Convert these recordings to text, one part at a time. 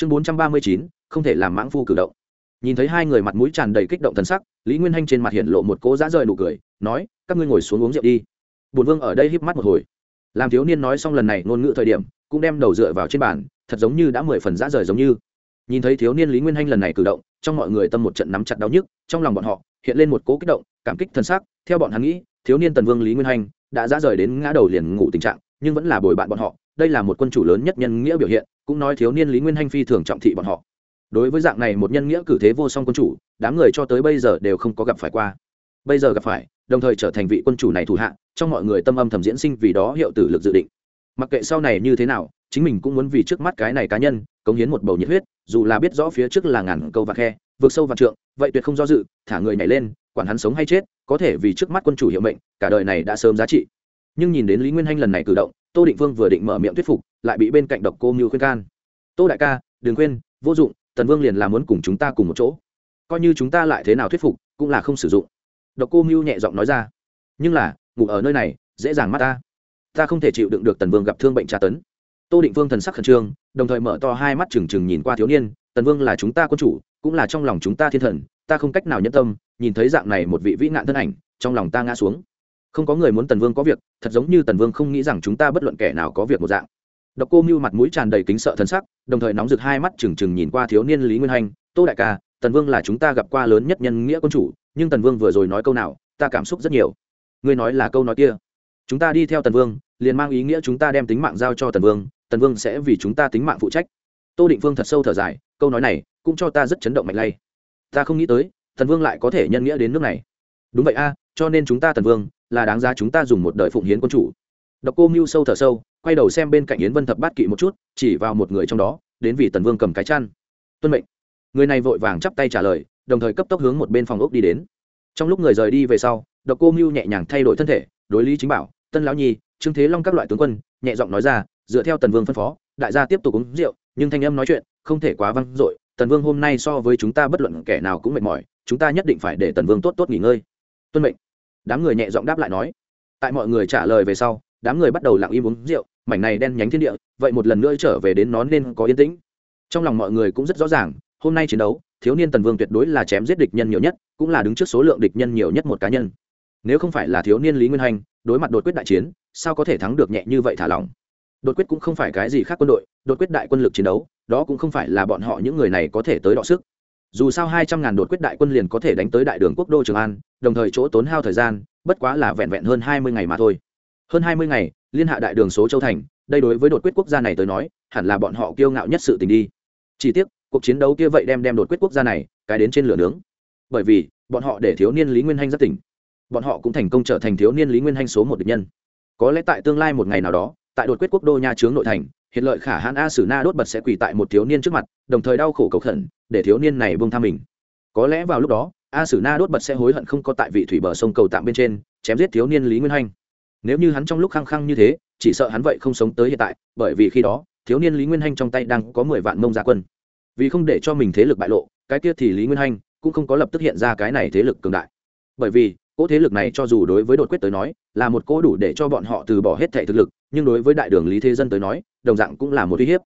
chương bốn trăm ba mươi chín, không thể làm mãng phu cử động. Nhìn thấy hai người mặt mũi tràn đầy kích động thần sắc, lý nguyên hanh trên mặt hiện lộ một cỗ dã rời nụ cười, nói, các ngươi ngồi xuống uống rượu đi. Bùn vương ở đây híp mắt một hồi. Làm thiếu niên nói xong lần này ngôn ngữ thời điểm, cũng đem đầu dựa vào trên bàn, thật giống như đã mười phần dã rời giống như. Nhìn thấy thiếu niên lý nguyên hanh lần này cử động, trong mọi người tâm một trận nắm chặt đau nhức, trong lòng bọn họ hiện lên một cố kích động, cảm kích thân xác theo bọn hắn nghĩ, thiếu niên tần vương lý nguyên hanh đã dã rời đến ngã đầu liền ngủ tình trạng nhưng vẫn là bồi bạn bọn họ, đây là một quân chủ lớn nhất nhân nghĩa biểu hiện, cũng nói thiếu niên lý nguyên hanh phi thường trọng thị bọn họ. Đối với dạng này một nhân nghĩa cử thế vô song quân chủ, đám người cho tới bây giờ đều không có gặp phải qua. Bây giờ gặp phải, đồng thời trở thành vị quân chủ này thủ hạ, trong mọi người tâm âm thầm diễn sinh vì đó hiệu tử lực dự định. Mặc kệ sau này như thế nào, chính mình cũng muốn vì trước mắt cái này cá nhân, cống hiến một bầu nhiệt huyết, dù là biết rõ phía trước là ngàn câu và khe, vượt sâu vạn trượng, vậy tuyệt không do dự, thả người nhảy lên, quản hắn sống hay chết, có thể vì trước mắt quân chủ hiệu mệnh, cả đời này đã sớm giá trị nhưng nhìn đến lý nguyên hanh lần này cử động, tô định vương vừa định mở miệng thuyết phục, lại bị bên cạnh độc cô mưu khuyên can. Tô đại ca, đừng khuyên, vô dụng, tần vương liền là muốn cùng chúng ta cùng một chỗ. Coi như chúng ta lại thế nào thuyết phục, cũng là không sử dụng. Độc cô mưu nhẹ giọng nói ra. Nhưng là, ngủ ở nơi này, dễ dàng mắt ta. Ta không thể chịu đựng được tần vương gặp thương bệnh tra tấn. Tô định vương thần sắc khẩn trương, đồng thời mở to hai mắt trừng trừng nhìn qua thiếu niên, tần vương là chúng ta quân chủ, cũng là trong lòng chúng ta thiên thần, ta không cách nào nhân tâm, nhìn thấy dạng này một vị vĩ nạn thân ảnh, trong lòng ta ngã xuống không có người muốn tần vương có việc, thật giống như tần vương không nghĩ rằng chúng ta bất luận kẻ nào có việc một dạng. Độc cô mưu mặt mũi tràn đầy kính sợ thân sắc, đồng thời nóng rực hai mắt trừng trừng nhìn qua thiếu niên lý nguyên hành, tô đại ca, tần vương là chúng ta gặp qua lớn nhất nhân nghĩa quân chủ, nhưng tần vương vừa rồi nói câu nào, ta cảm xúc rất nhiều. Ngươi nói là câu nói kia. Chúng ta đi theo tần vương, liền mang ý nghĩa chúng ta đem tính mạng giao cho tần vương tần vương sẽ vì chúng ta tính mạng phụ trách. Tô định vương thật sâu thở dài, câu nói này cũng cho ta rất chấn động mạnh lay. Ta không nghĩ tới, tần vương lại có thể nhân nghĩa đến nước này. Đúng vậy a, cho nên chúng ta tần vương là đáng giá chúng ta dùng một đời phụng hiến quân chủ. Độc cô mưu sâu thở sâu, quay đầu xem bên cạnh yến vân thập bát kỵ một chút, chỉ vào một người trong đó, đến vì tần vương cầm cái chăn. Tuân mệnh. Người này vội vàng chắp tay trả lời, đồng thời cấp tốc hướng một bên phòng ốc đi đến. Trong lúc người rời đi về sau, độc cô mưu nhẹ nhàng thay đổi thân thể, đối lý chính bảo, tân lão nhi, trương thế long các loại tướng quân, nhẹ giọng nói ra, dựa theo tần vương phân phó, đại gia tiếp tục uống rượu, nhưng thanh âm nói chuyện không thể quá văng dội, tần vương hôm nay so với chúng ta bất luận kẻ nào cũng mệt mỏi, chúng ta nhất định phải để tần vương tốt tốt nghỉ ngơi. Tuân mệnh đám người nhẹ giọng đáp lại nói. Tại mọi người trả lời về sau, đám người bắt đầu lặng im uống rượu, mảnh này đen nhánh thiên địa, vậy một lần nữa trở về đến nó nên có yên tĩnh. Trong lòng mọi người cũng rất rõ ràng, hôm nay chiến đấu, thiếu niên tần vương tuyệt đối là chém giết địch nhân nhiều nhất, cũng là đứng trước số lượng địch nhân nhiều nhất một cá nhân. Nếu không phải là thiếu niên lý nguyên hành, đối mặt đột quyết đại chiến, sao có thể thắng được nhẹ như vậy thả lỏng? Đột quyết cũng không phải cái gì khác quân đội, đột quyết đại quân lực chiến đấu, đó cũng không phải là bọn họ những người này có thể tới đọ sức dù sao hai trăm ngàn đột quyết đại quân liền có thể đánh tới đại đường quốc đô trường an, đồng thời chỗ tốn hao thời gian, bất quá là vẹn vẹn hơn hai mươi ngày mà thôi. Hơn hai mươi ngày, liên hạ đại đường số châu thành, đây đối với đột quyết quốc gia này tới nói, hẳn là bọn họ kiêu ngạo nhất sự tình đi. Chỉ tiếc, cuộc chiến đấu kia vậy đem đem đột quyết quốc gia này cái đến trên lửa nướng. Bởi vì, bọn họ để thiếu niên lý nguyên hanh rất tỉnh. Bọn họ cũng thành công trở thành thiếu niên lý nguyên hanh số một địch nhân. Có lẽ tại tương lai một ngày nào đó, tại đột quyết quốc đô nha trướng nội thành hiện lợi khả hãn a sử na đốt bật sẽ quỳ tại một thiếu niên trước mặt, đồng thời đau khổ cầu khẩn, để thiếu niên này buông tha mình. Có lẽ vào lúc đó, a sử na đốt bật sẽ hối hận không có tại vị thủy bờ sông cầu tạm bên trên, chém giết thiếu niên lý nguyên hanh. Nếu như hắn trong lúc khăng khăng như thế, chỉ sợ hắn vậy không sống tới hiện tại, bởi vì khi đó, thiếu niên lý nguyên hanh trong tay đang có mười vạn mông gia quân. Vì không để cho mình thế lực bại lộ, cái kia thì lý nguyên hanh cũng không có lập tức hiện ra cái này thế lực cường đại. Bởi vì cỗ thế lực này cho dù đối với đột quyết tới nói, là một cỗ đủ để cho bọn họ từ bỏ hết thệ thực lực, nhưng đối với đại đường lý thế dân tới nói, đồng dạng cũng là một uy hiếp.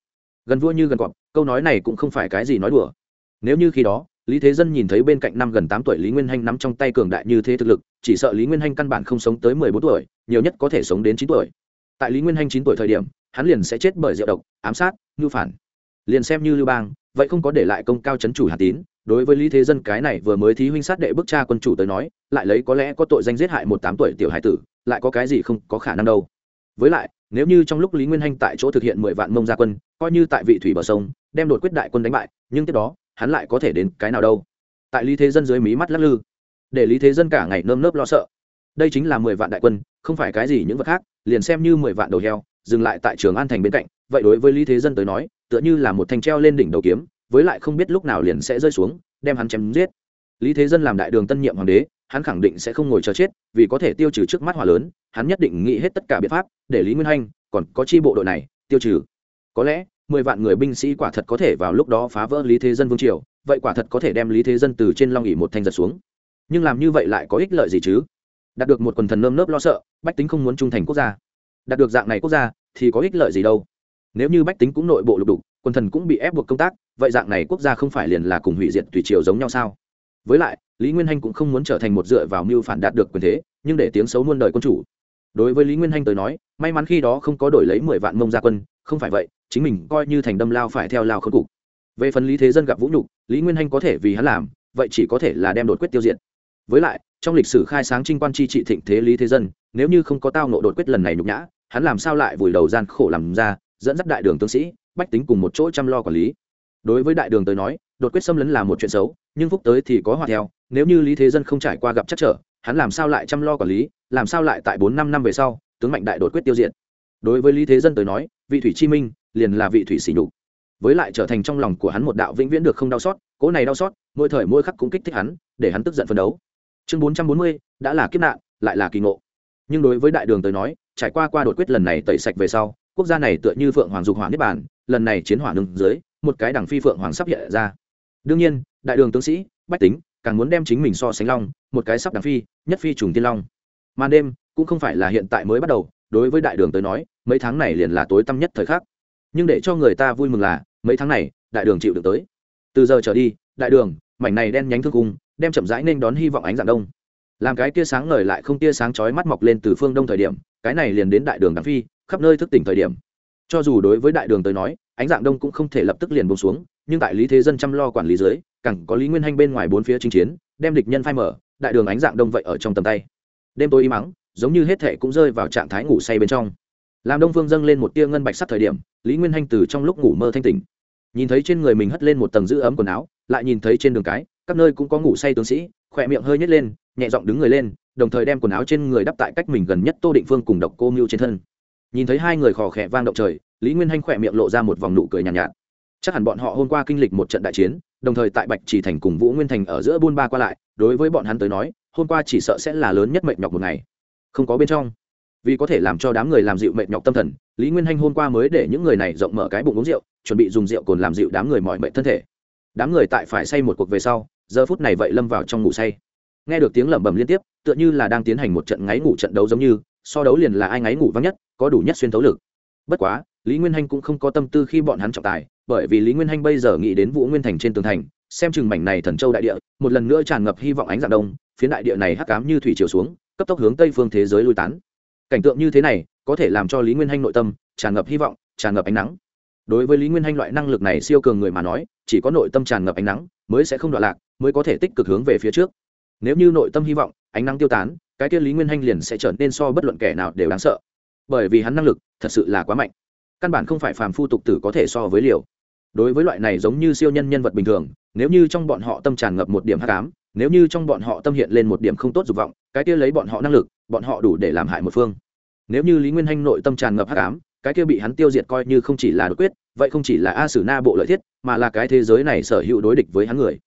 Gần vua như gần cọp, câu nói này cũng không phải cái gì nói đùa. Nếu như khi đó, lý thế dân nhìn thấy bên cạnh năm gần tám tuổi lý nguyên hanh nắm trong tay cường đại như thế thực lực, chỉ sợ lý nguyên hanh căn bản không sống tới mười bốn tuổi, nhiều nhất có thể sống đến chín tuổi. Tại lý nguyên hanh chín tuổi thời điểm, hắn liền sẽ chết bởi rượu độc, ám sát ngư phản. Liền xem như lưu bang, vậy không có để lại công cao chấn chủ hà tín đối với lý thế dân, cái này vừa mới thí huynh sát đệ bức cha quân chủ tới nói, lại lấy có lẽ có tội danh giết hại một tám tuổi tiểu hải tử, lại có cái gì không có khả năng đâu. Với lại, nếu như trong lúc lý nguyên hanh tại chỗ thực hiện mười vạn mông gia quân, coi như tại vị thủy bờ sông, đem đột quyết đại quân đánh bại, nhưng tiếp đó, hắn lại có thể đến cái nào đâu? Tại lý thế dân dưới mí mắt lắc lư. Để lý thế dân cả ngày nơm nớp lo sợ. Đây chính là mười vạn đại quân, không phải cái gì những vật khác, liền xem như mười vạn đầu heo, dừng lại tại trường an thành bên cạnh, vậy đối với lý thế dân tới nói, tựa như là một thanh treo lên đỉnh đầu kiếm với lại không biết lúc nào liền sẽ rơi xuống, đem hắn chém giết. Lý thế dân làm đại đường tân nhiệm hoàng đế, hắn khẳng định sẽ không ngồi chờ chết, vì có thể tiêu trừ trước mắt hòa lớn, hắn nhất định nghĩ hết tất cả biện pháp, để lý nguyên hanh còn có chi bộ đội này, tiêu trừ. Có lẽ, mười vạn người binh sĩ quả thật có thể vào lúc đó phá vỡ lý thế dân vương triều, vậy quả thật có thể đem lý thế dân từ trên long ỉ một thanh giật xuống. Nhưng làm như vậy lại có ích lợi gì chứ? Đạt được một quần thần nơm nớp lo sợ, bách tính không muốn trung thành quốc gia. Đạt được dạng này quốc gia, thì có ích lợi gì đâu? Nếu như bách tính cũng nội bộ lục đục, quần thần cũng bị ép buộc công tác vậy dạng này quốc gia không phải liền là cùng hủy diệt tùy triều giống nhau sao? Với lại, lý nguyên hanh cũng không muốn trở thành một dựa vào mưu phản đạt được quyền thế, nhưng để tiếng xấu muôn đời quân chủ. Đối với lý nguyên hanh tới nói, may mắn khi đó không có đổi lấy mười vạn mông gia quân, không phải vậy, chính mình coi như thành đâm lao phải theo lao khớp cục. Về phần lý thế dân gặp vũ nhục, lý nguyên hanh có thể vì hắn làm, vậy chỉ có thể là đem đột quyết tiêu diệt. Với lại, trong lịch sử khai sáng trinh quan chi trị thịnh thế lý thế dân, nếu như không có tao nộ đột quyết lần này nhục nhã, hắn làm sao lại vùi đầu gian khổ làm ra, dẫn dắt đại đường tướng sĩ, bách tính cùng một chỗ chăm lo quản lý đối với đại đường tới nói, đột quyết xâm lấn là một chuyện xấu, nhưng phúc tới thì có hòa theo, nếu như lý thế dân không trải qua gặp chắc trở, hắn làm sao lại chăm lo quản lý, làm sao lại tại bốn năm năm về sau, tướng mạnh đại đột quyết tiêu diệt. Đối với lý thế dân tới nói, vị thủy chi minh, liền là vị thủy xỉ nhục. Với lại trở thành trong lòng của hắn một đạo vĩnh viễn được không đau xót, cố này đau xót, mỗi thời mỗi khắc cũng kích thích hắn, để hắn tức giận phấn đấu. Chương bốn trăm bốn mươi, đã là kiếp nạn, lại là kỳ ngộ. Nhưng đối với đại đường tới nói, trải qua qua đột quyết lần này tẩy sạch về sau, quốc gia này tựa như phượng hoàng dục hỏa niết bản lần này chiến hỏa nương dưới một cái đằng phi phượng hoàng sắp hiện ra. Đương nhiên, đại đường tướng sĩ, bách tính, càng muốn đem chính mình so sánh long, một cái sắp đằng phi, nhất phi trùng tiên long. Màn đêm, cũng không phải là hiện tại mới bắt đầu, đối với đại đường tới nói, mấy tháng này liền là tối tăm nhất thời khắc. Nhưng để cho người ta vui mừng là, mấy tháng này, đại đường chịu được tới. Từ giờ trở đi, đại đường, mảnh này đen nhánh thương cung, đem chậm rãi nên đón hy vọng ánh dạng đông. Làm cái tia sáng ngời lại không tia sáng chói mắt mọc lên từ phương đông thời điểm, cái này liền đến đại đường đằng phi, khắp nơi thức tỉnh thời điểm. Cho dù đối với đại đường tới nói ánh dạng đông cũng không thể lập tức liền bông xuống, nhưng tại lý thế dân chăm lo quản lý dưới cẳng có lý nguyên hanh bên ngoài bốn phía chinh chiến, đem địch nhân phai mở đại đường ánh dạng đông vậy ở trong tầm tay. Đêm tối im mắng, giống như hết thệ cũng rơi vào trạng thái ngủ say bên trong. Làm đông phương dâng lên một tia ngân bạch sắc thời điểm, lý nguyên hanh từ trong lúc ngủ mơ thanh tỉnh. Nhìn thấy trên người mình hất lên một tầng giữ ấm quần áo, lại nhìn thấy trên đường cái, các nơi cũng có ngủ say tướng sĩ, khỏe miệng hơi nhét lên, nhẹ giọng đứng người lên, đồng thời đem quần áo trên người đắp tại cách mình gần nhất tô định phương cùng độc cô mưu trên thân. Nhìn thấy hai người khò khẽ vang động trời lý nguyên hanh khỏe miệng lộ ra một vòng nụ cười nhàn nhạt, nhạt. Chắc hẳn bọn họ hôm qua kinh lịch một trận đại chiến đồng thời tại bạch chỉ thành cùng vũ nguyên thành ở giữa buôn ba qua lại đối với bọn hắn tới nói hôm qua chỉ sợ sẽ là lớn nhất mệnh nhọc một ngày. Không có bên trong. Vì có thể làm cho đám người làm dịu mệt nhọc tâm thần lý nguyên hanh hôm qua mới để những người này rộng mở cái bụng uống rượu chuẩn bị dùng rượu cồn làm dịu đám người mọi mệnh thân thể. Đám người tại phải say một cuộc về sau giờ phút này vậy lâm vào trong ngủ say. Nghe được tiếng lẩm bẩm liên tiếp tựa như là đang tiến hành một trận ngáy ngủ trận đấu giống như so đấu liền là ai ngáy ngủ vắng nhất có đủ nhất xuyên thấu lực. Bất quá lý nguyên hanh cũng không có tâm tư khi bọn hắn trọng tài, bởi vì lý nguyên hanh bây giờ nghĩ đến vũ nguyên thành trên tường thành, xem chừng mảnh này thần châu đại địa, một lần nữa tràn ngập hy vọng ánh dạng đông phía đại địa này hắc cám như thủy chiều xuống, cấp tốc hướng tây phương thế giới lui tán. Cảnh tượng như thế này, có thể làm cho lý nguyên hanh nội tâm tràn ngập hy vọng, tràn ngập ánh nắng. Đối với lý nguyên hanh loại năng lực này siêu cường người mà nói, chỉ có nội tâm tràn ngập ánh nắng mới sẽ không đoạn lạc, mới có thể tích cực hướng về phía trước. Nếu như nội tâm hy vọng, ánh nắng tiêu tán, cái kia lý nguyên hanh liền sẽ trở nên so bất luận kẻ nào đều đáng sợ. Bởi vì hắn năng lực thật sự là quá mạnh căn bản không phải phàm phu tục tử có thể so với liều. Đối với loại này giống như siêu nhân nhân vật bình thường, nếu như trong bọn họ tâm tràn ngập một điểm hát cám nếu như trong bọn họ tâm hiện lên một điểm không tốt dục vọng, cái kia lấy bọn họ năng lực, bọn họ đủ để làm hại một phương. Nếu như lý nguyên hanh nội tâm tràn ngập hát cám cái kia bị hắn tiêu diệt coi như không chỉ là đột quyết, vậy không chỉ là a sử na bộ lợi thiết, mà là cái thế giới này sở hữu đối địch với hắn người.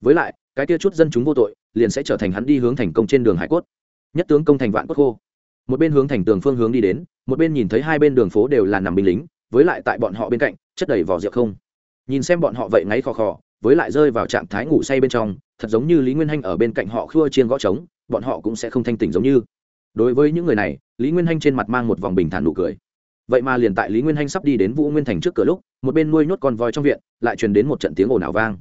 Với lại, cái kia chút dân chúng vô tội, liền sẽ trở thành hắn đi hướng thành công trên đường hải cốt. Nhất tướng công thành vạn cốt khô một bên hướng thành tường phương hướng đi đến, một bên nhìn thấy hai bên đường phố đều là nằm binh lính, với lại tại bọn họ bên cạnh, chất đầy vỏ rượu không. Nhìn xem bọn họ vậy ngáy khò khò, với lại rơi vào trạng thái ngủ say bên trong, thật giống như lý nguyên hanh ở bên cạnh họ khua chiên gõ trống, bọn họ cũng sẽ không thanh tỉnh giống như. Đối với những người này, lý nguyên hanh trên mặt mang một vòng bình thản nụ cười. Vậy mà liền tại lý nguyên hanh sắp đi đến vũ nguyên thành trước cửa lúc, một bên nuôi nhốt con voi trong viện, lại truyền đến một trận tiếng ồn ào vang.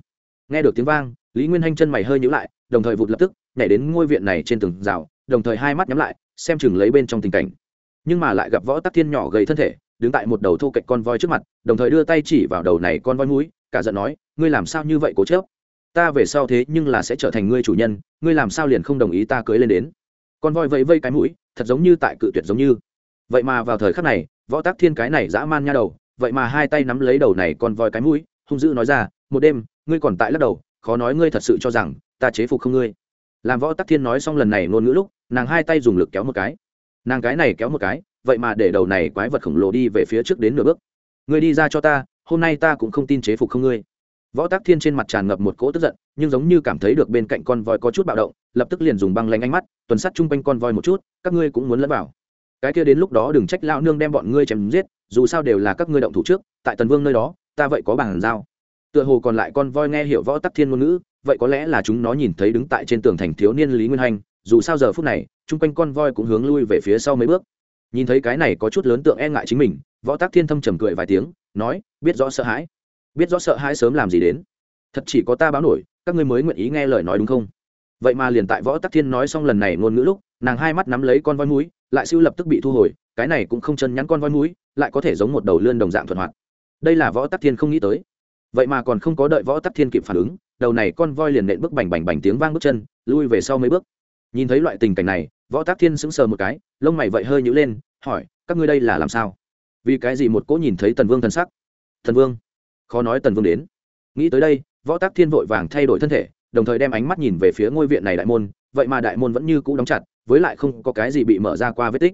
Nghe được tiếng vang, lý nguyên hanh chân mày hơi nhữ lại, đồng thời vụt lập tức, nhảy đến ngôi viện này trên tường rào, đồng thời hai mắt nhắm lại xem chừng lấy bên trong tình cảnh. Nhưng mà lại gặp võ tắc thiên nhỏ gầy thân thể, đứng tại một đầu thô cạnh con voi trước mặt, đồng thời đưa tay chỉ vào đầu này con voi mũi, cả giận nói, ngươi làm sao như vậy, cố chớp? Ta về sau thế nhưng là sẽ trở thành ngươi chủ nhân, ngươi làm sao liền không đồng ý ta cưới lên đến? Con voi vẫy vây cái mũi, thật giống như tại cự tuyệt giống như. Vậy mà vào thời khắc này, võ tác thiên cái này dã man nha đầu, vậy mà hai tay nắm lấy đầu này con voi cái mũi, hung dữ nói ra, một đêm, ngươi còn tại lắc đầu, khó nói ngươi thật sự cho rằng ta chế phục không ngươi làm võ tắc thiên nói xong lần này ngôn ngữ lúc, nàng hai tay dùng lực kéo một cái. Nàng cái này kéo một cái, vậy mà để đầu này quái vật khổng lồ đi về phía trước đến nửa bước. Ngươi đi ra cho ta, hôm nay ta cũng không tin chế phục không ngươi. Võ tắc thiên trên mặt tràn ngập một cỗ tức giận, nhưng giống như cảm thấy được bên cạnh con voi có chút bạo động, lập tức liền dùng băng lanh ánh mắt, tuần sát chung quanh con voi một chút, các ngươi cũng muốn lẫn vào. Cái kia đến lúc đó đừng trách lao nương đem bọn ngươi chém giết, dù sao đều là các ngươi động thủ trước, tại tần vương nơi đó, ta vậy có bàn giao. Tựa hồ còn lại con voi nghe hiểu võ tắc thiên ngôn ngữ vậy có lẽ là chúng nó nhìn thấy đứng tại trên tường thành thiếu niên lý nguyên hanh, dù sao giờ phút này, chung quanh con voi cũng hướng lui về phía sau mấy bước. Nhìn thấy cái này có chút lớn tượng e ngại chính mình, võ tác thiên thâm trầm cười vài tiếng, nói, biết rõ sợ hãi. Biết rõ sợ hãi sớm làm gì đến. Thật chỉ có ta báo nổi, các ngươi mới nguyện ý nghe lời nói đúng không? Vậy mà liền tại võ tắc thiên nói xong lần này ngôn ngữ lúc, nàng hai mắt nắm lấy con voi mũi, lại siêu lập tức bị thu hồi, cái này cũng không chân nhắn con voi mũi, lại có thể giống một đầu lươn đồng dạng thuận hoạt. Đây là võ tắc thiên không nghĩ tới. Vậy mà còn không có đợi võ tắc thiên kịp phản ứng đầu này con voi liền nện bước bành bành bành tiếng vang bước chân, lui về sau mấy bước. Nhìn thấy loại tình cảnh này, võ tắc thiên sững sờ một cái, lông mày vậy hơi nhữ lên, hỏi, các ngươi đây là làm sao? Vì cái gì một cỗ nhìn thấy tần vương thân sắc? Thần vương? Khó nói tần vương đến. Nghĩ tới đây, võ tắc thiên vội vàng thay đổi thân thể, đồng thời đem ánh mắt nhìn về phía ngôi viện này đại môn, vậy mà đại môn vẫn như cũ đóng chặt, với lại không có cái gì bị mở ra qua vết tích.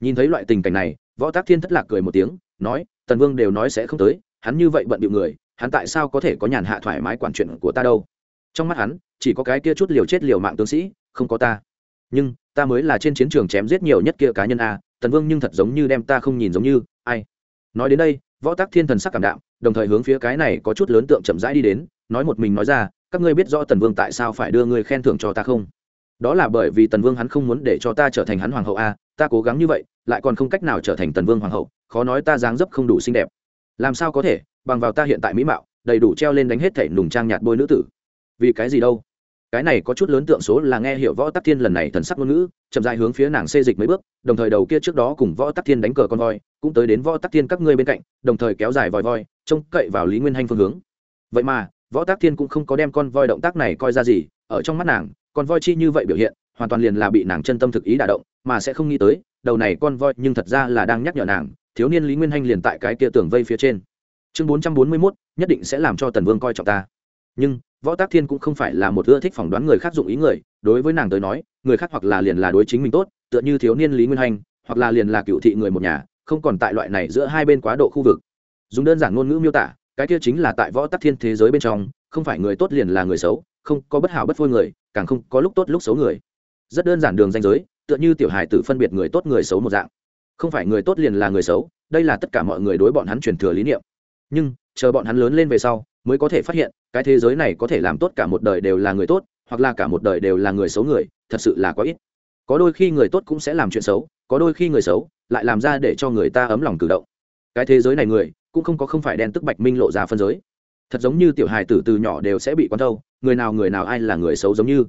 Nhìn thấy loại tình cảnh này, võ tác thiên thất lạc cười một tiếng, nói, tần vương đều nói sẽ không tới, hắn như vậy bận điệu người hắn tại sao có thể có nhàn hạ thoải mái quản chuyện của ta đâu? Trong mắt hắn, chỉ có cái kia chút liều chết liều mạng tướng sĩ, không có ta. Nhưng, ta mới là trên chiến trường chém giết nhiều nhất kia cá nhân a, tần vương nhưng thật giống như đem ta không nhìn giống như, ai? Nói đến đây, võ tác thiên thần sắc cảm đạo đồng thời hướng phía cái này có chút lớn tượng chậm rãi đi đến, nói một mình nói ra, các ngươi biết rõ tần vương tại sao phải đưa ngươi khen thưởng cho ta không? Đó là bởi vì tần vương hắn không muốn để cho ta trở thành hắn hoàng hậu a, ta cố gắng như vậy, lại còn không cách nào trở thành tần vương hoàng hậu, khó nói ta dáng dấp không đủ xinh đẹp. Làm sao có thể? Bằng vào ta hiện tại mỹ mạo, đầy đủ treo lên đánh hết thể nùng trang nhạt bôi nữ tử. Vì cái gì đâu? Cái này có chút lớn tượng số là nghe hiểu võ tắc thiên lần này thần sắc ngôn ngữ, chậm dài hướng phía nàng xê dịch mấy bước, đồng thời đầu kia trước đó cùng võ tắc thiên đánh cờ con voi, cũng tới đến võ tắc thiên các ngươi bên cạnh, đồng thời kéo dài vòi voi, trông cậy vào lý nguyên hanh phương hướng. Vậy mà, võ tắc thiên cũng không có đem con voi động tác này coi ra gì, ở trong mắt nàng, con voi chi như vậy biểu hiện, hoàn toàn liền là bị nàng chân tâm thực ý đả động, mà sẽ không nghĩ tới, đầu này con voi nhưng thật ra là đang nhắc nhở nàng, thiếu niên lý nguyên hanh liền tại cái kia tường vây phía trên chương bốn trăm bốn mươi mốt, nhất định sẽ làm cho tần vương coi trọng ta. Nhưng, võ tác thiên cũng không phải là một ưa thích phỏng đoán người khác dụng ý người, đối với nàng tới nói, người khác hoặc là liền là đối chính mình tốt, tựa như thiếu niên lý nguyên hành, hoặc là liền là cựu thị người một nhà, không còn tại loại này giữa hai bên quá độ khu vực. Dùng đơn giản ngôn ngữ miêu tả, cái kia chính là tại võ tắc thiên thế giới bên trong, không phải người tốt liền là người xấu, không có bất hảo bất phôi người, càng không có lúc tốt lúc xấu người. Rất đơn giản đường danh giới, tựa như tiểu hài tử phân biệt người tốt người xấu một dạng. Không phải người tốt liền là người xấu, đây là tất cả mọi người đối bọn hắn truyền thừa lý niệm nhưng, chờ bọn hắn lớn lên về sau, mới có thể phát hiện, cái thế giới này có thể làm tốt cả một đời đều là người tốt, hoặc là cả một đời đều là người xấu người, thật sự là quá ít. Có đôi khi người tốt cũng sẽ làm chuyện xấu, có đôi khi người xấu lại làm ra để cho người ta ấm lòng cử động. Cái thế giới này người, cũng không có không phải đen tức bạch minh lộ ra phân giới. Thật giống như tiểu hài tử từ nhỏ đều sẽ bị quan thâu, người nào người nào ai là người xấu giống như.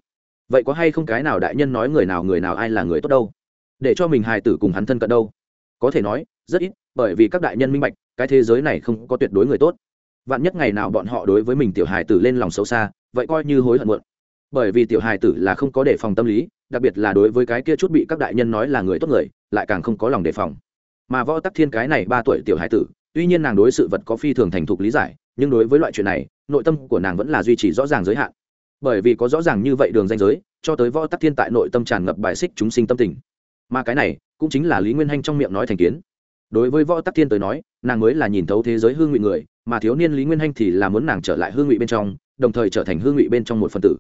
Vậy có hay không cái nào đại nhân nói người nào người nào ai là người tốt đâu? Để cho mình hài tử cùng hắn thân cận đâu? Có thể nói, rất ít, bởi vì các đại nhân minh bạch cái thế giới này không có tuyệt đối người tốt. Vạn nhất ngày nào bọn họ đối với mình tiểu hài tử lên lòng xấu xa, vậy coi như hối hận muộn. Bởi vì tiểu hài tử là không có đề phòng tâm lý, đặc biệt là đối với cái kia chút bị các đại nhân nói là người tốt người, lại càng không có lòng đề phòng. Mà võ tắc thiên cái này ba tuổi tiểu hài tử, tuy nhiên nàng đối sự vật có phi thường thành thục lý giải, nhưng đối với loại chuyện này, nội tâm của nàng vẫn là duy trì rõ ràng giới hạn. Bởi vì có rõ ràng như vậy đường danh giới, cho tới võ tắc thiên tại nội tâm tràn ngập bài xích chúng sinh tâm tình. Mà cái này, cũng chính là lý nguyên hanh trong miệng nói thành kiến đối với võ tắc thiên tới nói, nàng mới là nhìn thấu thế giới hương ngụy người, mà thiếu niên lý nguyên hanh thì là muốn nàng trở lại hương ngụy bên trong, đồng thời trở thành hương ngụy bên trong một phần tử.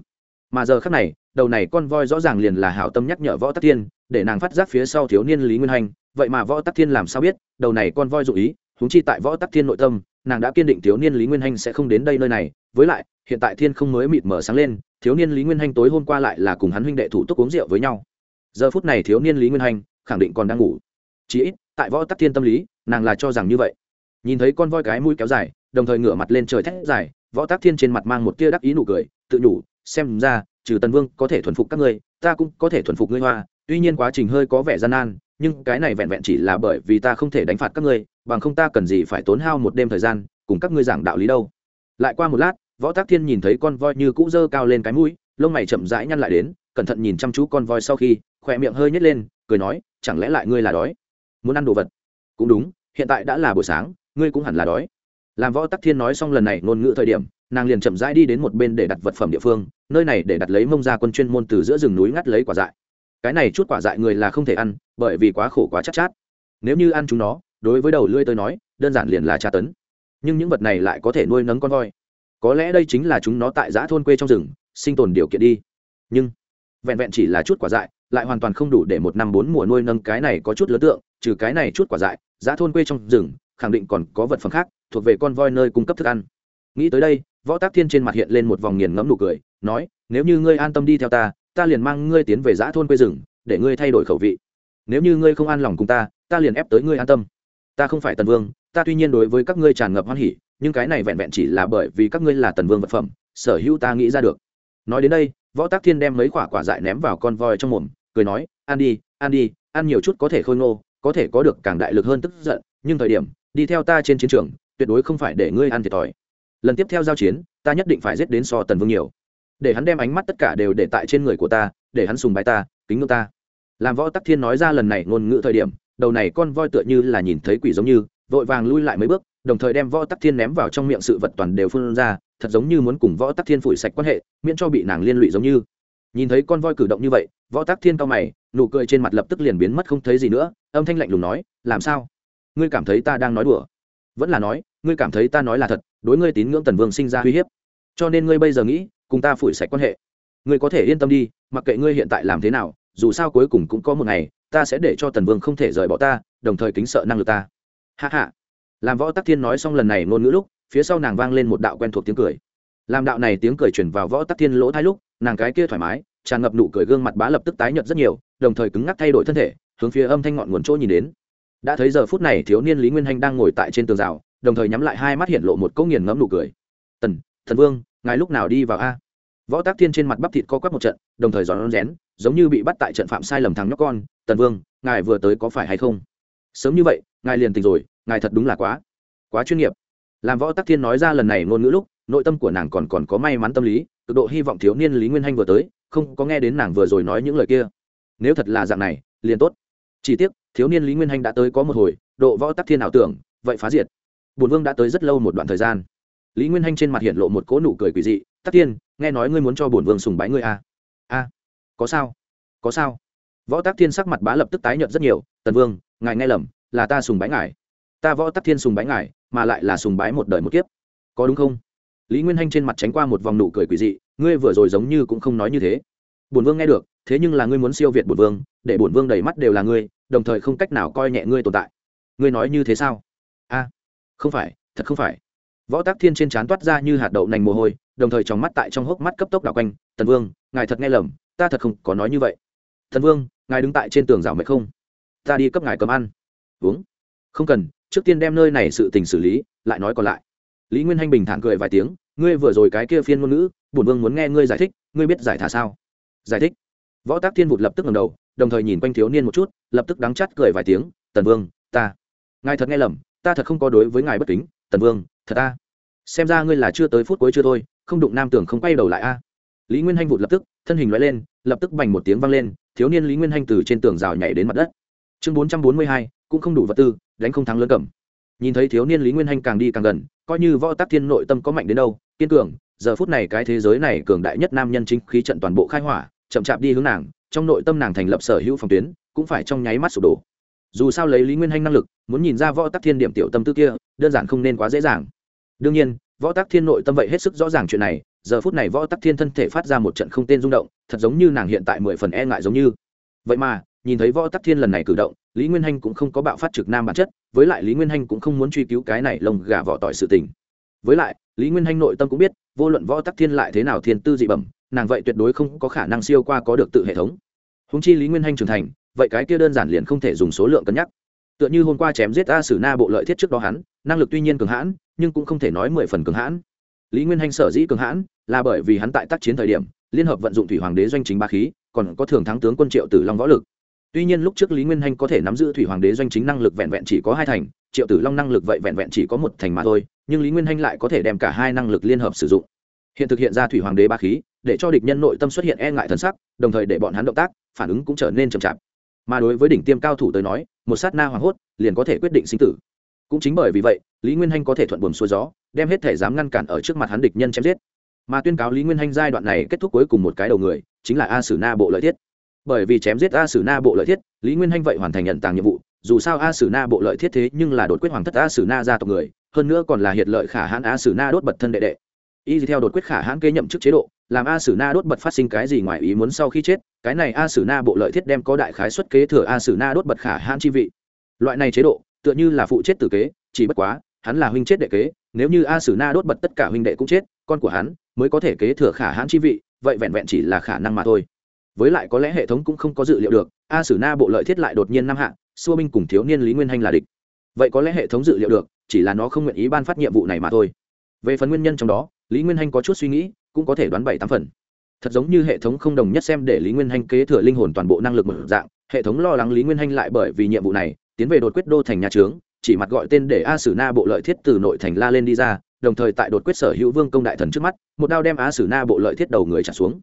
Mà giờ khác này, đầu này con voi rõ ràng liền là hảo tâm nhắc nhở võ tắc thiên, để nàng phát giác phía sau thiếu niên lý nguyên hanh. Vậy mà võ tắc thiên làm sao biết, đầu này con voi dụ ý húng chi tại võ tắc thiên nội tâm, nàng đã kiên định thiếu niên lý nguyên hanh sẽ không đến đây nơi này. Với lại, hiện tại thiên không mới mịt mở sáng lên, thiếu niên lý nguyên hanh tối hôm qua lại là cùng hắn huynh đệ thủ túc uống rượu với nhau. Giờ phút này thiếu niên lý nguyên hanh khẳng định còn đang ngủ chí ít, tại võ tắc thiên tâm lý, nàng là cho rằng như vậy. Nhìn thấy con voi cái mũi kéo dài, đồng thời ngửa mặt lên trời thét dài, võ tắc thiên trên mặt mang một tia đắc ý nụ cười, tự nhủ, xem ra, trừ tần vương có thể thuần phục các ngươi, ta cũng có thể thuần phục ngươi hoa. Tuy nhiên quá trình hơi có vẻ gian nan, nhưng cái này vẹn vẹn chỉ là bởi vì ta không thể đánh phạt các ngươi, bằng không ta cần gì phải tốn hao một đêm thời gian, cùng các ngươi giảng đạo lý đâu. Lại qua một lát, võ tác thiên nhìn thấy con voi như cũ dơ cao lên cái mũi, lông mày chậm rãi nhăn lại đến, cẩn thận nhìn chăm chú con voi sau khi, khỏe miệng hơi nhét lên, cười nói, chẳng lẽ lại ngươi là đói? Muốn ăn đồ vật. Cũng đúng hiện tại đã là buổi sáng ngươi cũng hẳn là đói. Làm võ tắc thiên nói xong lần này ngôn ngữ thời điểm nàng liền chậm rãi đi đến một bên để đặt vật phẩm địa phương nơi này để đặt lấy mông ra quân chuyên môn từ giữa rừng núi ngắt lấy quả dại. Cái này chút quả dại người là không thể ăn bởi vì quá khổ quá chắc chát, chát. Nếu như ăn chúng nó đối với đầu lưỡi tôi nói đơn giản liền là tra tấn. Nhưng những vật này lại có thể nuôi nấng con voi. Có lẽ đây chính là chúng nó tại giã thôn quê trong rừng sinh tồn điều kiện đi. Nhưng vẹn vẹn chỉ là chút quả dại lại hoàn toàn không đủ để một năm bốn mùa nuôi nâng cái này có chút lớn tượng trừ cái này chút quả dại giã thôn quê trong rừng, khẳng định còn có vật phẩm khác, thuộc về con voi nơi cung cấp thức ăn. Nghĩ tới đây, võ tác thiên trên mặt hiện lên một vòng nghiền ngẫm nụ cười, nói, nếu như ngươi an tâm đi theo ta ta liền mang ngươi tiến về giã thôn quê rừng, để ngươi thay đổi khẩu vị. Nếu như ngươi không an lòng cùng ta ta liền ép tới ngươi an tâm. Ta không phải tần vương, ta tuy nhiên đối với các ngươi tràn ngập hoan hỉ, nhưng cái này vẹn vẹn chỉ là bởi vì các ngươi là tần vương vật phẩm, sở hữu ta nghĩ ra được. Nói đến đây, võ tác thiên đem mấy quả quả dại ném vào con voi trong mồm, cười nói, ăn đi ăn đi, ăn nhiều chút có thể khôi ngô có thể có được càng đại lực hơn tức giận, nhưng thời điểm, đi theo ta trên chiến trường, tuyệt đối không phải để ngươi ăn thiệt thòi. Lần tiếp theo giao chiến, ta nhất định phải giết đến so tần vương nhiều. Để hắn đem ánh mắt tất cả đều để tại trên người của ta, để hắn sùng bái ta, kính ngưỡng ta. Làm võ tắc thiên nói ra lần này ngôn ngữ thời điểm, đầu này con voi tựa như là nhìn thấy quỷ giống như, vội vàng lui lại mấy bước, đồng thời đem võ tắc thiên ném vào trong miệng sự vật toàn đều phun ra, thật giống như muốn cùng võ tắc thiên phủi sạch quan hệ, miễn cho bị nàng liên lụy giống như nhìn thấy con voi cử động như vậy, võ tắc thiên cao mày, nụ cười trên mặt lập tức liền biến mất không thấy gì nữa, âm thanh lạnh lùng nói, làm sao? Ngươi cảm thấy ta đang nói đùa? Vẫn là nói, ngươi cảm thấy ta nói là thật, đối ngươi tín ngưỡng tần vương sinh ra uy hiếp. Cho nên ngươi bây giờ nghĩ, cùng ta phủi sạch quan hệ. Ngươi có thể yên tâm đi, mặc kệ ngươi hiện tại làm thế nào, dù sao cuối cùng cũng có một ngày, ta sẽ để cho tần vương không thể rời bỏ ta, đồng thời kính sợ năng lực ta. Hạ hạ làm võ tắc thiên nói xong lần này ngôn ngữ lúc, phía sau nàng vang lên một đạo quen thuộc tiếng cười. Làm đạo này tiếng cười chuyển vào võ tắc thiên lỗ thai lúc, nàng cái kia thoải mái tràn ngập nụ cười gương mặt bá lập tức tái nhợt rất nhiều, đồng thời cứng ngắc thay đổi thân thể, hướng phía âm thanh ngọn nguồn chỗ nhìn đến. Đã thấy giờ phút này thiếu niên lý nguyên hanh đang ngồi tại trên tường rào, đồng thời nhắm lại hai mắt hiện lộ một cỗ nghiền ngẫm nụ cười. Tần, thần vương, ngài lúc nào đi vào a? Võ tác thiên trên mặt bắp thịt co quắp một trận, đồng thời giòn rén, giống như bị bắt tại trận phạm sai lầm thằng nhóc con, tần vương, ngài vừa tới có phải hay không? Sớm như vậy, ngài liền tỉnh rồi, ngài thật đúng là quá quá chuyên nghiệp. Làm võ tắc thiên nói ra lần này ngôn ngữ lúc, nội tâm của nàng còn còn có may mắn tâm lý, cực độ hy vọng thiếu niên lý nguyên hanh vừa tới không có nghe đến nàng vừa rồi nói những lời kia. Nếu thật là dạng này liền tốt. Chỉ tiếc thiếu niên lý nguyên hanh đã tới có một hồi độ võ tắc thiên ảo tưởng vậy phá diệt. Bùn vương đã tới rất lâu một đoạn thời gian. Lý nguyên hanh trên mặt hiện lộ một cỗ nụ cười quỳ dị tắc tiên nghe nói ngươi muốn cho bùn vương sùng bái ngươi a à? a à, có sao có sao. Võ tắc thiên sắc mặt bá lập tức tái nhợt rất nhiều tần vương ngài nghe lầm là ta sùng bái ngài. Ta võ tắc thiên sùng bái ngài mà lại là sùng bái một đời một kiếp. Có đúng không? Lý nguyên hanh trên mặt tránh qua một vòng nụ cười quỳ dị ngươi vừa rồi giống như cũng không nói như thế. Bổn vương nghe được, thế nhưng là ngươi muốn siêu việt bổn vương, để bổn vương đầy mắt đều là ngươi, đồng thời không cách nào coi nhẹ ngươi tồn tại. Ngươi nói như thế sao? A, không phải, thật không phải. Võ tác thiên trên trán toát ra như hạt đậu nành mồ hôi, đồng thời trong mắt tại trong hốc mắt cấp tốc đảo quanh, tần vương, ngài thật nghe lầm, ta thật không có nói như vậy. Thần vương, ngài đứng tại trên tường rào mệt không? Ta đi cấp ngài cầm ăn. Uống. Không cần, trước tiên đem nơi này sự tình xử lý, lại nói còn lại lý nguyên hanh bình thản cười vài tiếng, ngươi vừa rồi cái kia phiên ngôn ngữ, bổn vương muốn nghe ngươi giải thích, ngươi biết giải thả sao? Giải thích? Võ tác thiên vụt lập tức ngầm đầu, đồng thời nhìn quanh thiếu niên một chút, lập tức đắng chắt cười vài tiếng, tần vương, ta, ngài thật nghe lầm, ta thật không có đối với ngài bất kính, tần vương, thật ta xem ra ngươi là chưa tới phút cuối chưa thôi, không đụng nam tưởng không quay đầu lại a. Lý nguyên hanh vụt lập tức, thân hình loại lên, lập tức bành một tiếng vang lên, thiếu niên lý nguyên hanh từ trên tường rào nhảy đến mặt đất. Chương bốn trăm bốn mươi hai, cũng không đủ vật tư, đánh không thắng lớn cầm. Nhìn thấy thiếu niên lý nguyên hanh càng đi càng gần coi như võ tắc thiên nội tâm có mạnh đến đâu, kiên cường, giờ phút này cái thế giới này cường đại nhất nam nhân chính khí trận toàn bộ khai hỏa, chậm chạp đi hướng nàng, trong nội tâm nàng thành lập sở hữu phòng tuyến, cũng phải trong nháy mắt sụp đổ. Dù sao lấy lý nguyên hanh năng lực, muốn nhìn ra võ tắc thiên điểm tiểu tâm tư kia, đơn giản không nên quá dễ dàng. Đương nhiên, võ tắc thiên nội tâm vậy hết sức rõ ràng chuyện này, giờ phút này võ tắc thiên thân thể phát ra một trận không tên rung động, thật giống như nàng hiện tại mười phần e ngại giống như. Vậy mà nhìn thấy võ tắc thiên lần này cử động, lý nguyên hanh cũng không có bạo phát trực nam bản chất, với lại lý nguyên hanh cũng không muốn truy cứu cái này lồng gà vỏ tỏi sự tình. Với lại, lý nguyên hanh nội tâm cũng biết, vô luận võ tắc thiên lại thế nào thiên tư dị bẩm, nàng vậy tuyệt đối không có khả năng siêu qua có được tự hệ thống. Húng chi lý nguyên hanh trưởng thành, vậy cái kia đơn giản liền không thể dùng số lượng cân nhắc. Tựa như hôm qua chém giết a sử na bộ lợi thiết trước đó hắn, năng lực tuy nhiên cường hãn, nhưng cũng không thể nói mười phần cường hãn. Lý nguyên hanh sở dĩ cường hãn, là bởi vì hắn tại tác chiến thời điểm, liên hợp vận dụng thủy hoàng đế doanh chính ba khí, còn có thường thắng tướng quân triệu tử long võ lực tuy nhiên lúc trước lý nguyên hanh có thể nắm giữ thủy hoàng đế doanh chính năng lực vẹn vẹn chỉ có hai thành, triệu tử long năng lực vậy vẹn vẹn chỉ có một thành mà thôi, nhưng lý nguyên hanh lại có thể đem cả hai năng lực liên hợp sử dụng. Hiện thực hiện ra thủy hoàng đế ba khí, để cho địch nhân nội tâm xuất hiện e ngại thân sắc, đồng thời để bọn hắn động tác, phản ứng cũng trở nên chậm chạp. Mà đối với đỉnh tiêm cao thủ tới nói, một sát na hoàng hốt liền có thể quyết định sinh tử. Cũng chính bởi vì vậy, lý nguyên hanh có thể thuận buồm xuôi gió, đem hết thể dám ngăn cản ở trước mặt hắn địch nhân chém giết. Mà tuyên cáo lý nguyên hanh giai đoạn này kết thúc cuối cùng một cái đầu người, chính là a sử na bộ lợi thiết bởi vì chém giết a sử na bộ lợi thiết, lý nguyên hanh vậy hoàn thành nhận tàng nhiệm vụ, dù sao a sử na bộ lợi thiết thế nhưng là đột quyết hoàng thất a sử na gia tộc người, hơn nữa còn là hiện lợi khả hãn a sử na đốt bật thân đệ đệ. Y theo đột quyết khả hãn kế nhậm chức chế độ, làm a sử na đốt bật phát sinh cái gì ngoài ý muốn sau khi chết, cái này a sử na bộ lợi thiết đem có đại khái xuất kế thừa a sử na đốt bật khả hãn chi vị. Loại này chế độ, tựa như là phụ chết tử kế, chỉ bất quá, hắn là huynh chết đệ kế, nếu như a sử na đốt bật tất cả huynh đệ cũng chết, con của hắn mới có thể kế thừa khả hãn chi vị, vậy vẹn vẹn chỉ là khả năng mà thôi với lại có lẽ hệ thống cũng không có dự liệu được, a sử na bộ lợi thiết lại đột nhiên năm hạng xua binh cùng thiếu niên lý nguyên hanh là địch. Vậy có lẽ hệ thống dự liệu được, chỉ là nó không nguyện ý ban phát nhiệm vụ này mà thôi. Về phần nguyên nhân trong đó, lý nguyên hanh có chút suy nghĩ, cũng có thể đoán bảy tám phần. Thật giống như hệ thống không đồng nhất xem để lý nguyên hanh kế thừa linh hồn toàn bộ năng lực một dạng, hệ thống lo lắng lý nguyên hanh lại bởi vì nhiệm vụ này, tiến về đột quyết đô thành nhà trướng, chỉ mặt gọi tên để a sử na bộ lợi thiết từ nội thành la lên đi ra, đồng thời tại đột quyết sở hữu vương công đại thần trước mắt, một đao đem a sử na bộ lợi thiết đầu người trả xuống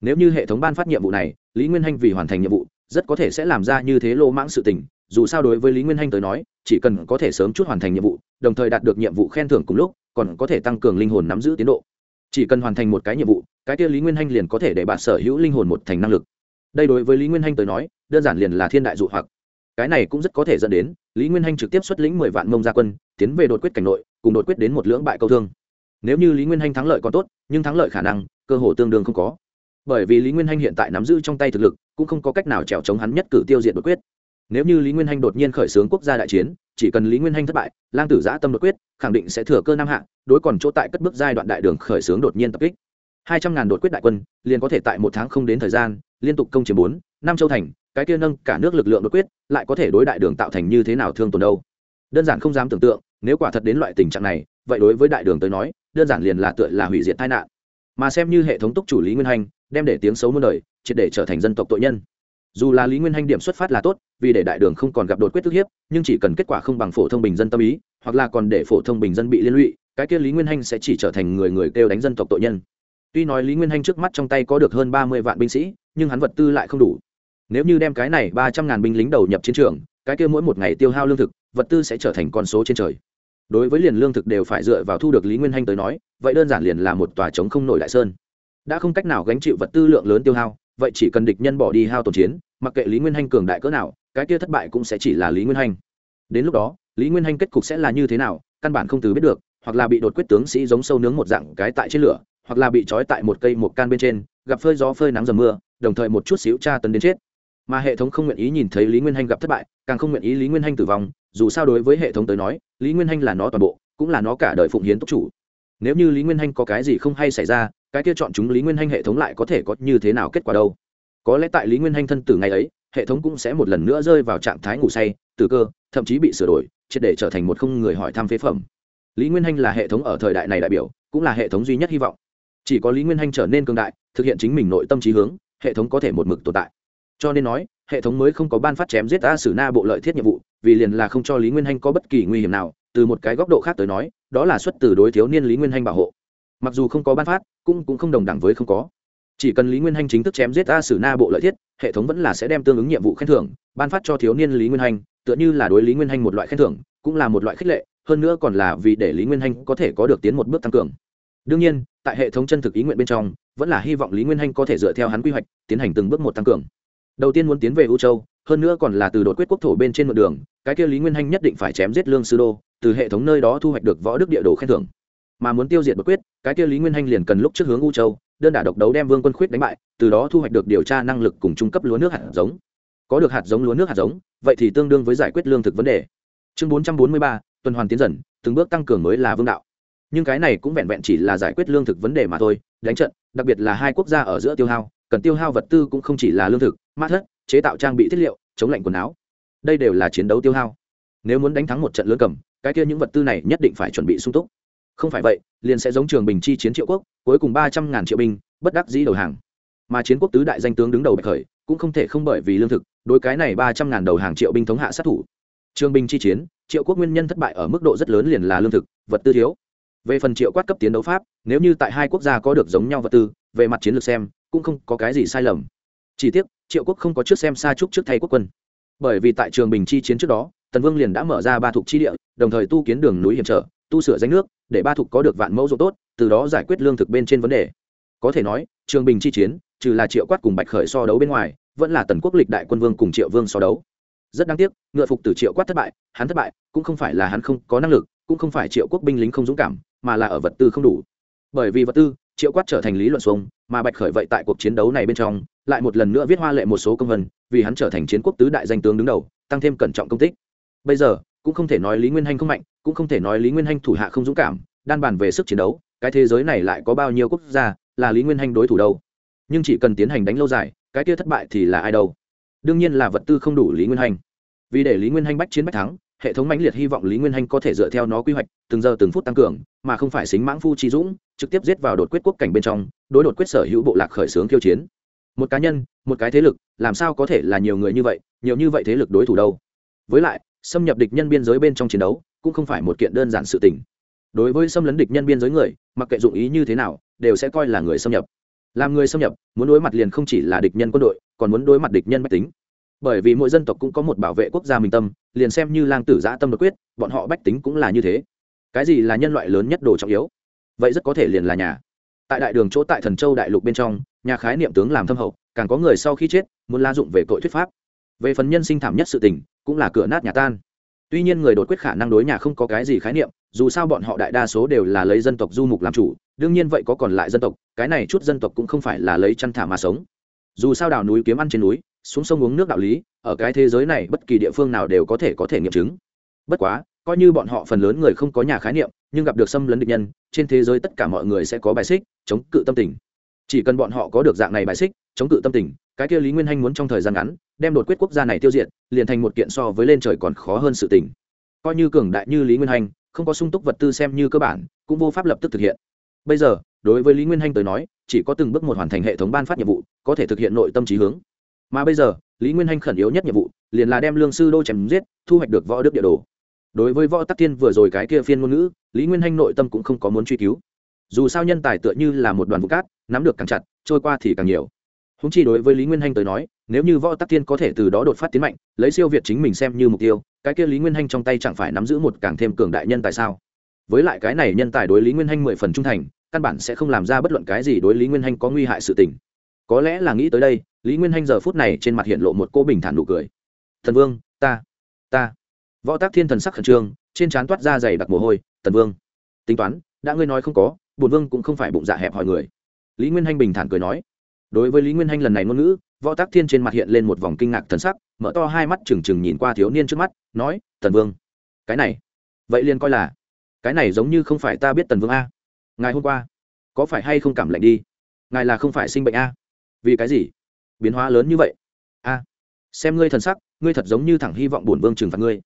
nếu như hệ thống ban phát nhiệm vụ này, lý nguyên hanh vì hoàn thành nhiệm vụ, rất có thể sẽ làm ra như thế lô mãng sự tình. Dù sao đối với lý nguyên hanh tới nói, chỉ cần có thể sớm chút hoàn thành nhiệm vụ, đồng thời đạt được nhiệm vụ khen thưởng cùng lúc, còn có thể tăng cường linh hồn nắm giữ tiến độ. Chỉ cần hoàn thành một cái nhiệm vụ, cái kia lý nguyên hanh liền có thể để bạn sở hữu linh hồn một thành năng lực. Đây đối với lý nguyên hanh tới nói, đơn giản liền là thiên đại dụ hoặc. Cái này cũng rất có thể dẫn đến, lý nguyên hanh trực tiếp xuất lĩnh mười vạn mông gia quân, tiến về đột quyết cảnh nội, cùng đột quyết đến một lưỡng bại câu thương. Nếu như lý nguyên hanh thắng lợi còn tốt, nhưng thắng lợi khả năng, cơ hồ tương đương không có bởi vì lý nguyên hanh hiện tại nắm giữ trong tay thực lực, cũng không có cách nào trèo chống hắn nhất cử tiêu diệt đột quyết. Nếu như lý nguyên hanh đột nhiên khởi xướng quốc gia đại chiến, chỉ cần lý nguyên hanh thất bại, lang tử giã tâm đột quyết, khẳng định sẽ thừa cơ nam hạng đối còn chỗ tại cất bước giai đoạn đại đường khởi xướng đột nhiên tập kích. Hai trăm ngàn đột quyết đại quân, liền có thể tại một tháng không đến thời gian, liên tục công chiếm bốn, năm châu thành, cái kia nâng cả nước lực lượng đột quyết, lại có thể đối đại đường tạo thành như thế nào thương tồn đâu? Đơn giản không dám tưởng tượng, nếu quả thật đến loại tình trạng này, vậy đối với đại đường tới nói, đơn giản liền là tựa là hủy diệt tai nạn. Mà xem như hệ thống túc chủ lý nguyên hành đem để tiếng xấu muôn đời, triệt để trở thành dân tộc tội nhân. Dù là lý nguyên hành điểm xuất phát là tốt, vì để đại đường không còn gặp đột quyết thức hiếp, nhưng chỉ cần kết quả không bằng phổ thông bình dân tâm ý, hoặc là còn để phổ thông bình dân bị liên lụy, cái kia lý nguyên hành sẽ chỉ trở thành người người kêu đánh dân tộc tội nhân. Tuy nói lý nguyên hành trước mắt trong tay có được hơn ba mươi vạn binh sĩ, nhưng hắn vật tư lại không đủ. Nếu như đem cái này ba trăm ngàn binh lính đầu nhập chiến trường, cái kia mỗi một ngày tiêu hao lương thực, vật tư sẽ trở thành con số trên trời. Đối với liền lương thực đều phải dựa vào thu được lý nguyên hanh tới nói, vậy đơn giản liền là một tòa trống không nổi đại sơn đã không cách nào gánh chịu vật tư lượng lớn tiêu hao, vậy chỉ cần địch nhân bỏ đi hao tổn chiến, mặc kệ lý nguyên hanh cường đại cỡ nào, cái kia thất bại cũng sẽ chỉ là lý nguyên hanh. Đến lúc đó, lý nguyên hanh kết cục sẽ là như thế nào, căn bản không từ biết được, hoặc là bị đột quyết tướng sĩ giống sâu nướng một dạng cái tại trên lửa, hoặc là bị trói tại một cây một can bên trên, gặp phơi gió phơi nắng dầm mưa, đồng thời một chút xíu tra tấn đến chết. Mà hệ thống không nguyện ý nhìn thấy lý nguyên hanh gặp thất bại, càng không nguyện ý lý nguyên hanh tử vong, dù sao đối với hệ thống tới nói, lý nguyên hanh là nó toàn bộ, cũng là nó cả đời phụng hiến tốc chủ. Nếu như lý nguyên hanh có cái gì không hay xảy ra cái kia chọn chúng lý nguyên hanh hệ thống lại có thể có như thế nào kết quả đâu? Có lẽ tại lý nguyên hanh thân tử ngày ấy, hệ thống cũng sẽ một lần nữa rơi vào trạng thái ngủ say từ cơ, thậm chí bị sửa đổi, triệt để trở thành một không người hỏi thăm phế phẩm. Lý nguyên hanh là hệ thống ở thời đại này đại biểu, cũng là hệ thống duy nhất hy vọng. Chỉ có lý nguyên hanh trở nên cương đại, thực hiện chính mình nội tâm trí hướng, hệ thống có thể một mực tồn tại. Cho nên nói, hệ thống mới không có ban phát chém giết ta xử na bộ lợi thiết nhiệm vụ, vì liền là không cho lý nguyên hanh có bất kỳ nguy hiểm nào, từ một cái góc độ khác tới nói, đó là xuất từ đối thiếu niên lý nguyên hanh bảo hộ mặc dù không có ban phát, cũng cũng không đồng đẳng với không có. Chỉ cần lý nguyên hanh chính thức chém giết a sử na bộ lợi thiết, hệ thống vẫn là sẽ đem tương ứng nhiệm vụ khen thưởng, ban phát cho thiếu niên lý nguyên hanh, tựa như là đối lý nguyên hanh một loại khen thưởng, cũng là một loại khích lệ, hơn nữa còn là vì để lý nguyên hanh có thể có được tiến một bước tăng cường. Đương nhiên, tại hệ thống chân thực ý nguyện bên trong, vẫn là hy vọng lý nguyên hanh có thể dựa theo hắn quy hoạch, tiến hành từng bước một tăng cường. Đầu tiên muốn tiến về u châu, hơn nữa còn là từ đột quyết quốc thổ bên trên một đường, cái kia lý nguyên hanh nhất định phải chém giết lương sư đô, từ hệ thống nơi đó thu hoạch được võ đức địa đồ khen thưởng. Mà muốn tiêu diệt đột quyết cái kia lý nguyên hanh liền cần lúc trước hướng u châu, đơn đả độc đấu đem vương quân khuyết đánh bại, từ đó thu hoạch được điều tra năng lực cùng trung cấp lúa nước hạt giống. Có được hạt giống lúa nước hạt giống, vậy thì tương đương với giải quyết lương thực vấn đề. Chương bốn trăm bốn mươi ba, tuần hoàn tiến dần, từng bước tăng cường mới là vương đạo. Nhưng cái này cũng vẹn vẹn chỉ là giải quyết lương thực vấn đề mà thôi, đánh trận, đặc biệt là hai quốc gia ở giữa tiêu hao, cần tiêu hao vật tư cũng không chỉ là lương thực mát thất, chế tạo trang bị thiết liệu, chống lạnh quần áo. Đây đều là chiến đấu tiêu hao. Nếu muốn đánh thắng một trận lớn cầm, cái kia những vật tư này nhất định phải chuẩn bị sung túc không phải vậy, liền sẽ giống trường bình chi chiến triệu quốc, cuối cùng ba trăm ngàn triệu binh, bất đắc dĩ đầu hàng. Mà chiến quốc tứ đại danh tướng đứng đầu bạch khởi, cũng không thể không bởi vì lương thực, đối cái này ba trăm ngàn đầu hàng triệu binh thống hạ sát thủ. Trường bình chi chiến, triệu quốc nguyên nhân thất bại ở mức độ rất lớn liền là lương thực, vật tư thiếu. Về phần triệu quát cấp tiến đấu pháp, nếu như tại hai quốc gia có được giống nhau vật tư, về mặt chiến lược xem, cũng không có cái gì sai lầm. Chỉ tiếc, triệu quốc không có trước xem xa trúc trước thay quốc quân. Bởi vì tại trường bình chi chiến trước đó, tần vương liền đã mở ra ba thục chi địa, đồng thời tu kiến đường núi hiểm trở tu sửa danh nước, để ba thục có được vạn mẫu ruộng tốt, từ đó giải quyết lương thực bên trên vấn đề. Có thể nói, trường bình chi chiến, trừ là triệu quát cùng bạch khởi so đấu bên ngoài, vẫn là tần quốc lịch đại quân vương cùng triệu vương so đấu. Rất đáng tiếc, ngựa phục từ triệu quát thất bại, hắn thất bại, cũng không phải là hắn không có năng lực, cũng không phải triệu quốc binh lính không dũng cảm, mà là ở vật tư không đủ. Bởi vì vật tư, triệu quát trở thành lý luận xuống mà bạch khởi vậy tại cuộc chiến đấu này bên trong, lại một lần nữa viết hoa lệ một số công vân, vì hắn trở thành chiến quốc tứ đại danh tướng đứng đầu, tăng thêm cẩn trọng công tích. Bây giờ cũng không thể nói lý nguyên hanh không mạnh, cũng không thể nói lý nguyên hanh thủ hạ không dũng cảm, đan bàn về sức chiến đấu, cái thế giới này lại có bao nhiêu quốc gia, là lý nguyên hanh đối thủ đâu? Nhưng chỉ cần tiến hành đánh lâu dài, cái kia thất bại thì là ai đâu? Đương nhiên là vật tư không đủ lý nguyên hanh. Vì để lý nguyên hanh bách chiến bách thắng, hệ thống mãnh liệt hy vọng lý nguyên hanh có thể dựa theo nó quy hoạch, từng giờ từng phút tăng cường, mà không phải xính mãng phu trí dũng, trực tiếp giết vào đột quyết quốc cảnh bên trong, đối đột quyết sở hữu bộ lạc khởi xướng khiêu chiến. Một cá nhân, một cái thế lực, làm sao có thể là nhiều người như vậy, nhiều như vậy thế lực đối thủ đâu? Với lại xâm nhập địch nhân biên giới bên trong chiến đấu, cũng không phải một kiện đơn giản sự tình. Đối với xâm lấn địch nhân biên giới người, mặc kệ dụng ý như thế nào, đều sẽ coi là người xâm nhập. Làm người xâm nhập, muốn đối mặt liền không chỉ là địch nhân quân đội, còn muốn đối mặt địch nhân mách tính. Bởi vì mỗi dân tộc cũng có một bảo vệ quốc gia mình tâm, liền xem như lang tử giã tâm đột quyết, bọn họ bách tính cũng là như thế. Cái gì là nhân loại lớn nhất đồ trọng yếu? Vậy rất có thể liền là nhà. Tại đại đường chỗ tại thần châu đại lục bên trong, nhà khái niệm tướng làm thâm hậu, càng có người sau khi chết, muốn la dụng về tội thuyết pháp. Về phần nhân sinh thảm nhất sự tình cũng là cửa nát nhà tan. Tuy nhiên người đột quyết khả năng đối nhà không có cái gì khái niệm, dù sao bọn họ đại đa số đều là lấy dân tộc du mục làm chủ, đương nhiên vậy có còn lại dân tộc, cái này chút dân tộc cũng không phải là lấy chăn thả mà sống. Dù sao đào núi kiếm ăn trên núi, xuống sông uống nước đạo lý, ở cái thế giới này bất kỳ địa phương nào đều có thể có thể nghiệm chứng. Bất quá, coi như bọn họ phần lớn người không có nhà khái niệm, nhưng gặp được xâm lấn địch nhân, trên thế giới tất cả mọi người sẽ có bài xích, chống cự tâm tình. Chỉ cần bọn họ có được dạng này bài xích, chống cự tâm tình, cái kia lý nguyên hanh muốn trong thời gian ngắn đem đột quyết quốc gia này tiêu diệt liền thành một kiện so với lên trời còn khó hơn sự tình. Coi như cường đại như lý nguyên Hành, không có sung túc vật tư xem như cơ bản cũng vô pháp lập tức thực hiện. Bây giờ đối với lý nguyên hanh tới nói chỉ có từng bước một hoàn thành hệ thống ban phát nhiệm vụ có thể thực hiện nội tâm trí hướng. Mà bây giờ lý nguyên hanh khẩn yếu nhất nhiệm vụ liền là đem lương sư đô chém giết thu hoạch được võ đức địa đồ. Đối với võ tắc tiên vừa rồi cái kia phiên ngôn ngữ lý nguyên hanh nội tâm cũng không có muốn truy cứu. Dù sao nhân tài tựa như là một đoàn vụ cát nắm được càng chặt trôi qua thì càng nhiều húng chi đối với lý nguyên hanh tới nói, nếu như võ tắc thiên có thể từ đó đột phát tiến mạnh, lấy siêu việt chính mình xem như mục tiêu, cái kia lý nguyên hanh trong tay chẳng phải nắm giữ một càng thêm cường đại nhân tài sao? Với lại cái này nhân tài đối lý nguyên hanh mười phần trung thành, căn bản sẽ không làm ra bất luận cái gì đối lý nguyên hanh có nguy hại sự tình. Có lẽ là nghĩ tới đây, lý nguyên hanh giờ phút này trên mặt hiện lộ một cô bình thản nụ cười. Thần vương, ta ta. Võ tác thiên thần sắc khẩn trương, trên trán toát ra dày đặc mồ hôi tần vương, tính toán, đã ngươi nói không có bùn vương cũng không phải bụng dạ hẹp hỏi người. Lý nguyên hanh bình thản cười nói đối với lý nguyên hanh lần này ngôn ngữ, võ tác thiên trên mặt hiện lên một vòng kinh ngạc thần sắc, mở to hai mắt trừng trừng nhìn qua thiếu niên trước mắt, nói, tần vương, cái này, vậy liền coi là, cái này giống như không phải ta biết tần vương a. Ngài hôm qua, có phải hay không cảm lạnh đi? Ngài là không phải sinh bệnh a. Vì cái gì? Biến hóa lớn như vậy? A. Xem ngươi thần sắc, ngươi thật giống như thẳng hy vọng bổn vương trừng phạt ngươi.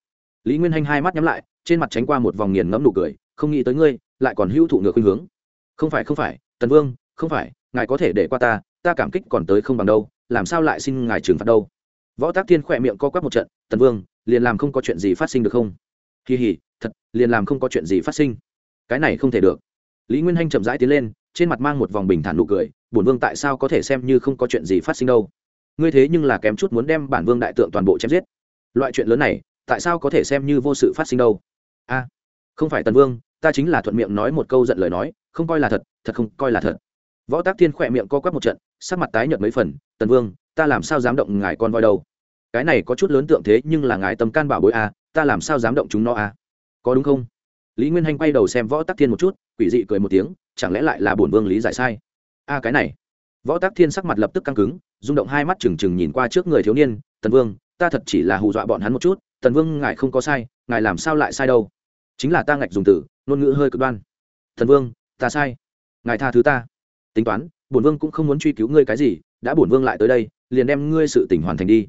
Lý nguyên hanh hai mắt nhắm lại, trên mặt tránh qua một vòng nghiền ngẫm nụ cười, không nghĩ tới ngươi, lại còn hữu thụ ngược khuynh hướng. Không phải không phải, tần vương, không phải, ngài có thể để qua ta ta cảm kích còn tới không bằng đâu, làm sao lại xin ngài trừng phạt đâu? Võ tác thiên khỏe miệng co quắp một trận, tần vương, liền làm không có chuyện gì phát sinh được không? Kỳ hỉ thật, liền làm không có chuyện gì phát sinh. Cái này không thể được. Lý nguyên hanh chậm rãi tiến lên, trên mặt mang một vòng bình thản nụ cười, bổn vương tại sao có thể xem như không có chuyện gì phát sinh đâu? Ngươi thế nhưng là kém chút muốn đem bản vương đại tượng toàn bộ chém giết. Loại chuyện lớn này, tại sao có thể xem như vô sự phát sinh đâu? A, không phải tần vương, ta chính là thuận miệng nói một câu giận lời nói, không coi là thật thật không coi là thật võ tác thiên khỏe miệng co quắp một trận, sắc mặt tái nhợt mấy phần, tần vương, ta làm sao dám động ngài con voi đâu? Cái này có chút lớn tượng thế nhưng là ngài tâm can bảo bối a ta làm sao dám động chúng nó a có đúng không? Lý nguyên hanh quay đầu xem võ tắc thiên một chút, quỷ dị cười một tiếng, chẳng lẽ lại là bổn vương lý giải sai? A, cái này. Võ tắc thiên sắc mặt lập tức căng cứng, rung động hai mắt trừng trừng nhìn qua trước người thiếu niên, tần vương, ta thật chỉ là hù dọa bọn hắn một chút, tần vương ngài không có sai, ngài làm sao lại sai đâu? Chính là ta ngạch dùng từ, ngôn ngữ hơi cực đoan. Thần vương, ta sai, ngài tha thứ ta tính toán, bổn vương cũng không muốn truy cứu ngươi cái gì, đã bổn vương lại tới đây, liền đem ngươi sự tỉnh hoàn thành đi.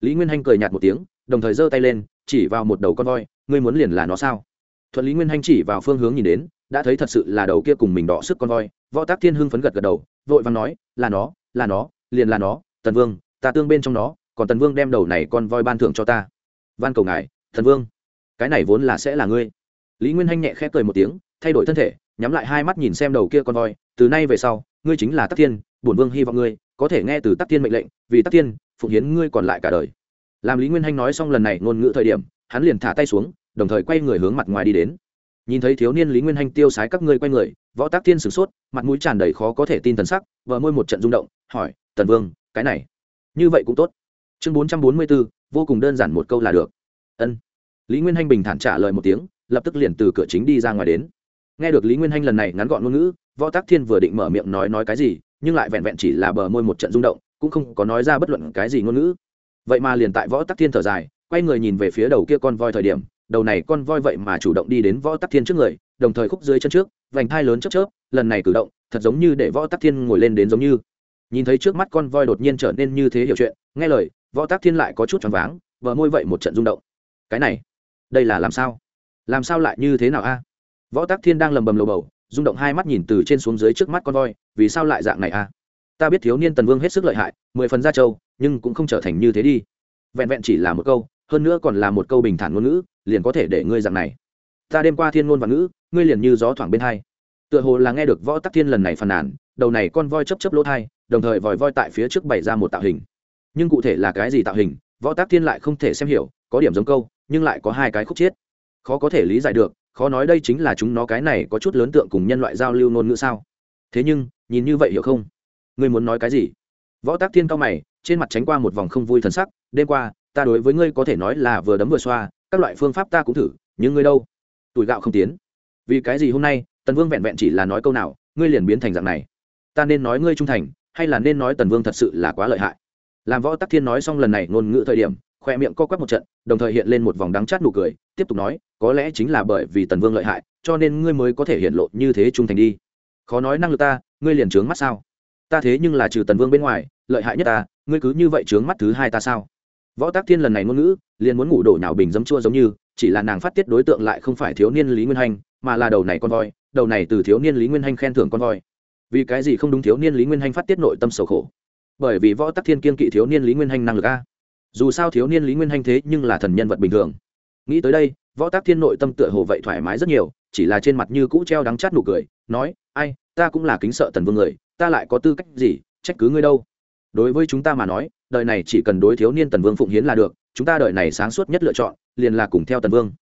Lý nguyên hanh cười nhạt một tiếng, đồng thời giơ tay lên, chỉ vào một đầu con voi, ngươi muốn liền là nó sao? Thuận lý nguyên hanh chỉ vào phương hướng nhìn đến, đã thấy thật sự là đầu kia cùng mình đọ sức con voi, võ tác thiên hưng phấn gật gật đầu, vội vàng nói, là nó là nó, liền là nó, tần vương, ta tương bên trong nó, còn tần vương đem đầu này con voi ban thưởng cho ta. Van cầu ngài thần vương, cái này vốn là sẽ là ngươi. Lý nguyên hanh nhẹ khẽ cười một tiếng, thay đổi thân thể, nhắm lại hai mắt nhìn xem đầu kia con voi từ nay về sau, ngươi chính là tắc thiên, bổn vương hy vọng ngươi có thể nghe từ tắc thiên mệnh lệnh, vì tắc thiên, phụng hiến ngươi còn lại cả đời. Làm lý nguyên hanh nói xong lần này ngôn ngữ thời điểm, hắn liền thả tay xuống, đồng thời quay người hướng mặt ngoài đi đến. Nhìn thấy thiếu niên lý nguyên hanh tiêu sái các ngươi quay người, võ tác thiên sửng sốt, mặt mũi tràn đầy khó có thể tin thần sắc vợ môi một trận rung động, hỏi, tần vương, cái này, như vậy cũng tốt. Chương bốn trăm bốn mươi bốn vô cùng đơn giản một câu là được. Ân. Lý nguyên hanh bình thản trả lời một tiếng, lập tức liền từ cửa chính đi ra ngoài đến. Nghe được lý nguyên hanh lần này ngắn gọn ngôn ngữ võ tác thiên vừa định mở miệng nói nói cái gì, nhưng lại vẹn vẹn chỉ là bờ môi một trận rung động, cũng không có nói ra bất luận cái gì ngôn ngữ. Vậy mà liền tại võ tắc thiên thở dài, quay người nhìn về phía đầu kia con voi thời điểm, đầu này con voi vậy mà chủ động đi đến võ tắc thiên trước người, đồng thời khúc dưới chân trước, vành thai lớn chớp chớp, lần này cử động, thật giống như để võ tắc thiên ngồi lên đến giống như. Nhìn thấy trước mắt con voi đột nhiên trở nên như thế hiểu chuyện, nghe lời, võ tắc thiên lại có chút choáng váng vợ môi vậy một trận rung động. Cái này, đây là làm sao? Làm sao lại như thế nào a? Võ Tắc thiên đang lầm bầm lầu bầu rung động hai mắt nhìn từ trên xuống dưới trước mắt con voi, vì sao lại dạng này a ta biết thiếu niên tần vương hết sức lợi hại, mười phần ra châu nhưng cũng không trở thành như thế đi. Vẹn vẹn chỉ là một câu, hơn nữa còn là một câu bình thản ngôn ngữ, liền có thể để ngươi dạng này. Ta đêm qua thiên ngôn và ngữ, ngươi liền như gió thoảng bên hai. Tựa hồ là nghe được võ tắc thiên lần này phàn nàn, đầu này con voi chấp chấp lỗ thai, đồng thời vòi voi tại phía trước bày ra một tạo hình. Nhưng cụ thể là cái gì tạo hình, võ tác thiên lại không thể xem hiểu, có điểm giống câu, nhưng lại có hai cái khúc chiết. Khó có thể lý giải được khó nói đây chính là chúng nó cái này có chút lớn tượng cùng nhân loại giao lưu ngôn ngữ sao? Thế nhưng, nhìn như vậy hiểu không? Ngươi muốn nói cái gì? Võ tác thiên cao mày, trên mặt tránh qua một vòng không vui thần sắc, đêm qua, ta đối với ngươi có thể nói là vừa đấm vừa xoa, các loại phương pháp ta cũng thử, nhưng ngươi đâu? Tuổi gạo không tiến. Vì cái gì hôm nay, tần vương vẹn vẹn chỉ là nói câu nào, ngươi liền biến thành dạng này? Ta nên nói ngươi trung thành, hay là nên nói tần vương thật sự là quá lợi hại? Làm võ tắc thiên nói xong lần này ngôn ngữ thời điểm, khoe miệng co quắp một trận, đồng thời hiện lên một vòng đắng chát nụ cười tiếp tục nói, có lẽ chính là bởi vì tần vương lợi hại, cho nên ngươi mới có thể hiện lộ như thế trung thành đi. Khó nói năng lực ta, ngươi liền trướng mắt sao? Ta thế nhưng là trừ tần vương bên ngoài, lợi hại nhất ta, ngươi cứ như vậy trướng mắt thứ hai ta sao? Võ tác thiên lần này ngôn ngữ, liền muốn ngủ đổ nhào bình dấm chua giống như, chỉ là nàng phát tiết đối tượng lại không phải thiếu niên lý nguyên hanh, mà là đầu này con voi, đầu này từ thiếu niên lý nguyên hanh khen thưởng con voi. Vì cái gì không đúng thiếu niên lý nguyên hanh phát tiết nội tâm sầu khổ? Bởi vì võ tắc thiên kiên kỵ thiếu niên lý nguyên hanh năng lực a. Dù sao thiếu niên lý nguyên hanh thế nhưng là thần nhân vật bình thường nghĩ tới đây, võ tắc thiên nội tâm tựa hồ vậy thoải mái rất nhiều, chỉ là trên mặt như cũ treo đắng chát nụ cười, nói, ai, ta cũng là kính sợ tần vương người, ta lại có tư cách gì, trách cứ ngươi đâu? Đối với chúng ta mà nói, đời này chỉ cần đối thiếu niên tần vương phụng hiến là được, chúng ta đời này sáng suốt nhất lựa chọn, liền là cùng theo tần vương.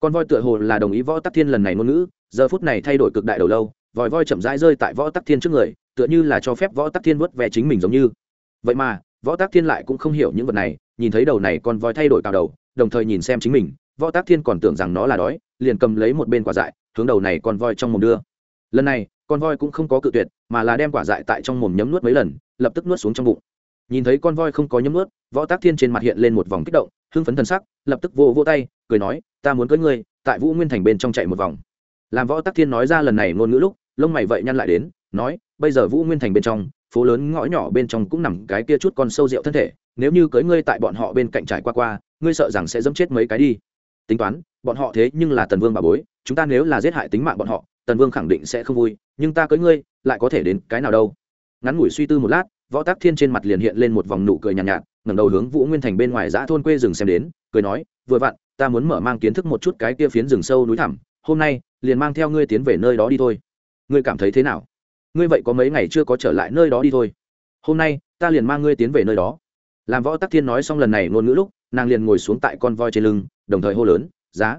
Con voi tựa hồ là đồng ý võ tắc thiên lần này ngôn ngữ, giờ phút này thay đổi cực đại đầu lâu, vòi voi chậm rãi rơi tại võ tắc thiên trước người, tựa như là cho phép võ tắc thiên vớt ve chính mình giống như. Vậy mà, võ tắc thiên lại cũng không hiểu những vật này, nhìn thấy đầu này con voi thay đổi cao đầu, đồng thời nhìn xem chính mình võ Tác thiên còn tưởng rằng nó là đói, liền cầm lấy một bên quả dại, hướng đầu này con voi trong mồm đưa. Lần này, con voi cũng không có cự tuyệt, mà là đem quả dại tại trong mồm nhấm nuốt mấy lần, lập tức nuốt xuống trong bụng. Nhìn thấy con voi không có nhấm nuốt, võ tác thiên trên mặt hiện lên một vòng kích động, hưng phấn thần sắc, lập tức vô vô tay, cười nói, ta muốn cưới ngươi, tại vũ nguyên thành bên trong chạy một vòng. Làm võ tác thiên nói ra lần này ngôn ngữ lúc, lông mày vậy nhăn lại đến, nói, bây giờ vũ nguyên thành bên trong, phố lớn ngõ nhỏ bên trong cũng nằm cái kia chút con sâu rượu thân thể, nếu như cưới ngươi tại bọn họ bên cạnh trải qua qua, ngươi sợ rằng sẽ dẫm chết mấy cái đi tính toán bọn họ thế nhưng là tần vương bà bối chúng ta nếu là giết hại tính mạng bọn họ tần vương khẳng định sẽ không vui nhưng ta cưới ngươi lại có thể đến cái nào đâu? Ngắn ngủi suy tư một lát võ tác thiên trên mặt liền hiện lên một vòng nụ cười nhàn nhạt, nhạt ngẩng đầu hướng vũ nguyên thành bên ngoài giã thôn quê rừng xem đến cười nói vừa vặn ta muốn mở mang kiến thức một chút cái kia phiến rừng sâu núi thẳm hôm nay liền mang theo ngươi tiến về nơi đó đi thôi. Ngươi cảm thấy thế nào? Ngươi vậy có mấy ngày chưa có trở lại nơi đó đi thôi. Hôm nay ta liền mang ngươi tiến về nơi đó. Làm võ tắc thiên nói xong lần này ngôn ngữ lúc nàng liền ngồi xuống tại con voi trên lưng, đồng thời hô lớn, giá.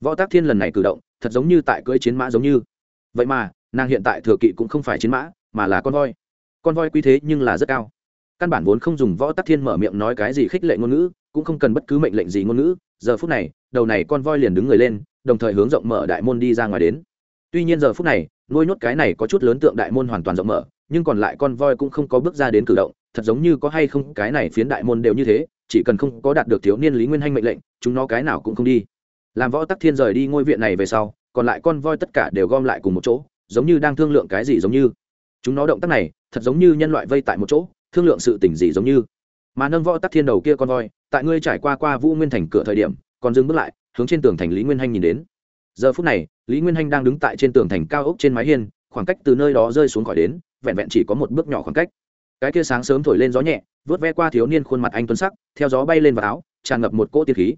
Võ Tác thiên lần này cử động, thật giống như tại cưỡi chiến mã giống như. Vậy mà, nàng hiện tại thừa kỵ cũng không phải chiến mã, mà là con voi. Con voi quy thế nhưng là rất cao. Căn bản vốn không dùng võ tắc thiên mở miệng nói cái gì khích lệ ngôn ngữ, cũng không cần bất cứ mệnh lệnh gì ngôn ngữ. Giờ phút này, đầu này con voi liền đứng người lên, đồng thời hướng rộng mở đại môn đi ra ngoài đến. Tuy nhiên giờ phút này, nuôi nhốt cái này có chút lớn tượng đại môn hoàn toàn rộng mở, nhưng còn lại con voi cũng không có bước ra đến cử động, thật giống như có hay không cái này phiến đại môn đều như thế chỉ cần không có đạt được thiếu niên lý nguyên hanh mệnh lệnh, chúng nó cái nào cũng không đi. Làm võ tắc thiên rời đi ngôi viện này về sau, còn lại con voi tất cả đều gom lại cùng một chỗ, giống như đang thương lượng cái gì giống như. Chúng nó động tác này, thật giống như nhân loại vây tại một chỗ, thương lượng sự tình gì giống như. Mà nâng võ tắc thiên đầu kia con voi, tại ngươi trải qua qua vũ nguyên thành cửa thời điểm, còn dừng bước lại, hướng trên tường thành lý nguyên hanh nhìn đến. Giờ phút này, lý nguyên hanh đang đứng tại trên tường thành cao ốc trên mái hiên, khoảng cách từ nơi đó rơi xuống khỏi đến, vẹn vẹn chỉ có một bước nhỏ khoảng cách. Cái kia sáng sớm thổi lên gió nhẹ vớt ve qua thiếu niên khuôn mặt anh tuấn sắc, theo gió bay lên vào áo, tràn ngập một cỗ tiên khí.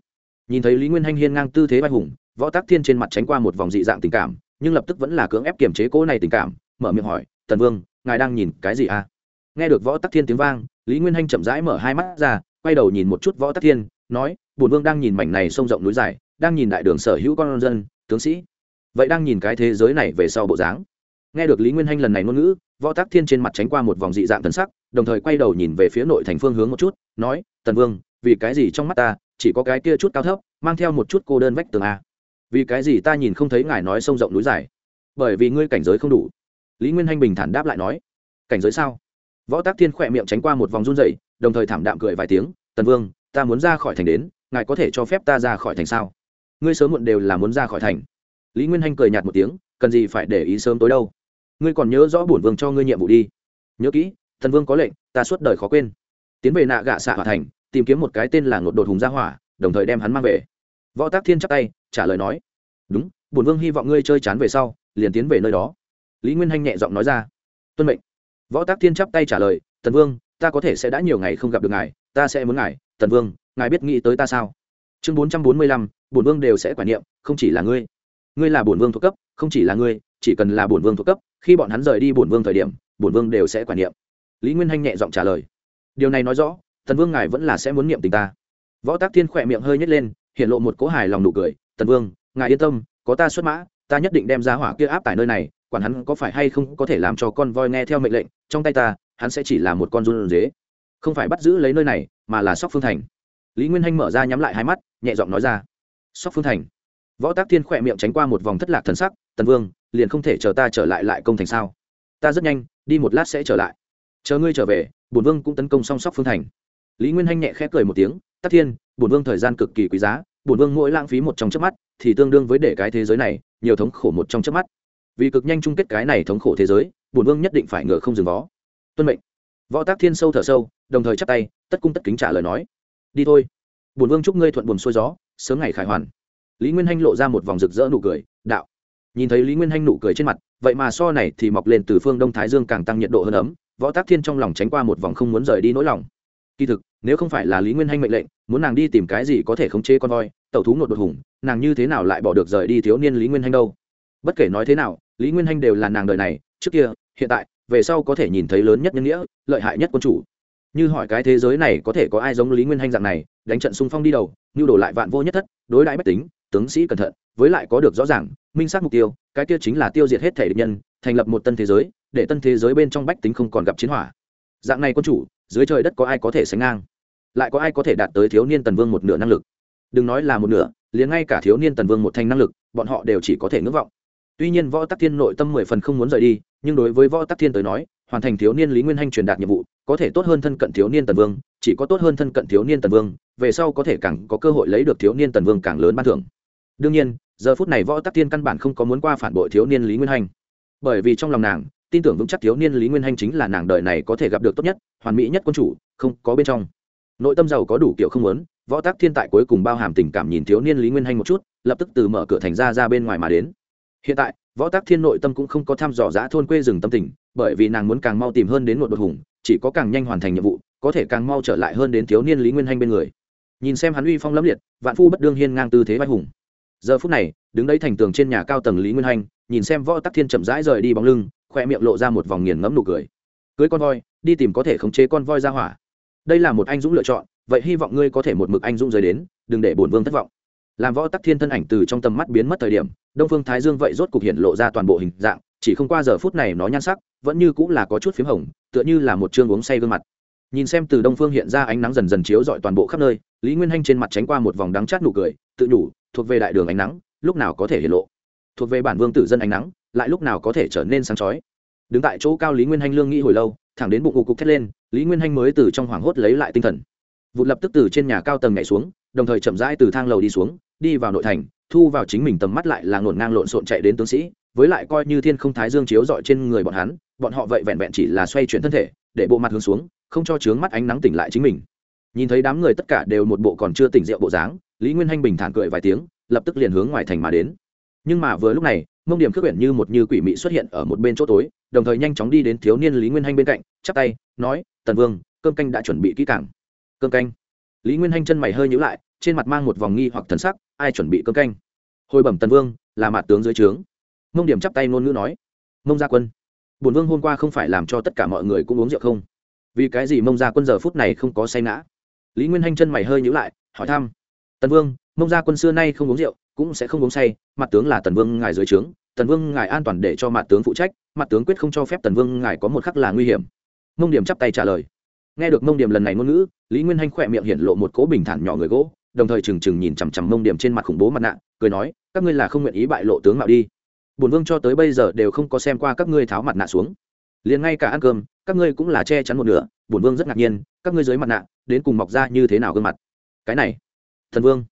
Nhìn thấy lý nguyên hanh hiên ngang tư thế vai hùng, võ tác thiên trên mặt tránh qua một vòng dị dạng tình cảm, nhưng lập tức vẫn là cưỡng ép kiềm chế cỗ này tình cảm, mở miệng hỏi, tần vương, ngài đang nhìn cái gì à? Nghe được võ tắc thiên tiếng vang, lý nguyên hanh chậm rãi mở hai mắt ra, quay đầu nhìn một chút võ tắc thiên, nói bùn vương đang nhìn mảnh này sông rộng núi dài, đang nhìn đại đường sở hữu con dân, tướng sĩ. Vậy đang nhìn cái thế giới này về sau bộ dáng nghe được lý nguyên hanh lần này ngôn ngữ, võ tắc thiên trên mặt tránh qua một vòng dị dạng tân sắc, đồng thời quay đầu nhìn về phía nội thành phương hướng một chút, nói, tần vương, vì cái gì trong mắt ta chỉ có cái kia chút cao thấp, mang theo một chút cô đơn vách tường a? Vì cái gì ta nhìn không thấy ngài nói sông rộng núi dài? Bởi vì ngươi cảnh giới không đủ. Lý nguyên hanh bình thản đáp lại nói, cảnh giới sao? Võ tác thiên khỏe miệng tránh qua một vòng run dậy đồng thời thảm đạm cười vài tiếng, tần vương, ta muốn ra khỏi thành đến, ngài có thể cho phép ta ra khỏi thành sao? Ngươi sớm muộn đều là muốn ra khỏi thành. Lý nguyên hanh cười nhạt một tiếng, cần gì phải để ý sớm tối đâu? Ngươi còn nhớ rõ bổn vương cho ngươi nhiệm vụ đi. Nhớ kỹ, thần vương có lệnh, ta suốt đời khó quên. Tiến về nạ gạ xạ hòa thành, tìm kiếm một cái tên là ngột đột hùng gia hỏa, đồng thời đem hắn mang về. Võ tác thiên chắp tay, trả lời nói, đúng, bổn vương hy vọng ngươi chơi chán về sau, liền tiến về nơi đó. Lý nguyên hanh nhẹ giọng nói ra, tuân mệnh. Võ tác thiên chắp tay trả lời tần vương, ta có thể sẽ đã nhiều ngày không gặp được ngài, ta sẽ muốn ngài tần vương, ngài biết nghĩ tới ta sao? Chương bốn trăm bốn mươi lăm, bổn vương đều sẽ quản niệm, không chỉ là ngươi. Ngươi là bổn vương thuộc cấp, không chỉ là ngươi chỉ cần là bổn vương thuộc cấp, khi bọn hắn rời đi bổn vương thời điểm, bổn vương đều sẽ quản niệm. Lý nguyên hanh nhẹ giọng trả lời. Điều này nói rõ, tần vương ngài vẫn là sẽ muốn niệm tình ta. Võ tác thiên khỏe miệng hơi nhét lên, hiện lộ một cố hài lòng nụ cười. Tần vương, ngài yên tâm, có ta xuất mã, ta nhất định đem ra hỏa kia áp tại nơi này, quản hắn có phải hay không có thể làm cho con voi nghe theo mệnh lệnh, trong tay ta, hắn sẽ chỉ là một con run dế không phải bắt giữ lấy nơi này, mà là sóc phương thành. Lý nguyên hanh mở ra nhắm lại hai mắt, nhẹ giọng nói ra. Sóc phương thành. Võ tác thiên khỏe miệng tránh qua một vòng thất lạc thần sắc, tần vương liền không thể chờ ta trở lại lại công thành sao? Ta rất nhanh, đi một lát sẽ trở lại. Chờ ngươi trở về, bổn vương cũng tấn công song sóc phương thành. Lý nguyên hanh nhẹ khẽ cười một tiếng, tắc thiên, bổn vương thời gian cực kỳ quý giá, bổn vương mỗi lãng phí một trong chớp mắt, thì tương đương với để cái thế giới này nhiều thống khổ một trong chớp mắt. Vì cực nhanh chung kết cái này thống khổ thế giới, bổn vương nhất định phải ngựa không dừng vó. Tuân mệnh. Võ tác thiên sâu thở sâu, đồng thời chắp tay, tất cung tất kính trả lời nói, đi thôi. Bổn vương chúc ngươi thuận buồm xuôi gió, sớm ngày khải hoàn. Lý nguyên hanh lộ ra một vòng rực rỡ nụ cười, đạo nhìn thấy lý nguyên hanh nụ cười trên mặt, vậy mà so này thì mọc lên từ phương đông thái dương càng tăng nhiệt độ hơn ấm, võ tác thiên trong lòng tránh qua một vòng không muốn rời đi nỗi lòng. Kỳ thực, nếu không phải là lý nguyên hanh mệnh lệnh, muốn nàng đi tìm cái gì có thể khống chế con voi, tẩu thú ngột đột hùng, nàng như thế nào lại bỏ được rời đi thiếu niên lý nguyên hanh đâu? Bất kể nói thế nào, lý nguyên hanh đều là nàng đời này, trước kia, hiện tại, về sau có thể nhìn thấy lớn nhất nhân nghĩa, lợi hại nhất quân chủ. Như hỏi cái thế giới này có thể có ai giống lý nguyên hanh dạng này, đánh trận xung phong đi đầu như đổ lại vạn vô nhất thất, đối đãi bách tính tướng sĩ cẩn thận, với lại có được rõ ràng, minh xác mục tiêu, cái kia chính là tiêu diệt hết thể địch nhân, thành lập một tân thế giới, để tân thế giới bên trong bách tính không còn gặp chiến hỏa. Dạng này quân chủ, dưới trời đất có ai có thể sánh ngang? Lại có ai có thể đạt tới thiếu niên tần vương một nửa năng lực? Đừng nói là một nửa, liền ngay cả thiếu niên tần vương một thanh năng lực, bọn họ đều chỉ có thể ngưỡng vọng. Tuy nhiên võ tắc thiên nội tâm mười phần không muốn rời đi, nhưng đối với võ tắc thiên tới nói, hoàn thành thiếu niên lý nguyên hanh truyền đạt nhiệm vụ, có thể tốt hơn thân cận thiếu niên tần vương, chỉ có tốt hơn thân cận thiếu niên tần vương, về sau có thể càng có cơ hội lấy được thiếu niên tần vương càng lớn ban thưởng đương nhiên, giờ phút này võ tắc thiên căn bản không có muốn qua phản bội thiếu niên lý nguyên hanh. Bởi vì trong lòng nàng, tin tưởng vững chắc thiếu niên lý nguyên hanh chính là nàng đời này có thể gặp được tốt nhất, hoàn mỹ nhất quân chủ, không có bên trong. Nội tâm giàu có đủ kiểu không muốn, võ tác thiên tại cuối cùng bao hàm tình cảm nhìn thiếu niên lý nguyên hanh một chút, lập tức từ mở cửa thành ra ra bên ngoài mà đến. Hiện tại, võ tác thiên nội tâm cũng không có thăm dò giã thôn quê rừng tâm tình, bởi vì nàng muốn càng mau tìm hơn đến một đột hùng, chỉ có càng nhanh hoàn thành nhiệm vụ, có thể càng mau trở lại hơn đến thiếu niên lý nguyên hanh bên người. Nhìn xem hắn uy phong lẫm liệt, vạn phu bất đương hiên ngang tư thế vai hùng giờ phút này, đứng đấy thành tường trên nhà cao tầng lý nguyên hanh nhìn xem võ tắc thiên chậm rãi rời đi bóng lưng, khoe miệng lộ ra một vòng nghiền ngẫm nụ cười. Cưới con voi, đi tìm có thể khống chế con voi ra hỏa. Đây là một anh dũng lựa chọn, vậy hy vọng ngươi có thể một mực anh dũng rời đến, đừng để bổn vương thất vọng. Làm võ tắc thiên thân ảnh từ trong tầm mắt biến mất thời điểm, đông phương thái dương vậy rốt cục hiện lộ ra toàn bộ hình dạng, chỉ không qua giờ phút này nó nhan sắc, vẫn như cũng là có chút p h í m hồng, tựa như là một chương uống say gương mặt. Nhìn xem từ đông phương hiện ra ánh nắng dần dần chiếu dọi toàn bộ khắp nơi, lý nguyên hanh trên mặt tránh qua một vòng đắng chát nụ cười, tự nhủ thuộc về đại đường ánh nắng, lúc nào có thể hiện lộ. Thuộc về bản vương tử dân ánh nắng, lại lúc nào có thể trở nên sáng chói. Đứng tại chỗ cao lý nguyên hanh lương nghĩ hồi lâu, thẳng đến bụng ụ cục thét lên, lý nguyên hanh mới từ trong hoảng hốt lấy lại tinh thần. Vụt lập tức từ trên nhà cao tầng nhảy xuống, đồng thời chậm rãi từ thang lầu đi xuống, đi vào nội thành, thu vào chính mình tầm mắt lại là ngổn ngang lộn xộn chạy đến tướng sĩ, với lại coi như thiên không thái dương chiếu dọi trên người bọn hắn, bọn họ vậy vẹn vẹn chỉ là xoay chuyển thân thể, để bộ mặt hướng xuống, không cho chướng mắt ánh nắng tỉnh lại chính mình. Nhìn thấy đám người tất cả đều một bộ còn chưa tỉnh rượu bộ dáng lý nguyên hanh bình thản cười vài tiếng, lập tức liền hướng ngoài thành mà đến. Nhưng mà vừa lúc này, mông điểm khước quyển như một như quỷ mị xuất hiện ở một bên chỗ tối, đồng thời nhanh chóng đi đến thiếu niên lý nguyên hanh bên cạnh, chắp tay, nói, tần vương, cơm canh đã chuẩn bị kỹ càng. Cơm canh? Lý nguyên hanh chân mày hơi nhữ lại, trên mặt mang một vòng nghi hoặc thần sắc, ai chuẩn bị cơm canh? Hồi bẩm tần vương, là mặt tướng dưới trướng. Mông điểm chắp tay ngôn ngữ nói, mông gia quân bùn vương hôm qua không phải làm cho tất cả mọi người cũng uống rượu không? Vì cái gì mông gia quân giờ phút này không có say ngã? Lý nguyên hanh chân mày hơi nhữ lại, hỏi thăm tần vương, mông gia quân xưa nay không uống rượu, cũng sẽ không uống say, mặt tướng là tần vương ngài dưới trướng, tần vương ngài an toàn để cho mặt tướng phụ trách, mặt tướng quyết không cho phép tần vương ngài có một khắc là nguy hiểm. Mông điểm chắp tay trả lời. Nghe được mông điểm lần này ngôn ngữ, lý nguyên hanh khỏe miệng hiện lộ một cố bình thản nhỏ người gỗ, đồng thời trừng trừng nhìn chằm chằm mông điểm trên mặt khủng bố mặt nạ, cười nói, các ngươi là không nguyện ý bại lộ tướng mạo đi. Bổn vương cho tới bây giờ đều không có xem qua các ngươi tháo mặt nạ xuống. Liền ngay cả ăn cơm, các ngươi cũng là che chắn một nửa. Bổn vương rất ngạc nhiên, các ngươi dưới mặt nạ, đến cùng mọc ra như thế nào gương mặt? Cái này thần vương.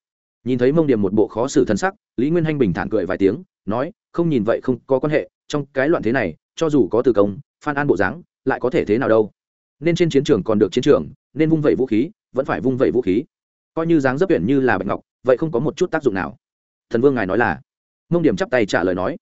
Nhìn thấy mông điểm một bộ khó xử thân sắc, lý nguyên hanh bình thản cười vài tiếng, nói, không nhìn vậy không có quan hệ, trong cái loạn thế này, cho dù có từ công, phan an bộ dáng, lại có thể thế nào đâu. Nên trên chiến trường còn được chiến trường, nên vung vẩy vũ khí, vẫn phải vung vẩy vũ khí. Coi như dáng dấp tuyển như là bạch ngọc, vậy không có một chút tác dụng nào. Thần vương ngài nói là. Mông điểm chắp tay trả lời nói,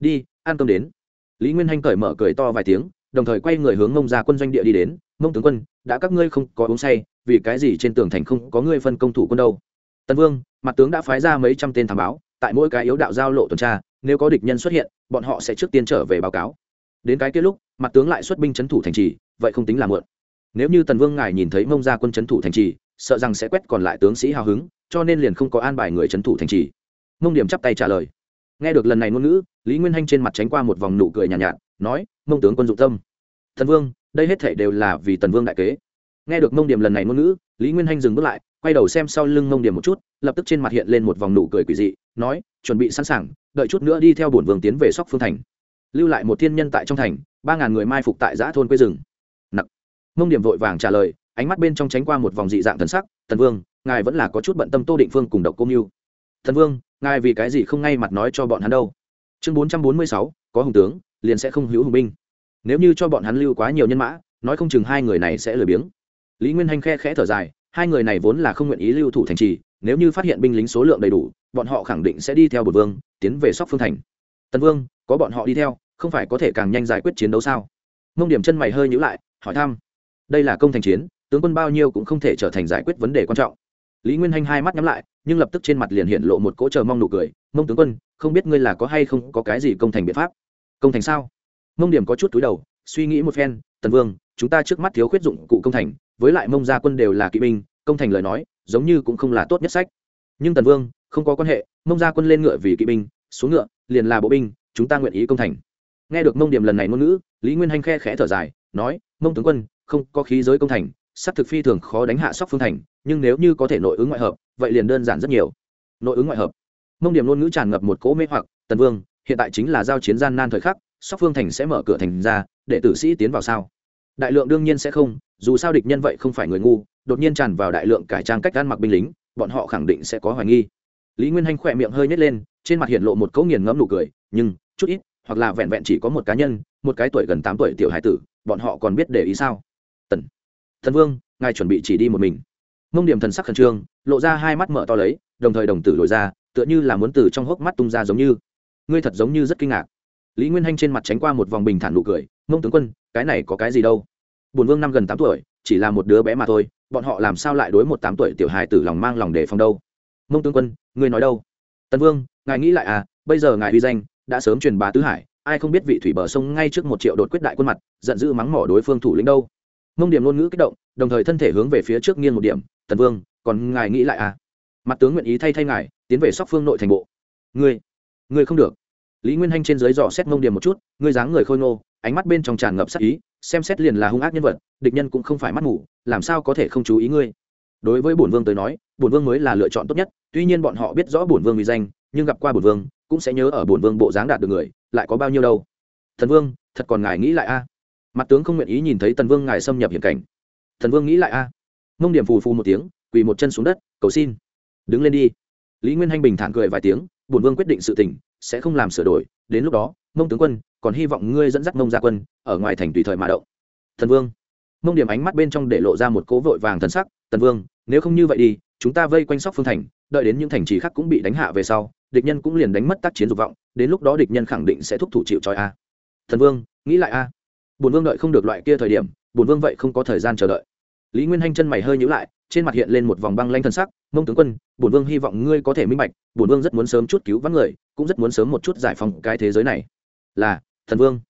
đi, ăn cơm đến. Lý nguyên hanh cởi mở cười to vài tiếng, đồng thời quay người hướng mông ra quân doanh địa đi đến. Mông tướng quân, đã các ngươi không có uống say, vì cái gì trên tường thành không có ngươi phân công thủ quân đâu? Tân vương mặt tướng đã phái ra mấy trăm tên thám báo tại mỗi cái yếu đạo giao lộ tuần tra nếu có địch nhân xuất hiện bọn họ sẽ trước tiên trở về báo cáo. Đến cái kết lúc mặt tướng lại xuất binh c h ấ n thủ thành trì vậy không tính là mượn nếu như tần vương ngài nhìn thấy mông ra quân c h ấ n thủ thành trì sợ rằng sẽ quét còn lại tướng sĩ hào hứng cho nên liền không có an bài người c h ấ n thủ thành trì. Mông điểm chắp tay trả lời. Nghe được lần này ngôn ngữ lý nguyên hanh trên mặt tránh qua một vòng nụ cười nhàn nhạt, nhạt nói mông tướng quân dụng tâm. Tần vương đây hết thể đều là vì tần vương đại kế. Nghe được mông điểm lần này ngôn ngữ lý nguyên hanh dừng bước lại quay đầu xem sau lưng mông điểm một chút, lập tức trên mặt hiện lên một vòng nụ cười quỷ dị, nói, chuẩn bị sẵn sàng, đợi chút nữa đi theo bổn vương tiến về sóc phương thành. Lưu lại một thiên nhân tại trong thành, ba ngàn người mai phục tại giã thôn quê rừng. Nặc. Mông điểm vội vàng trả lời, ánh mắt bên trong tránh qua một vòng dị dạng thần sắc, thần vương, ngài vẫn là có chút bận tâm tô định phương cùng độc công mưu thần vương, ngài vì cái gì không ngay mặt nói cho bọn hắn đâu? Chương bốn trăm bốn mươi sáu, có hùng tướng, liền sẽ không hữu hùng binh. Nếu như cho bọn hắn lưu quá nhiều nhân mã, nói không chừng hai người này sẽ lười biếng. Lý nguyên hanh khe khẽ thở dài hai người này vốn là không nguyện ý lưu thủ thành trì, nếu như phát hiện binh lính số lượng đầy đủ, bọn họ khẳng định sẽ đi theo bột vương, tiến về sóc phương thành. Tần vương, có bọn họ đi theo, không phải có thể càng nhanh giải quyết chiến đấu sao? Mông điểm chân mày hơi nhữ lại, hỏi thăm. Đây là công thành chiến, tướng quân bao nhiêu cũng không thể trở thành giải quyết vấn đề quan trọng. Lý nguyên hanh hai mắt nhắm lại, nhưng lập tức trên mặt liền hiện lộ một cỗ chờ mong nụ cười. Mông tướng quân, không biết ngươi là có hay không có cái gì công thành biện pháp? Công thành sao? Mông điểm có chút túi đầu, suy nghĩ một phen. Tần vương, chúng ta trước mắt thiếu khuyết dụng cụ công thành với lại mông gia quân đều là kỵ binh, công thành lời nói, giống như cũng không là tốt nhất sách. Nhưng tần vương, không có quan hệ, mông gia quân lên ngựa vì kỵ binh, xuống ngựa, liền là bộ binh, chúng ta nguyện ý công thành. Nghe được mông điểm lần này ngôn ngữ, lý nguyên hanh khe khẽ thở dài, nói, mông tướng quân, không có khí giới công thành sắc thực phi thường khó đánh hạ sóc phương thành, nhưng nếu như có thể nội ứng ngoại hợp, vậy liền đơn giản rất nhiều. Nội ứng ngoại hợp. Mông điểm ngôn ngữ tràn ngập một cỗ mê hoặc, tần vương, hiện tại chính là giao chiến gian nan thời khắc, sóc phương thành sẽ mở cửa thành ra, để tử sĩ tiến vào sao? Đại lượng đương nhiên sẽ không dù sao địch nhân vậy không phải người ngu, đột nhiên tràn vào đại lượng cải trang cách gan mặc binh lính, bọn họ khẳng định sẽ có hoài nghi. Lý nguyên hanh khỏe miệng hơi nhét lên, trên mặt hiện lộ một cấu nghiền ngẫm nụ cười, nhưng, chút ít, hoặc là vẹn vẹn chỉ có một cá nhân, một cái tuổi gần tám tuổi tiểu hải tử, bọn họ còn biết để ý sao? Tần, thần vương, ngài chuẩn bị chỉ đi một mình. Mông điểm thần sắc khẩn trương, lộ ra hai mắt mở to lấy, đồng thời đồng tử đổi ra, tựa như là muốn từ trong hốc mắt tung ra giống như. Ngươi thật giống như rất kinh ngạc. Lý nguyên hanh trên mặt tránh qua một vòng bình thản nụ cười, mông tướng quân, cái này có cái gì đâu? Bùn vương năm gần tám tuổi, chỉ là một đứa bé mà thôi, bọn họ làm sao lại đối một tám tuổi tiểu hài tử lòng mang lòng đề phòng đâu? Mông tướng quân, ngươi nói đâu? Tân vương, ngài nghĩ lại à bây giờ ngài uy danh đã sớm truyền bá tứ hải, ai không biết vị thủy bờ sông ngay trước một triệu đột quyết đại quân mặt, giận dữ mắng mỏ đối phương thủ lĩnh đâu? Mông điểm ngôn ngữ kích động, đồng thời thân thể hướng về phía trước nghiêng một điểm, tần vương, còn ngài nghĩ lại à? Mặt tướng nguyện ý thay thay ngài, tiến về sóc phương nội thành bộ. Ngươi ngươi không được. Lý nguyên hanh trên dưới dò xét mông điểm một chút, ngươi dáng người khôi ngô, ánh mắt bên trong tràn ngập sắc ý xem xét liền là hung ác nhân vật, địch nhân cũng không phải mắt ngủ làm sao có thể không chú ý ngươi? Đối với bổn vương tới nói, bổn vương mới là lựa chọn tốt nhất, tuy nhiên bọn họ biết rõ bổn vương vì danh, nhưng gặp qua bổn vương, cũng sẽ nhớ ở bổn vương bộ dáng đạt được người, lại có bao nhiêu đâu. Thần vương, thật còn ngài nghĩ lại a? À? Mặt tướng không nguyện ý nhìn thấy tần vương ngài xâm nhập hiểm cảnh. Thần vương nghĩ lại a? À? Mông điểm phù phù một tiếng, quỳ một chân xuống đất, cầu xin. Đứng lên đi. Lý nguyên hanh bình thản cười vài tiếng, bổn vương quyết định sự tình, sẽ không làm sửa đổi, đến lúc đó mông tướng quân, còn hy vọng ngươi dẫn dắt mông gia quân, ở ngoài thành tùy thời mà động. Thần vương. Mông điểm ánh mắt bên trong để lộ ra một cố vội vàng thần sắc tần vương, nếu không như vậy đi, chúng ta vây quanh sóc phương thành, đợi đến những thành trì khác cũng bị đánh hạ về sau, địch nhân cũng liền đánh mất tác chiến dục vọng, đến lúc đó địch nhân khẳng định sẽ thúc thủ chịu trói a. Thần vương, nghĩ lại a. À. bùn vương đợi không được loại kia thời điểm bùn vương vậy không có thời gian chờ đợi. Lý nguyên hanh chân mày hơi nhữ lại, trên mặt hiện lên một vòng băng lanh thân sắc, mông tướng quân bùn vương hy vọng ngươi có thể minh bạch bùn vương rất muốn sớm chút cứu vãn người, cũng rất muốn sớm một chút giải phóng cái thế giới này là, thần vương.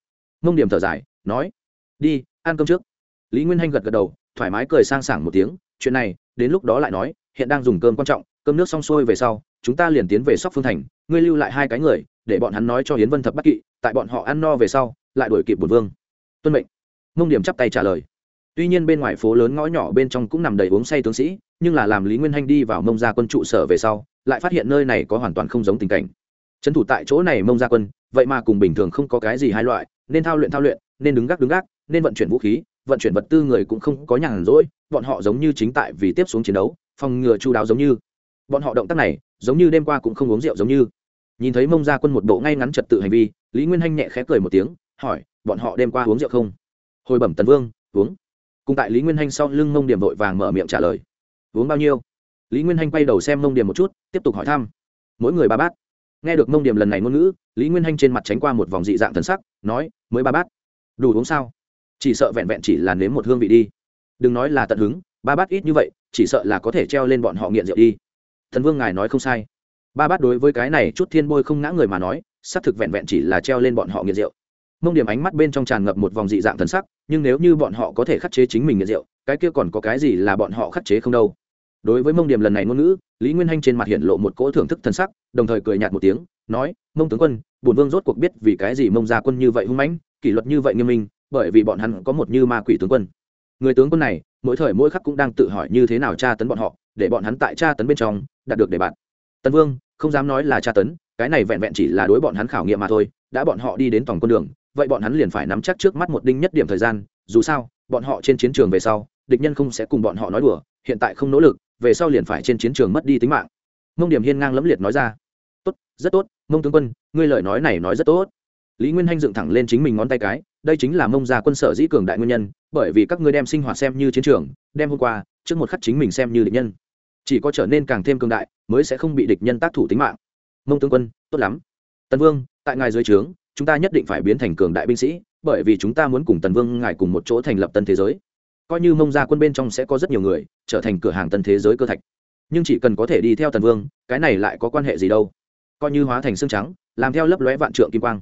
Mông điểm thở dài, nói, đi, ăn cơm trước. Lý nguyên hanh gật gật đầu, thoải mái cười sang sảng một tiếng, chuyện này, đến lúc đó lại nói, hiện đang dùng cơm quan trọng, cơm nước xong xuôi về sau, chúng ta liền tiến về sóc phương thành, ngươi lưu lại hai cái người, để bọn hắn nói cho hiến vân thập bắt kỵ, tại bọn họ ăn no về sau, lại đuổi kịp bột vương. Tuân mệnh. Mông điểm chắp tay trả lời. Tuy nhiên bên ngoài phố lớn ngõ nhỏ bên trong cũng nằm đầy uống say tướng sĩ, nhưng là làm lý nguyên hanh đi vào mông gia quân trụ sở về sau, lại phát hiện nơi này có hoàn toàn không giống tình cảnh trấn thủ tại chỗ này mông gia quân, vậy mà cùng bình thường không có cái gì hai loại, nên thao luyện thao luyện, nên đứng gác đứng gác, nên vận chuyển vũ khí, vận chuyển vật tư người cũng không có nhàn rỗi, bọn họ giống như chính tại vì tiếp xuống chiến đấu, phòng ngừa chu đáo giống như. Bọn họ động tác này, giống như đêm qua cũng không uống rượu giống như. Nhìn thấy mông gia quân một bộ ngay ngắn trật tự hành vi, lý nguyên hanh nhẹ khẽ cười một tiếng, hỏi, bọn họ đêm qua uống rượu không? Hồi bẩm tần vương, uống. Cùng tại lý nguyên hanh sau lưng mông điểm vội vàng mở miệng trả lời, uống bao nhiêu? Lý nguyên hanh quay đầu xem mông điểm một chút, tiếp tục hỏi thăm, mỗi người ba bát nghe được mông điểm lần này ngôn ngữ, lý nguyên hanh trên mặt tránh qua một vòng dị dạng thần sắc, nói, mới ba bát. Đủ uống sao? Chỉ sợ vẹn vẹn chỉ là nếm một hương vị đi. Đừng nói là tận hứng, ba bát ít như vậy, chỉ sợ là có thể treo lên bọn họ nghiện rượu đi. Thần vương ngài nói không sai. Ba bát đối với cái này chút thiên bôi không ngã người mà nói, xác thực vẹn vẹn chỉ là treo lên bọn họ nghiện rượu. Mông điểm ánh mắt bên trong tràn ngập một vòng dị dạng thần sắc, nhưng nếu như bọn họ có thể khắc chế chính mình nghiện rượu, cái kia còn có cái gì là bọn họ khắc chế không đâu? Đối với mông điểm lần này ngôn ngữ, lý nguyên hanh trên mặt hiện lộ một cỗ thưởng thức thần sắc, đồng thời cười nhạt một tiếng, nói, mông tướng quân bùn vương rốt cuộc biết vì cái gì mông gia quân như vậy hung mãnh, kỷ luật như vậy nghiêm minh, bởi vì bọn hắn có một như ma quỷ tướng quân. Người tướng quân này, mỗi thời mỗi khắc cũng đang tự hỏi như thế nào tra tấn bọn họ, để bọn hắn tại tra tấn bên trong, đạt được để bạn tân vương, không dám nói là tra tấn, cái này vẹn vẹn chỉ là đối bọn hắn khảo nghiệm mà thôi, đã bọn họ đi đến tổng con đường, vậy bọn hắn liền phải nắm chắc trước mắt một đinh nhất điểm thời gian, dù sao, bọn họ trên chiến trường về sau, địch nhân không sẽ cùng bọn họ nói đùa, hiện tại không nỗ lực về sau liền phải trên chiến trường mất đi tính mạng. Mông điểm hiên ngang lẫm liệt nói ra. Tốt, rất tốt, mông tướng quân, ngươi lời nói này nói rất tốt. Lý nguyên hanh dựng thẳng lên chính mình ngón tay cái, đây chính là mông gia quân sở dĩ cường đại nguyên nhân, bởi vì các ngươi đem sinh hoạt xem như chiến trường, đem hôm qua, trước một khắc chính mình xem như địch nhân. Chỉ có trở nên càng thêm cường đại, mới sẽ không bị địch nhân tác thủ tính mạng. Mông tướng quân, tốt lắm. Tần vương, tại ngài dưới trướng, chúng ta nhất định phải biến thành cường đại binh sĩ, bởi vì chúng ta muốn cùng tần vương ngài cùng một chỗ thành lập tân thế giới coi như mông gia quân bên trong sẽ có rất nhiều người, trở thành cửa hàng tân thế giới cơ thạch. Nhưng chỉ cần có thể đi theo tần vương, cái này lại có quan hệ gì đâu. Coi như hóa thành xương trắng, làm theo lấp lóe vạn trượng kim quang.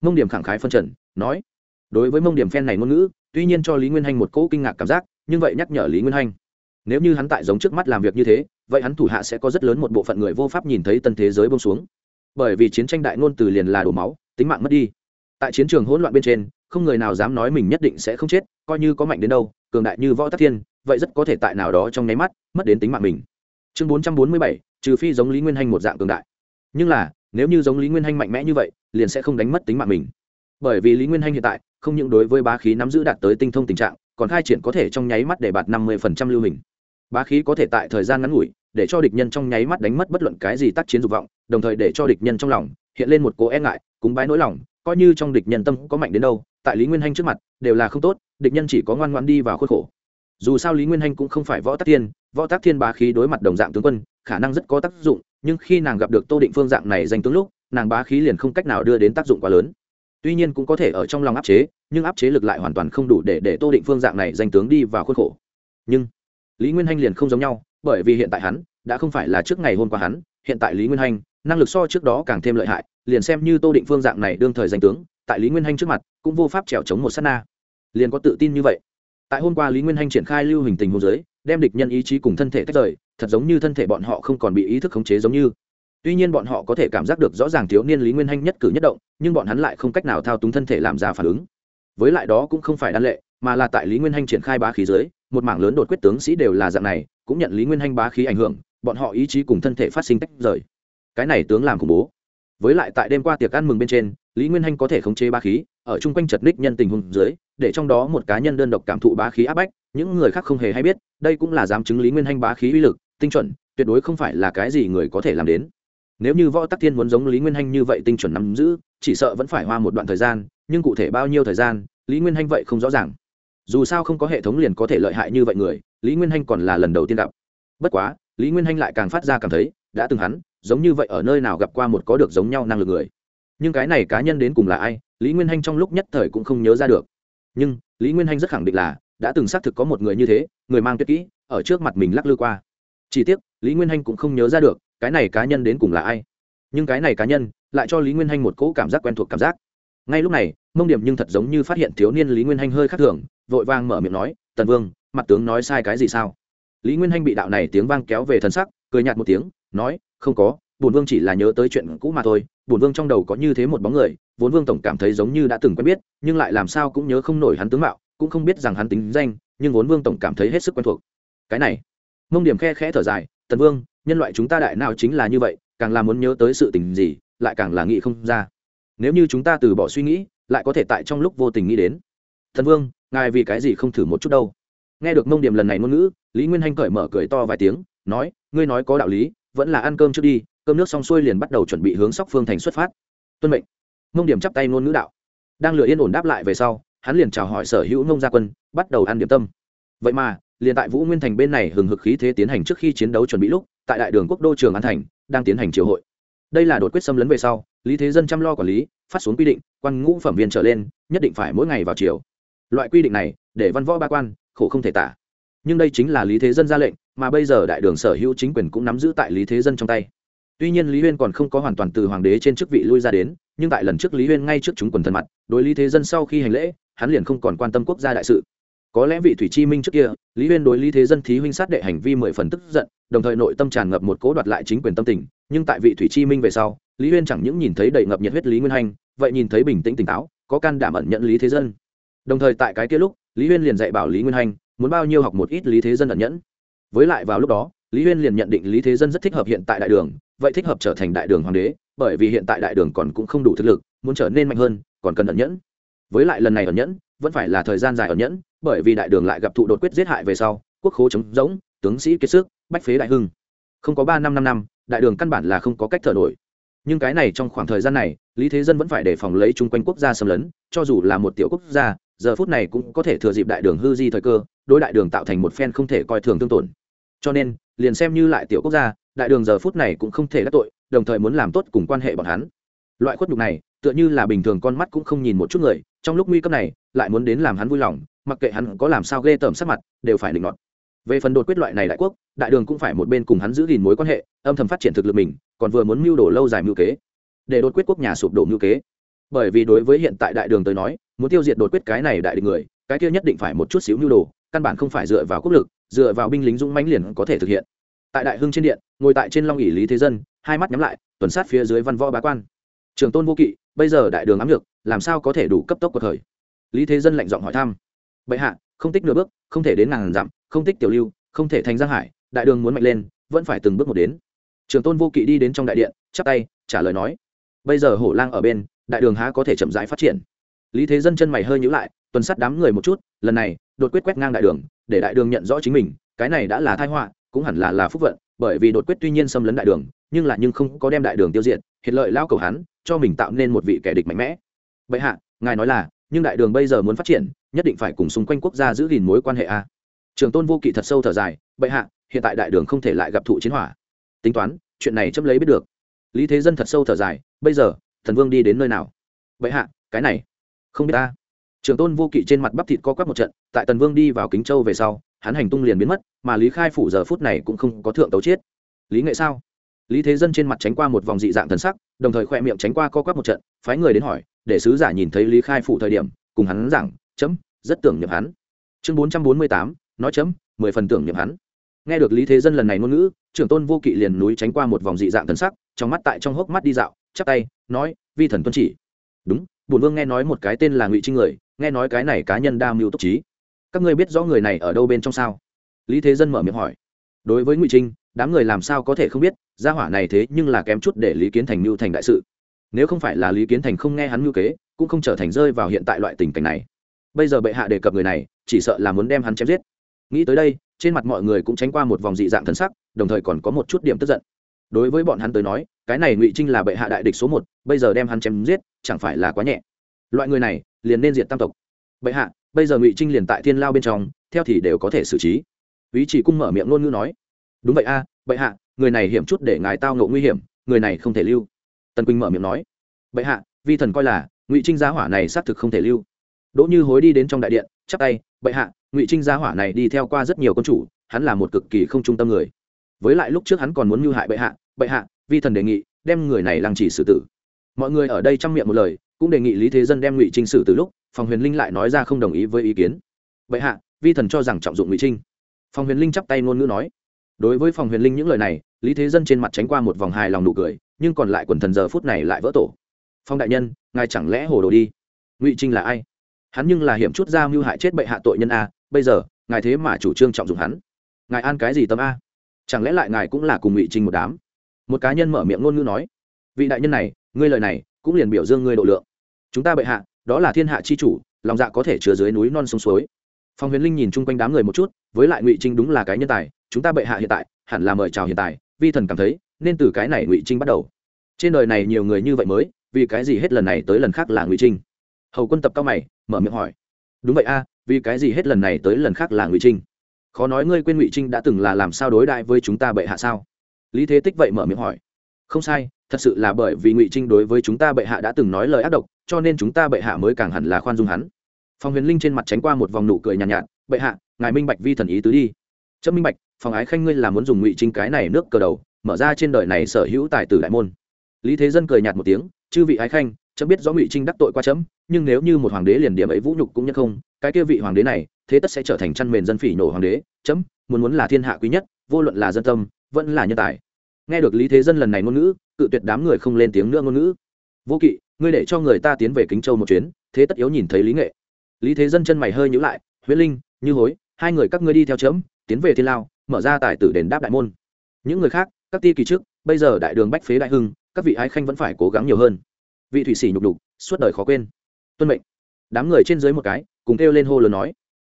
Mông điểm khẳng khái phân trần, nói, đối với mông điểm phen này ngôn ngữ, tuy nhiên cho lý nguyên hanh một cỗ kinh ngạc cảm giác, nhưng vậy nhắc nhở lý nguyên hanh, nếu như hắn tại giống trước mắt làm việc như thế, vậy hắn thủ hạ sẽ có rất lớn một bộ phận người vô pháp nhìn thấy tân thế giới bông xuống. Bởi vì chiến tranh đại ngôn từ liền là đổ máu, tính mạng mất đi tại chiến trường hỗn loạn bên trên, không người nào dám nói mình nhất định sẽ không chết, coi như có mạnh đến đâu, cường đại như võ tắc thiên, vậy rất có thể tại nào đó trong nháy mắt, mất đến tính mạng mình. Chương bốn trăm bốn mươi bảy, trừ phi giống lý nguyên hanh một dạng cường đại. Nhưng là, nếu như giống lý nguyên hanh mạnh mẽ như vậy, liền sẽ không đánh mất tính mạng mình. Bởi vì lý nguyên hanh hiện tại, không những đối với bá khí nắm giữ đạt tới tinh thông tình trạng, còn khai triển có thể trong nháy mắt để bạt năm mươi lưu hình. Bá khí có thể tại thời gian ngắn ngủi, để cho địch nhân trong nháy mắt đánh mất bất luận cái gì tác chiến dục vọng, đồng thời để cho địch nhân trong lòng hiện lên một cố e ngại, cúng bái nỗi lòng coi như trong địch nhân tâm có mạnh đến đâu, tại lý nguyên hanh trước mặt, đều là không tốt, địch nhân chỉ có ngoan ngoan đi vào khuất khổ. Dù sao lý nguyên hanh cũng không phải võ tắc thiên, võ tắc thiên bá khí đối mặt đồng dạng tướng quân, khả năng rất có tác dụng, nhưng khi nàng gặp được tô định phương dạng này danh tướng lúc, nàng bá khí liền không cách nào đưa đến tác dụng quá lớn. Tuy nhiên cũng có thể ở trong lòng áp chế, nhưng áp chế lực lại hoàn toàn không đủ để để tô định phương dạng này danh tướng đi vào khuất khổ. Nhưng lý nguyên hanh liền không giống nhau, bởi vì hiện tại hắn đã không phải là trước ngày hôm qua hắn, hiện tại lý nguyên hanh năng lực so trước đó càng thêm lợi hại, liền xem như tô định phương dạng này đương thời danh tướng, tại lý nguyên hanh trước mặt, cũng vô pháp trèo chống một s á t na. Liền có tự tin như vậy. Tại hôm qua lý nguyên hanh triển khai lưu hình tình hồ dưới, đem địch nhân ý chí cùng thân thể tách rời, thật giống như thân thể bọn họ không còn bị ý thức khống chế giống như. Tuy nhiên bọn họ có thể cảm giác được rõ ràng thiếu niên lý nguyên hanh nhất cử nhất động, nhưng bọn hắn lại không cách nào thao túng thân thể làm ra phản ứng. Với lại đó cũng không phải đan lệ, mà là tại lý nguyên hanh triển khai bá khí dưới, một mảng lớn đột quyết tướng sĩ đều là dạng này, cũng nhận lý nguyên hanh bá khí ảnh hưởng, bọn họ ý chí cùng thân thể phát sinh tách rời cái này tướng làm khủng bố. Với lại tại đêm qua tiệc ăn mừng bên trên, lý nguyên hanh có thể khống chế bá khí, ở chung quanh chật ních nhân tình hùng dưới, để trong đó một cá nhân đơn độc cảm thụ bá khí áp bách, những người khác không hề hay biết, đây cũng là dám chứng lý nguyên hanh bá khí uy lực, tinh chuẩn, tuyệt đối không phải là cái gì người có thể làm đến. Nếu như võ tắc thiên muốn giống lý nguyên hanh như vậy tinh chuẩn nắm giữ, chỉ sợ vẫn phải hoa một đoạn thời gian, nhưng cụ thể bao nhiêu thời gian, lý nguyên hanh vậy không rõ ràng. Dù sao không có hệ thống liền có thể lợi hại như vậy người, lý nguyên hanh còn là lần đầu tiên gặp. Bất quá, lý nguyên hanh lại càng phát ra cảm thấy đã từng hắn, giống như vậy ở nơi nào gặp qua một có được giống nhau năng lực người. Nhưng cái này cá nhân đến cùng là ai, lý nguyên hanh trong lúc nhất thời cũng không nhớ ra được. Nhưng, lý nguyên hanh rất khẳng định là, đã từng xác thực có một người như thế, người mang tuyệt kỹ, ở trước mặt mình lắc lư qua. Chỉ tiếc, lý nguyên hanh cũng không nhớ ra được, cái này cá nhân đến cùng là ai. Nhưng cái này cá nhân, lại cho lý nguyên hanh một cỗ cảm giác quen thuộc cảm giác. Ngay lúc này, mông điểm nhưng thật giống như phát hiện thiếu niên lý nguyên hanh hơi khác thường, vội vang mở miệng nói, tần vương, mặt tướng nói sai cái gì sao? Lý nguyên hanh bị đạo này tiếng vang kéo về thân sắc, cười nhạt một tiếng nói, không có bùn vương chỉ là nhớ tới chuyện cũ mà thôi bùn vương trong đầu có như thế một bóng người, vốn vương tổng cảm thấy giống như đã từng quen biết, nhưng lại làm sao cũng nhớ không nổi hắn tướng mạo, cũng không biết rằng hắn tính danh, nhưng vốn vương tổng cảm thấy hết sức quen thuộc. Cái này, mông điểm khe khẽ thở dài, tần vương, nhân loại chúng ta đại nào chính là như vậy, càng là muốn nhớ tới sự tình gì, lại càng là nghĩ không ra. Nếu như chúng ta từ bỏ suy nghĩ, lại có thể tại trong lúc vô tình nghĩ đến. Thần vương, ngài vì cái gì không thử một chút đâu? Nghe được mông điểm lần này ngôn ngữ, lý nguyên hanh cởi mở cười to vài tiếng, nói, ngươi nói có đạo lý vẫn là ăn cơm trước đi, cơm nước xong xuôi liền bắt đầu chuẩn bị hướng sóc phương thành xuất phát. Tuân mệnh. Mông điểm chắp tay ngôn ngữ đạo. Đang lựa yên ổn đáp lại về sau, hắn liền chào hỏi sở hữu mông gia quân, bắt đầu ăn điểm tâm. Vậy mà, liền tại vũ nguyên thành bên này hừng hực khí thế tiến hành trước khi chiến đấu chuẩn bị lúc, tại đại đường quốc đô trường an thành, đang tiến hành triều hội. Đây là đột quyết xâm lấn về sau, lý thế dân chăm lo quản lý, phát xuống quy định, quan ngũ phẩm viên trở lên, nhất định phải mỗi ngày vào chiều loại quy định này, để văn võ ba quan, khổ không thể tả nhưng đây chính là lý thế dân ra lệnh, mà bây giờ đại đường sở hữu chính quyền cũng nắm giữ tại lý thế dân trong tay. Tuy nhiên lý huyên còn không có hoàn toàn từ hoàng đế trên chức vị lui ra đến, nhưng tại lần trước lý huyên ngay trước chúng quần thân mặt, đối lý thế dân sau khi hành lễ, hắn liền không còn quan tâm quốc gia đại sự. Có lẽ vị thủy chi minh trước kia, lý huyên đối lý thế dân thí huynh sát đệ hành vi mười phần tức giận, đồng thời nội tâm tràn ngập một cố đoạt lại chính quyền tâm tình, nhưng tại vị thủy chi minh về sau, lý huyên chẳng những nhìn thấy đầy ngập nhiệt huyết lý nguyên hành, vậy nhìn thấy bình tĩnh tỉnh táo, có can đảm ẩn nhận lý thế dân. Đồng thời tại cái kia lúc, lý huyên liền dạy bảo lý nguyên hành muốn bao nhiêu học một ít lý thế dân ẩn nhẫn. Với lại vào lúc đó, lý huyên liền nhận định lý thế dân rất thích hợp hiện tại đại đường, vậy thích hợp trở thành đại đường hoàng đế, bởi vì hiện tại đại đường còn cũng không đủ thực lực, muốn trở nên mạnh hơn, còn cần ẩn nhẫn. Với lại lần này ẩn nhẫn, vẫn phải là thời gian dài ẩn nhẫn, bởi vì đại đường lại gặp thụ đột quyết giết hại về sau, quốc khố chống rỗng, tướng sĩ kiệt sức, bách phế đại hưng. Không có ba năm năm năm, đại đường căn bản là không có cách thở nổi. Nhưng cái này trong khoảng thời gian này, lý thế dân vẫn phải đề phòng lấy chung quanh quốc gia xâm lấn, cho dù là một tiểu quốc gia giờ phút này cũng có thể thừa dịp đại đường hư di thời cơ, đối đại đường tạo thành một phen không thể coi thường tương tổn. Cho nên, liền xem như lại tiểu quốc gia, đại đường giờ phút này cũng không thể đắc tội, đồng thời muốn làm tốt cùng quan hệ bọn hắn. Loại khuất nhục này, tựa như là bình thường con mắt cũng không nhìn một chút người, trong lúc nguy cấp này, lại muốn đến làm hắn vui lòng, mặc kệ hắn có làm sao ghê tởm sắc mặt, đều phải định nọt về phần đột quyết loại này đại quốc, đại đường cũng phải một bên cùng hắn giữ gìn mối quan hệ, âm thầm phát triển thực lực mình, còn vừa muốn mưu đồ lâu dài mưu kế. Để đột quyết quốc nhà sụp đổ mưu kế bởi vì đối với hiện tại đại đường tới nói, muốn tiêu diệt đột quyết cái này đại địch người, cái kia nhất định phải một chút xíu nhu đồ, căn bản không phải dựa vào quốc lực, dựa vào binh lính dũng mãnh liền có thể thực hiện. Tại đại hưng trên điện, ngồi tại trên long ỉ lý thế dân, hai mắt nhắm lại, tuần sát phía dưới văn võ bá quan. Trường tôn vô kỵ, bây giờ đại đường ám lược làm sao có thể đủ cấp tốc của thời? Lý thế dân lạnh giọng hỏi thăm. Bệ hạ, không tích nửa bước, không thể đến ngàn dặm, không tích tiểu lưu, không thể thành giang hải, đại đường muốn mạnh lên, vẫn phải từng bước một đến. Trường tôn vô kỵ đi đến trong đại điện, chắp tay, trả lời nói. Bây giờ hổ lang ở bên đại đường há có thể chậm rãi phát triển. Lý thế dân chân mày hơi nhữ lại, tuần sát đám người một chút, lần này, đột quyết quét ngang đại đường, để đại đường nhận rõ chính mình, cái này đã là thai họa, cũng hẳn là là phúc vận, bởi vì đột quyết tuy nhiên xâm lấn đại đường, nhưng là nhưng không có đem đại đường tiêu diệt, hiện lợi lao cầu hắn, cho mình tạo nên một vị kẻ địch mạnh mẽ. Bệ hạ, ngài nói là, nhưng đại đường bây giờ muốn phát triển, nhất định phải cùng xung quanh quốc gia giữ gìn mối quan hệ a. Trường tôn vô kỵ thật sâu thở dài, bệ hạ, hiện tại đại đường không thể lại gặp thụ chiến hỏa. Tính toán, chuyện này chấm lấy biết được. Lý thế dân thật sâu thở dài, bây giờ thần vương đi đến nơi nào? Vậy hạ, cái này, không biết ta. Trường tôn vô kỵ trên mặt bắp thịt co quắp một trận, tại tần vương đi vào kính châu về sau, hắn hành tung liền biến mất, mà lý khai phủ giờ phút này cũng không có thượng tấu chết lý nghệ sao? Lý thế dân trên mặt tránh qua một vòng dị dạng thần sắc, đồng thời khoe miệng tránh qua co quắp một trận, phái người đến hỏi, để sứ giả nhìn thấy lý khai phủ thời điểm, cùng hắn giảng, chấm, rất tưởng nhậm hắn. Chương bốn trăm bốn mươi tám, nói chấm, mười phần tưởng nhậm hắn. Nghe được lý thế dân lần này ngôn ngữ, trưởng tôn vô kỵ liền núi tránh qua một vòng dị dạng thần sắc, trong mắt tại trong hốc mắt đi dạo chắp tay, nói, vi thần tuân chỉ. Đúng bùn vương nghe nói một cái tên là ngụy trinh người, nghe nói cái này cá nhân đa mưu túc trí. Các ngươi biết rõ người này ở đâu bên trong sao? Lý thế dân mở miệng hỏi. Đối với ngụy trinh, đám người làm sao có thể không biết, gia hỏa này thế nhưng là kém chút để lý kiến thành mưu thành đại sự. Nếu không phải là lý kiến thành không nghe hắn mưu kế, cũng không trở thành rơi vào hiện tại loại tình cảnh này. Bây giờ bệ hạ đề cập người này, chỉ sợ là muốn đem hắn chém giết. Nghĩ tới đây, trên mặt mọi người cũng tránh qua một vòng dị dạng thân sắc, đồng thời còn có một chút điểm tức giận đối với bọn hắn tới nói, cái này ngụy trinh là bệ hạ đại địch số một, bây giờ đem hắn chém giết, chẳng phải là quá nhẹ. Loại người này, liền nên diệt tam tộc. Bệ hạ, bây giờ ngụy trinh liền tại thiên lao bên trong, theo thì đều có thể xử trí. Ý chỉ cung mở miệng ngôn ngữ nói, đúng vậy a, bệ hạ, người này hiểm chút để ngài tao ngộ nguy hiểm, người này không thể lưu. Tần quỳnh mở miệng nói, bệ hạ, vi thần coi là, ngụy trinh gia hỏa này xác thực không thể lưu. Đỗ như hối đi đến trong đại điện, chắp tay, bệ hạ, ngụy trinh gia hỏa này đi theo qua rất nhiều con chủ, hắn là một cực kỳ không trung tâm người. Với lại lúc trước hắn còn muốn mưu hại bệ hạ bệ hạ, vi thần đề nghị, đem người này lăng chỉ xử tử. Mọi người ở đây chăm miệng một lời, cũng đề nghị lý thế dân đem ngụy trinh xử từ lúc, phòng huyền linh lại nói ra không đồng ý với ý kiến. Bệ hạ, vi thần cho rằng trọng dụng ngụy trinh. Phòng huyền linh chắp tay ngôn ngữ nói. Đối với phòng huyền linh những lời này, lý thế dân trên mặt tránh qua một vòng hài lòng nụ cười, nhưng còn lại quần thần giờ phút này lại vỡ tổ. Phong đại nhân, ngài chẳng lẽ hồ đồ đi? Ngụy trinh là ai? Hắn nhưng là hiểm chút ra mưu hại chết bệ hạ tội nhân a, bây giờ, ngài thế mà chủ trương trọng dụng hắn. Ngài an cái gì tâm a? Chẳng lẽ lại ngài cũng là cùng ngụy trinh một đám? Một cá nhân mở miệng ngôn ngữ nói, vị đại nhân này, ngươi lời này cũng liền biểu dương ngươi độ lượng. Chúng ta bệ hạ, đó là thiên hạ chi chủ, lòng dạ có thể chứa dưới núi non sông suối. Phong huyền linh nhìn chung quanh đám người một chút, với lại ngụy trinh đúng là cái nhân tài, chúng ta bệ hạ hiện tại, hẳn là mời chào hiện tại, vi thần cảm thấy, nên từ cái này ngụy trinh bắt đầu. Trên đời này nhiều người như vậy mới, vì cái gì hết lần này tới lần khác là ngụy trinh? Hầu quân tập cao mày, mở miệng hỏi. Đúng vậy a, vì cái gì hết lần này tới lần khác là ngụy trinh? Khó nói ngươi quên ngụy trinh đã từng là làm sao đối đại với chúng ta bệ hạ sao? Lý thế tích vậy mở miệng hỏi. Không sai thật sự là bởi vì ngụy trinh đối với chúng ta bệ hạ đã từng nói lời ác độc cho nên chúng ta bệ hạ mới càng hẳn là khoan dung hắn. Phòng huyền linh trên mặt tránh qua một vòng nụ cười nhàn nhạt, nhạt bệ hạ ngài minh bạch vi thần ý tứ đi. Chấm minh bạch phòng ái khanh ngươi là muốn dùng ngụy trinh cái này nước cờ đầu mở ra trên đời này sở hữu tài tử đại môn. Lý thế dân cười nhạt một tiếng chư vị ái khanh chấm biết rõ ngụy trinh đắc tội qua chấm nhưng nếu như một hoàng đế liền điểm ấy vũ nhục cũng nhất không cái kia vị hoàng đế này thế tất sẽ trở thành chăn mền dân phỉ nổ hoàng đế. Chấm muốn muốn là thiên hạ quý nhất vô luận là dân tâm vẫn là nhân tài. Nghe được lý thế dân lần này ngôn ngữ, cự tuyệt đám người không lên tiếng nữa ngôn ngữ. Vô kỵ, ngươi để cho người ta tiến về kính châu một chuyến, thế tất yếu nhìn thấy lý nghệ. Lý thế dân chân mày hơi nhữ lại, huyễn linh, như hối, hai người các ngươi đi theo chấm, tiến về thiên lao, mở ra tài tử đền đáp đại môn. Những người khác, các ti kỳ trước, bây giờ đại đường bách phế đại hưng, các vị ái khanh vẫn phải cố gắng nhiều hơn. Vị thủy sĩ nhục đục suốt đời khó quên. Tuân mệnh. Đám người trên dưới một cái, cùng kêu lên hô lớn nói.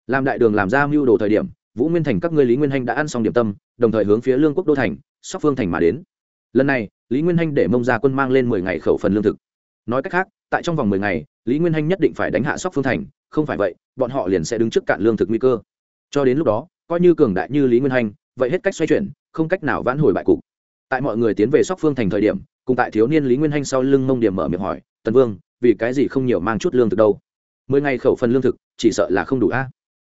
Làm đại đường làm ra mưu đồ thời điểm vũ nguyên thành các ngươi lý nguyên hanh đã ăn xong điểm tâm, đồng thời hướng phía lương quốc đô thành, sóc phương thành mà đến. Lần này, lý nguyên hanh để mông ra quân mang lên mười ngày khẩu phần lương thực. Nói cách khác, tại trong vòng mười ngày, lý nguyên hanh nhất định phải đánh hạ sóc phương thành, không phải vậy, bọn họ liền sẽ đứng trước cạn lương thực nguy cơ. Cho đến lúc đó, coi như cường đại như lý nguyên hanh, vậy hết cách xoay chuyển, không cách nào vãn hồi bại cục. Tại mọi người tiến về sóc phương thành thời điểm, cùng tại thiếu niên lý nguyên hanh sau lưng mông điểm mở miệng hỏi, tần vương, vì cái gì không nhiều mang chút lương thực đâu? Mười ngày khẩu phần lương thực, chỉ sợ là không đủ a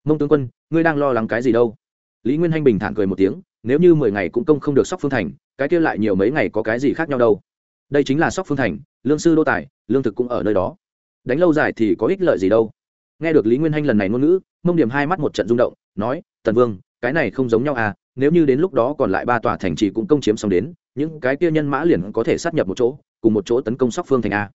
mông tướng quân, ngươi đang lo lắng cái gì đâu? Lý nguyên hanh bình thản cười một tiếng, nếu như mười ngày cũng công không được sóc phương thành, cái kia lại nhiều mấy ngày có cái gì khác nhau đâu? Đây chính là sóc phương thành, lương sư đô tài, lương thực cũng ở nơi đó. Đánh lâu dài thì có ích lợi gì đâu? Nghe được lý nguyên hanh lần này ngôn ngữ, mông điểm hai mắt một trận rung động, nói, tần vương, cái này không giống nhau à nếu như đến lúc đó còn lại ba tòa thành trì cũng công chiếm xong đến, những cái kia nhân mã liền có thể sát nhập một chỗ, cùng một chỗ tấn công sóc phương thành à. a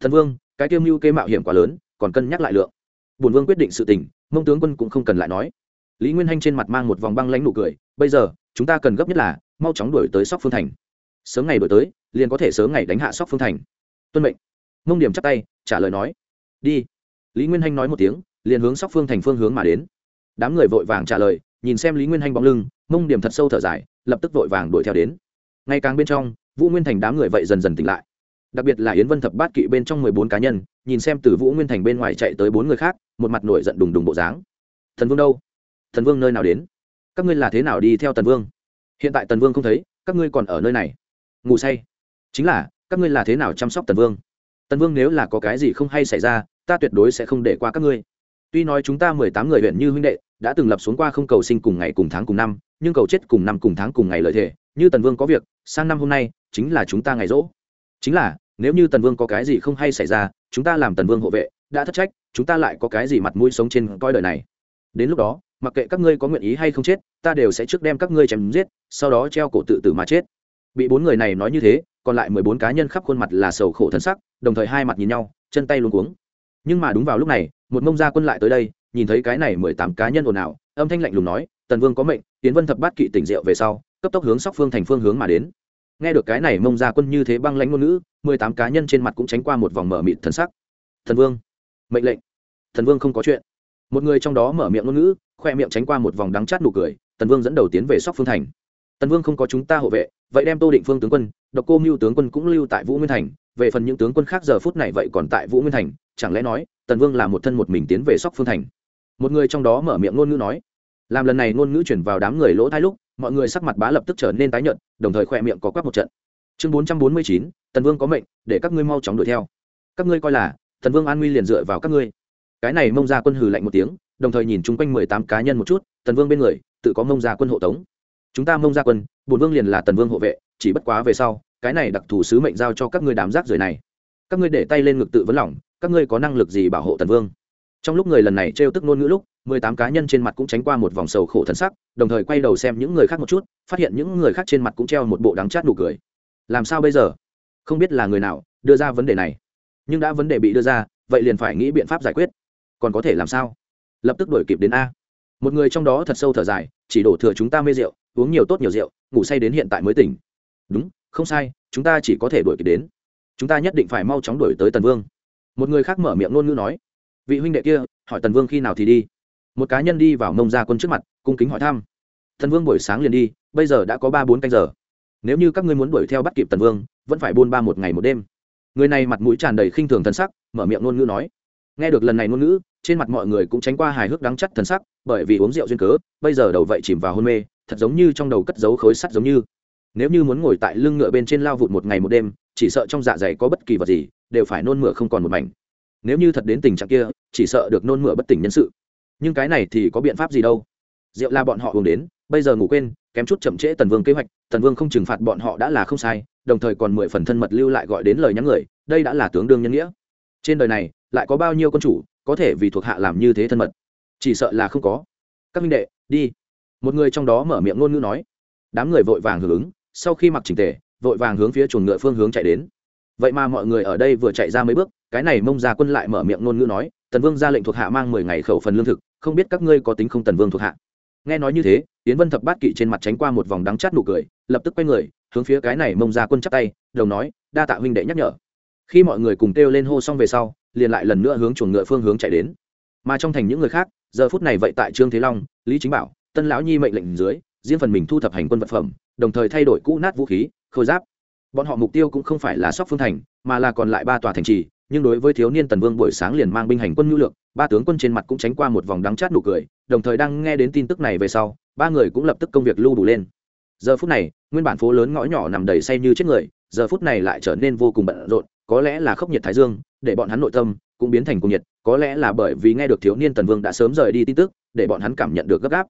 thần vương, cái kia mưu kê mạo hiểm quá lớn, còn cân nhắc lại lượng. Bùn vương quyết định sự tình mông tướng quân cũng không cần lại nói. Lý nguyên hanh trên mặt mang một vòng băng lãnh nụ cười, bây giờ, chúng ta cần gấp nhất là, mau chóng đuổi tới sóc phương thành. Sớm ngày đuổi tới, liền có thể sớm ngày đánh hạ sóc phương thành. Tuân mệnh. Mông điểm chắp tay, trả lời nói. Đi. Lý nguyên hanh nói một tiếng, liền hướng sóc phương thành phương hướng mà đến. Đám người vội vàng trả lời, nhìn xem lý nguyên hanh bóng lưng, mông điểm thật sâu thở dài, lập tức vội vàng đuổi theo đến. Ngày càng bên trong, vũ nguyên thành đám người vậy dần dần tỉnh lại đặc biệt là yến vân thập bát kỵ bên trong mười bốn cá nhân, nhìn xem từ vũ nguyên thành bên ngoài chạy tới bốn người khác, một mặt nổi giận đùng đùng bộ dáng. Thần vương đâu? Thần vương nơi nào đến? Các ngươi là thế nào đi theo tần vương? Hiện tại tần vương không thấy, các ngươi còn ở nơi này. Ngủ say. Chính là, các ngươi là thế nào chăm sóc tần vương? Tần vương nếu là có cái gì không hay xảy ra, ta tuyệt đối sẽ không để qua các ngươi. Tuy nói chúng ta mười tám người huyện như huynh đệ, đã từng lập xuống qua không cầu sinh cùng ngày cùng tháng cùng năm, nhưng cầu chết cùng năm cùng tháng cùng ngày lợi thể, như tần vương có việc, sang năm hôm nay, chính là chúng ta ngày rỗ chính là, nếu như tần vương có cái gì không hay xảy ra, chúng ta làm tần vương hộ vệ, đã thất trách, chúng ta lại có cái gì mặt mũi sống trên coi đời này? Đến lúc đó, mặc kệ các ngươi có nguyện ý hay không chết, ta đều sẽ trước đem các ngươi chém giết, sau đó treo cổ tự tử mà chết. Bị bốn người này nói như thế, còn lại mười bốn cá nhân khắp khuôn mặt là sầu khổ thân sắc, đồng thời hai mặt nhìn nhau, chân tay luôn cuống. Nhưng mà đúng vào lúc này, một mông gia quân lại tới đây, nhìn thấy cái này mười tám cá nhân ồn ào, âm thanh lạnh lùng nói, tần vương có mệnh tiến vân thập bát kỵ tỉnh rượu về sau, cấp tốc hướng sóc phương thành phương hướng mà đến nghe được cái này mông gia quân như thế băng lãnh ngôn ngữ, mười tám cá nhân trên mặt cũng tránh qua một vòng mở mịt thần sắc. Thần vương, mệnh lệnh. Thần vương không có chuyện. Một người trong đó mở miệng ngôn ngữ, khoe miệng tránh qua một vòng đắng chát nụ cười tần vương dẫn đầu tiến về sóc phương thành. Tần vương không có chúng ta hộ vệ, vậy đem tô định phương tướng quân, độc cô mưu tướng quân cũng lưu tại vũ nguyên thành. Về phần những tướng quân khác giờ phút này vậy còn tại vũ nguyên thành, chẳng lẽ nói tần vương là một thân một mình tiến về sóc phương thành? Một người trong đó mở miệng ngôn ngữ nói. Làm lần này ngôn ngữ chuyển vào đám người lỗ thai lúc mọi người sắc mặt bá lập tức trở nên tái nhợt, đồng thời khoe miệng có quắc một trận. Chương bốn trăm bốn mươi chín, tần vương có mệnh, để các ngươi mau chóng đuổi theo. Các ngươi coi là, tần vương an nguy liền dựa vào các ngươi. Cái này mông ra quân hừ lạnh một tiếng, đồng thời nhìn chung quanh mười tám cá nhân một chút, tần vương bên người, tự có mông ra quân hộ tống. Chúng ta mông ra quân bùn vương liền là tần vương hộ vệ, chỉ bất quá về sau, cái này đặc thù sứ mệnh giao cho các ngươi đám rác rưởi này. Các ngươi để tay lên ngực tự vấn lỏng các ngươi có năng lực gì bảo hộ tần vương? Trong lúc người lần này trêu tức ngôn ngữ lúc mười tám cá nhân trên mặt cũng tránh qua một vòng sầu khổ thân sắc, đồng thời quay đầu xem những người khác một chút, phát hiện những người khác trên mặt cũng treo một bộ đắng chát nụ cười. Làm sao bây giờ? Không biết là người nào đưa ra vấn đề này. Nhưng đã vấn đề bị đưa ra, vậy liền phải nghĩ biện pháp giải quyết. Còn có thể làm sao? Lập tức đổi kịp đến a. Một người trong đó thật sâu thở dài, chỉ đổ thừa chúng ta mê rượu, uống nhiều tốt nhiều rượu, ngủ say đến hiện tại mới tỉnh. Đúng, không sai, chúng ta chỉ có thể đuổi kịp đến. Chúng ta nhất định phải mau chóng đuổi tới tần vương. Một người khác mở miệng ngôn ngữ nói, vị huynh đệ kia, hỏi tần vương khi nào thì đi? Một cá nhân đi vào mông gia quân trước mặt, cung kính hỏi thăm. Thần vương buổi sáng liền đi, bây giờ đã có ba bốn canh giờ. Nếu như các ngươi muốn đuổi theo bắt kịp tần vương, vẫn phải buôn ba một ngày một đêm. Người này mặt mũi tràn đầy khinh thường thần sắc, mở miệng ngôn ngữ nói. Nghe được lần này ngôn ngữ, trên mặt mọi người cũng tránh qua hài hước đắng chắt thần sắc, bởi vì uống rượu duyên cớ, bây giờ đầu vậy chìm vào hôn mê, thật giống như trong đầu cất giấu khối sắt giống như. Nếu như muốn ngồi tại lưng ngựa bên trên lao vụt một ngày một đêm, chỉ sợ trong dạ dày có bất kỳ vật gì, đều phải nôn mửa không còn một mảnh. Nếu như thật đến tình trạng kia, chỉ sợ được nôn mửa bất tỉnh nhân sự nhưng cái này thì có biện pháp gì đâu. Rượu là bọn họ uống đến, bây giờ ngủ quên, kém chút chậm trễ tần vương kế hoạch, tần vương không trừng phạt bọn họ đã là không sai, đồng thời còn mười phần thân mật lưu lại gọi đến lời nhắn người, đây đã là tướng đương nhân nghĩa. Trên đời này, lại có bao nhiêu con chủ, có thể vì thuộc hạ làm như thế thân mật? Chỉ sợ là không có. Các minh đệ, đi. Một người trong đó mở miệng ngôn ngữ nói. Đám người vội vàng hưởng ứng, sau khi mặc chỉnh tề, vội vàng hướng phía chuồng ngựa phương hướng chạy đến. Vậy mà mọi người ở đây vừa chạy ra mấy bước, cái này mông ra quân lại mở miệng ngôn ngữ nói, tần vương ra lệnh thuộc hạ mang mười ngày khẩu phần lương thực không biết các ngươi có tính không tần vương thuộc hạ. Nghe nói như thế tiến vân thập bát kỵ trên mặt tránh qua một vòng đắng chát nụ cười, lập tức quay người, hướng phía cái này mông ra quân chắp tay đồng nói, đa tạ huynh đệ nhắc nhở. Khi mọi người cùng kêu lên hô xong về sau, liền lại lần nữa hướng chuồng ngựa phương hướng chạy đến. Mà trong thành những người khác, giờ phút này vậy tại trương thế long, lý chính bảo, tân lão nhi mệnh lệnh dưới, riêng phần mình thu thập hành quân vật phẩm, đồng thời thay đổi cũ nát vũ khí, khôi giáp. Bọn họ mục tiêu cũng không phải là sóc phương thành, mà là còn lại ba tòa thành trì, nhưng đối với thiếu niên tần vương buổi sáng liền mang binh hành quân nhu lược ba tướng quân trên mặt cũng tránh qua một vòng đắng chát nụ cười, đồng thời đang nghe đến tin tức này về sau, ba người cũng lập tức công việc lưu đủ lên. Giờ phút này, nguyên bản phố lớn ngõ nhỏ nằm đầy say như chết người, giờ phút này lại trở nên vô cùng bận rộn, có lẽ là khốc nhiệt thái dương, để bọn hắn nội tâm cũng biến thành cung nhiệt, có lẽ là bởi vì nghe được thiếu niên tần vương đã sớm rời đi tin tức, để bọn hắn cảm nhận được gấp gáp.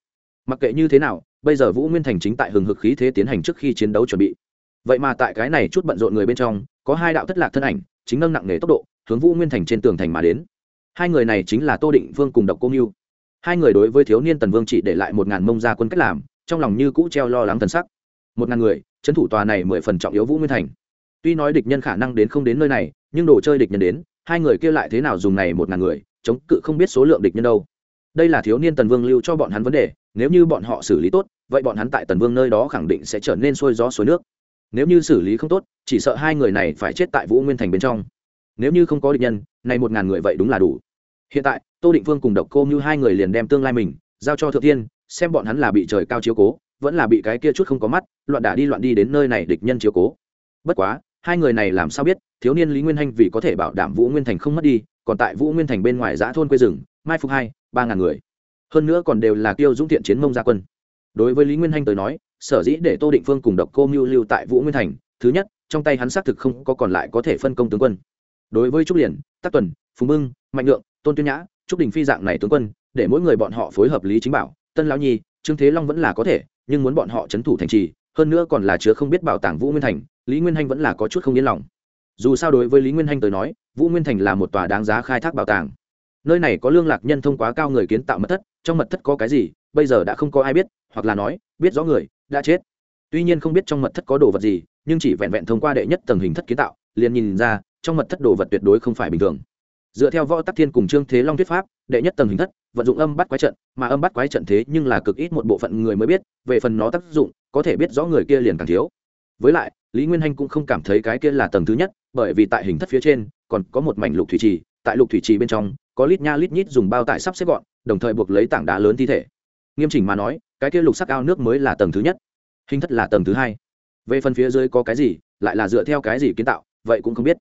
Mặc kệ như thế nào, bây giờ vũ nguyên thành chính tại hừng hực khí thế tiến hành trước khi chiến đấu chuẩn bị. Vậy mà tại cái này chút bận rộn người bên trong, có hai đạo thất lạc thân ảnh, chính nâng nặng nề tốc độ, hướng vũ nguyên thành trên tường thành mà đến hai người này chính là tô định vương cùng độc cô mưu hai người đối với thiếu niên tần vương chỉ để lại một ngàn mông gia quân cách làm, trong lòng như cũ treo lo lắng thần sắc. Một ngàn người trấn thủ tòa này mười phần trọng yếu vũ nguyên thành. Tuy nói địch nhân khả năng đến không đến nơi này, nhưng đồ chơi địch nhân đến, hai người kia lại thế nào dùng này một ngàn người, chống cự không biết số lượng địch nhân đâu. Đây là thiếu niên tần vương lưu cho bọn hắn vấn đề, nếu như bọn họ xử lý tốt, vậy bọn hắn tại tần vương nơi đó khẳng định sẽ trở nên sôi gió suối nước. Nếu như xử lý không tốt, chỉ sợ hai người này phải chết tại vũ nguyên thành bên trong. Nếu như không có địch nhân, này một ngàn người vậy đúng là đủ hiện tại, tô định phương cùng độc cô như hai người liền đem tương lai mình giao cho thượng tiên xem bọn hắn là bị trời cao chiếu cố, vẫn là bị cái kia chút không có mắt, loạn đả đi loạn đi đến nơi này địch nhân chiếu cố. Bất quá, hai người này làm sao biết, thiếu niên lý nguyên hanh vì có thể bảo đảm vũ nguyên thành không mất đi, còn tại vũ nguyên thành bên ngoài giã thôn quê rừng, mai phục hai, ba ngàn người. Hơn nữa còn đều là tiêu dũng thiện chiến mông gia quân. Đối với lý nguyên hanh tới nói, sở dĩ để tô định phương cùng độc cô mưu lưu tại vũ nguyên thành, thứ nhất, trong tay hắn xác thực không có còn lại có thể phân công tướng quân. Đối với trúc liền tắc tuần, phùng bưng, mạnh lượng tôn tuyên nhã trúc đình phi dạng này tướng quân, để mỗi người bọn họ phối hợp lý chính bảo, tân lão nhi, trương thế long vẫn là có thể, nhưng muốn bọn họ c h ấ n thủ thành trì, hơn nữa còn là chứa không biết bảo tàng vũ nguyên thành, lý nguyên hanh vẫn là có chút không yên lòng. Dù sao đối với lý nguyên hanh tới nói, vũ nguyên thành là một tòa đáng giá khai thác bảo tàng. Nơi này có lương lạc nhân thông quá cao người kiến tạo mật thất, trong mật thất có cái gì, bây giờ đã không có ai biết, hoặc là nói, biết rõ người, đã chết. Tuy nhiên không biết trong mật thất có đồ vật gì, nhưng chỉ vẹn vẹn thông qua đệ nhất tầng hình thất kiến tạo, liền nhìn ra, trong mật thất đồ vật tuyệt đối không phải bình thường dựa theo võ tắc thiên cùng trương thế long thuyết pháp, đệ nhất tầng hình thất, vận dụng âm bắt quái trận, mà âm bắt quái trận thế nhưng là cực ít một bộ phận người mới biết, về phần nó tác dụng, có thể biết rõ người kia liền càng thiếu. Với lại, lý nguyên hanh cũng không cảm thấy cái kia là tầng thứ nhất, bởi vì tại hình thất phía trên, còn có một mảnh lục thủy trì, tại lục thủy trì bên trong, có lít nha lít nhít dùng bao tải sắp xếp gọn, đồng thời buộc lấy tảng đá lớn thi thể. Nghiêm chỉnh mà nói, cái kia lục sắc ao nước mới là tầng thứ nhất, hình thất là tầng thứ hai. Về phần phía dưới có cái gì, lại là dựa theo cái gì kiến tạo, vậy cũng không biết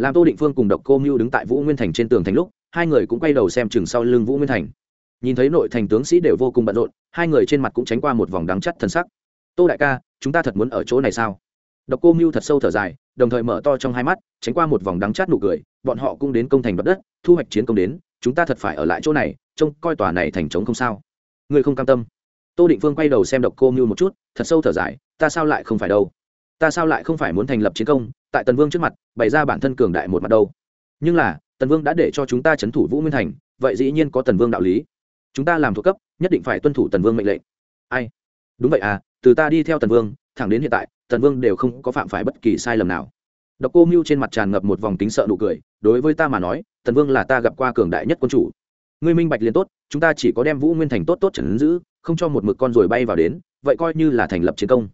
làm tô định phương cùng độc cô mưu đứng tại vũ nguyên thành trên tường thành lúc, hai người cũng quay đầu xem chừng sau lưng vũ nguyên thành. Nhìn thấy nội thành tướng sĩ đều vô cùng bận rộn, hai người trên mặt cũng tránh qua một vòng đắng chắt thân sắc. Tô đại ca, chúng ta thật muốn ở chỗ này sao? Độc cô mưu thật sâu thở dài, đồng thời mở to trong hai mắt, tránh qua một vòng đắng chát nụ cười, bọn họ cũng đến công thành đoạt đất, thu hoạch chiến công đến, chúng ta thật phải ở lại chỗ này, trông coi tòa này thành trống không sao. Người không cam tâm. Tô định phương quay đầu xem độc cô mưu một chút, thật sâu thở dài, ta sao lại không phải đâu? Ta sao lại không phải muốn thành lập chiến công tại tần vương trước mặt, bày ra bản thân cường đại một mặt đâu. Nhưng là, tần vương đã để cho chúng ta c h ấ n thủ vũ nguyên thành, vậy dĩ nhiên có tần vương đạo lý. Chúng ta làm thuộc cấp, nhất định phải tuân thủ tần vương mệnh lệnh. Ai? Đúng vậy à từ ta đi theo tần vương, thẳng đến hiện tại, tần vương đều không có phạm phải bất kỳ sai lầm nào. Độc cô mưu trên mặt tràn ngập một vòng tính sợ nụ cười, đối với ta mà nói, tần vương là ta gặp qua cường đại nhất quân chủ. Ngươi minh bạch liền tốt, chúng ta chỉ có đem vũ nguyên thành tốt tốt trần giữ, không cho một mực con rồi bay vào đến, vậy coi như là thành lập chiến công.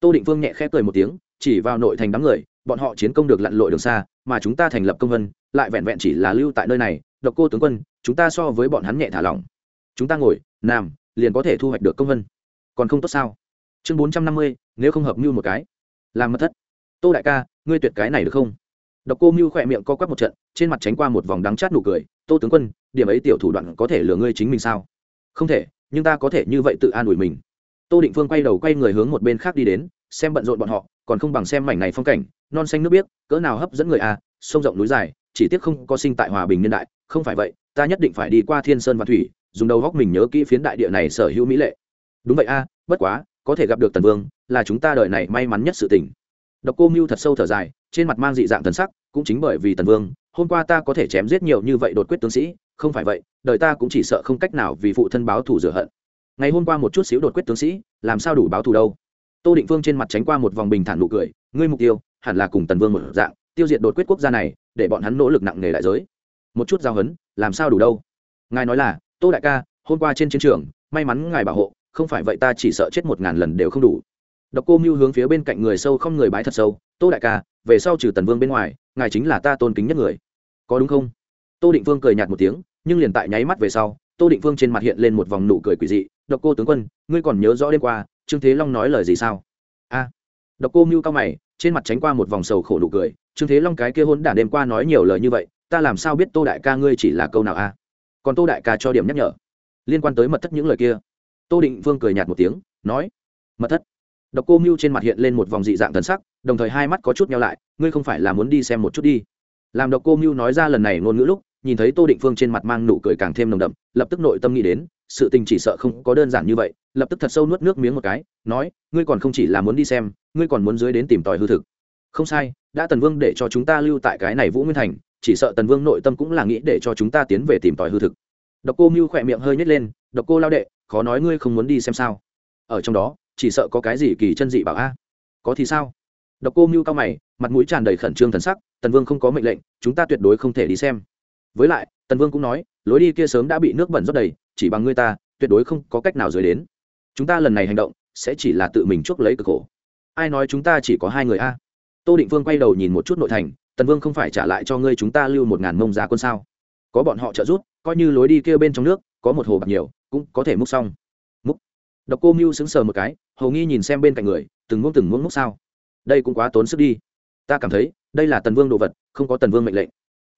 Tô định vương nhẹ khẽ cười một tiếng, chỉ vào nội thành đám người bọn họ chiến công được lặn lội đường xa, mà chúng ta thành lập công vân, lại vẹn vẹn chỉ là lưu tại nơi này, độc cô tướng quân, chúng ta so với bọn hắn nhẹ thả lỏng. Chúng ta ngồi, nằm, liền có thể thu hoạch được công vân. Còn không tốt sao? Chương bốn trăm năm mươi, nếu không hợp mưu một cái. Làm mất thất. Tô đại ca, ngươi tuyệt cái này được không? Độc cô mưu khỏe miệng co quắp một trận, trên mặt tránh qua một vòng đắng chát nụ cười. Tô tướng quân, điểm ấy tiểu thủ đoạn có thể lừa ngươi chính mình sao? Không thể, nhưng ta có thể như vậy tự an ủi mình. Tô định phương quay đầu quay người hướng một bên khác đi đến, xem bận rộn bọn họ, còn không bằng xem mảnh này phong cảnh non xanh nước biếc, cỡ nào hấp dẫn người a sông rộng núi dài, chỉ tiếc không có sinh tại hòa bình niên đại, không phải vậy, ta nhất định phải đi qua thiên sơn và thủy, dùng đầu góc mình nhớ kỹ phiến đại địa này sở hữu mỹ lệ. Đúng vậy a, bất quá, có thể gặp được tần vương, là chúng ta đời này may mắn nhất sự tình. Độc cô mưu thật sâu thở dài, trên mặt mang dị dạng thần sắc, cũng chính bởi vì tần vương, hôm qua ta có thể chém giết nhiều như vậy đột quyết tướng sĩ, không phải vậy, đời ta cũng chỉ sợ không cách nào vì phụ thân báo thù rửa hận. Ngày hôm qua một chút xíu đột quyết tướng sĩ, làm sao đủ báo thù đâu? Tô định phương trên mặt tránh qua một vòng bình thản nụ cười, ngươi mục tiêu hẳn là cùng tần vương một dạng, tiêu diệt đột quyết quốc gia này, để bọn hắn nỗ lực nặng nề đại giới. Một chút giao hấn, làm sao đủ đâu? Ngài nói là, tô đại ca, hôm qua trên chiến trường, may mắn ngài bảo hộ, không phải vậy ta chỉ sợ chết một ngàn lần đều không đủ. Độc cô mưu hướng phía bên cạnh người sâu không người bái thật sâu, tô đại ca, về sau trừ tần vương bên ngoài, ngài chính là ta tôn kính nhất người. Có đúng không? Tô định vương cười nhạt một tiếng, nhưng liền tại nháy mắt về sau, tô định vương trên mặt hiện lên một vòng nụ cười quỷ dị, độc cô tướng quân, ngươi còn nhớ rõ đêm qua, trương thế long nói lời gì sao? A độc cô mưu cao mày, trên mặt tránh qua một vòng sầu khổ nụ cười, trương thế long cái kia hôn đản đêm qua nói nhiều lời như vậy, ta làm sao biết tô đại ca ngươi chỉ là câu nào a? Còn tô đại ca cho điểm nhắc nhở. Liên quan tới mật thất những lời kia. Tô định vương cười nhạt một tiếng, nói, mật thất? Độc cô mưu trên mặt hiện lên một vòng dị dạng thần sắc, đồng thời hai mắt có chút nheo lại, ngươi không phải là muốn đi xem một chút đi. Làm độc cô mưu nói ra lần này ngôn ngữ lúc, nhìn thấy tô định vương trên mặt mang nụ cười càng thêm nồng đậm, lập tức nội tâm nghĩ đến sự tình chỉ sợ không có đơn giản như vậy, lập tức thật sâu nuốt nước miếng một cái, nói, ngươi còn không chỉ là muốn đi xem, ngươi còn muốn dưới đến tìm tòi hư thực. Không sai, đã tần vương để cho chúng ta lưu tại cái này vũ nguyên thành, chỉ sợ tần vương nội tâm cũng là nghĩ để cho chúng ta tiến về tìm tòi hư thực. Độc cô mưu khỏe miệng hơi nhét lên, độc cô lao đệ, khó nói ngươi không muốn đi xem sao? Ở trong đó, chỉ sợ có cái gì kỳ chân dị bảo a? Có thì sao? Độc cô mưu cao mày, mặt mũi tràn đầy khẩn trương thần sắc, tần vương không có mệnh lệnh, chúng ta tuyệt đối không thể đi xem. Với lại, tần vương cũng nói, lối đi kia sớm đã bị nước bẩn rót đầy chỉ bằng ngươi ta, tuyệt đối không có cách nào rời đến. Chúng ta lần này hành động, sẽ chỉ là tự mình chuốc lấy cực khổ. Ai nói chúng ta chỉ có hai người a? Tô định vương quay đầu nhìn một chút nội thành, tần vương không phải trả lại cho ngươi chúng ta lưu một ngàn mông giá quân sao? Có bọn họ trợ giúp, coi như lối đi kia bên trong nước, có một hồ bạc nhiều, cũng có thể múc xong. Múc. Độc cô mưu sững sờ một cái hầu nghi nhìn xem bên cạnh người, từng muỗng từng muỗng múc sao? Đây cũng quá tốn sức đi. Ta cảm thấy, đây là tần vương đồ vật, không có tần vương mệnh lệnh.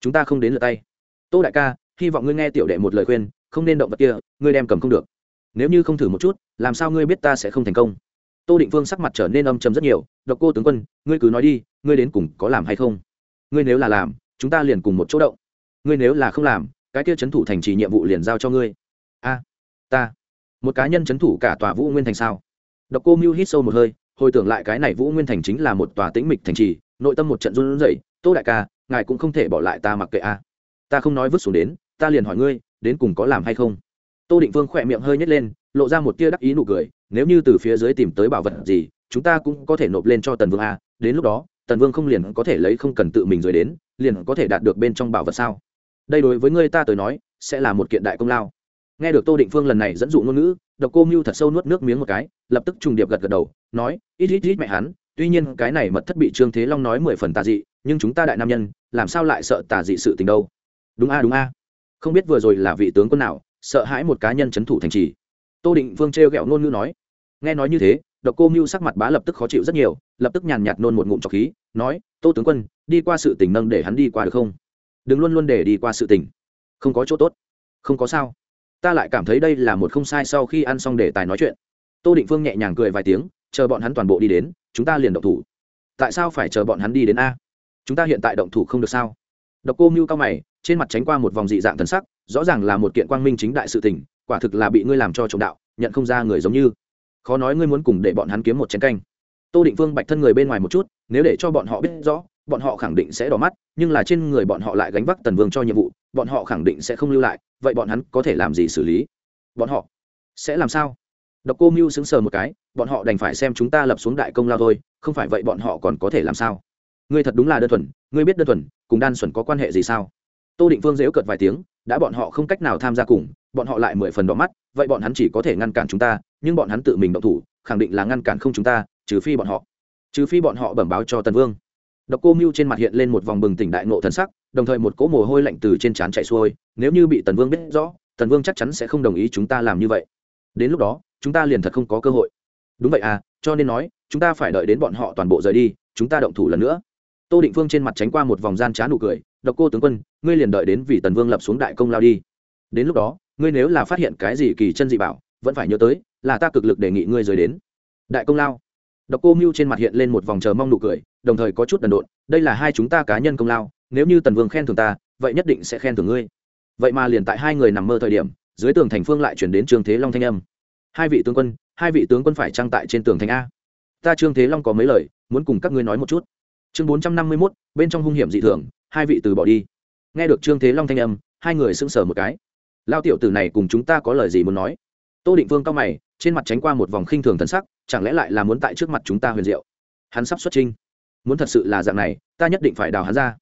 Chúng ta không đến lượt tay. Tô đại ca, hy vọng ngươi nghe tiểu đệ một lời khuyên không nên động vật kia, ngươi đem cầm không được. Nếu như không thử một chút, làm sao ngươi biết ta sẽ không thành công? Tô định vương sắc mặt trở nên âm chầm rất nhiều, độc cô tướng quân, ngươi cứ nói đi, ngươi đến cùng có làm hay không? Ngươi nếu là làm, chúng ta liền cùng một chỗ động. Ngươi nếu là không làm, cái kia c h ấ n thủ thành trì nhiệm vụ liền giao cho ngươi. A, ta, một cá nhân c h ấ n thủ cả tòa vũ nguyên thành sao? Độc cô mưu hít sâu một hơi, hồi tưởng lại cái này vũ nguyên thành chính là một tòa tĩnh mịch thành trì, nội tâm một trận run rẩy, tô đại ca, ngài cũng không thể bỏ lại ta mặc kệ a. Ta không nói vứt xuống đến, ta liền hỏi ngươi đến cùng có làm hay không? Tô định vương khỏe miệng hơi nhét lên, lộ ra một tia đắc ý nụ cười, nếu như từ phía dưới tìm tới bảo vật gì, chúng ta cũng có thể nộp lên cho tần vương a, đến lúc đó, tần vương không liền có thể lấy không cần tự mình rồi đến, liền có thể đạt được bên trong bảo vật sao? Đây đối với ngươi ta tới nói, sẽ là một kiện đại công lao. Nghe được tô định phương lần này dẫn dụ ngôn ngữ, độc cô mưu thật sâu nuốt nước miếng một cái, lập tức trùng điệp gật gật đầu, nói, ít ít ít mẹ hắn, tuy nhiên cái này mật thất bị trương thế long nói mười phần tà dị, nhưng chúng ta đại nam nhân, làm sao lại sợ tà dị sự tình đâu? Đúng a đúng a không biết vừa rồi là vị tướng quân nào, sợ hãi một cá nhân c h ấ n thủ thành trì. Tô định Vương t r e o g ẹ o ngôn ngữ nói. Nghe nói như thế, độc cô mưu sắc mặt bá lập tức khó chịu rất nhiều, lập tức nhàn nhạt nôn một ngụm trọc khí, nói, tô tướng quân, đi qua sự tình nâng để hắn đi qua được không? Đừng luôn luôn để đi qua sự tình. Không có chỗ tốt. Không có sao. Ta lại cảm thấy đây là một không sai sau khi ăn xong để tài nói chuyện. Tô định phương nhẹ nhàng cười vài tiếng, chờ bọn hắn toàn bộ đi đến, chúng ta liền động thủ. Tại sao phải chờ bọn hắn đi đến a? Chúng ta hiện tại động thủ không được sao? Độc cô mưu cao mày trên mặt tránh qua một vòng dị dạng thần sắc, rõ ràng là một kiện quang minh chính đại sự tình, quả thực là bị ngươi làm cho trọng đạo, nhận không ra người giống như. Khó nói ngươi muốn cùng để bọn hắn kiếm một chén canh. Tô định vương bạch thân người bên ngoài một chút, nếu để cho bọn họ biết rõ, bọn họ khẳng định sẽ đỏ mắt, nhưng là trên người bọn họ lại gánh vác tần vương cho nhiệm vụ, bọn họ khẳng định sẽ không lưu lại, vậy bọn hắn có thể làm gì xử lý? Bọn họ sẽ làm sao? Độc cô mưu xứng sờ một cái, bọn họ đành phải xem chúng ta lập xuống đại công lao thôi, không phải vậy bọn họ còn có thể làm sao? Ngươi thật đúng là đơn thuần, ngươi biết đơn thuần, cùng đan xuẩn có quan hệ gì sao? Tô định vương dễu cợt vài tiếng đã bọn họ không cách nào tham gia cùng bọn họ lại mười phần đỏ mắt vậy bọn hắn chỉ có thể ngăn cản chúng ta nhưng bọn hắn tự mình động thủ khẳng định là ngăn cản không chúng ta trừ phi bọn họ trừ phi bọn họ bẩm báo cho tần vương Độc Cô Mưu trên mặt hiện lên một vòng bừng tỉnh đại nộ thần sắc, đồng thời một cỗ mồ hôi lạnh từ trên trán chạy xuôi, nếu như bị Tần Vương biết rõ, Tần Vương chắc chắn sẽ không đồng ý chúng ta làm như vậy. Đến lúc đó, chúng ta liền thật không có cơ hội. Đúng vậy à, cho nên nói, chúng ta phải đợi đến bọn họ toàn bộ rời đi, chúng ta động thủ lần nữa. Tô Định Vương trên mặt tránh qua một vòng gian trá nụ cười, "Độc Cô tướng quân, ngươi liền đợi đến vì Tần Vương lập xuống đại công lao đi." đến lúc đó ngươi nếu là phát hiện cái gì kỳ chân dị bảo vẫn phải nhớ tới là ta cực lực đề nghị ngươi rời đến. Đại công lao. Độc cô mưu trên mặt hiện lên một vòng chờ mong nụ cười đồng thời có chút đần độn đây là hai chúng ta cá nhân công lao nếu như tần vương khen thưởng ta vậy nhất định sẽ khen thưởng ngươi. Vậy mà liền tại hai người nằm mơ thời điểm dưới tường thành phương lại chuyển đến trương thế long thanh âm. Hai vị tướng quân hai vị tướng quân phải trang tại trên tường thành a? Ta trương thế long có mấy lời muốn cùng các ngươi nói một chút. Chương bốn trăm năm mươi mốt bên trong hung hiểm dị thường hai vị từ bỏ đi. Nghe được trương thế long thanh âm, hai người sững sờ một cái. Lao tiểu tử này cùng chúng ta có lời gì muốn nói? Tô định vương cao mày, trên mặt tránh qua một vòng khinh thường thần sắc, chẳng lẽ lại là muốn tại trước mặt chúng ta huyền diệu? Hắn sắp xuất trinh. Muốn thật sự là dạng này, ta nhất định phải đào hắn ra.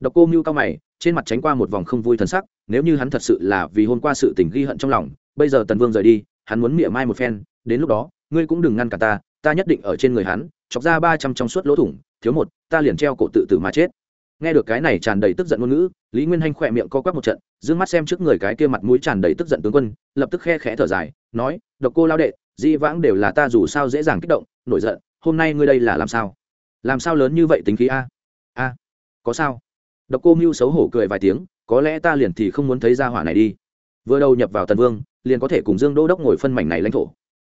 Độc cô mưu cao mày, trên mặt tránh qua một vòng không vui thần sắc, nếu như hắn thật sự là vì hôm qua sự tình ghi hận trong lòng, bây giờ tần vương rời đi, hắn muốn mỉa mai một phen, đến lúc đó, ngươi cũng đừng ngăn cả ta ta nhất định ở trên người hắn, chọc ra ba trăm trong suốt lỗ thủng, thiếu một, ta liền treo cổ tự tử mà chết nghe được cái này tràn đầy tức giận ngôn ngữ, lý nguyên hanh khỏe miệng co quắp một trận d ư ơ n g mắt xem trước người cái kia mặt mũi tràn đầy tức giận tướng quân, lập tức khe khẽ thở dài, nói, độc cô lao đệ, di vãng đều là ta dù sao dễ dàng kích động, nổi giận, hôm nay ngươi đây là làm sao? Làm sao lớn như vậy tính khí a? A, có sao? Độc cô mưu xấu hổ cười vài tiếng, có lẽ ta liền thì không muốn thấy ra hỏa này đi. Vừa đầu nhập vào tần vương, liền có thể cùng dương đô đốc ngồi phân mảnh này lãnh thổ.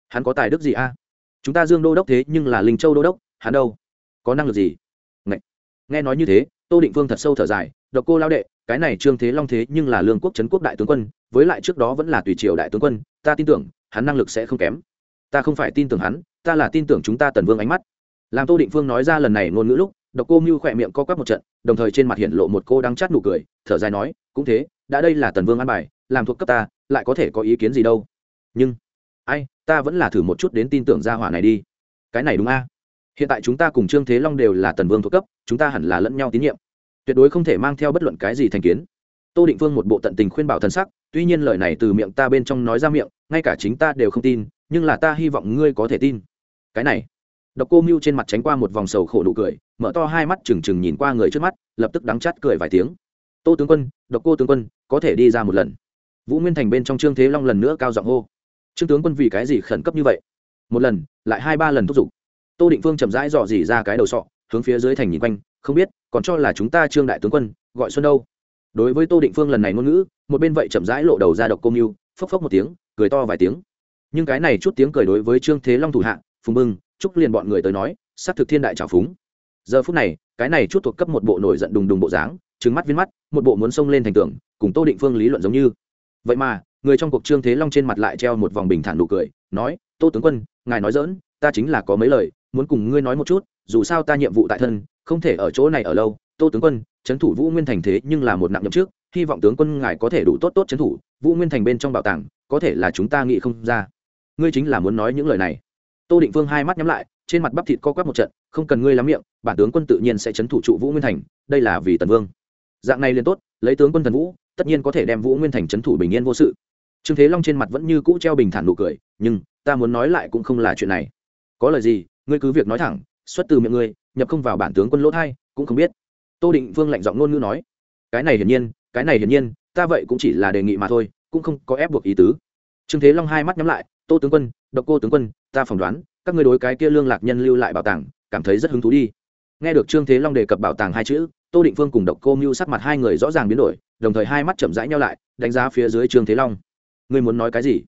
Hắn có tài đức gì a? Chúng ta dương đô đốc thế nhưng là linh châu đô đốc, hắn đâu? Có năng lực gì? Nghe nói như thế tô định vương thật sâu thở dài, độc cô lao đệ, cái này trương thế long thế nhưng là lương quốc trấn quốc đại tướng quân, với lại trước đó vẫn là tùy triều đại tướng quân, ta tin tưởng, hắn năng lực sẽ không kém. Ta không phải tin tưởng hắn, ta là tin tưởng chúng ta tần vương ánh mắt. Làm tô định phương nói ra lần này ngôn ngữ lúc, độc cô mưu khỏe miệng co quắp một trận, đồng thời trên mặt hiện lộ một cô đang chát nụ cười, thở dài nói, cũng thế, đã đây là tần vương an bài, làm thuộc cấp ta, lại có thể có ý kiến gì đâu. Nhưng, ai, ta vẫn là thử một chút đến tin tưởng gia hỏa này đi. Cái này đúng a. Hiện tại chúng ta cùng trương thế long đều là tần vương thuộc cấp, chúng ta hẳn là lẫn nhau tín nhiệm tuyệt đối không thể mang theo bất luận cái gì thành kiến. Tô định vương một bộ tận tình khuyên bảo thần sắc, tuy nhiên lời này từ miệng ta bên trong nói ra miệng, ngay cả chính ta đều không tin, nhưng là ta hy vọng ngươi có thể tin. Cái này, độc cô mưu trên mặt tránh qua một vòng sầu khổ nụ cười, mở to hai mắt trừng trừng nhìn qua người trước mắt, lập tức đắng chát cười vài tiếng. Tô tướng quân, độc cô tướng quân, có thể đi ra một lần. Vũ nguyên thành bên trong trương thế long lần nữa cao giọng hô. Trương tướng quân vì cái gì khẩn cấp như vậy? Một lần, lại hai ba lần thúc giục. Tô định phương chậm rãi dò dỉ ra cái đầu sọ hướng phía dưới thành nhìn quanh, không biết, còn cho là chúng ta trương đại tướng quân, gọi xuân đâu. Đối với tô định phương lần này ngôn ngữ, một bên vậy chậm rãi lộ đầu ra độc công mưu, phốc phốc một tiếng, cười to vài tiếng. Nhưng cái này chút tiếng cười đối với trương thế long thủ hạ, phùng bưng chúc liền bọn người tới nói s á c thực thiên đại trào phúng. Giờ phút này, cái này chút thuộc cấp một bộ nổi giận đùng đùng bộ dáng trứng mắt viên mắt, một bộ muốn xông lên thành tưởng cùng tô định phương lý luận giống như. Vậy mà, người trong cuộc trương thế long trên mặt lại treo một vòng bình thản nụ cười, nói, tô tướng quân, ngài nói dỡn ta chính là có mấy lời muốn cùng ngươi nói một chút, dù sao ta nhiệm vụ tại thân, không thể ở chỗ này ở lâu. Tô tướng quân, trấn thủ vũ nguyên thành thế nhưng là một nặng nhậm trước hy vọng tướng quân ngài có thể đủ tốt tốt trấn thủ vũ nguyên thành bên trong bảo tàng, có thể là chúng ta nghĩ không ra. Ngươi chính là muốn nói những lời này. Tô định vương hai mắt nhắm lại, trên mặt bắp thịt co quắp một trận, không cần ngươi lắm miệng, bản tướng quân tự nhiên sẽ trấn thủ trụ vũ nguyên thành, đây là vì tần vương. Dạng này liền tốt, lấy tướng quân thần vũ, tất nhiên có thể đem vũ nguyên thành trấn thủ bình yên vô sự. Trương thế long trên mặt vẫn như cũ treo bình thản nụ cười, nhưng, ta muốn nói lại cũng không là chuyện này. Có lời gì ngươi cứ việc nói thẳng, xuất từ miệng ngươi, nhập không vào bản tướng quân lỗ thai, cũng không biết. Tô định vương lạnh giọng ngôn ngữ nói, cái này hiển nhiên, cái này hiển nhiên, ta vậy cũng chỉ là đề nghị mà thôi, cũng không có ép buộc ý tứ. Trương thế long hai mắt nhắm lại, tô tướng quân, độc cô tướng quân, ta phỏng đoán, các ngươi đối cái kia lương lạc nhân lưu lại bảo tàng, cảm thấy rất hứng thú đi. Nghe được trương thế long đề cập bảo tàng hai chữ, tô định phương cùng độc cô mưu sắc mặt hai người rõ ràng biến đổi, đồng thời hai mắt chậm rãi nhau lại, đánh giá phía dưới trương thế long. Ngươi muốn nói cái gì?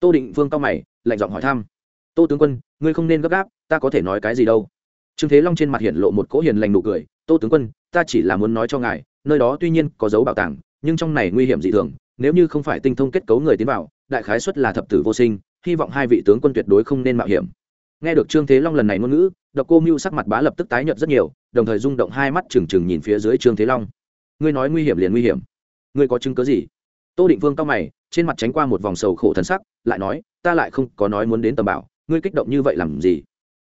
Tô định phương cao mày, lạnh giọng hỏi thăm tô tướng quân, ngươi không nên gấp gáp, ta có thể nói cái gì đâu. Trương thế long trên mặt hiện lộ một cỗ hiền lành nụ cười, tô tướng quân, ta chỉ là muốn nói cho ngài, nơi đó tuy nhiên có dấu bảo tàng, nhưng trong này nguy hiểm dị thường, nếu như không phải tinh thông kết cấu người tiến vào, đại khái xuất là thập tử vô sinh, hy vọng hai vị tướng quân tuyệt đối không nên mạo hiểm. Nghe được trương thế long lần này ngôn ngữ, độc cô mưu sắc mặt bá lập tức tái nhợt rất nhiều, đồng thời rung động hai mắt trừng trừng nhìn phía dưới trương thế long. Ngươi nói nguy hiểm liền nguy hiểm. Ngươi có chứng cớ gì? Tô định vương cao mày, trên mặt tránh qua một vòng sầu khổ thần sắc, lại nói, ta lại không có nói muốn đến tầm bảo ngươi kích động như vậy làm gì?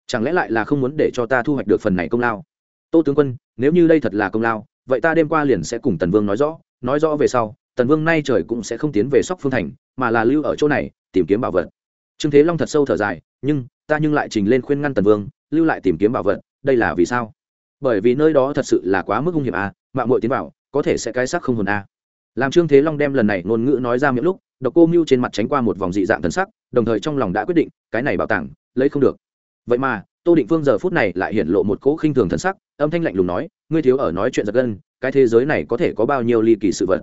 Chẳng lẽ lại là không muốn để cho ta thu hoạch được phần này công lao? Tô tướng quân nếu như đây thật là công lao vậy ta đêm qua liền sẽ cùng tần vương nói rõ nói rõ về sau tần vương nay trời cũng sẽ không tiến về sóc phương thành mà là lưu ở chỗ này tìm kiếm bảo vật. Trương thế long thật sâu thở dài nhưng ta nhưng lại trình lên khuyên ngăn tần vương lưu lại tìm kiếm bảo vật đây là vì sao? Bởi vì nơi đó thật sự là quá mức hung hiểm a à, mạng mội tiến vào có thể sẽ cái sắc không hồn a à. làm trương thế long đem lần này ngôn ngữ nói ra miệng lúc độc cô mưu trên mặt tránh qua một vòng dị dạng thần sắc đồng thời trong lòng đã quyết định, cái này bảo tàng, lấy không được. Vậy mà, tô định phương giờ phút này lại hiện lộ một cỗ khinh thường thần sắc, âm thanh lạnh lùng nói, ngươi thiếu ở nói chuyện giật gân, cái thế giới này có thể có bao nhiêu ly kỳ sự vật?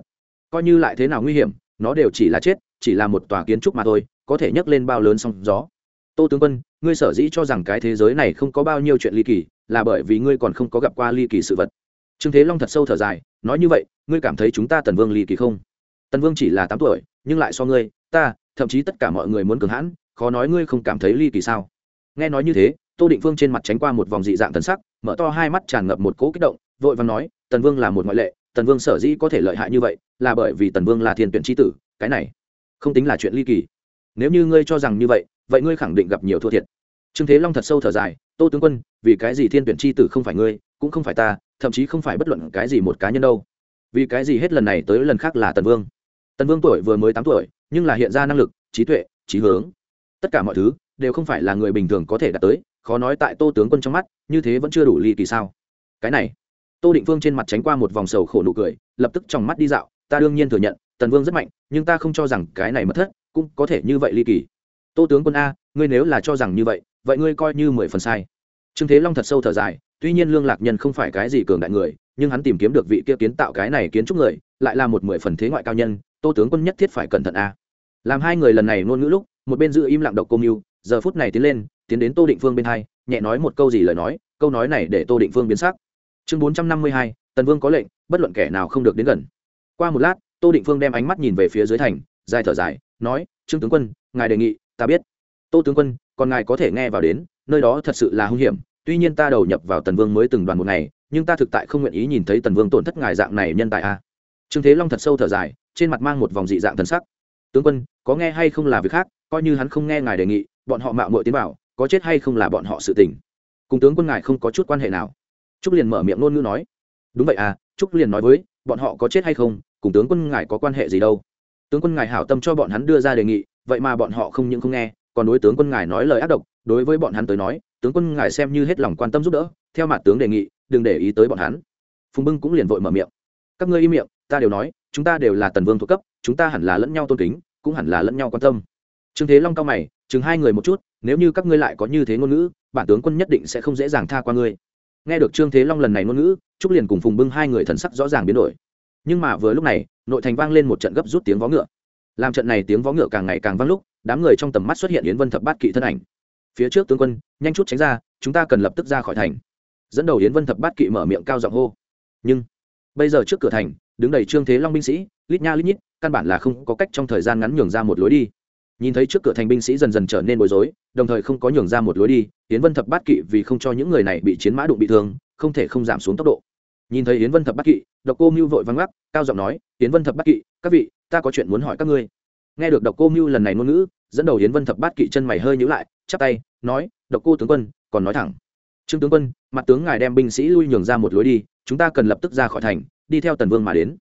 Coi như lại thế nào nguy hiểm, nó đều chỉ là chết, chỉ là một tòa kiến trúc mà thôi, có thể nhấc lên bao lớn sóng gió. Tô tướng quân, ngươi sở dĩ cho rằng cái thế giới này không có bao nhiêu chuyện ly kỳ, là bởi vì ngươi còn không có gặp qua ly kỳ sự vật. Trương thế long thật sâu thở dài, nói như vậy, ngươi cảm thấy chúng ta tần vương ly kỳ không? Tần vương chỉ là tám tuổi, nhưng lại so ngươi, ta thậm chí tất cả mọi người muốn cường hãn, khó nói ngươi không cảm thấy ly kỳ sao? Nghe nói như thế, tô định phương trên mặt tránh qua một vòng dị dạng tần sắc, mở to hai mắt tràn ngập một cỗ kích động, vội và nói, tần vương là một ngoại lệ, tần vương sở dĩ có thể lợi hại như vậy, là bởi vì tần vương là thiên tuyển tri tử, cái này không tính là chuyện ly kỳ. Nếu như ngươi cho rằng như vậy vậy ngươi khẳng định gặp nhiều thua thiệt. Trương thế long thật sâu thở dài, tô tướng quân, vì cái gì thiên tuyển tri tử không phải ngươi, cũng không phải ta, thậm chí không phải bất luận cái gì một cá nhân đâu. Vì cái gì hết lần này tới lần khác là tần vương? Tần vương tuổi vừa mới tám tuổi, nhưng là hiện ra năng lực, trí tuệ, trí hướng. Tất cả mọi thứ đều không phải là người bình thường có thể đạt tới, khó nói tại tô tướng quân trong mắt, như thế vẫn chưa đủ ly kỳ sao? Cái này, tô định Vương trên mặt tránh qua một vòng sầu khổ nụ cười, lập tức trong mắt đi dạo, ta đương nhiên thừa nhận, tần vương rất mạnh, nhưng ta không cho rằng cái này mất thất cũng có thể như vậy ly kỳ. Tô tướng quân a, ngươi nếu là cho rằng như vậy vậy ngươi coi như mười phần sai. Trương thế long thật sâu thở dài, tuy nhiên lương lạc nhân không phải cái gì cường đại người, nhưng hắn tìm kiếm được vị kia kiến tạo cái này kiến trúc người lại là một mười phần thế ngoại cao nhân, tô tướng quân nhất thiết phải cẩn thận a. Làm hai người lần này ngôn ngữ lúc, một bên giữ im lặng độc cô mưu, giờ phút này tiến lên, tiến đến tô định phương bên hai, nhẹ nói một câu gì lời nói, câu nói này để tô định phương biến sắc. Chương bốn trăm năm mươi hai, tần vương có lệnh, bất luận kẻ nào không được đến gần. Qua một lát, tô định phương đem ánh mắt nhìn về phía dưới thành, dài thở dài, nói, trương tướng quân, ngài đề nghị, ta biết. Tô tướng quân, còn ngài có thể nghe vào đến, nơi đó thật sự là hung hiểm, tuy nhiên ta đầu nhập vào tần vương mới từng đoàn một ngày, nhưng ta thực tại không nguyện ý nhìn thấy tần vương tổn thất ngài dạng này nhân tài a trương thế long thật sâu thở dài, trên mặt mang một vòng dị dạng thần sắc. Tướng quân, có nghe hay không là việc khác, coi như hắn không nghe ngài đề nghị, bọn họ mạo muội tiến bảo có chết hay không là bọn họ sự tình. Cùng tướng quân ngài không có chút quan hệ nào. Trúc liền mở miệng ngôn ngữ nói. Đúng vậy à trúc liền nói với, bọn họ có chết hay không, cùng tướng quân ngài có quan hệ gì đâu? Tướng quân ngài hảo tâm cho bọn hắn đưa ra đề nghị, vậy mà bọn họ không những không nghe, còn đối tướng quân ngài nói lời ác độc, đối với bọn hắn tới nói, tướng quân ngài xem như hết lòng quan tâm giúp đỡ, theo mặt tướng đề nghị, đừng để ý tới bọn hắn. Phùng bưng cũng liền vội mở miệng. Các ngươi im miệng ta đều nói, chúng ta đều là tần vương thuộc cấp, chúng ta hẳn là lẫn nhau tôn kính, cũng hẳn là lẫn nhau quan tâm. Trương thế long cao mày, chừng hai người một chút, nếu như các ngươi lại có như thế ngôn ngữ, bản tướng quân nhất định sẽ không dễ dàng tha qua ngươi. Nghe được trương thế long lần này ngôn ngữ, trúc liền cùng phùng bưng hai người thần sắc rõ ràng biến đổi. Nhưng mà vừa lúc này, nội thành vang lên một trận gấp rút tiếng vó ngựa. Làm trận này tiếng vó ngựa càng ngày càng vang lúc, đám người trong tầm mắt xuất hiện yến vân thập bát kỵ thân ảnh. Phía trước tướng quân, nhanh chút tránh ra, chúng ta cần lập tức ra khỏi thành. Dẫn đầu yến vân thập bát kỵ mở miệng cao giọng hô. Nhưng, bây giờ trước cửa thành đứng đầy trương thế long binh sĩ, lít nha lít nhít, căn bản là không có cách trong thời gian ngắn nhường ra một lối đi. Nhìn thấy trước cửa thành binh sĩ dần dần trở nên bối rối, đồng thời không có nhường ra một lối đi, yến vân thập bát kỵ vì không cho những người này bị chiến mã đụng bị thương, không thể không giảm xuống tốc độ. Nhìn thấy yến vân thập bát kỵ, độc cô mưu vội vắng ngắc, cao giọng nói, yến vân thập bát kỵ, các vị, ta có chuyện muốn hỏi các ngươi. Nghe được độc cô mưu lần này ngôn ngữ, dẫn đầu yến vân thập bát kỵ chân mày hơi nhữ lại, chắp tay, nói, độc cô tướng quân, còn nói thẳng. Trương tướng quân, mặt tướng ngài đem binh sĩ lui nhường ra một lối đi chúng ta cần lập tức ra khỏi thành, đi theo tần vương mà đến.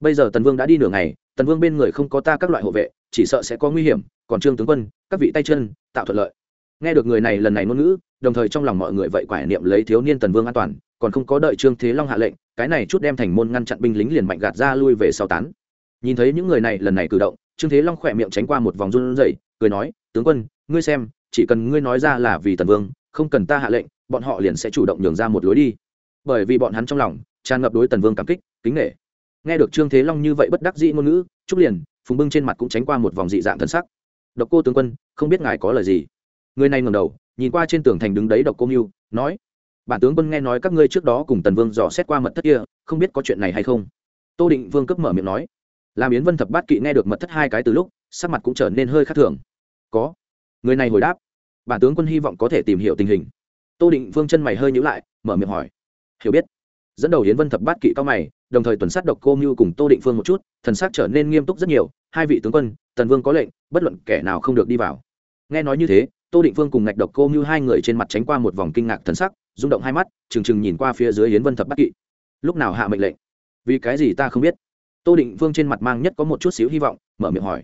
Bây giờ tần vương đã đi nửa ngày, tần vương bên người không có ta các loại hộ vệ, chỉ sợ sẽ có nguy hiểm, còn trương tướng quân, các vị tay chân, tạo thuận lợi. Nghe được người này lần này ngôn ngữ, đồng thời trong lòng mọi người vậy quải niệm lấy thiếu niên tần vương an toàn, còn không có đợi trương thế long hạ lệnh, cái này chút đem thành môn ngăn chặn binh lính liền mạnh gạt ra lui về sau tán. Nhìn thấy những người này lần này cử động, trương thế long khỏe miệng tránh qua một vòng run rẩy, cười nói, tướng quân, ngươi xem, chỉ cần ngươi nói ra là vì tần vương, không cần ta hạ lệnh, bọn họ liền sẽ chủ động nhường ra một lối đi bởi vì bọn hắn trong lòng tràn ngập đối tần vương cảm kích, kính nghệ nghe được trương thế long như vậy bất đắc dĩ ngôn ngữ, trúc liền, phùng bưng trên mặt cũng tránh qua một vòng dị dạng thân sắc. Độc cô tướng quân, không biết ngài có lời gì? Người này ngầm đầu, nhìn qua trên tường thành đứng đấy độc cô mưu nói, bản tướng quân nghe nói các ngươi trước đó cùng tần vương dò xét qua mật thất kia, không biết có chuyện này hay không? Tô định vương cấp mở miệng nói. Làm yến vân thập bát kỵ nghe được mật thất hai cái từ lúc, sắc mặt cũng trở nên hơi khác thường. Có. Người này hồi đáp, bản tướng quân hy vọng có thể tìm hiểu tình hình. Tô định vương chân mày hơi nhữ lại, mở miệng hỏi hiểu biết. Dẫn đầu yến vân thập bát kỵ cao mày, đồng thời tuần sát độc cô mưu cùng tô định phương một chút, thần sắc trở nên nghiêm túc rất nhiều, hai vị tướng quân, tần vương có lệnh, bất luận kẻ nào không được đi vào. Nghe nói như thế, tô định phương cùng ngạch độc cô mưu hai người trên mặt tránh qua một vòng kinh ngạc thần sắc, rung động hai mắt, trừng trừng nhìn qua phía dưới yến vân thập bát kỵ. Lúc nào hạ mệnh lệnh? Vì cái gì ta không biết? Tô định phương trên mặt mang nhất có một chút xíu hy vọng, mở miệng hỏi.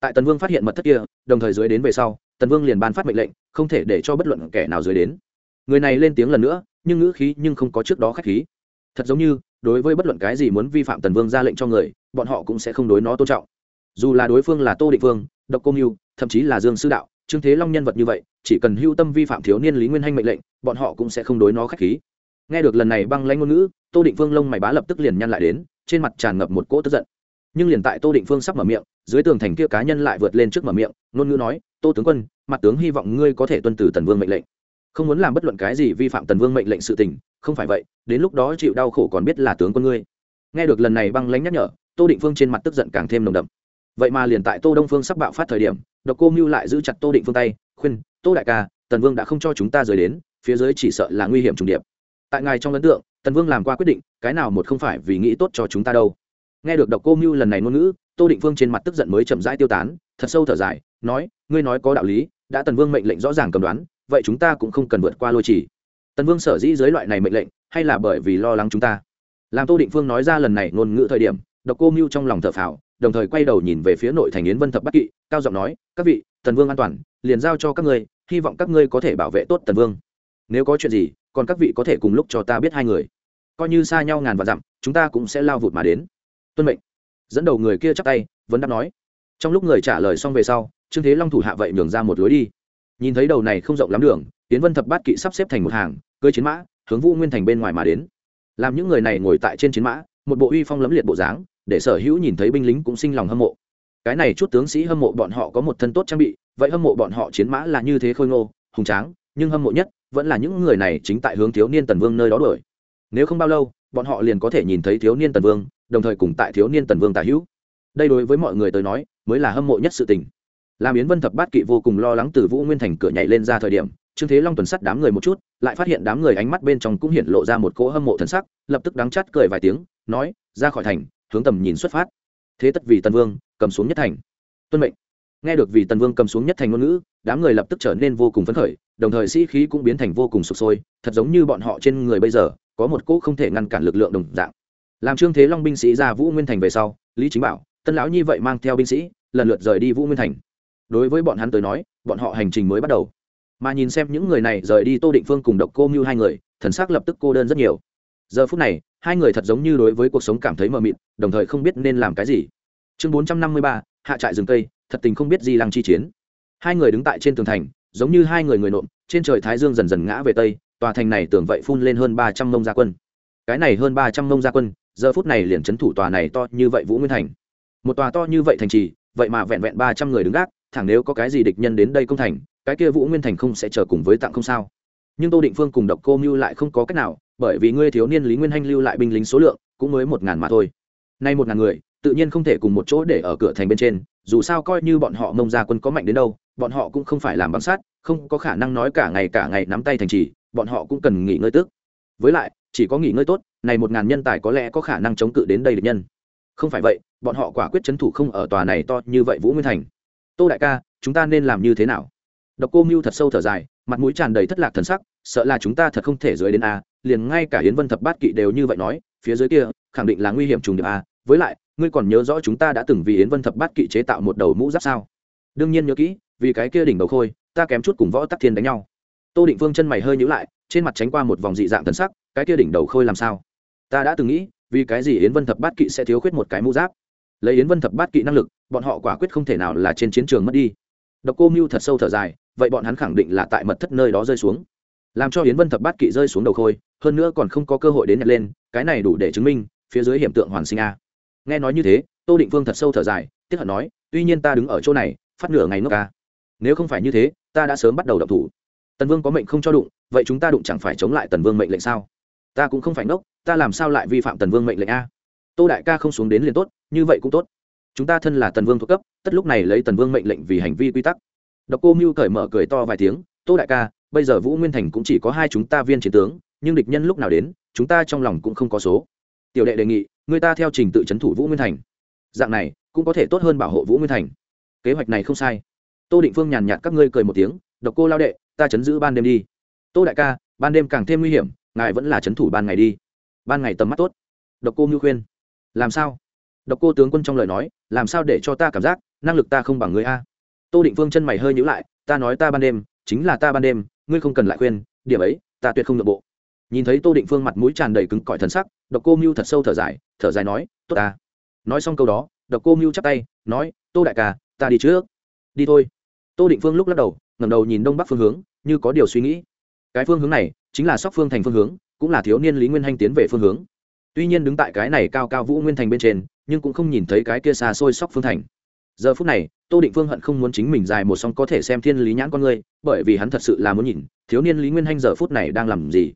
Tại tần vương phát hiện mật thất kia, đồng thời dưới đến về sau, tần vương liền ban phát mệnh lệnh, không thể để cho bất luận kẻ nào dưới đến người này lên tiếng lần nữa, nhưng ngữ khí nhưng không có trước đó khách khí. Thật giống như, đối với bất luận cái gì muốn vi phạm tần vương ra lệnh cho người, bọn họ cũng sẽ không đối nó tôn trọng. Dù là đối phương là tô định vương, độc công hưu thậm chí là dương sư đạo, trương thế long nhân vật như vậy, chỉ cần hưu tâm vi phạm thiếu niên lý nguyên hanh mệnh lệnh, bọn họ cũng sẽ không đối nó k h á c h khí. Nghe được lần này băng lanh ngôn ngữ, tô định vương lông mày bá lập tức liền nhăn lại đến, trên mặt tràn ngập một cỗ tức giận. Nhưng liền tại tô định phương sắp mở miệng, dưới tường thành kia cá nhân lại vượt lên trước mở miệng, ngôn ngữ nói, tô tướng quân, mặt tướng hy vọng ngươi có thể tuân từ tần vương mệnh lệnh không muốn làm bất luận cái gì vi phạm tần vương mệnh lệnh sự tình, không phải vậy, đến lúc đó chịu đau khổ còn biết là tướng quân ngươi. Nghe được lần này băng lãnh nhắc nhở, tô định phương trên mặt tức giận càng thêm nồng đậm. Vậy mà liền tại tô đông phương sắp bạo phát thời điểm, độc cô mưu lại giữ chặt tô định phương tay, khuyên, tô đại ca, tần vương đã không cho chúng ta rời đến, phía dưới chỉ sợ là nguy hiểm trùng điệp. Tại ngài trong ấn tượng, tần vương làm qua quyết định, cái nào một không phải vì nghĩ tốt cho chúng ta đâu. Nghe được độc cô mưu lần này ngôn ngữ, tô định phương trên mặt tức giận mới chậm rãi tiêu tán, thật sâu thở dài, nói, ngươi nói có đạo lý, đã tần vương mệnh lệnh rõ ràng cầm đoán vậy chúng ta cũng không cần vượt qua lôi chỉ tần vương sở dĩ dưới loại này mệnh lệnh, hay là bởi vì lo lắng chúng ta? Làm tô định phương nói ra lần này ngôn ngữ thời điểm, độc cô mưu trong lòng thở phào, đồng thời quay đầu nhìn về phía nội thành yến vân thập bắc kỵ, cao giọng nói, các vị, tần vương an toàn, liền giao cho các ngươi, hy vọng các ngươi có thể bảo vệ tốt tần vương. Nếu có chuyện gì, còn các vị có thể cùng lúc cho ta biết hai người. Coi như xa nhau ngàn vạn dặm, chúng ta cũng sẽ lao vụt mà đến. Tuân mệnh. Dẫn đầu người kia chắc tay vẫn đáp nói. Trong lúc người trả lời xong về sau, trương thế long thủ hạ vậy nhường ra một lối đi nhìn thấy đầu này không rộng lắm đường tiến vân thập bát kỵ sắp xếp thành một hàng, cưới chiến mã, hướng vũ nguyên thành bên ngoài mà đến. Làm những người này ngồi tại trên chiến mã, một bộ uy phong lẫm liệt bộ dáng, để sở hữu nhìn thấy binh lính cũng sinh lòng hâm mộ. Cái này chút tướng sĩ hâm mộ bọn họ có một thân tốt trang bị, vậy hâm mộ bọn họ chiến mã là như thế khôi ngô, hùng tráng, nhưng hâm mộ nhất vẫn là những người này chính tại hướng thiếu niên tần vương nơi đó đuổi. Nếu không bao lâu, bọn họ liền có thể nhìn thấy thiếu niên tần vương, đồng thời cùng tại thiếu niên tần vương tả hữu. Đây đối với mọi người tới nói, mới là hâm mộ nhất sự tình làm yến vân thập bát kỵ vô cùng lo lắng từ vũ nguyên thành cửa nhảy lên ra thời điểm, trương thế long tuần sắt đám người một chút, lại phát hiện đám người ánh mắt bên trong cũng hiện lộ ra một cỗ hâm mộ thần sắc, lập tức đắng chắt cười vài tiếng, nói, ra khỏi thành, hướng tầm nhìn xuất phát. Thế tất vì tần vương, cầm xuống nhất thành. Tuân mệnh. Nghe được vì tần vương cầm xuống nhất thành ngôn ngữ, đám người lập tức trở nên vô cùng phấn khởi, đồng thời sĩ khí cũng biến thành vô cùng sụp sôi, thật giống như bọn họ trên người bây giờ, có một cỗ không thể ngăn cản lực lượng đồng dạng. Làm trương thế long binh sĩ ra vũ nguyên thành về sau, lý chính bảo, tân lão nhi vậy mang theo binh sĩ, lần lượt rời đi vũ nguyên thành đối với bọn hắn tới nói, bọn họ hành trình mới bắt đầu. Mà nhìn xem những người này rời đi tô định phương cùng độc cô mưu hai người, thần s ắ c lập tức cô đơn rất nhiều. Giờ phút này, hai người thật giống như đối với cuộc sống cảm thấy mờ mịt, đồng thời không biết nên làm cái gì. Chương bốn trăm năm mươi ba, hạ trại rừng cây, thật tình không biết gì lăng chi chiến. Hai người đứng tại trên tường thành, giống như hai người người nộm, trên trời thái dương dần dần ngã về tây, tòa thành này tưởng vậy phun lên hơn ba trăm mông gia quân. Cái này hơn ba trăm mông gia quân, giờ phút này liền c h ấ n thủ tòa này to như vậy vũ nguyên thành. Một tòa to như vậy thành trì, vậy mà vẹn vẹn ba trăm người đứng gác thẳng nếu có cái gì địch nhân đến đây công thành, cái kia vũ nguyên thành không sẽ chờ cùng với tặng không sao. Nhưng tô định phương cùng độc cô mưu lại không có cách nào, bởi vì ngươi thiếu niên lý nguyên hanh lưu lại binh lính số lượng, cũng mới một ngàn mà thôi. Nay một ngàn người, tự nhiên không thể cùng một chỗ để ở cửa thành bên trên, dù sao coi như bọn họ mông ra quân có mạnh đến đâu, bọn họ cũng không phải làm bằng sát không có khả năng nói cả ngày cả ngày nắm tay thành trì, bọn họ cũng cần nghỉ ngơi tước với lại, chỉ có nghỉ ngơi tốt, này một ngàn nhân tài có lẽ có khả năng chống cự đến đây được nhân. Không phải vậy, bọn họ quả quyết c h ấ n thủ không ở tòa này to như vậy vũ nguyên thành tô đại ca, chúng ta nên làm như thế nào? Độc cô mưu thật sâu thở dài, mặt mũi tràn đầy thất lạc thần sắc, sợ là chúng ta thật không thể dưới đến a, liền ngay cả hiến vân thập bát kỵ đều như vậy nói, phía dưới kia, khẳng định là nguy hiểm trùng điệp a, với lại, ngươi còn nhớ rõ chúng ta đã từng vì yến vân thập bát kỵ chế tạo một đầu mũ giáp sao? Đương nhiên nhớ kỹ, vì cái kia đỉnh đầu khôi, ta kém chút cùng võ tắc thiên đánh nhau. Tô định Vương chân mày hơi nhữ lại, trên mặt tránh qua một vòng dị dạng thần sắc, cái kia đỉnh đầu khôi làm sao? Ta đã từng nghĩ, vì cái gì yến vân thập bát kỵ sẽ thiếu khuyết một cái mũ giáp? Lấy yến vân thập bát kỵ năng lực, bọn họ quả quyết không thể nào là trên chiến trường mất đi. Độc cô mưu thật sâu thở dài, vậy bọn hắn khẳng định là tại mật thất nơi đó rơi xuống. Làm cho yến vân thập bát kỵ rơi xuống đầu khôi, hơn nữa còn không có cơ hội đến nhặt lên, cái này đủ để chứng minh, phía dưới hiểm tượng hoàn sinh a. Nghe nói như thế, tô định phương thật sâu thở dài, tiếc hận nói, tuy nhiên ta đứng ở chỗ này, phát nửa ngày ngốc ca nếu không phải như thế, ta đã sớm bắt đầu đập thủ. Tần vương có mệnh không cho đụng, vậy chúng ta đụng chẳng phải chống lại tần vương mệnh lệnh sao? Ta cũng không phải ngốc, ta làm sao lại vi phạm tần vương mệnh lệnh a? Tô đại ca không xuống đến liền tốt, như vậy cũng tốt. Chúng ta thân là tần vương thuộc cấp, tất lúc này lấy tần vương mệnh lệnh vì hành vi quy tắc. Độc cô mưu cởi mở cười to vài tiếng, tô đại ca, bây giờ vũ nguyên thành cũng chỉ có hai chúng ta viên chiến tướng, nhưng địch nhân lúc nào đến, chúng ta trong lòng cũng không có số. Tiểu đệ đề nghị, người ta theo trình tự c h ấ n thủ vũ nguyên thành. Dạng này, cũng có thể tốt hơn bảo hộ vũ nguyên thành. Kế hoạch này không sai. Tô định phương nhàn nhạt các ngươi cười một tiếng, độc cô lao đệ, ta chấn giữ ban đêm đi. Tô đại ca, ban đêm càng thêm nguy hiểm, ngài vẫn là chấn thủ ban ngày đi. Ban ngày tầm mắt tốt. Độc cô mưu khuyên làm sao? Độc cô tướng quân trong lời nói, làm sao để cho ta cảm giác, năng lực ta không bằng người a? Tô định phương chân mày hơi nhữ lại, ta nói ta ban đêm, chính là ta ban đêm, ngươi không cần lại khuyên, điểm ấy, ta tuyệt không nội bộ. Nhìn thấy tô định phương mặt mũi tràn đầy cứng cỏi thần sắc, độc cô mưu thật sâu thở dài thở dài nói, tốt ta. Nói xong câu đó, độc cô mưu chắp tay, nói, tô đại ca, ta đi trước. Đi thôi. Tô định phương lúc lắc đầu, ngẩng đầu nhìn đông bắc phương hướng, như có điều suy nghĩ. Cái phương hướng này, chính là sóc phương thành phương hướng, cũng là thiếu niên lý nguyên hanh tiến về phương hướng tuy nhiên đứng tại cái này cao cao vũ nguyên thành bên trên, nhưng cũng không nhìn thấy cái kia xa xôi sóc phương thành. Giờ phút này, tô định phương hận không muốn chính mình dài một song có thể xem thiên lý nhãn con người, bởi vì hắn thật sự là muốn nhìn, thiếu niên lý nguyên hanh giờ phút này đang làm gì.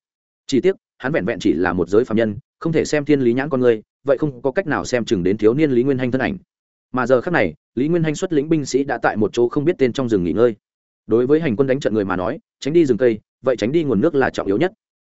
Chỉ tiếc, hắn vẹn vẹn chỉ là một giới phạm nhân, không thể xem thiên lý nhãn con người, vậy không có cách nào xem chừng đến thiếu niên lý nguyên hanh thân ảnh. Mà giờ khác này, lý nguyên hanh xuất lĩnh binh sĩ đã tại một chỗ không biết tên trong rừng nghỉ ngơi. Đối với hành quân đánh trận người mà nói, tránh đi rừng cây, vậy tránh đi nguồn nước là trọng yếu nhất.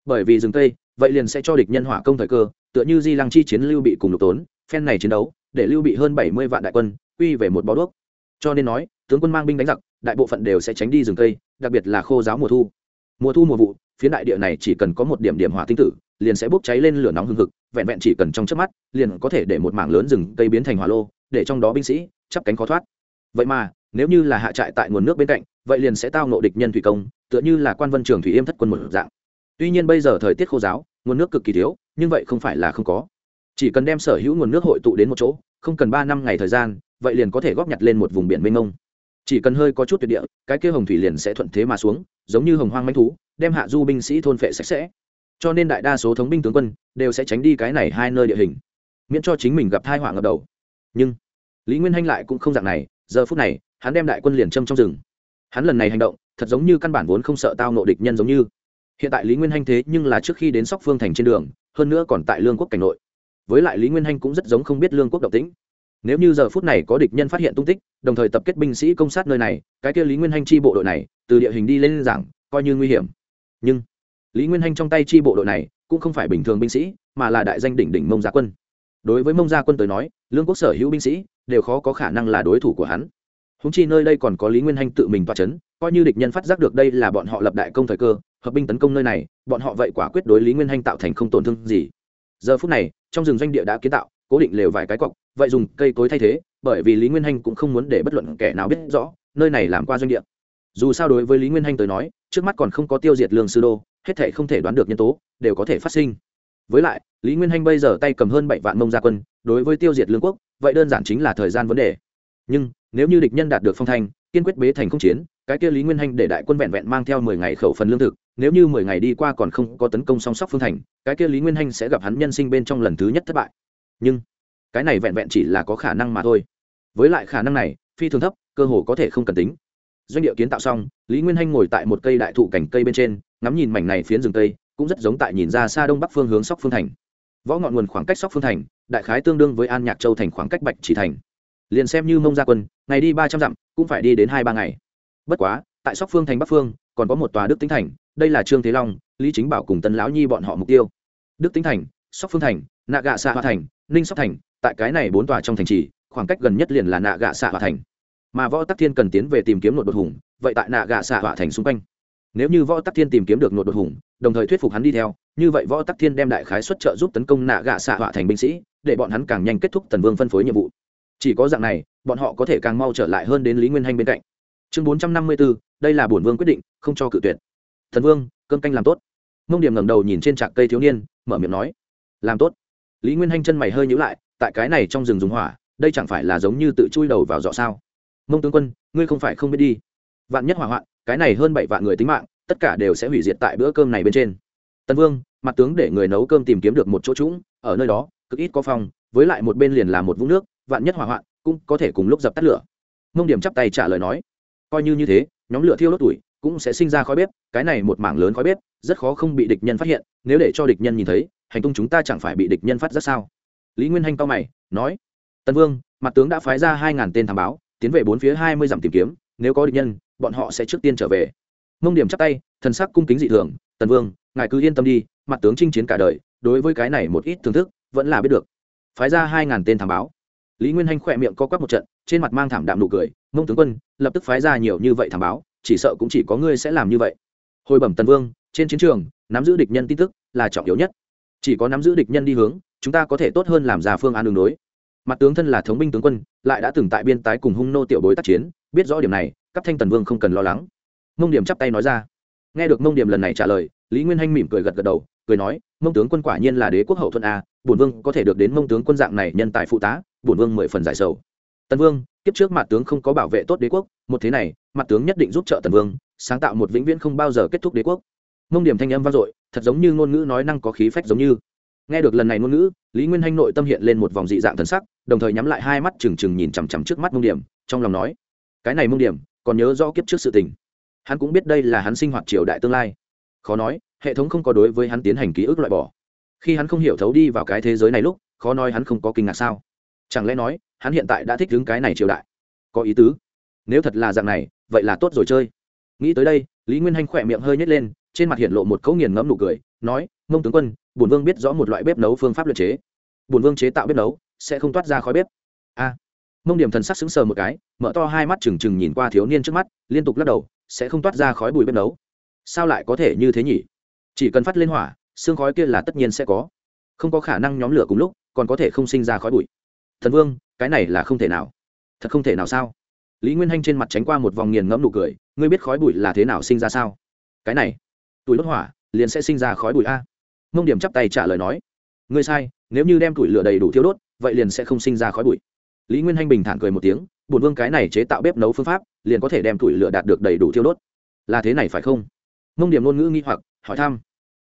Bởi vì rừng cây vậy liền sẽ cho địch nhân hỏa công thời cơ, tựa như di lăng chi chiến lưu bị cùng lục tốn, phen này chiến đấu, để lưu bị hơn bảy mươi vạn đại quân, quy về một bó đuốc. Cho nên nói, tướng quân mang binh đánh giặc, đại bộ phận đều sẽ tránh đi rừng cây, đặc biệt là khô giáo mùa thu. Mùa thu mùa vụ phía đại địa này chỉ cần có một điểm điểm hỏa tinh tử, liền sẽ bốc cháy lên lửa nóng hừng hực, vẹn vẹn chỉ cần trong chớp mắt, liền có thể để một mảng lớn rừng cây biến thành hỏa lô, để trong đó binh sĩ chắp cánh khó thoát. Vậy mà, nếu như là hạ trại tại nguồn nước bên cạnh, vậy liền sẽ tao nộ địch nhân thủy công, tựa như là quan vân trường thủy yêm thất quân một dạng tuy nhiên bây giờ thời tiết khô giáo, nguồn nước cực kỳ thiếu, nhưng vậy không phải là không có. Chỉ cần đem sở hữu nguồn nước hội tụ đến một chỗ, không cần ba năm ngày thời gian, vậy liền có thể góp nhặt lên một vùng biển mênh mông. Chỉ cần hơi có chút tuyệt địa, cái kia hồng thủy liền sẽ thuận thế mà xuống, giống như hồng hoang manh thú, đem hạ du binh sĩ thôn phệ sạch sẽ. Cho nên đại đa số thống binh tướng quân đều sẽ tránh đi cái này hai nơi địa hình, miễn cho chính mình gặp thai họa ngập đầu. Nhưng lý nguyên hanh lại cũng không dạng này, giờ phút này, hắn đem đại quân liền châm trong rừng. Hắn lần này hành động, thật giống như căn bản vốn không sợ tao nộ địch nhân giống như hiện tại lý nguyên hanh thế nhưng là trước khi đến sóc phương thành trên đường, hơn nữa còn tại lương quốc cảnh nội. Với lại lý nguyên hanh cũng rất giống không biết lương quốc độc tĩnh. Nếu như giờ phút này có địch nhân phát hiện tung tích, đồng thời tập kết binh sĩ công sát nơi này, cái kia lý nguyên hanh chi bộ đội này, từ địa hình đi lên giảng, coi như nguy hiểm. Nhưng lý nguyên hanh trong tay chi bộ đội này, cũng không phải bình thường binh sĩ, mà là đại danh đỉnh đỉnh mông gia quân. Đối với mông gia quân tới nói, lương quốc sở hữu binh sĩ, đều khó có khả năng là đối thủ của hắn. Húng chi nơi đây còn có lý nguyên hanh tự mình toa c h ấ n coi như địch nhân phát giác được đây là bọn họ lập đại công thời cơ hợp binh tấn công nơi này, bọn họ vậy quả quyết đối lý nguyên hanh tạo thành không tổn thương gì. Giờ phút này, trong rừng doanh địa đã kiến tạo, cố định lều vài cái cọc, vậy dùng cây cối thay thế, bởi vì lý nguyên hanh cũng không muốn để bất luận kẻ nào biết rõ, nơi này làm qua doanh địa. Dù sao đối với lý nguyên hanh tới nói, trước mắt còn không có tiêu diệt lương sư đô, hết thể không thể đoán được nhân tố, đều có thể phát sinh. Với lại, lý nguyên hanh bây giờ tay cầm hơn bảy vạn mông gia quân, đối với tiêu diệt lương quốc, vậy đơn giản chính là thời gian vấn đề. Nhưng, nếu như địch nhân đạt được phong thanh, kiên quyết bế thành không chiến, cái kia lý nguyên hanh để đại quân vẹn vẹn mang theo mười ngày khẩu phần lương thực nếu như mười ngày đi qua còn không có tấn công song sóc phương thành, cái kia lý nguyên hanh sẽ gặp hắn nhân sinh bên trong lần thứ nhất thất bại. Nhưng, cái này vẹn vẹn chỉ là có khả năng mà thôi. Với lại khả năng này, phi thường thấp, cơ hồ có thể không cần tính. Doanh địa kiến tạo xong, lý nguyên hanh ngồi tại một cây đại thụ cảnh cây bên trên, ngắm nhìn mảnh này phiến rừng cây cũng rất giống tại nhìn ra xa đông bắc phương hướng sóc phương thành. Võ ngọn nguồn khoảng cách sóc phương thành, đại khái tương đương với an nhạc châu thành khoảng cách bạch chỉ thành. Liền xem như mông gia quân, ngày đi ba trăm dặm, cũng phải đi đến hai ba ngày. Bất quá, tại sóc phương thành bắc phương, còn có một tòa đức tính thành đây là trương thế long, lý chính bảo cùng tân lão nhi bọn họ mục tiêu. Đức tính thành, sóc phương thành, nạ gạ xạ hòa thành, ninh sóc thành, tại cái này bốn tòa trong thành trì, khoảng cách gần nhất liền là nạ gạ xạ hòa thành. Mà võ tắc thiên cần tiến về tìm kiếm nội đột hùng, vậy tại nạ gạ xạ hòa thành xung quanh. Nếu như võ tắc thiên tìm kiếm được nội đột hùng, đồng thời thuyết phục hắn đi theo, như vậy võ tắc thiên đem đại khái xuất trợ giúp tấn công nạ gạ xạ hòa thành binh sĩ, để bọn hắn càng nhanh kết thúc tần vương phân phối nhiệm vụ. Chỉ có dạng này, bọn họ có thể càng mau trở lại hơn đến lý nguyên hanh bên cạnh. Chương bốn trăm năm mươi bốn đây là bổn vương quyết định, không cho cự tuyệt thần vương, cơm canh làm tốt. Mông điểm ngẩng đầu nhìn trên trạc cây thiếu niên, mở miệng nói, làm tốt. Lý nguyên hanh chân mày hơi nhữ lại, tại cái này trong rừng dùng hỏa, đây chẳng phải là giống như tự chui đầu vào dọ sao? Mông tướng quân, ngươi không phải không biết đi. Vạn nhất hỏa hoạn, cái này hơn bảy vạn người tính mạng, tất cả đều sẽ hủy diệt tại bữa cơm này bên trên. Tân vương, mặt tướng để người nấu cơm tìm kiếm được một chỗ trũng, ở nơi đó, cực ít có phòng, với lại một bên liền là một vũng nước, vạn nhất hỏa hoạn, cũng có thể cùng lúc dập tắt lửa. Mông điểm chắp tay trả lời nói, coi như như thế, nhóm lửa thiêu đốt tuổi cũng sẽ sinh ra khói bếp, cái này một mảng lớn khói bếp, rất khó không bị địch nhân phát hiện, nếu để cho địch nhân nhìn thấy, hành tung chúng ta chẳng phải bị địch nhân phát rất sao? Lý nguyên hanh cao mày, nói tân vương, mặt tướng đã phái ra hai ngàn tên thám báo, tiến về bốn phía hai mươi dặm tìm kiếm, nếu có địch nhân, bọn họ sẽ trước tiên trở về. Mông điểm chắp tay, thần sắc cung kính dị thường, tần vương, ngài cứ yên tâm đi, mặt tướng chinh chiến cả đời, đối với cái này một ít thưởng thức, vẫn là biết được. Phái ra hai ngàn tên thám báo. Lý nguyên hanh khỏe miệng co quắp một trận, trên mặt mang thảm đạm nụ cười, mông tướng quân, lập tức phái ra nhiều như vậy thám báo chỉ sợ cũng chỉ có ngươi sẽ làm như vậy. Hồi bẩm tần vương, trên chiến trường, nắm giữ địch nhân tin tức là trọng yếu nhất. Chỉ có nắm giữ địch nhân đi hướng, chúng ta có thể tốt hơn làm ra phương án đường đối. Mặt tướng thân là thống binh tướng quân, lại đã từng tại biên tái cùng hung nô tiểu bối tác chiến, biết rõ điểm này các thanh tần vương không cần lo lắng. Mông điểm chắp tay nói ra. Nghe được mông điểm lần này trả lời, lý nguyên hanh mỉm cười gật gật đầu, cười nói, mông tướng quân quả nhiên là đế quốc hậu thuận a, bổn vương có thể được đến mông tướng quân dạng này nhân tài phụ tá, bổn vương mười phần giải sầu tần vương, kiếp trước mặt tướng không có bảo vệ tốt đế quốc, một thế này mặt tướng nhất định giúp trợ tần vương, sáng tạo một vĩnh viễn không bao giờ kết thúc đế quốc. Mông điểm thanh âm vang dội, thật giống như ngôn ngữ nói năng có khí phách giống như. Nghe được lần này ngôn ngữ, lý nguyên hanh nội tâm hiện lên một vòng dị dạng thần sắc, đồng thời nhắm lại hai mắt trừng trừng nhìn chằm chằm trước mắt mông điểm, trong lòng nói, cái này mông điểm, còn nhớ rõ kiếp trước sự tình. Hắn cũng biết đây là hắn sinh hoạt triều đại tương lai. Khó nói, hệ thống không có đối với hắn tiến hành ký ức loại bỏ. Khi hắn không hiểu thấu đi vào cái thế giới này lúc, khó nói hắn không có kinh ngạc sao chẳng lẽ nói, hắn hiện tại đã thích đứng cái này triều đại? Có ý tứ. Nếu thật là dạng này, vậy là tốt rồi chơi. Nghĩ tới đây, lý nguyên hanh khỏe miệng hơi nhét lên, trên mặt hiện lộ một cấu nghiền ngẫm nụ cười, nói, mông tướng quân bùn vương biết rõ một loại bếp nấu phương pháp luật chế. Bùn vương chế tạo bếp nấu, sẽ không toát ra khói bếp. A. Mông điểm thần sắc sững sờ một cái, mở to hai mắt trừng trừng nhìn qua thiếu niên trước mắt, liên tục lắc đầu, sẽ không toát ra khói bụi bếp nấu. Sao lại có thể như thế nhỉ? Chỉ cần phát lên hỏa, xương khói kia là tất nhiên sẽ có. Không có khả năng nhóm lửa cùng lúc, còn có thể không sinh ra khói bụi thần vương, cái này là không thể nào. Thật không thể nào sao? Lý nguyên hanh trên mặt tránh qua một vòng nghiền ngẫm nụ cười, ngươi biết khói bụi là thế nào sinh ra sao? Cái này, tuổi đốt hỏa, liền sẽ sinh ra khói bụi a. Mông điểm chắp tay trả lời nói, ngươi sai, nếu như đem tuổi lửa đầy đủ thiêu đốt, vậy liền sẽ không sinh ra khói bụi. Lý nguyên hanh bình thản cười một tiếng, Bổn vương cái này chế tạo bếp nấu phương pháp, liền có thể đem tuổi lửa đạt được đầy đủ thiêu đốt. Là thế này phải không? Mông điểm ngôn ngữ nghi hoặc, hỏi thăm.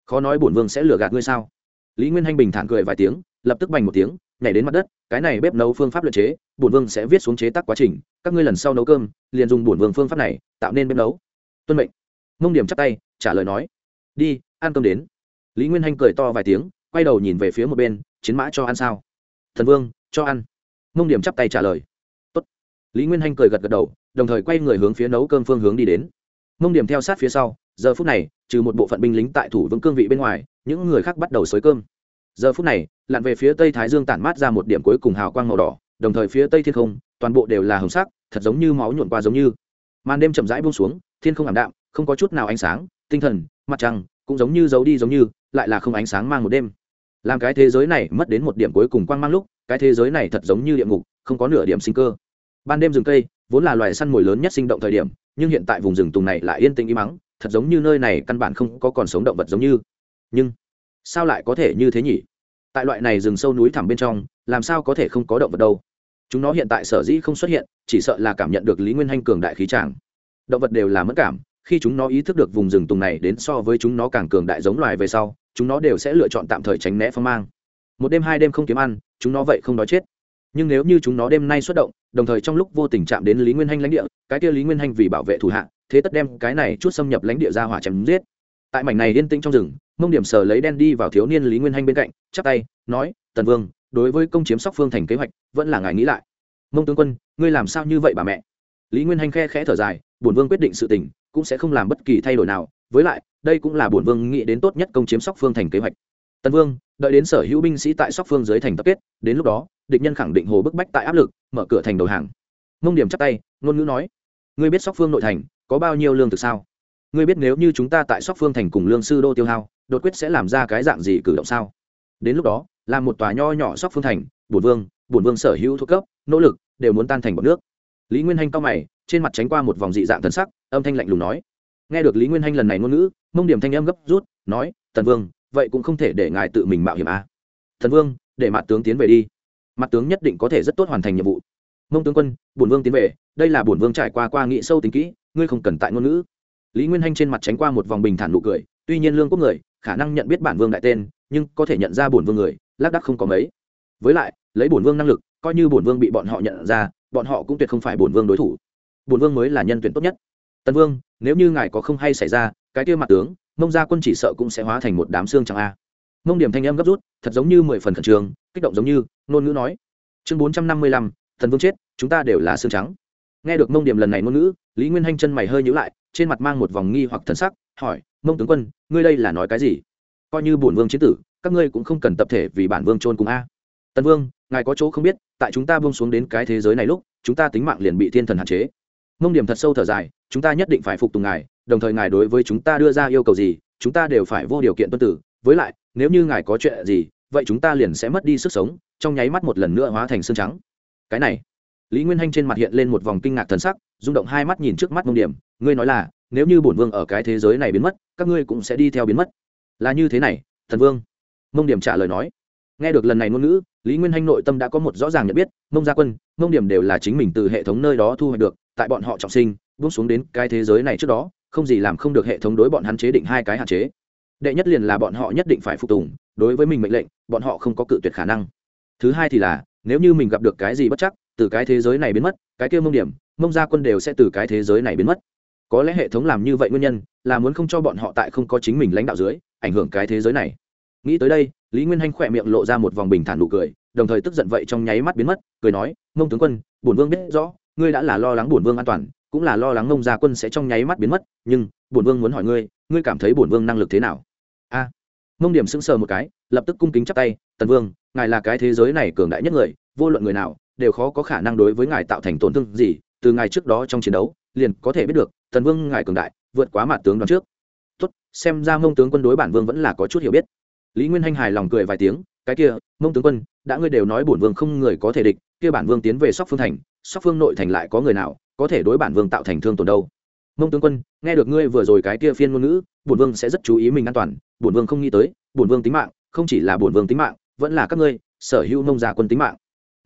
Khó nói bổn vương sẽ lừa gạt ngươi sao? Lý nguyên hanh bình thản cười vài tiếng, lập tức bành một tiếng nhảy đến mặt đất, cái này bếp nấu phương pháp luyện chế, bổn vương sẽ viết xuống chế tác quá trình, các ngươi lần sau nấu cơm, liền dùng bổn vương phương pháp này, tạo nên bếp nấu. Tuân mệnh. Mông điểm chắp tay, trả lời nói. Đi, ăn cơm đến. Lý nguyên hanh cười to vài tiếng, quay đầu nhìn về phía một bên, chiến mã cho ăn sao? Thần vương, cho ăn. Mông điểm chắp tay trả lời. Tốt. lý nguyên hanh cười gật gật đầu, đồng thời quay người hướng phía nấu cơm phương hướng đi đến. Mông điểm theo sát phía sau, giờ phút này, trừ một bộ phận binh lính tại thủ vững cương vị bên ngoài, những người khác bắt đầu xới cơm giờ phút này, lặn về phía tây thái dương tản mát ra một điểm cuối cùng hào quang màu đỏ, đồng thời phía tây thiên không, toàn bộ đều là hồng sắc, thật giống như máu nhuộn qua giống như. Màn đêm chậm rãi buông xuống, thiên không ảm đạm, không có chút nào ánh sáng, tinh thần, mặt trăng cũng giống như giấu đi giống như, lại là không ánh sáng mang một đêm. Làm cái thế giới này mất đến một điểm cuối cùng quang mang lúc, cái thế giới này thật giống như địa ngục, không có nửa điểm sinh cơ. Ban đêm rừng cây, vốn là loài săn mồi lớn nhất sinh động thời điểm, nhưng hiện tại vùng rừng tùng này lại yên tĩnh im mắng thật giống như nơi này căn bản không có còn sống động vật giống như. Nhưng sao lại có thể như thế nhỉ? Tại loại này rừng sâu núi thẳm bên trong, làm sao có thể không có động vật đâu? Chúng nó hiện tại sở dĩ không xuất hiện, chỉ sợ là cảm nhận được lý nguyên hanh cường đại khí tràng. Động vật đều là mất cảm, khi chúng nó ý thức được vùng rừng tùng này đến so với chúng nó càng cường đại giống loài về sau, chúng nó đều sẽ lựa chọn tạm thời tránh né phong mang. Một đêm hai đêm không kiếm ăn, chúng nó vậy không đói chết. Nhưng nếu như chúng nó đêm nay xuất động, đồng thời trong lúc vô tình chạm đến lý nguyên hanh lãnh địa, cái kia lý nguyên hanh vì bảo vệ thủ hạ, thế tất đem cái này chút xâm nhập lãnh địa ra hỏa chém giết tại mảnh này yên tĩnh trong rừng, mông điểm sờ lấy đen đi vào thiếu niên lý nguyên hanh bên cạnh, chắp tay, nói, tần vương, đối với công chiếm sóc phương thành kế hoạch, vẫn là ngài nghĩ lại. Mông tướng quân, ngươi làm sao như vậy bà mẹ? Lý nguyên hanh khe khẽ thở dài, bổn vương quyết định sự tình, cũng sẽ không làm bất kỳ thay đổi nào, với lại, đây cũng là bổn vương nghĩ đến tốt nhất công chiếm sóc phương thành kế hoạch. Tần vương, đợi đến sở hữu binh sĩ tại sóc phương dưới thành tập kết, đến lúc đó, địch nhân khẳng định hồ bức bách tại áp lực, mở cửa thành đầu hàng. Mông điểm chắp tay, ngôn ngữ nói, ngươi biết sóc phương nội thành có bao nhiêu lương thực sao? Ngươi biết nếu như chúng ta tại sóc phương thành cùng lương sư đô tiêu hao, đột quyết sẽ làm ra cái dạng gì cử động sao? Đến lúc đó, làm một tòa nho nhỏ sóc phương thành, bổn vương bổn vương sở hữu thuộc cấp, nỗ lực, đều muốn tan thành bọn nước. Lý nguyên hanh cao mày, trên mặt tránh qua một vòng dị dạng thần sắc, âm thanh lạnh lùng nói. Nghe được lý nguyên hanh lần này ngôn ngữ, mông điểm thanh âm gấp rút, nói, tần vương, vậy cũng không thể để ngài tự mình mạo hiểm à. thần vương, để mặt tướng tiến về đi. Mặt tướng nhất định có thể rất tốt hoàn thành nhiệm vụ. Mông tướng quân, bổn vương tiến về, đây là bổn vương trải qua qua nghị sâu tính kỹ, ngươi không cần tại ngôn ngữ lý nguyên hanh trên mặt tránh qua một vòng bình thản nụ cười, tuy nhiên lương quốc người, khả năng nhận biết bản vương đại tên, nhưng có thể nhận ra bổn vương người, lác đắc không có mấy. Với lại, lấy bổn vương năng lực, coi như bổn vương bị bọn họ nhận ra, bọn họ cũng tuyệt không phải bổn vương đối thủ. Bổn vương mới là nhân tuyển tốt nhất. Tần vương, nếu như ngài có không hay xảy ra, cái kia mặt tướng, mông gia quân chỉ sợ cũng sẽ hóa thành một đám xương chẳng a. Mông điểm thanh âm gấp rút, thật giống như mười phần khẩn trường kích động giống như, ngôn ngữ nói. Chương bốn trăm năm mươi lăm thần vương chết, chúng ta đều là xương trắng. Nghe được mông điểm lần này ngôn ngữ, lý nguyên hanh chân mày hơi nhữ lại trên mặt mang một vòng nghi hoặc thần sắc, hỏi, mông tướng quân, ngươi đây là nói cái gì? Coi như bổn vương chiến tử, các ngươi cũng không cần tập thể vì bản vương trôn cùng a. Tần vương, ngài có chỗ không biết, tại chúng ta buông xuống đến cái thế giới này lúc, chúng ta tính mạng liền bị thiên thần hạn chế. Mông điểm thật sâu thở dài, chúng ta nhất định phải phục tùng ngài, đồng thời ngài đối với chúng ta đưa ra yêu cầu gì, chúng ta đều phải vô điều kiện tuân tử. Với lại, nếu như ngài có chuyện gì, vậy chúng ta liền sẽ mất đi sức sống, trong nháy mắt một lần nữa hóa thành xương trắng. Cái này lý nguyên hanh trên mặt hiện lên một vòng kinh ngạc thần sắc, rung động hai mắt nhìn trước mắt mông điểm, ngươi nói là, nếu như bổn vương ở cái thế giới này biến mất, các ngươi cũng sẽ đi theo biến mất. Là như thế này, thần vương. Mông điểm trả lời nói. Nghe được lần này ngôn ngữ, lý nguyên hanh nội tâm đã có một rõ ràng nhận biết, mông gia quân, mông điểm đều là chính mình từ hệ thống nơi đó thu hoạch được, tại bọn họ trọng sinh buông xuống đến cái thế giới này trước đó, không gì làm không được hệ thống đối bọn hắn chế định hai cái hạn chế. Đệ nhất liền là bọn họ nhất định phải phục tùng, đối với mình mệnh lệnh, bọn họ không có cự tuyệt khả năng. Thứ hai thì là, nếu như mình gặp được cái gì bất chắc từ cái thế giới này biến mất, cái kia mông điểm, mông gia quân đều sẽ từ cái thế giới này biến mất. Có lẽ hệ thống làm như vậy nguyên nhân, là muốn không cho bọn họ tại không có chính mình lãnh đạo dưới, ảnh hưởng cái thế giới này. Nghĩ tới đây, lý nguyên hanh khỏe miệng lộ ra một vòng bình thản nụ cười, đồng thời tức giận vậy trong nháy mắt biến mất, cười nói, mông tướng quân, bổn vương biết rõ, ngươi đã là lo lắng bổn vương an toàn, cũng là lo lắng mông gia quân sẽ trong nháy mắt biến mất, nhưng, bổn vương muốn hỏi ngươi ngươi cảm thấy bổn vương năng lực thế nào? A. Mông điểm sững sờ một cái, lập tức cung kính chắp tay, tần vương, ngài là cái thế giới này cường đại nhất người, vô luận người nào đều khó có khả năng đối với ngài tạo thành tổn thương gì, từ ngài trước đó trong chiến đấu, liền có thể biết được, tần vương ngài cường đại, vượt quá mặt tướng đoán trước. Tốt, xem ra mông tướng quân đối bản vương vẫn là có chút hiểu biết. Lý nguyên hanh hài lòng cười vài tiếng, cái kia, mông tướng quân, đã ngươi đều nói bổn vương không người có thể địch, kia bản vương tiến về sóc phương thành, sóc phương nội thành lại có người nào, có thể đối bản vương tạo thành thương tổn đâu? Mông tướng quân, nghe được ngươi vừa rồi cái kia phiên ngôn ngữ, bổn vương sẽ rất chú ý mình an toàn. Bổn vương không nghĩ tới, bổn vương tính mạng, không chỉ là bổn vương tính mạng, vẫn là các ngươi, sở hữu nông gia quân tính mạng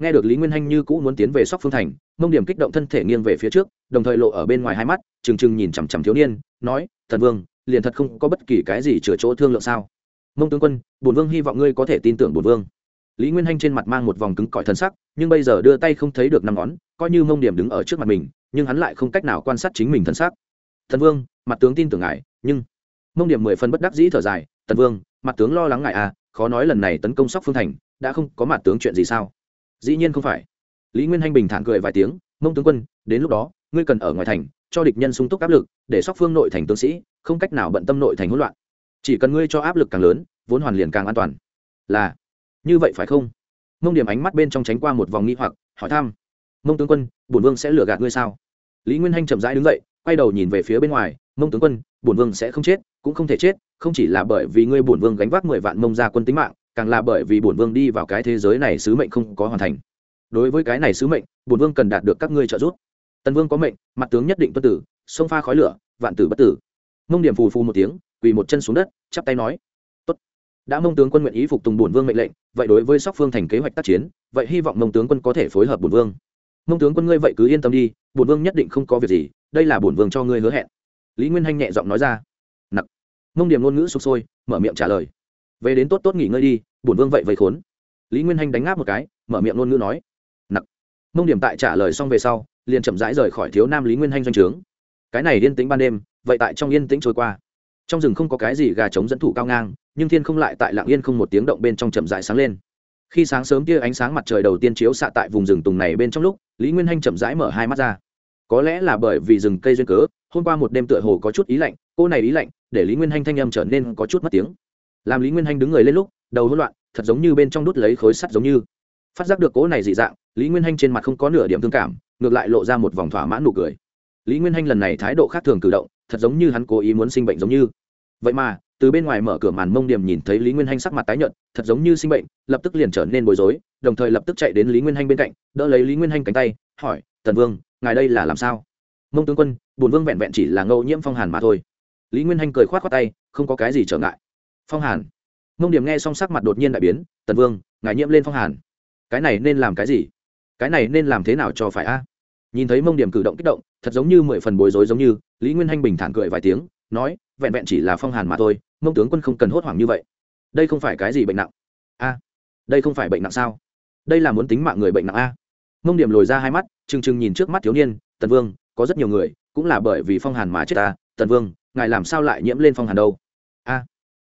nghe được lý nguyên hanh như cũ muốn tiến về sóc phương thành, mông điểm kích động thân thể nghiêng về phía trước, đồng thời lộ ở bên ngoài hai mắt, trừng trừng nhìn chằm chằm thiếu niên, nói, thần vương, liền thật không có bất kỳ cái gì chừa chỗ thương lượng sao? Mông tướng quân, bổn vương hy vọng ngươi có thể tin tưởng bổn vương. Lý nguyên hanh trên mặt mang một vòng cứng cỏi thân sắc, nhưng bây giờ đưa tay không thấy được năm ngón, coi như mông điểm đứng ở trước mặt mình, nhưng hắn lại không cách nào quan sát chính mình thân sắc. thần vương, mặt tướng tin tưởng ngài, nhưng mông điểm mười phần bất đắc dĩ thở dài tần vương, mặt tướng lo lắng ngài à khó nói lần này tấn công sóc phương thành, đã không có mặt tướng chuyện gì sao? Dĩ nhiên không phải. Lý nguyên hanh bình thản cười vài tiếng, mông tướng quân, đến lúc đó, ngươi cần ở ngoài thành, cho địch nhân sung túc áp lực, để sóc phương nội thành tướng sĩ, không cách nào bận tâm nội thành hỗn loạn. Chỉ cần ngươi cho áp lực càng lớn, vốn hoàn liền càng an toàn. Là. Như vậy phải không? Mông điểm ánh mắt bên trong tránh qua một vòng nghi hoặc, hỏi thăm. Mông tướng quân, bổn vương sẽ lừa gạt ngươi sao? Lý nguyên hanh chậm rãi đứng dậy, quay đầu nhìn về phía bên ngoài, mông tướng quân, bổn vương sẽ không chết, cũng không thể chết, không chỉ là bởi vì ngươi bổn vương gánh vác mười vạn mông ra quân tính mạng càng là bởi vì bổn vương đi vào cái thế giới này sứ mệnh không có hoàn thành. Đối với cái này sứ mệnh, bổn vương cần đạt được các ngươi trợ giúp. Tần vương có mệnh, mặt tướng nhất định tuân tử, sông pha khói lửa, vạn tử bất tử. Mông điểm phù phù một tiếng, quỳ một chân xuống đất, chắp tay nói, tốt. Đã mông tướng quân nguyện ý phục tùng bổn vương mệnh lệnh, vậy đối với sóc phương thành kế hoạch tác chiến, vậy hy vọng mông tướng quân có thể phối hợp bổn vương. Mông tướng quân ngươi vậy cứ yên tâm đi, bổn vương nhất định không có việc gì, đây là bổn vương cho ngươi hứa hẹn. Lý nguyên hanh nhẹ giọng nói ra. Nặc. Mông điểm ngôn ngữ sụp sôi, mở miệng trả lời về đến tốt tốt nghỉ ngơi đi, bổn vương vậy vây khốn. Lý nguyên hanh đánh ngáp một cái, mở miệng ngôn ngữ nói, nặc. Mông điểm tại trả lời xong về sau, liền chậm rãi rời khỏi thiếu nam lý nguyên hanh doanh trướng. Cái này yên tĩnh ban đêm, vậy tại trong yên tĩnh trôi qua. Trong rừng không có cái gì gà trống dẫn thủ cao ngang, nhưng thiên không lại tại lạng yên không một tiếng động bên trong chậm rãi sáng lên. Khi sáng sớm kia ánh sáng mặt trời đầu tiên chiếu xạ tại vùng rừng tùng này bên trong lúc, lý nguyên hanh chậm rãi mở hai mắt ra. Có lẽ là bởi vì rừng cây duyên cớ, hôm qua một đêm tựa hồ có chút ý lạnh, cô này ý lạnh, để lý nguyên hanh thanh âm trở nên có chút mất tiếng làm lý nguyên hanh đứng người lên lúc đầu hỗn loạn thật giống như bên trong đút lấy khối sắt giống như phát giác được cố này dị dạng lý nguyên hanh trên mặt không có nửa điểm thương cảm ngược lại lộ ra một vòng thỏa mãn nụ cười lý nguyên hanh lần này thái độ khác thường cử động thật giống như hắn cố ý muốn sinh bệnh giống như vậy mà từ bên ngoài mở cửa màn mông điểm nhìn thấy lý nguyên hanh sắc mặt tái nhợt thật giống như sinh bệnh lập tức liền trở nên bối rối đồng thời lập tức chạy đến lý nguyên hanh bên cạnh đỡ lấy lý nguyên hanh cánh tay hỏi tần vương ngài đây là làm sao mông tướng quân bùn vương vẹn vẹn chỉ là ngẫu nhiễm phong hàn mà thôi lý nguyên hanh cười k h o á t tay không có cái gì trở ngại phong hàn mông điểm nghe song sắc mặt đột nhiên đại biến tần vương ngài nhiễm lên phong hàn cái này nên làm cái gì cái này nên làm thế nào cho phải a nhìn thấy mông điểm cử động kích động thật giống như mười phần bối rối giống như lý nguyên hanh bình thản cười vài tiếng nói vẹn vẹn chỉ là phong hàn mà thôi mông tướng quân không cần hốt hoảng như vậy đây không phải cái gì bệnh nặng a đây không phải bệnh nặng sao đây là muốn tính mạng người bệnh nặng a mông điểm lồi ra hai mắt trừng trừng nhìn trước mắt thiếu niên tần vương có rất nhiều người cũng là bởi vì phong hàn mà chết ta tần vương ngài làm sao lại nhiễm lên phong hàn đâu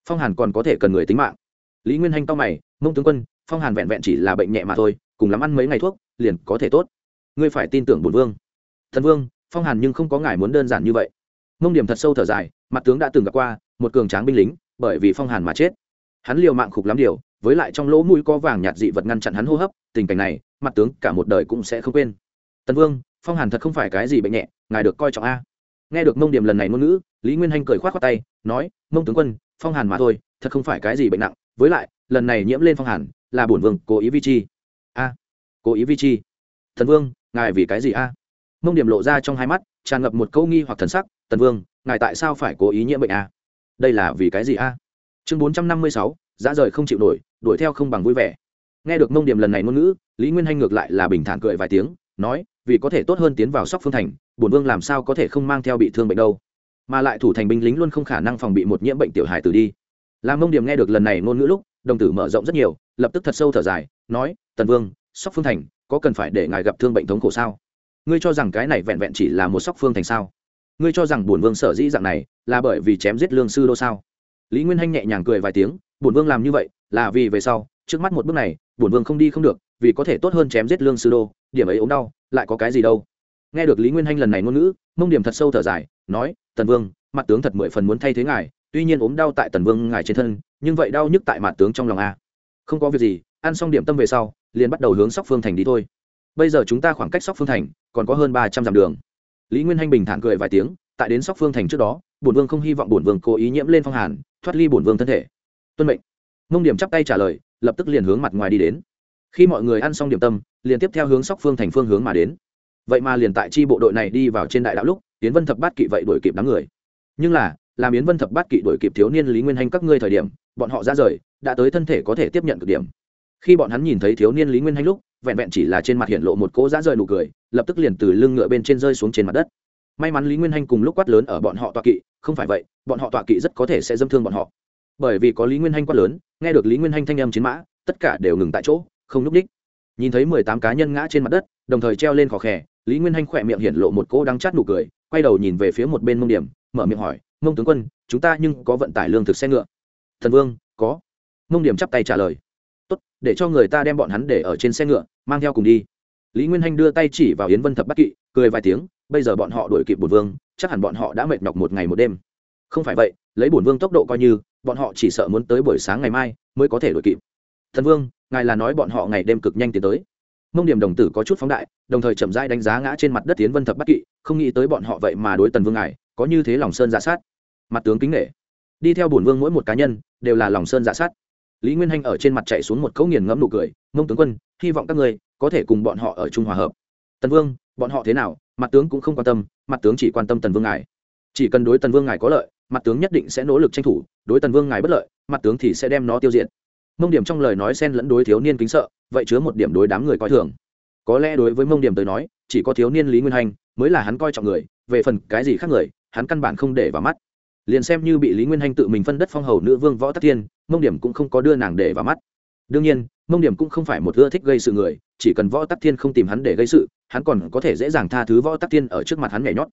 phong hàn còn có thể cần người tính mạng. Lý nguyên hanh to mày, mông tướng quân, phong hàn vẹn vẹn chỉ là bệnh nhẹ mà thôi, cùng lắm ăn mấy ngày thuốc, liền có thể tốt. Ngươi phải tin tưởng bổn vương. Thần vương, phong hàn nhưng không có ngài muốn đơn giản như vậy. Mông điểm thật sâu thở dài, mặt tướng đã từng gặp qua, một cường tráng binh lính, bởi vì phong hàn mà chết. Hắn liều mạng khục lắm điều, với lại trong lỗ mũi có vàng nhạt dị vật ngăn chặn hắn hô hấp, tình cảnh này, mặt tướng cả một đời cũng sẽ không quên. Tần vương, phong hàn thật không phải cái gì bệnh nhẹ, ngài được coi trọng a. Nghe được mông điểm lần này ngôn ngữ, lý nguyên hanh cười k h o á t khoác tay, nói, mông tướng quân phong hàn mà thôi, thật không phải cái gì bệnh nặng. Với lại, lần này nhiễm lên phong hàn, là bổn vương, cố ý vi chi. A, cố ý vi chi. Thần vương, ngài vì cái gì a? Mông điểm lộ ra trong hai mắt, tràn ngập một câu nghi hoặc thần sắc. Tần vương, ngài tại sao phải cố ý nhiễm bệnh a? Đây là vì cái gì a? Chương bốn trăm năm mươi sáu, dã rời không chịu nổi, đuổi theo không bằng vui vẻ. Nghe được mông điểm lần này ngôn ngữ, lý nguyên hanh ngược lại là bình thản cười vài tiếng, nói, vì có thể tốt hơn tiến vào sóc phương thành, bổn vương làm sao có thể không mang theo bị thương bệnh đâu? Mà lại thủ thành binh lính luôn không khả năng phòng bị một nhiễm bệnh tiểu hài tử đi. Làm mông điểm nghe được lần này ngôn ngữ lúc, đồng tử mở rộng rất nhiều, lập tức thật sâu thở dài, nói, tần vương, sóc phương thành, có cần phải để ngài gặp thương bệnh thống khổ sao? Ngươi cho rằng cái này vẹn vẹn chỉ là một sóc phương thành sao? Ngươi cho rằng bổn vương sở dĩ dạng này, là bởi vì chém giết lương sư đô sao? Lý nguyên hanh nhẹ nhàng cười vài tiếng, bổn vương làm như vậy, là vì về sau, trước mắt một bước này, bổn vương không đi không được, vì có thể tốt hơn chém giết lương sư đô, điểm ấy ốm đau, lại có cái gì đâu. Nghe được lý nguyên hanh lần này ngôn ngữ, mông điểm thật sâu thở dài, nói tần vương, mặt tướng thật mười phần muốn thay thế ngài, tuy nhiên ốm đau tại tần vương ngài trên thân, nhưng vậy đau nhức tại mặt tướng trong lòng a. Không có việc gì, ăn xong điểm tâm về sau, liền bắt đầu hướng sóc phương thành đi thôi. Bây giờ chúng ta khoảng cách sóc phương thành, còn có hơn ba trăm dặm đường. Lý nguyên hanh bình thản cười vài tiếng, tại đến sóc phương thành trước đó, bổn vương không hy vọng bổn vương cố ý nhiễm lên phong hàn, thoát ly bổn vương thân thể. Tuân mệnh. Mông điểm chắp tay trả lời, lập tức liền hướng mặt ngoài đi đến. Khi mọi người ăn xong điểm tâm, liền tiếp theo hướng sóc phương thành phương hướng mà đến. Vậy mà liền tại chi bộ đội này đi vào trên đại đạo lúc yến vân thập bát kỵ vậy đuổi kịp đám người. Nhưng là, làm yến vân thập bát kỵ đuổi kịp thiếu niên lý nguyên hanh các ngươi thời điểm, bọn họ ra rời, đã tới thân thể có thể tiếp nhận cực điểm. Khi bọn hắn nhìn thấy thiếu niên lý nguyên hanh lúc, vẹn vẹn chỉ là trên mặt hiện lộ một cỗ dã rời nụ cười, lập tức liền từ lưng ngựa bên trên rơi xuống trên mặt đất. May mắn lý nguyên hanh cùng lúc quát lớn ở bọn họ tọa kỵ, không phải vậy, bọn họ tọa kỵ rất có thể sẽ dâm thương bọn họ. Bởi vì có lý nguyên hanh quát lớn, nghe được lý nguyên hanh thanh âm chiến mã, tất cả đều ngừng tại chỗ, không núp đích. Nhìn thấy mười tám cá nhân ngã trên mặt đất, đồng thời treo lên khó khè lý nguyên hanh khỏe miệng hiện lộ một cỗ đắng chát nụ cười, quay đầu nhìn về phía một bên mông điểm, mở miệng hỏi, mông tướng quân, chúng ta nhưng có vận tải lương thực xe ngựa? Thần vương, có. Mông điểm chắp tay trả lời, tốt, để cho người ta đem bọn hắn để ở trên xe ngựa, mang theo cùng đi. Lý nguyên hanh đưa tay chỉ vào yến vân thập bắc kỵ, cười vài tiếng, bây giờ bọn họ đuổi kịp bổn vương, chắc hẳn bọn họ đã mệt nhọc một ngày một đêm. Không phải vậy, lấy bổn vương tốc độ coi như, bọn họ chỉ sợ muốn tới buổi sáng ngày mai mới có thể đuổi kịp. Thần vương, ngài là nói bọn họ ngày đêm cực nhanh tiến tới mông điểm đồng tử có chút phóng đại, đồng thời chậm rãi đánh giá ngã trên mặt đất tiến vân thập bắc kỵ, không nghĩ tới bọn họ vậy mà đối tần vương ngài, có như thế lòng sơn giả sát. Mặt tướng kính nghệ đi theo bổn vương mỗi một cá nhân, đều là lòng sơn giả sát. Lý nguyên hanh ở trên mặt chạy xuống một cấu nghiền ngẫm nụ cười, mông tướng quân, hy vọng các người có thể cùng bọn họ ở chung hòa hợp. Tần vương, bọn họ thế nào? Mặt tướng cũng không quan tâm, mặt tướng chỉ quan tâm tần vương ngài. Chỉ cần đối tần vương ngài có lợi, mặt tướng nhất định sẽ nỗ lực tranh thủ, đối tần vương ngài bất lợi, mặt tướng thì sẽ đem nó tiêu diệt. Mông điểm trong lời nói xen lẫn đối thiếu niên kính sợ vậy chứa một điểm đối đám người coi thường. Có lẽ đối với mông điểm tới nói, chỉ có thiếu niên lý nguyên hành mới là hắn coi trọng người, về phần cái gì khác người, hắn căn bản không để vào mắt. Liền xem như bị lý nguyên hành tự mình phân đất phong hầu nữ vương võ tắc thiên, mông điểm cũng không có đưa nàng để vào mắt. Đương nhiên, mông điểm cũng không phải một ưa thích gây sự người, chỉ cần võ tắc thiên không tìm hắn để gây sự, hắn còn có thể dễ dàng tha thứ võ tắc thiên ở trước mặt hắn nhảy nhót.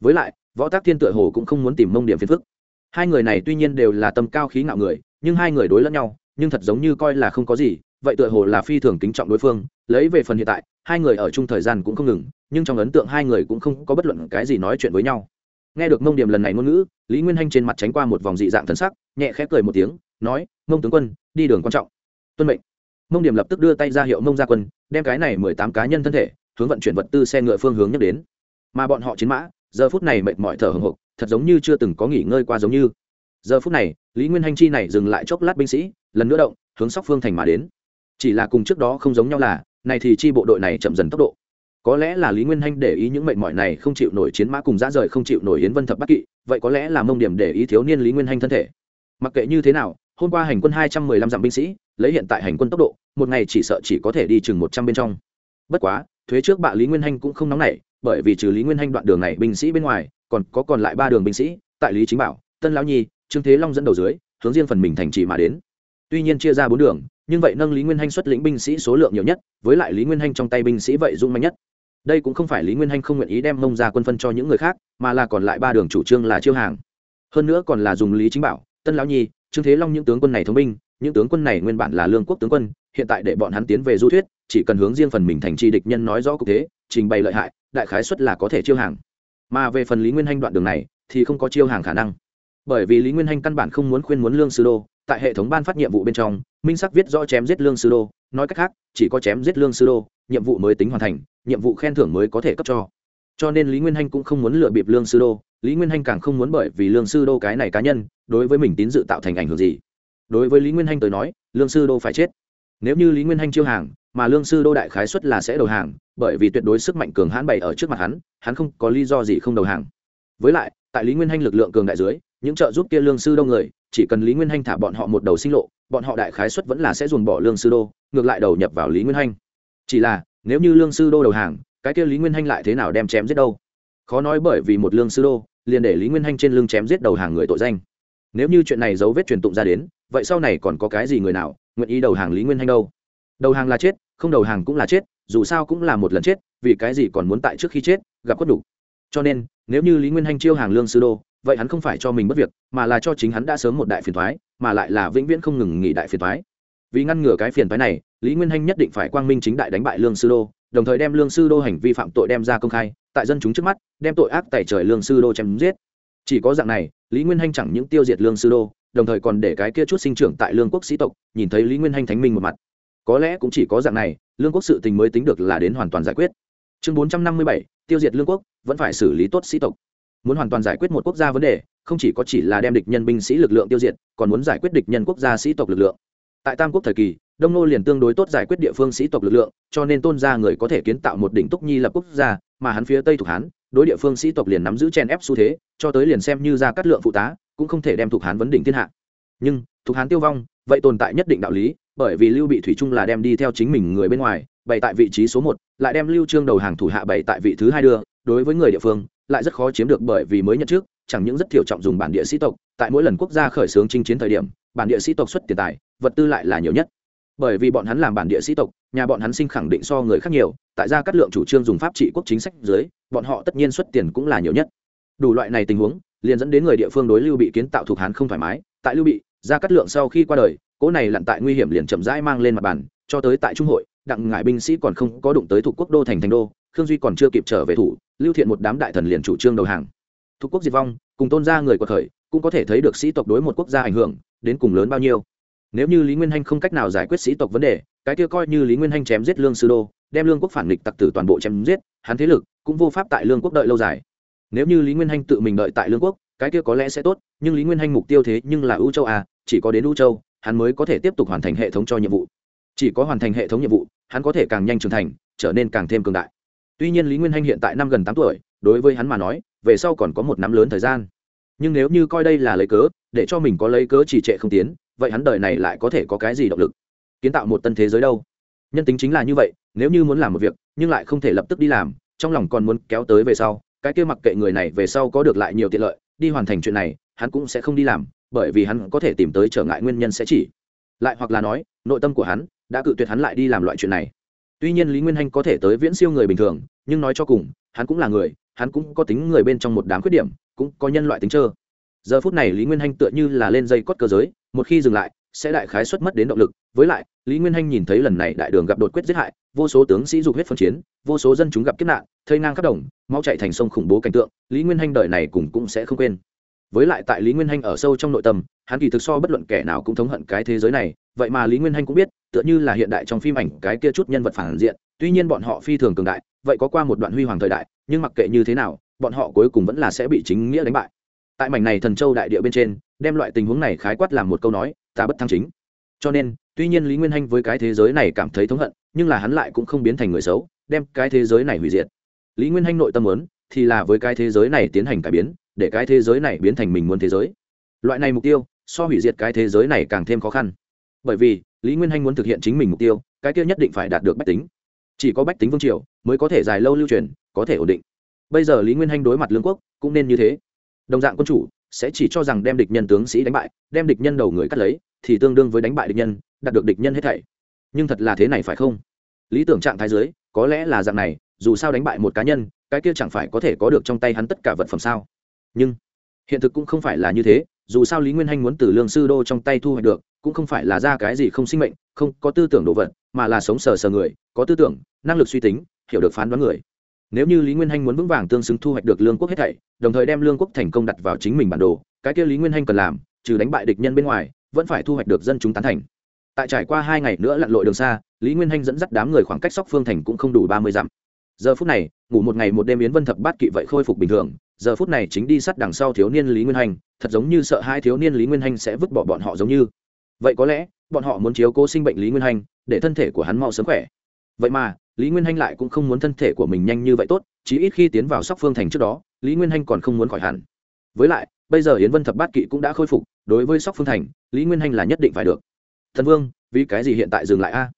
Với lại, võ tắc thiên tựa hồ cũng không muốn tìm mông điểm phiền phức. Hai người này tuy nhiên đều là tâm cao khí ngạo người, nhưng hai người đối lẫn nhau, nhưng thật giống như coi là không có gì vậy tựa hồ là phi thường kính trọng đối phương, lấy về phần hiện tại, hai người ở chung thời gian cũng không ngừng, nhưng trong ấn tượng hai người cũng không có bất luận cái gì nói chuyện với nhau. Nghe được mông điểm lần này ngôn ngữ, lý nguyên hanh trên mặt tránh qua một vòng dị dạng thân sắc, nhẹ khẽ cười một tiếng, nói, mông tướng quân, đi đường quan trọng. Tuân mệnh. Mông điểm lập tức đưa tay ra hiệu mông gia quân, đem cái này mười tám cá nhân thân thể, hướng vận chuyển vật tư xe ngựa phương hướng nhắc đến. Mà bọn họ chiến mã, giờ phút này mệt mỏi thở hồng hộc, thật giống như chưa từng có nghỉ ngơi qua giống như. Giờ phút này, lý nguyên hanh chi này dừng lại chốc lát binh sĩ, lần nữa động, hướng sóc phương thành mà đến chỉ là cùng trước đó không giống nhau là, này thì chi bộ đội này chậm dần tốc độ. Có lẽ là lý nguyên hanh để ý những mệnh mỏi này không chịu nổi chiến mã cùng dã rời không chịu nổi yến vân thập bắc kỵ, vậy có lẽ là mông điểm để ý thiếu niên lý nguyên hanh thân thể. Mặc kệ như thế nào, hôm qua hành quân hai trăm mười lăm dặm binh sĩ, lấy hiện tại hành quân tốc độ, một ngày chỉ sợ chỉ có thể đi chừng một trăm bên trong. Bất quá, thuế trước bạ lý nguyên hanh cũng không nóng nảy, bởi vì trừ lý nguyên hanh đoạn đường này binh sĩ bên ngoài, còn có còn lại ba đường binh sĩ, tại lý chính bảo, tân lão nhi, trương thế long dẫn đầu dưới, hướng riêng phần mình thành trì mà đến. Tuy nhiên chia ra bốn đường nhưng vậy nâng lý nguyên hanh xuất lĩnh binh sĩ số lượng nhiều nhất với lại lý nguyên hanh trong tay binh sĩ vậy dung mạnh nhất. Đây cũng không phải lý nguyên hanh không nguyện ý đem mông ra quân phân cho những người khác mà là còn lại ba đường chủ trương là chiêu hàng. Hơn nữa còn là dùng lý chính bảo tân lão nhi trương thế long những tướng quân này thông minh, những tướng quân này nguyên bản là lương quốc tướng quân hiện tại để bọn hắn tiến về du thuyết chỉ cần hướng riêng phần mình thành chi địch nhân nói rõ cục thế trình bày lợi hại đại khái xuất là có thể chiêu hàng. Mà về phần lý nguyên hanh đoạn đường này thì không có chiêu hàng khả năng. Bởi vì lý nguyên hanh căn bản không muốn khuyên muốn lương sư đô tại hệ thống ban phát nhiệm vụ bên trong, minh sắc viết rõ chém giết lương sư đô, nói cách khác, chỉ có chém giết lương sư đô, nhiệm vụ mới tính hoàn thành, nhiệm vụ khen thưởng mới có thể cấp cho. Cho nên lý nguyên hanh cũng không muốn lựa bịp lương sư đô, lý nguyên hanh càng không muốn bởi vì lương sư đô cái này cá nhân, đối với mình tín dự tạo thành ảnh hưởng gì. Đối với lý nguyên hanh tới nói, lương sư đô phải chết. Nếu như lý nguyên hanh chiêu hàng, mà lương sư đô đại khái xuất là sẽ đầu hàng, bởi vì tuyệt đối sức mạnh cường hãn bày ở trước mặt hắn hắn không có lý do gì không đầu hàng. Với lại, tại lý nguyên hanh lực lượng cường đại dưới, những trợ giúp kia lương sư đông người chỉ cần lý nguyên hanh thả bọn họ một đầu sinh lộ, bọn họ đại khái xuất vẫn là sẽ dồn bỏ lương sư đô, ngược lại đầu nhập vào lý nguyên hanh. Chỉ là, nếu như lương sư đô đầu hàng, cái kia lý nguyên hanh lại thế nào đem chém giết đâu? Khó nói bởi vì một lương sư đô, liền để lý nguyên hanh trên lưng chém giết đầu hàng người tội danh. Nếu như chuyện này dấu vết truyền tụng ra đến, vậy sau này còn có cái gì người nào nguyện ý đầu hàng lý nguyên hanh đâu? Đầu hàng là chết, không đầu hàng cũng là chết, dù sao cũng là một lần chết, vì cái gì còn muốn tại trước khi chết, gặp quất đủ. Cho nên, nếu như lý nguyên hanh chiêu hàng lương sư đô vậy hắn không phải cho mình mất việc, mà là cho chính hắn đã sớm một đại phiền thoái mà lại là vĩnh viễn không ngừng nghỉ đại phiền thoái vì ngăn ngừa cái phiền thoái này, lý nguyên hanh nhất định phải quang minh chính đại đánh bại lương sư đô, đồng thời đem lương sư đô hành vi phạm tội đem ra công khai, tại dân chúng trước mắt, đem tội ác tại trời lương sư đô chém giết. Chỉ có dạng này, lý nguyên hanh chẳng những tiêu diệt lương sư đô, đồng thời còn để cái kia chút sinh trưởng tại lương quốc sĩ tộc, nhìn thấy lý nguyên hanh thánh minh một mặt. Có lẽ cũng chỉ có dạng này, lương quốc sự tình mới tính được là đến hoàn toàn giải quyết. Chương bốn trăm năm mươi bảy, tiêu diệt lương quốc, vẫn phải xử lý tốt sĩ tộc muốn hoàn toàn giải quyết một quốc gia vấn đề, không chỉ có chỉ là đem địch nhân binh sĩ lực lượng tiêu diệt, còn muốn giải quyết địch nhân quốc gia sĩ tộc lực lượng. Tại tam quốc thời kỳ, đông nô liền tương đối tốt giải quyết địa phương sĩ tộc lực lượng, cho nên tôn gia người có thể kiến tạo một đỉnh túc nhi lập quốc gia, mà hắn phía tây thuộc hán, đối địa phương sĩ tộc liền nắm giữ chen ép xu thế, cho tới liền xem như ra cắt lượng phụ tá, cũng không thể đem thuộc hán vấn đỉnh thiên hạ. Nhưng, thuộc hán tiêu vong, vậy tồn tại nhất định đạo lý, bởi vì lưu bị thủy trung là đem đi theo chính mình người bên ngoài, bày tại vị trí số một, lại đem lưu trương đầu hàng thủ hạ bày tại vị thứ hai đưa, đối với người địa phương lại rất khó chiếm được bởi vì mới nhận trước, chẳng những rất thiểu trọng dùng bản địa sĩ tộc, tại mỗi lần quốc gia khởi xướng chinh chiến thời điểm, bản địa sĩ tộc xuất tiền tài, vật tư lại là nhiều nhất. Bởi vì bọn hắn làm bản địa sĩ tộc, nhà bọn hắn sinh khẳng định so người khác nhiều, tại gia cát lượng chủ trương dùng pháp trị quốc chính sách dưới, bọn họ tất nhiên xuất tiền cũng là nhiều nhất. Đủ loại này tình huống, liền dẫn đến người địa phương đối lưu bị kiến tạo thuộc hán không thoải mái. Tại lưu bị, gia cát lượng sau khi qua đời, cỗ này lặn tại nguy hiểm liền chậm rãi mang lên mặt bàn, cho tới tại trung hội, đặng ngải binh sĩ còn không có đụng tới thuộc quốc đô thành thành đô khương duy còn chưa kịp trở về thủ, lưu thiện một đám đại thần liền chủ trương đầu hàng. Thuộc quốc diệt vong, cùng tôn gia người của thời, cũng có thể thấy được sĩ tộc đối một quốc gia ảnh hưởng, đến cùng lớn bao nhiêu. Nếu như lý nguyên hanh không cách nào giải quyết sĩ tộc vấn đề, cái kia coi như lý nguyên hanh chém giết lương sư đô, đem lương quốc phản nghịch tặc tử toàn bộ chém giết, hắn thế lực cũng vô pháp tại lương quốc đợi lâu dài. Nếu như lý nguyên hanh tự mình đợi tại lương quốc, cái kia có lẽ sẽ tốt, nhưng lý nguyên hanh mục tiêu thế nhưng là ưu châu à chỉ có đến ưu châu, hắn mới có thể tiếp tục hoàn thành hệ thống cho nhiệm vụ. Chỉ có hoàn thành hệ thống nhiệm vụ, hắn có thể càng nhanh trưởng thành, trở nên càng thêm cường đại tuy nhiên lý nguyên hanh hiện tại năm gần tám tuổi, đối với hắn mà nói, về sau còn có một năm lớn thời gian. Nhưng nếu như coi đây là lấy cớ, để cho mình có lấy cớ chỉ trệ không tiến, vậy hắn đời này lại có thể có cái gì động lực? Kiến tạo một tân thế giới đâu? Nhân tính chính là như vậy, nếu như muốn làm một việc, nhưng lại không thể lập tức đi làm, trong lòng còn muốn kéo tới về sau, cái kia mặc kệ người này về sau có được lại nhiều tiện lợi, đi hoàn thành chuyện này, hắn cũng sẽ không đi làm, bởi vì hắn có thể tìm tới trở ngại nguyên nhân sẽ chỉ. Lại hoặc là nói, nội tâm của hắn đã cự tuyệt hắn lại đi làm loại chuyện này. Tuy nhiên lý nguyên hanh có thể tới viễn siêu người bình thường nhưng nói cho cùng, hắn cũng là người, hắn cũng có tính người bên trong một đám khuyết điểm, cũng có nhân loại tính trơ. Giờ phút này lý nguyên hanh tựa như là lên dây cót cơ giới, một khi dừng lại, sẽ đại khái xuất mất đến động lực. Với lại, lý nguyên hanh nhìn thấy lần này đại đường gặp đột quyết giết hại, vô số tướng sĩ dục huyết phân chiến, vô số dân chúng gặp kiếp nạn, thây ngang khắp đồng, mau chạy thành sông khủng bố cảnh tượng, lý nguyên hanh đời này cùng cũng sẽ không quên. Với lại tại lý nguyên hanh ở sâu trong nội tâm, hắn kỳ thực so bất luận kẻ nào cũng thống hận cái thế giới này, vậy mà lý nguyên hanh cũng biết, tựa như là hiện đại trong phim ảnh cái kia chút nhân vật phản diện, tuy nhiên bọn họ phi thường cường đại vậy có qua một đoạn huy hoàng thời đại, nhưng mặc kệ như thế nào, bọn họ cuối cùng vẫn là sẽ bị chính nghĩa đánh bại. Tại mảnh này thần châu đại địa bên trên, đem loại tình huống này khái quát làm một câu nói, ta bất thăng chính. Cho nên, tuy nhiên lý nguyên hanh với cái thế giới này cảm thấy thống hận, nhưng là hắn lại cũng không biến thành người xấu, đem cái thế giới này hủy diệt. Lý nguyên hanh nội tâm muốn, thì là với cái thế giới này tiến hành cải biến, để cái thế giới này biến thành mình muốn thế giới. Loại này mục tiêu, so hủy diệt cái thế giới này càng thêm khó khăn. Bởi vì, lý nguyên hanh muốn thực hiện chính mình mục tiêu, cái kia nhất định phải đạt được bách tính chỉ có bách tính vương triều mới có thể dài lâu lưu truyền, có thể ổn định. Bây giờ lý nguyên hanh đối mặt lương quốc cũng nên như thế. Đồng dạng quân chủ sẽ chỉ cho rằng đem địch nhân tướng sĩ đánh bại, đem địch nhân đầu người cắt lấy, thì tương đương với đánh bại địch nhân, đạt được địch nhân hết thảy. Nhưng thật là thế này phải không? Lý tưởng trạng thái giới có lẽ là dạng này, dù sao đánh bại một cá nhân, cái kia chẳng phải có thể có được trong tay hắn tất cả vật phẩm sao? Nhưng hiện thực cũng không phải là như thế, dù sao lý nguyên hanh muốn từ lương sư đô trong tay thu hoạch được, cũng không phải là ra cái gì không sinh mệnh, không có tư tưởng đồ vật, mà là sống sờ sờ người có tư tưởng, năng lực suy tính, hiểu được phán đoán người. Nếu như lý nguyên hanh muốn vững vàng tương xứng thu hoạch được lương quốc hết thảy, đồng thời đem lương quốc thành công đặt vào chính mình bản đồ, cái kia lý nguyên hanh cần làm, trừ đánh bại địch nhân bên ngoài, vẫn phải thu hoạch được dân chúng tán thành. Tại trải qua hai ngày nữa lặn lội đường xa, lý nguyên hanh dẫn dắt đám người khoảng cách sóc phương thành cũng không đủ ba mươi dặm. Giờ phút này, ngủ một ngày một đêm yến vân thập bát kỵ vậy khôi phục bình thường, giờ phút này chính đi sát đằng sau thiếu niên lý nguyên hanh, thật giống như sợ hai thiếu niên lý nguyên hanh sẽ vứt bỏ bọn họ giống như. Vậy có lẽ, bọn họ muốn chiếu cố sinh bệnh lý nguyên hanh, để thân thể của hắn mau sớm khỏe vậy mà, lý nguyên hanh lại cũng không muốn thân thể của mình nhanh như vậy tốt, chí ít khi tiến vào sóc phương thành trước đó, lý nguyên hanh còn không muốn khỏi hẳn. Với lại, bây giờ yến vân thập bát kỵ cũng đã khôi phục, đối với sóc phương thành, lý nguyên hanh là nhất định phải được. Thần vương, vì cái gì hiện tại dừng lại a?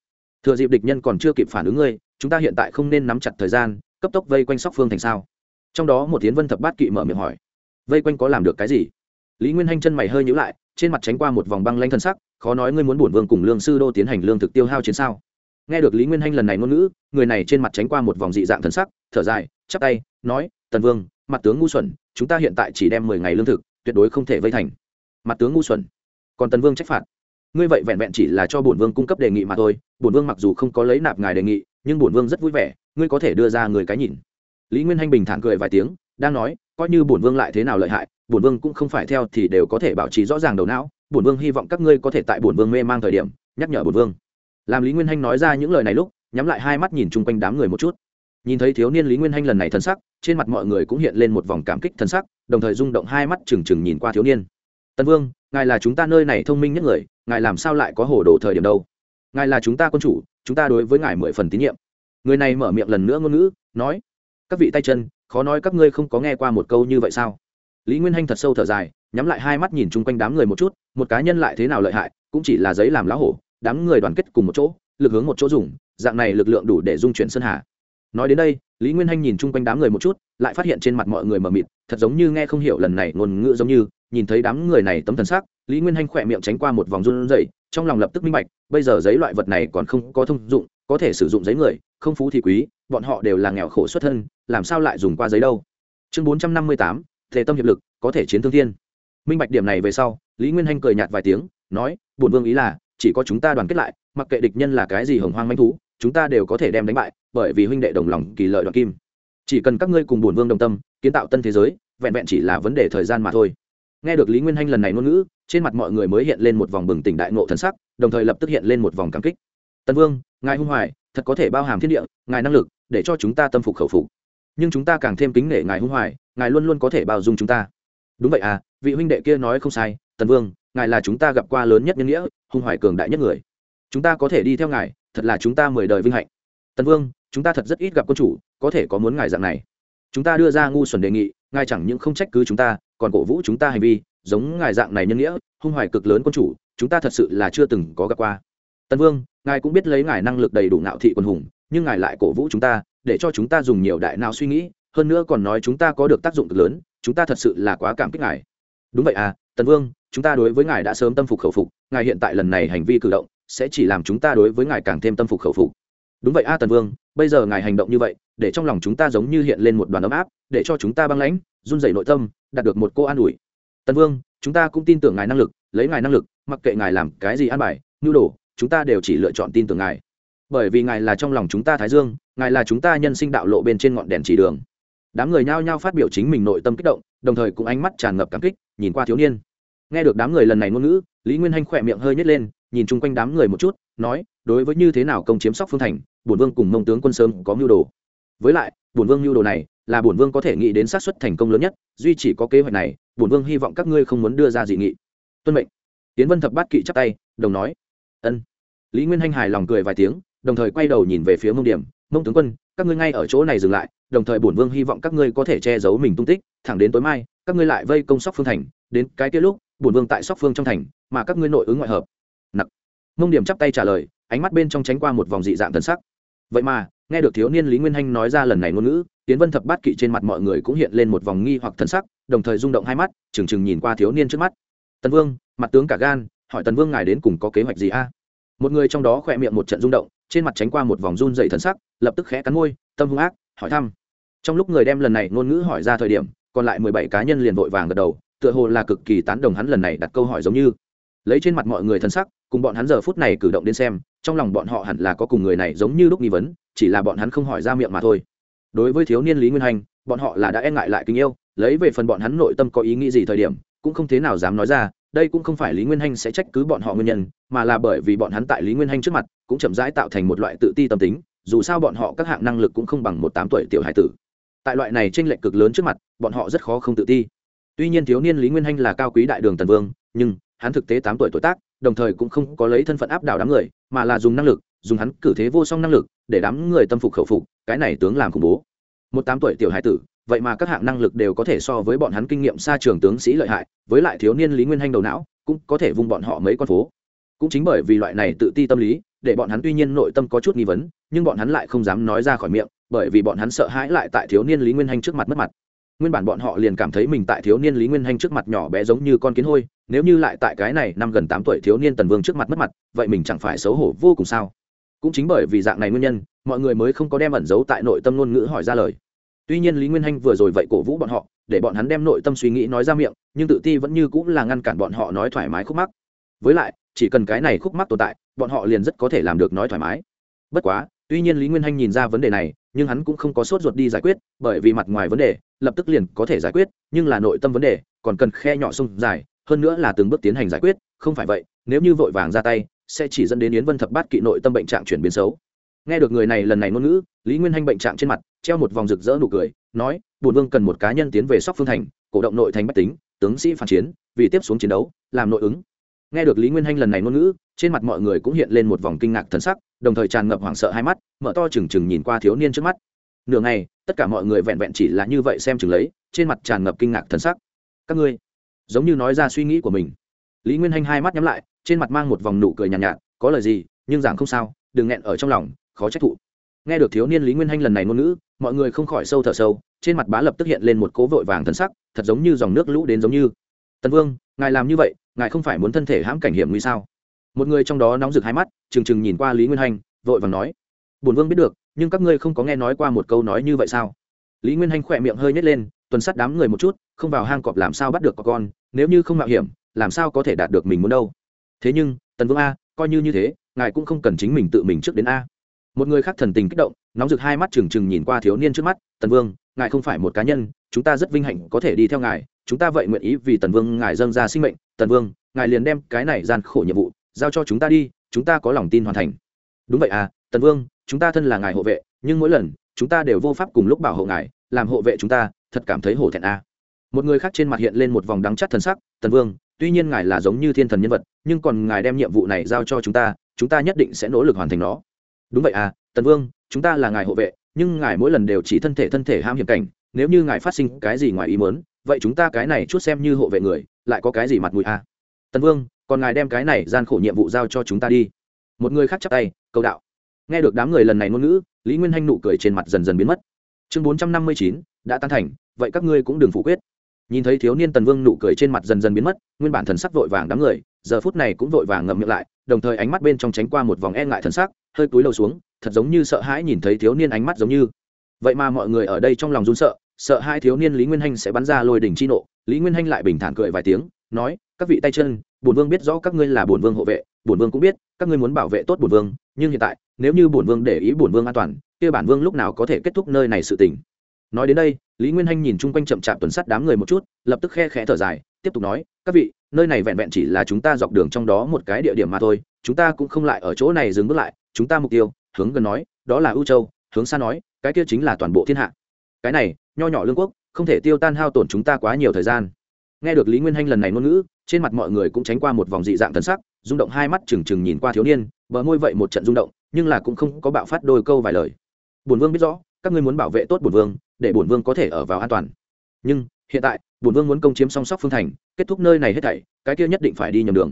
Thừa dịp địch nhân còn chưa kịp phản ứng ngươi, chúng ta hiện tại không nên nắm chặt thời gian, cấp tốc vây quanh sóc phương thành sao? Trong đó một tiến vân thập bát kỵ mở miệng hỏi. Vây quanh có làm được cái gì? Lý nguyên hanh chân mày hơi nhữ lại, trên mặt tránh qua một vòng băng lanh thân sắc, khó nói ngươi muốn bổn vương cùng lương sư đô tiến hành lương thực tiêu hao chiến sao? Nghe được lý nguyên hanh lần này ngôn ngữ, người này trên mặt tránh qua một vòng dị dạng thần sắc, thở dài, chắp tay, nói, tần vương, mặt tướng ngu xuẩn, chúng ta hiện tại chỉ đem mười ngày lương thực, tuyệt đối không thể vây thành. Mặt tướng ngu xuẩn? Còn tần vương trách phạt? Ngươi vậy vẹn vẹn chỉ là cho bổn vương cung cấp đề nghị mà thôi, bổn vương mặc dù không có lấy nạp ngài đề nghị, nhưng bổn vương rất vui vẻ, ngươi có thể đưa ra người cái nhìn. Lý nguyên hanh bình thản cười vài tiếng, đang nói, coi như bổn vương lại thế nào lợi hại, bổn vương cũng không phải theo thì đều có thể bảo trì rõ ràng đầu não, bổn vương hy vọng các ngươi có thể tại bổn vương mê mang thời điểm, nhắc nhở bổn vương làm lý nguyên hanh nói ra những lời này lúc, nhắm lại hai mắt nhìn chung quanh đám người một chút. Nhìn thấy thiếu niên lý nguyên hanh lần này thân sắc, trên mặt mọi người cũng hiện lên một vòng cảm kích thân sắc, đồng thời rung động hai mắt trừng trừng nhìn qua thiếu niên. Tân vương, ngài là chúng ta nơi này thông minh nhất người, ngài làm sao lại có hồ đồ thời điểm đâu? Ngài là chúng ta quân chủ, chúng ta đối với ngài mười phần tín nhiệm. Người này mở miệng lần nữa ngôn ngữ, nói, các vị tay chân, khó nói các ngươi không có nghe qua một câu như vậy sao? Lý nguyên hanh thật sâu thở dài, nhắm lại hai mắt nhìn chung quanh đám người một chút, một cá nhân lại thế nào lợi hại, cũng chỉ là giấy làm lá hổ đám người đoàn kết cùng một chỗ, lực hướng một chỗ dùng, dạng này lực lượng đủ để dung chuyển sơn hà. Nói đến đây, lý nguyên hanh nhìn chung quanh đám người một chút, lại phát hiện trên mặt mọi người mờ mịt, thật giống như nghe không hiểu lần này ngôn ngữ giống như, nhìn thấy đám người này tấm thần sắc, lý nguyên hanh khỏe miệng tránh qua một vòng run rẩy, trong lòng lập tức minh bạch, bây giờ giấy loại vật này còn không có thông dụng, có thể sử dụng giấy người, không phú thì quý, bọn họ đều là nghèo khổ xuất thân, làm sao lại dùng qua giấy đâu? Chương bốn trăm năm mươi tám thể tâm hiệp lực, có thể chiến thương thiên. Minh bạch điểm này về sau, lý nguyên hanh cười nhạt vài tiếng, nói, bổn vương ý là chỉ có chúng ta đoàn kết lại, mặc kệ địch nhân là cái gì hồng hoang manh thú, chúng ta đều có thể đem đánh bại, bởi vì huynh đệ đồng lòng kỳ lợi đoạn kim. Chỉ cần các ngươi cùng bổn vương đồng tâm, kiến tạo tân thế giới, vẹn vẹn chỉ là vấn đề thời gian mà thôi. Nghe được lý nguyên hanh lần này ngôn ngữ, trên mặt mọi người mới hiện lên một vòng bừng tỉnh đại ngộ thần sắc, đồng thời lập tức hiện lên một vòng cảm kích. Tân vương, ngài hung hoài, thật có thể bao hàm thiên địa, ngài năng lực, để cho chúng ta tâm phục khẩu phục. Nhưng chúng ta càng thêm kính nể ngài hung hoài, ngài luôn luôn có thể bao dung chúng ta. Đúng vậy à vị huynh đệ kia nói không sai, tần vương ngài là chúng ta gặp qua lớn nhất nhân nghĩa, hung hoài cường đại nhất người. Chúng ta có thể đi theo ngài, thật là chúng ta mười đời vinh hạnh. Tần vương, chúng ta thật rất ít gặp quân chủ, có thể có muốn ngài dạng này. Chúng ta đưa ra ngu xuẩn đề nghị, ngài chẳng những không trách cứ chúng ta, còn cổ vũ chúng ta hành vi, giống ngài dạng này nhân nghĩa, hung hoài cực lớn quân chủ, chúng ta thật sự là chưa từng có gặp qua. Tần vương, ngài cũng biết lấy ngài năng lực đầy đủ ngạo thị quân hùng, nhưng ngài lại cổ vũ chúng ta, để cho chúng ta dùng nhiều đại nào suy nghĩ, hơn nữa còn nói chúng ta có được tác dụng cực lớn, chúng ta thật sự là quá cảm kích ngài. Đúng vậy à tần vương chúng ta đối với ngài đã sớm tâm phục khẩu phục ngài hiện tại lần này hành vi cử động sẽ chỉ làm chúng ta đối với ngài càng thêm tâm phục khẩu phục. Đúng vậy a à, tần vương bây giờ ngài hành động như vậy để trong lòng chúng ta giống như hiện lên một đoàn ấm áp để cho chúng ta băng lãnh run dày nội tâm đạt được một cô an ủi. Tần vương chúng ta cũng tin tưởng ngài năng lực lấy ngài năng lực mặc kệ ngài làm cái gì an bài nhu đồ chúng ta đều chỉ lựa chọn tin tưởng ngài. Bởi vì ngài là trong lòng chúng ta thái dương ngài là chúng ta nhân sinh đạo lộ bên trên ngọn đèn chỉ đường. Đám người nhao nhao phát biểu chính mình nội tâm kích động đồng thời cũng ánh mắt tràn ngập cảm kích nhìn qua thiếu niên nghe được đám người lần này ngôn ngữ, lý nguyên hanh khỏe miệng hơi nhét lên, nhìn chung quanh đám người một chút, nói, đối với như thế nào công chiếm sóc phương thành, bổn vương cùng mông tướng quân sớm có mưu đồ. Với lại, bổn vương mưu đồ này, là bổn vương có thể nghĩ đến sát xuất thành công lớn nhất, duy chỉ có kế hoạch này, bổn vương hy vọng các ngươi không muốn đưa ra dị nghị. Tuân mệnh. Tiến vân thập bát kỵ chắp tay, đồng nói. Ân. Lý nguyên hanh hài lòng cười vài tiếng, đồng thời quay đầu nhìn về phía mông điểm. Mông tướng quân, các ngươi ngay ở chỗ này dừng lại, đồng thời bổn vương hy vọng các ngươi có thể che giấu mình tung tích, thẳng đến tối mai, các ngươi lại vây công sóc phương thành, đến cái kia lúc bổn vương tại sóc phương trong thành, mà các ngươi nội ứng ngoại hợp. Nặc. Mông điểm chắp tay trả lời, ánh mắt bên trong tránh qua một vòng dị dạng thần sắc. Vậy mà, nghe được thiếu niên lý nguyên hanh nói ra lần này ngôn ngữ tiến vân thập bát kỵ trên mặt mọi người cũng hiện lên một vòng nghi hoặc thần sắc, đồng thời rung động hai mắt, trừng trừng nhìn qua thiếu niên trước mắt. Tần vương, mặt tướng cả gan, hỏi tần vương ngài đến cùng có kế hoạch gì a? Một người trong đó khỏe miệng một trận rung động, trên mặt tránh qua một vòng run dày thần sắc, lập tức khẽ cắn môi, tâm hung ác, hỏi thăm. Trong lúc người đem lần này ngôn ngữ hỏi ra thời điểm, còn lại mười bảy cá nhân liền vội vàng gật đầu tựa hồ là cực kỳ tán đồng hắn lần này đặt câu hỏi giống như. Lấy trên mặt mọi người thân sắc, cùng bọn hắn giờ phút này cử động đến xem, trong lòng bọn họ hẳn là có cùng người này giống như lúc nghi vấn, chỉ là bọn hắn không hỏi ra miệng mà thôi. Đối với thiếu niên lý nguyên hành, bọn họ là đã e ngại lại kính yêu, lấy về phần bọn hắn nội tâm có ý nghĩ gì thời điểm, cũng không thế nào dám nói ra, đây cũng không phải lý nguyên hanh sẽ trách cứ bọn họ nguyên nhân, mà là bởi vì bọn hắn tại lý nguyên hanh trước mặt, cũng chậm rãi tạo thành một loại tự ti tâm tính, dù sao bọn họ các hạng năng lực cũng không bằng một tám tuổi tiểu hải tử. Tại loại này tranh lệch cực lớn trước mặt, bọn họ rất khó không tự ti tuy nhiên thiếu niên lý nguyên hanh là cao quý đại đường tần vương, nhưng hắn thực tế tám tuổi tuổi tác, đồng thời cũng không có lấy thân phận áp đảo đám người, mà là dùng năng lực, dùng hắn cử thế vô song năng lực để đám người tâm phục khẩu phục, cái này tướng làm khủng bố. Một tám tuổi tiểu hải tử, vậy mà các hạng năng lực đều có thể so với bọn hắn kinh nghiệm xa trường tướng sĩ lợi hại, với lại thiếu niên lý nguyên hanh đầu não, cũng có thể vung bọn họ mấy con phố. Cũng chính bởi vì loại này tự ti tâm lý, để bọn hắn tuy nhiên nội tâm có chút nghi vấn, nhưng bọn hắn lại không dám nói ra khỏi miệng, bởi vì bọn hắn sợ hãi lại tại thiếu niên lý nguyên hanh trước mặt mất mặt nguyên bản bọn họ liền cảm thấy mình tại thiếu niên lý nguyên hanh trước mặt nhỏ bé giống như con kiến hôi, nếu như lại tại cái này năm gần tám tuổi thiếu niên tần vương trước mặt mất mặt, vậy mình chẳng phải xấu hổ vô cùng sao? Cũng chính bởi vì dạng này nguyên nhân, mọi người mới không có đem ẩn giấu tại nội tâm ngôn ngữ hỏi ra lời. Tuy nhiên lý nguyên hanh vừa rồi vậy cổ vũ bọn họ, để bọn hắn đem nội tâm suy nghĩ nói ra miệng, nhưng tự ti vẫn như cũng là ngăn cản bọn họ nói thoải mái khúc mắc. Với lại, chỉ cần cái này khúc mắc tồn tại, bọn họ liền rất có thể làm được nói thoải mái. Bất quá, tuy nhiên lý nguyên hanh nhìn ra vấn đề này nhưng hắn cũng không có sốt ruột đi giải quyết, bởi vì mặt ngoài vấn đề, lập tức liền có thể giải quyết, nhưng là nội tâm vấn đề, còn cần khe nhỏ sông dài, hơn nữa là từng bước tiến hành giải quyết, không phải vậy, nếu như vội vàng ra tay, sẽ chỉ dẫn đến yến vân thập bát kỵ nội tâm bệnh trạng chuyển biến xấu. Nghe được người này lần này ngôn ngữ, lý nguyên hanh bệnh trạng trên mặt, treo một vòng rực rỡ nụ cười, nói bùn vương cần một cá nhân tiến về sóc phương thành, cổ động nội thành bách tính, tướng sĩ phản chiến, vì tiếp xuống chiến đấu, làm nội ứng. Nghe được lý nguyên hanh lần này ngôn ngữ trên mặt mọi người cũng hiện lên một vòng kinh ngạc thần sắc đồng thời tràn ngập hoảng sợ hai mắt mở to trừng trừng nhìn qua thiếu niên trước mắt. Nửa ngày tất cả mọi người vẹn vẹn chỉ là như vậy xem chừng lấy trên mặt tràn ngập kinh ngạc thần sắc. Các ngươi giống như nói ra suy nghĩ của mình. Lý nguyên hanh hai mắt nhắm lại trên mặt mang một vòng nụ cười nhàn nhạt, nhạt có lời gì nhưng giảng không sao đừng nghẹn ở trong lòng khó trách thụ. Nghe được thiếu niên lý nguyên hanh lần này ngôn ngữ mọi người không khỏi sâu thở sâu trên mặt bá lập tức hiện lên một cố vội vàng thân sắc thật giống như dòng nước lũ đến giống như. Tần vương ngài làm như vậy ngài không phải muốn thân thể hãm cảnh hiểm nguy sao? Một người trong đó nóng rực hai mắt, trừng trừng nhìn qua lý nguyên hanh, vội vàng nói, bổn vương biết được, nhưng các ngươi không có nghe nói qua một câu nói như vậy sao? Lý nguyên hanh khỏe miệng hơi nhét lên, tuần sắt đám người một chút, không vào hang cọp làm sao bắt được có con, nếu như không mạo hiểm, làm sao có thể đạt được mình muốn đâu. Thế nhưng, tần vương a, coi như như thế, ngài cũng không cần chính mình tự mình trước đến a. Một người khác thần tình kích động, nóng rực hai mắt trừng trừng nhìn qua thiếu niên trước mắt, tần vương, ngài không phải một cá nhân, chúng ta rất vinh hạnh có thể đi theo ngài, chúng ta vậy nguyện ý vì tần vương ngài dâng ra sinh mệnh. Tần vương, ngài liền đem cái này gian khổ nhiệm vụ giao cho chúng ta đi, chúng ta có lòng tin hoàn thành. Đúng vậy à tần vương, chúng ta thân là ngài hộ vệ, nhưng mỗi lần, chúng ta đều vô pháp cùng lúc bảo hộ ngài, làm hộ vệ chúng ta, thật cảm thấy hổ thẹn a à. một người khác trên mặt hiện lên một vòng đắng chắt thần sắc, tần vương, tuy nhiên ngài là giống như thiên thần nhân vật, nhưng còn ngài đem nhiệm vụ này giao cho chúng ta chúng ta nhất định sẽ nỗ lực hoàn thành nó. Đúng vậy à tần vương, chúng ta là ngài hộ vệ, nhưng ngài mỗi lần đều chỉ thân thể thân thể ham hiểm cảnh, nếu như ngài phát sinh cái gì ngoài ý muốn, vậy chúng ta cái này chút xem như hộ vệ người, lại có cái gì mặt mũi à? Tần vương còn ngài đem cái này gian khổ nhiệm vụ giao cho chúng ta đi. Một người khác chắp tay, cầu đạo. Nghe được đám người lần này ngôn ngữ, lý nguyên hanh nụ cười trên mặt dần dần biến mất. Chương bốn trăm năm mươi chín, đã tan thành, vậy các ngươi cũng đừng phủ quyết. Nhìn thấy thiếu niên tần vương nụ cười trên mặt dần dần biến mất, nguyên bản thần sắc vội vàng đám người, giờ phút này cũng vội vàng ngậm miệng lại, đồng thời ánh mắt bên trong tránh qua một vòng e ngại thần sắc, hơi cúi đầu xuống, thật giống như sợ hãi nhìn thấy thiếu niên ánh mắt giống như. Vậy mà mọi người ở đây trong lòng run sợ sợ hai thiếu niên lý nguyên hanh sẽ bắn ra lôi đỉnh chi nộ, lý nguyên hanh lại bình thản cười vài tiếng nói, các vị tay chân, bổn vương biết rõ các ngươi là bổn vương hộ vệ, bổn vương cũng biết, các ngươi muốn bảo vệ tốt bổn vương, nhưng hiện tại, nếu như bổn vương để ý bổn vương an toàn, kia bản vương lúc nào có thể kết thúc nơi này sự tình? Nói đến đây, lý nguyên hanh nhìn chung quanh chậm chạp tuần sắt đám người một chút, lập tức khe khẽ thở dài, tiếp tục nói, các vị, nơi này vẹn vẹn chỉ là chúng ta dọc đường trong đó một cái địa điểm mà thôi, chúng ta cũng không lại ở chỗ này dừng bước lại, chúng ta mục tiêu, hướng gần nói, đó là ưu châu, hướng xa nói, cái kia chính là toàn bộ thiên hạ. Cái này, nho nhỏ lương quốc, không thể tiêu tan hao tổn chúng ta quá nhiều thời gian nghe được lý nguyên hanh lần này ngôn ngữ, trên mặt mọi người cũng tránh qua một vòng dị dạng thân sắc, rung động hai mắt trừng trừng nhìn qua thiếu niên, bờ môi vậy một trận rung động, nhưng là cũng không có bạo phát đôi câu vài lời. Bổn vương biết rõ, các ngươi muốn bảo vệ tốt bổn vương, để bổn vương có thể ở vào an toàn. Nhưng, hiện tại, bổn vương muốn công chiếm song sóc phương thành, kết thúc nơi này hết thảy, cái kia nhất định phải đi nhầm đường.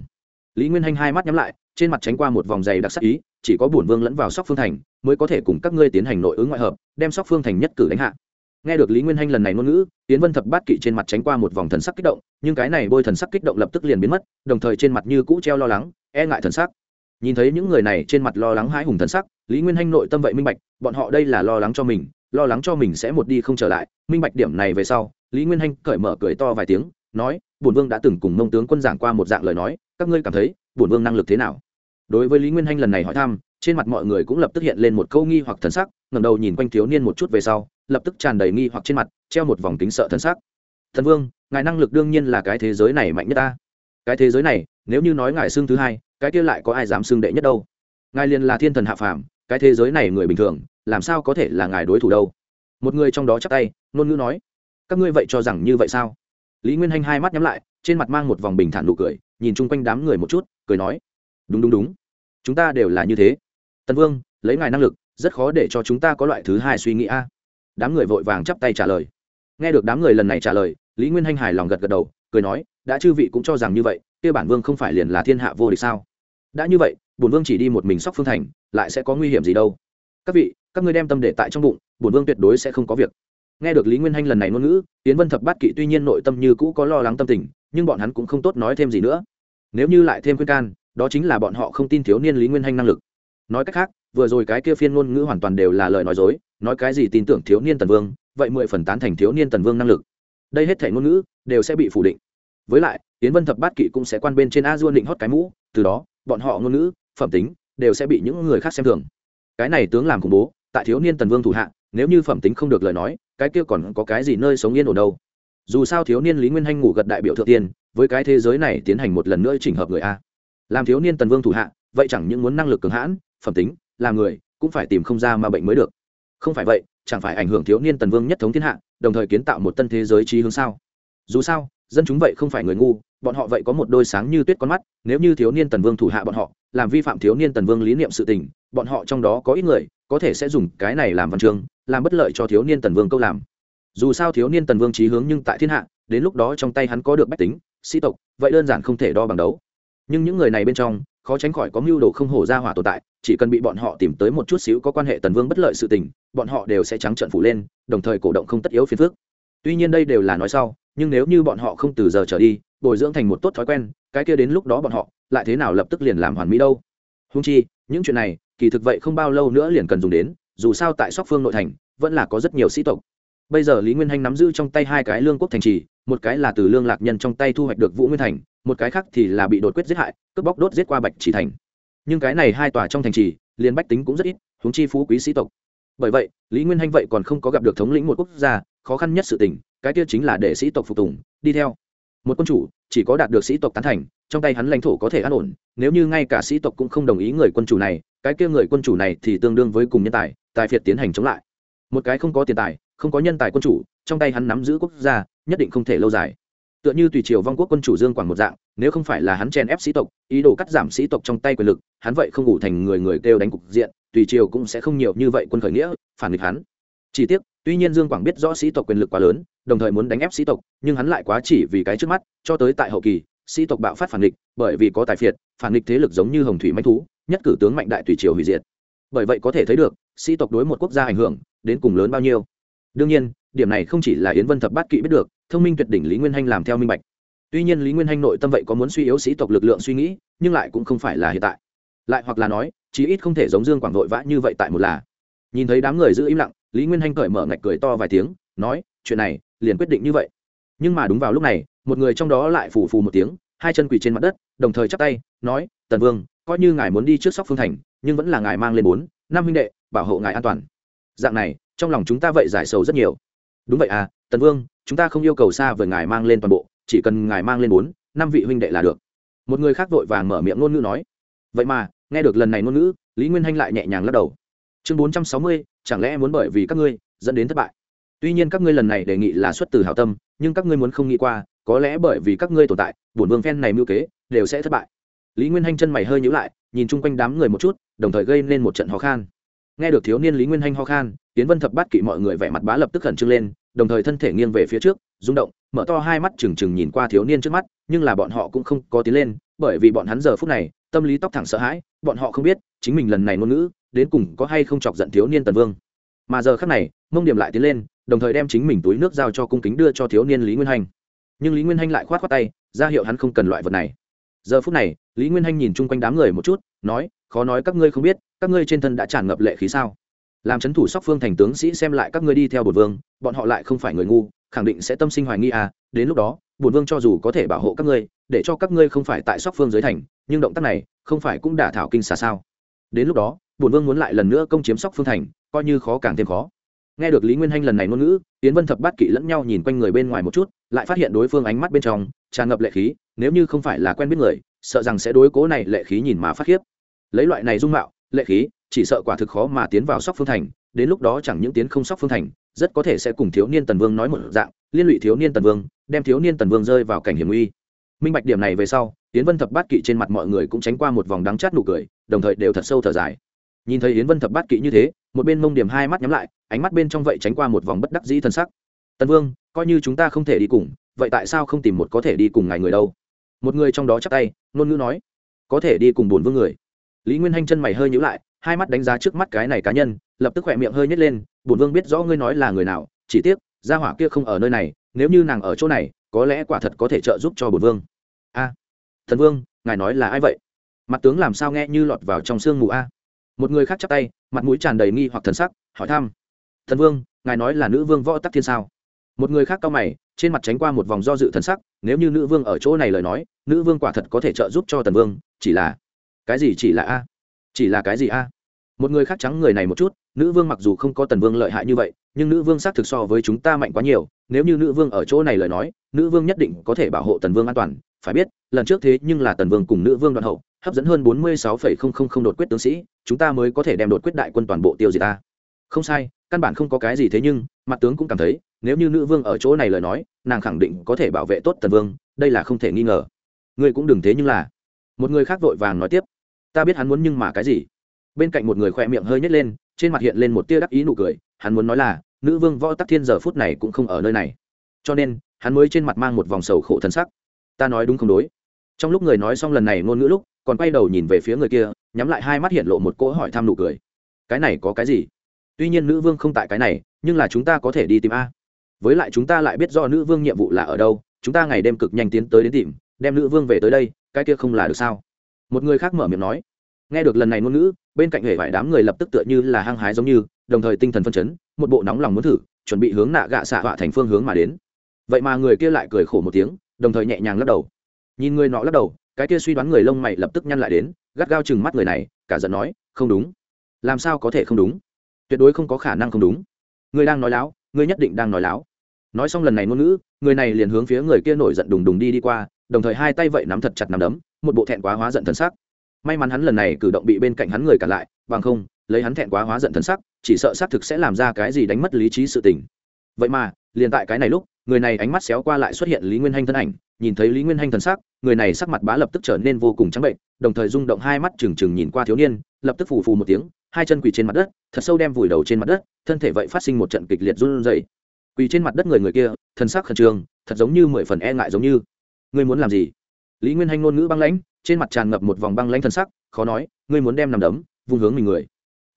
Lý nguyên hanh hai mắt nhắm lại, trên mặt tránh qua một vòng dày đặc sắc ý, chỉ có bổn vương lẫn vào sóc phương thành, mới có thể cùng các ngươi tiến hành nội ứng ngoại hợp, đem sóc phương thành nhất cử đánh hạ nghe được lý nguyên hanh lần này ngôn ngữ tiến vân thập bát kỵ trên mặt tránh qua một vòng thần sắc kích động, nhưng cái này bôi thần sắc kích động lập tức liền biến mất, đồng thời trên mặt như cũ treo lo lắng e ngại thần sắc. Nhìn thấy những người này trên mặt lo lắng hãi hùng thần sắc, lý nguyên hanh nội tâm vậy minh bạch, bọn họ đây là lo lắng cho mình, lo lắng cho mình sẽ một đi không trở lại. Minh bạch điểm này về sau, lý nguyên hanh cởi mở cười to vài tiếng, nói, bổn vương đã từng cùng mông tướng quân giảng qua một dạng lời nói, các ngươi cảm thấy, bổn vương năng lực thế nào? Đối với lý nguyên hanh lần này hỏi thăm, trên mặt mọi người cũng lập tức hiện lên một câu nghi hoặc thần sắc, ngẩng đầu nhìn quanh thiếu niên một chút về sau lập tức tràn đầy nghi hoặc trên mặt, treo một vòng kính sợ thần sắc. Thần vương, ngài năng lực đương nhiên là cái thế giới này mạnh nhất ta. Cái thế giới này, nếu như nói ngài xương thứ hai, cái kia lại có ai dám xương đệ nhất đâu? Ngài liền là thiên thần hạ phàm, cái thế giới này người bình thường, làm sao có thể là ngài đối thủ đâu? Một người trong đó chắc tay, ngôn ngữ nói, các ngươi vậy cho rằng như vậy sao? Lý nguyên hanh hai mắt nhắm lại, trên mặt mang một vòng bình thản nụ cười, nhìn chung quanh đám người một chút, cười nói, đúng đúng đúng. Chúng ta đều là như thế. Tần vương, lấy ngài năng lực, rất khó để cho chúng ta có loại thứ hai suy nghĩ a đám người vội vàng chắp tay trả lời. Nghe được đám người lần này trả lời, lý nguyên hanh hài lòng gật gật đầu, cười nói, đã chư vị cũng cho rằng như vậy, kia bản vương không phải liền là thiên hạ vô địch sao? Đã như vậy, bổn vương chỉ đi một mình sóc phương thành, lại sẽ có nguy hiểm gì đâu? Các vị, các ngươi đem tâm để tại trong bụng, bổn vương tuyệt đối sẽ không có việc. Nghe được lý nguyên hanh lần này ngôn ngữ tiến vân thập bát kỵ tuy nhiên nội tâm như cũ có lo lắng tâm tình, nhưng bọn hắn cũng không tốt nói thêm gì nữa. Nếu như lại thêm khuyên can, đó chính là bọn họ không tin thiếu niên lý nguyên hanh năng lực. Nói cách khác, vừa rồi cái kia phiên ngôn ngữ hoàn toàn đều là lời nói dối nói cái gì tin tưởng thiếu niên tần vương, vậy mười phần tán thành thiếu niên tần vương năng lực. Đây hết thể ngôn ngữ, đều sẽ bị phủ định. Với lại, tiến vân thập bát kỵ cũng sẽ quan bên trên a duôn định hót cái mũ, từ đó, bọn họ ngôn ngữ, phẩm tính, đều sẽ bị những người khác xem thường. Cái này tướng làm khủng bố, tại thiếu niên tần vương thủ hạ, nếu như phẩm tính không được lời nói, cái kia còn có cái gì nơi sống yên ổn đâu. Dù sao thiếu niên lý nguyên hanh ngủ gật đại biểu thượng tiên, với cái thế giới này tiến hành một lần nữa chỉnh hợp người a. Làm thiếu niên tần vương thủ hạ, vậy chẳng những muốn năng lực cường hãn, phẩm tính, làm người, cũng phải tìm không ra mà bệnh mới được không phải vậy, chẳng phải ảnh hưởng thiếu niên tần vương nhất thống thiên hạ, đồng thời kiến tạo một tân thế giới trí hướng sao? Dù sao, dân chúng vậy không phải người ngu, bọn họ vậy có một đôi sáng như tuyết con mắt, nếu như thiếu niên tần vương thủ hạ bọn họ, làm vi phạm thiếu niên tần vương lý niệm sự tình, bọn họ trong đó có ít người, có thể sẽ dùng cái này làm văn chương, làm bất lợi cho thiếu niên tần vương câu làm. Dù sao thiếu niên tần vương trí hướng nhưng tại thiên hạ, đến lúc đó trong tay hắn có được bách tính, sĩ tộc, vậy đơn giản không thể đo bằng đấu. Nhưng những người này bên trong khó tránh khỏi có mưu đồ không hổ ra hỏa tồn tại, chỉ cần bị bọn họ tìm tới một chút xíu có quan hệ tần vương bất lợi sự tình, bọn họ đều sẽ trắng trợn phủ lên, đồng thời cổ động không tất yếu phiền phước tuy nhiên đây đều là nói sau, nhưng nếu như bọn họ không từ giờ trở đi, bồi dưỡng thành một tốt thói quen, cái kia đến lúc đó bọn họ lại thế nào lập tức liền làm hoàn mỹ đâu? Húng chi, những chuyện này, kỳ thực vậy không bao lâu nữa liền cần dùng đến, dù sao tại sóc phương nội thành, vẫn là có rất nhiều sĩ tộc bây giờ lý nguyên hanh nắm giữ trong tay hai cái lương quốc thành trì, một cái là từ lương lạc nhân trong tay thu hoạch được vũ nguyên thành, một cái khác thì là bị đột quyết giết hại, cướp bóc đốt giết qua bạch chỉ thành. Nhưng cái này hai tòa trong thành trì, liền bách tính cũng rất ít húng chi phú quý sĩ tộc. Bởi vậy, lý nguyên hanh vậy còn không có gặp được thống lĩnh một quốc gia, khó khăn nhất sự tình, cái kia chính là để sĩ tộc phục tùng, đi theo. Một quân chủ, chỉ có đạt được sĩ tộc tán thành, trong tay hắn lãnh thổ có thể an ổn, nếu như ngay cả sĩ tộc cũng không đồng ý người quân chủ này, cái kia người quân chủ này thì tương đương với cùng nhân tài tài phiệt tiến hành chống lại. Một cái không có tiền tài không có nhân tài quân chủ, trong tay hắn nắm giữ quốc gia, nhất định không thể lâu dài. Tựa như tùy triều vong quốc quân chủ dương quảng một dạng, nếu không phải là hắn chen ép sĩ tộc, ý đồ cắt giảm sĩ tộc trong tay quyền lực, hắn vậy không ngủ thành người người kêu đánh cục diện, tùy triều cũng sẽ không nhiều như vậy quân khởi nghĩa, phản nghịch hắn. Chỉ tiếc, tuy nhiên dương quảng biết rõ sĩ tộc quyền lực quá lớn, đồng thời muốn đánh ép sĩ tộc, nhưng hắn lại quá chỉ vì cái trước mắt, cho tới tại hậu kỳ, sĩ tộc bạo phát phản nghịch, bởi vì có tài phiệt, phản nghịch thế lực giống như hồng thủy manh thú, nhất cử tướng mạnh đại tùy triều hủy diệt. Bởi vậy có thể thấy được, sĩ tộc đối một quốc gia ảnh hưởng đến cùng lớn bao nhiêu đương nhiên, điểm này không chỉ là yến vân thập bát kỵ biết được, thông minh tuyệt đỉnh lý nguyên hanh làm theo minh bạch. Tuy nhiên lý nguyên hanh nội tâm vậy có muốn suy yếu sĩ tộc lực lượng suy nghĩ, nhưng lại cũng không phải là hiện tại. Lại hoặc là nói, chí ít không thể giống dương quảng vội vã như vậy tại một là. Nhìn thấy đám người giữ im lặng, lý nguyên hanh cởi mở ngạch cười to vài tiếng, nói, chuyện này, liền quyết định như vậy. Nhưng mà đúng vào lúc này, một người trong đó lại phù phù một tiếng, hai chân quỳ trên mặt đất, đồng thời chắp tay, nói, tần vương, coi như ngài muốn đi trước sóc phương thành, nhưng vẫn là ngài mang lên bốn, năm huynh đệ, bảo hộ ngài an toàn. Dạng này trong lòng chúng ta vậy giải sầu rất nhiều. Đúng vậy à tần vương, chúng ta không yêu cầu xa với ngài mang lên toàn bộ, chỉ cần ngài mang lên bốn, năm vị huynh đệ là được. Một người khác vội vàng mở miệng ngôn ngữ nói. Vậy mà, nghe được lần này ngôn ngữ, lý nguyên hanh lại nhẹ nhàng lắc đầu. Chương bốn trăm sáu mươi, chẳng lẽ muốn bởi vì các ngươi, dẫn đến thất bại? Tuy nhiên các ngươi lần này đề nghị là xuất từ hảo tâm, nhưng các ngươi muốn không nghĩ qua, có lẽ bởi vì các ngươi tồn tại, bổn vương phen này mưu kế, đều sẽ thất bại. Lý nguyên hanh chân mày hơi nhữ lại, nhìn chung quanh đám người một chút, đồng thời gây nên một trận ho khan. Nghe được thiếu niên lý nguyên hanh ho khan tiến vân thập bát kỵ mọi người vẻ mặt bá lập tức khẩn trương lên, đồng thời thân thể nghiêng về phía trước, rung động, mở to hai mắt trừng trừng nhìn qua thiếu niên trước mắt, nhưng là bọn họ cũng không có tiến lên, bởi vì bọn hắn giờ phút này, tâm lý tóc thẳng sợ hãi, bọn họ không biết, chính mình lần này ngôn ngữ, đến cùng có hay không chọc giận thiếu niên tần vương. Mà giờ khắc này, mông điểm lại tiến lên, đồng thời đem chính mình túi nước giao cho cung kính đưa cho thiếu niên lý nguyên hanh. Nhưng lý nguyên hanh lại k h o á t khoác tay, ra hiệu hắn không cần loại vật này. Giờ phút này, lý nguyên hanh nhìn chung quanh đám người một chút, nói, khó nói các ngươi không biết, các ngươi trên thân đã tràn ngập lệ khí sao? Làm c h ấ n thủ sóc phương thành tướng sĩ xem lại các ngươi đi theo bột vương, bọn họ lại không phải người ngu, khẳng định sẽ tâm sinh hoài nghi à đến lúc đó bột vương cho dù có thể bảo hộ các ngươi, để cho các ngươi không phải tại sóc phương dưới thành, nhưng động tác này, không phải cũng đả thảo kinh xà sao? Đến lúc đó bột vương muốn lại lần nữa công chiếm sóc phương thành, coi như khó càng thêm khó. Nghe được lý nguyên hanh lần này ngôn ngữ tiến vân thập bát kỵ lẫn nhau nhìn quanh người bên ngoài một chút, lại phát hiện đối phương ánh mắt bên trong, tràn ngập lệ khí, nếu như không phải là quen biết người, sợ rằng sẽ đối cố này lệ khí nhìn mà phát khiếp. Lấy loại này dung mạo, lệ khí chỉ sợ quả thực khó mà tiến vào sóc phương thành, đến lúc đó chẳng những tiến không sóc phương thành, rất có thể sẽ cùng thiếu niên tần vương nói một dạng, liên lụy thiếu niên tần vương, đem thiếu niên tần vương rơi vào cảnh hiểm nguy. Minh bạch điểm này về sau, yến vân thập bát kỵ trên mặt mọi người cũng tránh qua một vòng đắng chát nụ cười, đồng thời đều thật sâu thở dài. Nhìn thấy yến vân thập bát kỵ như thế, một bên mông điểm hai mắt nhắm lại, ánh mắt bên trong vậy tránh qua một vòng bất đắc dĩ thân sắc. Tần vương, coi như chúng ta không thể đi cùng, vậy tại sao không tìm một có thể đi cùng ngài người đâu? Một người trong đó chắc tay, ngôn ngữ nói, có thể đi cùng bổn vương người. Lý nguyên hanh chân mày hơi nhữ lại hai mắt đánh giá trước mắt cái này cá nhân, lập tức khỏe miệng hơi nhét lên, bổn vương biết rõ ngươi nói là người nào, chỉ tiếc, gia hỏa kia không ở nơi này, nếu như nàng ở chỗ này, có lẽ quả thật có thể trợ giúp cho bổn vương. A, thần vương, ngài nói là ai vậy? Mặt tướng làm sao nghe như lọt vào trong sương mù a? Một người khác chắp tay, mặt mũi tràn đầy nghi hoặc thần sắc, hỏi thăm. Thần vương, ngài nói là nữ vương võ tắc thiên sao? Một người khác cao mày, trên mặt tránh qua một vòng do dự thần sắc, nếu như nữ vương ở chỗ này lời nói, nữ vương quả thật có thể trợ giúp cho tần vương, chỉ là cái gì chỉ là a? Chỉ là cái gì a? Một người khác trắng người này một chút, nữ vương mặc dù không có tần vương lợi hại như vậy, nhưng nữ vương xác thực so với chúng ta mạnh quá nhiều, nếu như nữ vương ở chỗ này lời nói, nữ vương nhất định có thể bảo hộ tần vương an toàn, phải biết, lần trước thế nhưng là tần vương cùng nữ vương đoạn hậu, hấp dẫn hơn bốn mươi sáu phẩy không không không đột quyết tướng sĩ, chúng ta mới có thể đem đột quyết đại quân toàn bộ tiêu diệt ta. Không sai, căn bản không có cái gì thế nhưng, mặt tướng cũng cảm thấy, nếu như nữ vương ở chỗ này lời nói, nàng khẳng định có thể bảo vệ tốt tần vương, đây là không thể nghi ngờ. Ngươi cũng đừng thế nhưng là. Một người khác vội vàng nói tiếp ta biết hắn muốn nhưng mà cái gì? Bên cạnh một người khỏe miệng hơi nhét lên, trên mặt hiện lên một tia đắc ý nụ cười, hắn muốn nói là, nữ vương võ tắc thiên giờ phút này cũng không ở nơi này. Cho nên, hắn mới trên mặt mang một vòng sầu khổ thân sắc. Ta nói đúng không đối? Trong lúc người nói xong lần này ngôn ngữ lúc, còn quay đầu nhìn về phía người kia, nhắm lại hai mắt hiện lộ một cỗ hỏi thăm nụ cười. Cái này có cái gì? Tuy nhiên nữ vương không tại cái này, nhưng là chúng ta có thể đi tìm a. Với lại chúng ta lại biết do nữ vương nhiệm vụ là ở đâu, chúng ta ngày đêm cực nhanh tiến tới đến tìm, đem nữ vương về tới đây, cái kia không là được sao? Một người khác mở miệng nói, nghe được lần này ngôn ngữ, bên cạnh hệ vải đám người lập tức tựa như là hăng hái giống như, đồng thời tinh thần phân chấn, một bộ nóng lòng muốn thử, chuẩn bị hướng nạ gạ xạ họa thành phương hướng mà đến. Vậy mà người kia lại cười khổ một tiếng, đồng thời nhẹ nhàng lắc đầu. Nhìn người nọ lắc đầu, cái kia suy đoán người lông mày lập tức nhăn lại đến, gắt gao chừng mắt người này, cả giận nói, không đúng. Làm sao có thể không đúng? Tuyệt đối không có khả năng không đúng. Người đang nói láo, người nhất định đang nói láo. Nói xong lần này ngôn ngữ, người này liền hướng phía người kia nổi giận đùng đùng đi đi qua, đồng thời hai tay vậy nắm thật chặt nắm đấm một bộ thẹn quá hóa giận thần sắc. May mắn hắn lần này cử động bị bên cạnh hắn người cản lại, bằng không, lấy hắn thẹn quá hóa giận thần sắc, chỉ sợ xác thực sẽ làm ra cái gì đánh mất lý trí sự tình. Vậy mà, liền tại cái này lúc, người này ánh mắt xéo qua lại xuất hiện lý nguyên hanh thân ảnh, nhìn thấy lý nguyên hanh thần sắc, người này sắc mặt bá lập tức trở nên vô cùng trắng bệnh, đồng thời rung động hai mắt trừng trừng nhìn qua thiếu niên, lập tức phù phù một tiếng, hai chân quỳ trên mặt đất, thật sâu đem vùi đầu trên mặt đất, thân thể vậy phát sinh một trận kịch liệt run rẩy. Quỳ trên mặt đất người người kia, thần sắc khẩn trương, thật giống như mười phần e ngại giống như. Ngươi muốn làm gì? Lý nguyên hanh ngôn ngữ băng lãnh, trên mặt tràn ngập một vòng băng lãnh thần sắc, khó nói, ngươi muốn đem nằm đấm, vung hướng mình người.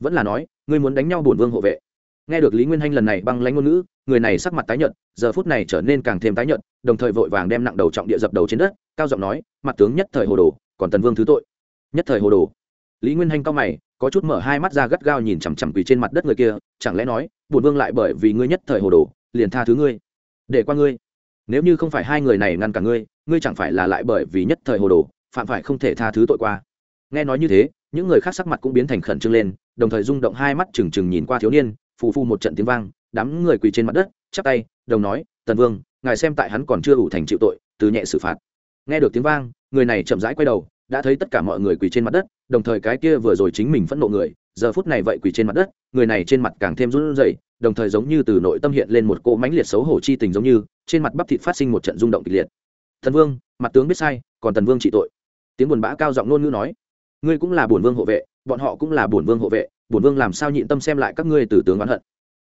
Vẫn là nói, ngươi muốn đánh nhau bổn vương hộ vệ. Nghe được lý nguyên hanh lần này băng lãnh ngôn ngữ, người này sắc mặt tái nhợt, giờ phút này trở nên càng thêm tái nhợt, đồng thời vội vàng đem nặng đầu trọng địa dập đầu trên đất, cao giọng nói, mặt tướng nhất thời hồ đồ, còn tần vương thứ tội. Nhất thời hồ đồ? Lý nguyên hanh cao mày, có chút mở hai mắt ra gắt gao nhìn chằm chằm quỳ trên mặt đất người kia, chẳng lẽ nói, bổn vương lại bởi vì ngươi nhất thời hồ đồ, liền tha thứ ngươi? Để qua ngươi nếu như không phải hai người này ngăn cả ngươi ngươi chẳng phải là lại bởi vì nhất thời hồ đồ, phạm phải không thể tha thứ tội qua. Nghe nói như thế, những người khác sắc mặt cũng biến thành khẩn trương lên, đồng thời rung động hai mắt trừng trừng nhìn qua thiếu niên, phù phu một trận tiếng vang, đám người quỳ trên mặt đất, chắp tay, đồng nói, tần vương, ngài xem tại hắn còn chưa ủ thành chịu tội, từ nhẹ xử phạt. Nghe được tiếng vang, người này chậm rãi quay đầu, đã thấy tất cả mọi người quỳ trên mặt đất, đồng thời cái kia vừa rồi chính mình phẫn nộ người, giờ phút này vậy quỳ trên mặt đất, người này trên mặt càng thêm run rẩy đồng thời giống như từ nội tâm hiện lên một cỗ mãnh liệt xấu hổ chi tình giống như, trên mặt bắp thịt phát sinh một trận rung động kịch liệt. Thần vương, mặt tướng biết sai, còn tần vương trị tội. Tiếng buồn bã cao giọng ngôn ngữ nói, ngươi cũng là bổn vương hộ vệ, bọn họ cũng là bổn vương hộ vệ, bổn vương làm sao nhịn tâm xem lại các ngươi từ tướng oán hận?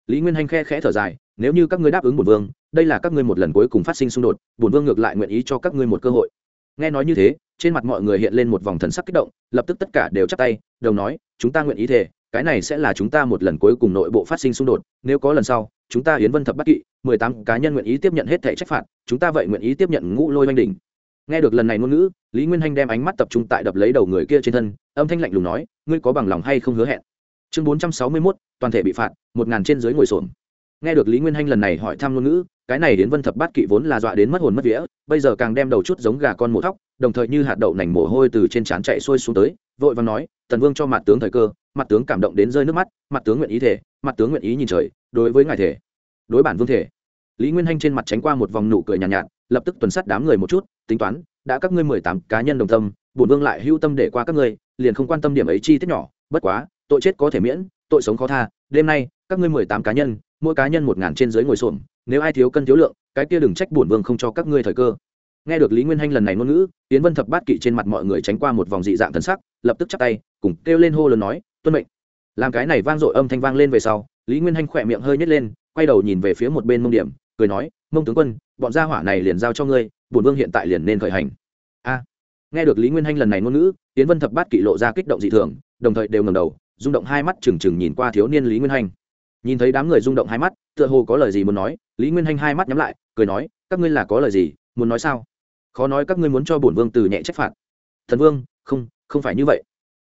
Lý nguyên hanh khe khẽ thở dài, nếu như các ngươi đáp ứng bổn vương, đây là các ngươi một lần cuối cùng phát sinh xung đột, bổn vương ngược lại nguyện ý cho các ngươi một cơ hội. Nghe nói như thế, trên mặt mọi người hiện lên một vòng thần sắc kích động, lập tức tất cả đều chắp tay, đồng nói, chúng ta nguyện ý thể cái này sẽ là chúng ta một lần cuối cùng nội bộ phát sinh xung đột, nếu có lần sau, chúng ta hiến vân thập bắc kỵ, mười tám cá nhân nguyện ý tiếp nhận hết thể trách phạt, chúng ta vậy nguyện ý tiếp nhận ngũ lôi oanh đỉnh. Nghe được lần này ngôn ngữ, lý nguyên hanh đem ánh mắt tập trung tại đập lấy đầu người kia trên thân, âm thanh lạnh lùng nói, ngươi có bằng lòng hay không hứa hẹn? Chương bốn trăm sáu mươi mốt, toàn thể bị phạt, một ngàn trên dưới ngồi xổm. Nghe được lý nguyên hanh lần này hỏi thăm ngôn ngữ, cái này đến vân thập bát kỵ vốn là dọa đến mất hồn mất vía, bây giờ càng đem đầu chút giống gà con mổ thóc, đồng thời như hạt đậu nành mồ hôi từ trên trán chạy xuôi xuống tới, vội và nói, tần vương cho mặt tướng thời cơ mặt tướng cảm động đến rơi nước mắt mặt tướng nguyện ý thể mặt tướng nguyện ý nhìn trời đối với ngài thể đối bản vương thể. Lý nguyên hanh trên mặt tránh qua một vòng nụ cười nhàn nhạt, nhạt lập tức tuần sát đám người một chút tính toán đã các ngươi mười tám cá nhân đồng tâm bổn vương lại hưu tâm để qua các ngươi liền không quan tâm điểm ấy chi tiết nhỏ bất quá tội chết có thể miễn tội sống khó tha đêm nay các ngươi mười tám cá nhân mỗi cá nhân một ngàn trên dưới ngồi xổm nếu ai thiếu cân thiếu lượng cái kia đừng trách bổn vương không cho các ngươi thời cơ. Nghe được lý nguyên hanh lần này ngôn ngữ tiến vân thập bát kỵ trên mặt mọi người tránh qua một vòng dị dạng thần sắc lập tức chắp tay cùng kêu lên hô lớn nói tuân mệnh. Làm cái này vang dội âm thanh vang lên về sau, lý nguyên hanh khỏe miệng hơi nhét lên, quay đầu nhìn về phía một bên mông điểm, cười nói, mông tướng quân, bọn gia hỏa này liền giao cho ngươi, bổn vương hiện tại liền nên khởi hành. A. À, nghe được lý nguyên hanh lần này ngôn ngữ tiến vân thập bát kỵ lộ ra kích động dị thường, đồng thời đều ngầm đầu, rung động hai mắt trừng trừng nhìn qua thiếu niên lý nguyên hanh. Nhìn thấy đám người rung động hai mắt, tựa hồ có lời gì muốn nói, lý nguyên hanh hai mắt nhắm lại, cười nói, các ngươi là có lời gì, muốn nói sao? Khó nói các ngươi muốn cho bổn vương từ nhẹ trách phạt. Thần vương, không không phải như vậy.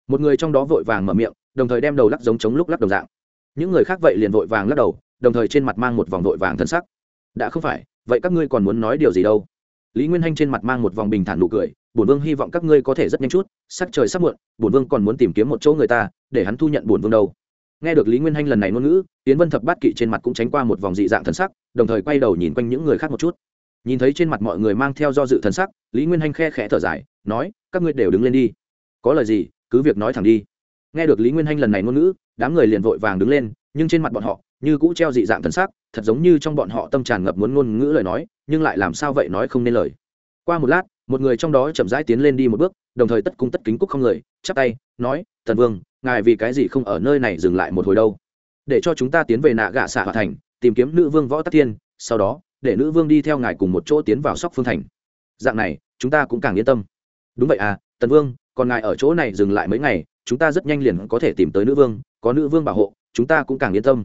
Một người trong đó vội vàng mở miệng đồng thời đem đầu lắc giống chống lúc lắc đồng dạng. Những người khác vậy liền vội vàng lắc đầu, đồng thời trên mặt mang một vòng vội vàng thân sắc. Đã không phải, vậy các ngươi còn muốn nói điều gì đâu? Lý nguyên hanh trên mặt mang một vòng bình thản nụ cười, bổn vương hy vọng các ngươi có thể rất nhanh chút, sắc trời sắp muộn, bổn vương còn muốn tìm kiếm một chỗ người ta, để hắn thu nhận bổn vương đâu. Nghe được lý nguyên hanh lần này ngôn ngữ tiến vân thập bát kỵ trên mặt cũng tránh qua một vòng dị dạng thần sắc, đồng thời quay đầu nhìn quanh những người khác một chút. Nhìn thấy trên mặt mọi người mang theo do dự thần sắc, lý nguyên hanh khe khẽ thở dài, nói, các ngươi đều đứng lên đi. Có lời gì, cứ việc nói thẳng đi nghe được lý nguyên hanh lần này ngôn ngữ, đám người liền vội vàng đứng lên, nhưng trên mặt bọn họ, như cũ treo dị dạng thần sắc, thật giống như trong bọn họ tâm tràn ngập muốn ngôn ngữ lời nói, nhưng lại làm sao vậy nói không nên lời. Qua một lát, một người trong đó chậm rãi tiến lên đi một bước, đồng thời tất cung tất kính cúc không người, chắp tay, nói, thần vương, ngài vì cái gì không ở nơi này dừng lại một hồi đâu? Để cho chúng ta tiến về nạ gạ xạ hòa thành, tìm kiếm nữ vương võ tắc thiên, sau đó, để nữ vương đi theo ngài cùng một chỗ tiến vào sóc phương thành. Dạng này, chúng ta cũng càng yên tâm. Đúng vậy à tần vương, còn ngài ở chỗ này dừng lại mấy ngày chúng ta rất nhanh liền có thể tìm tới nữ vương, có nữ vương bảo hộ, chúng ta cũng càng yên tâm.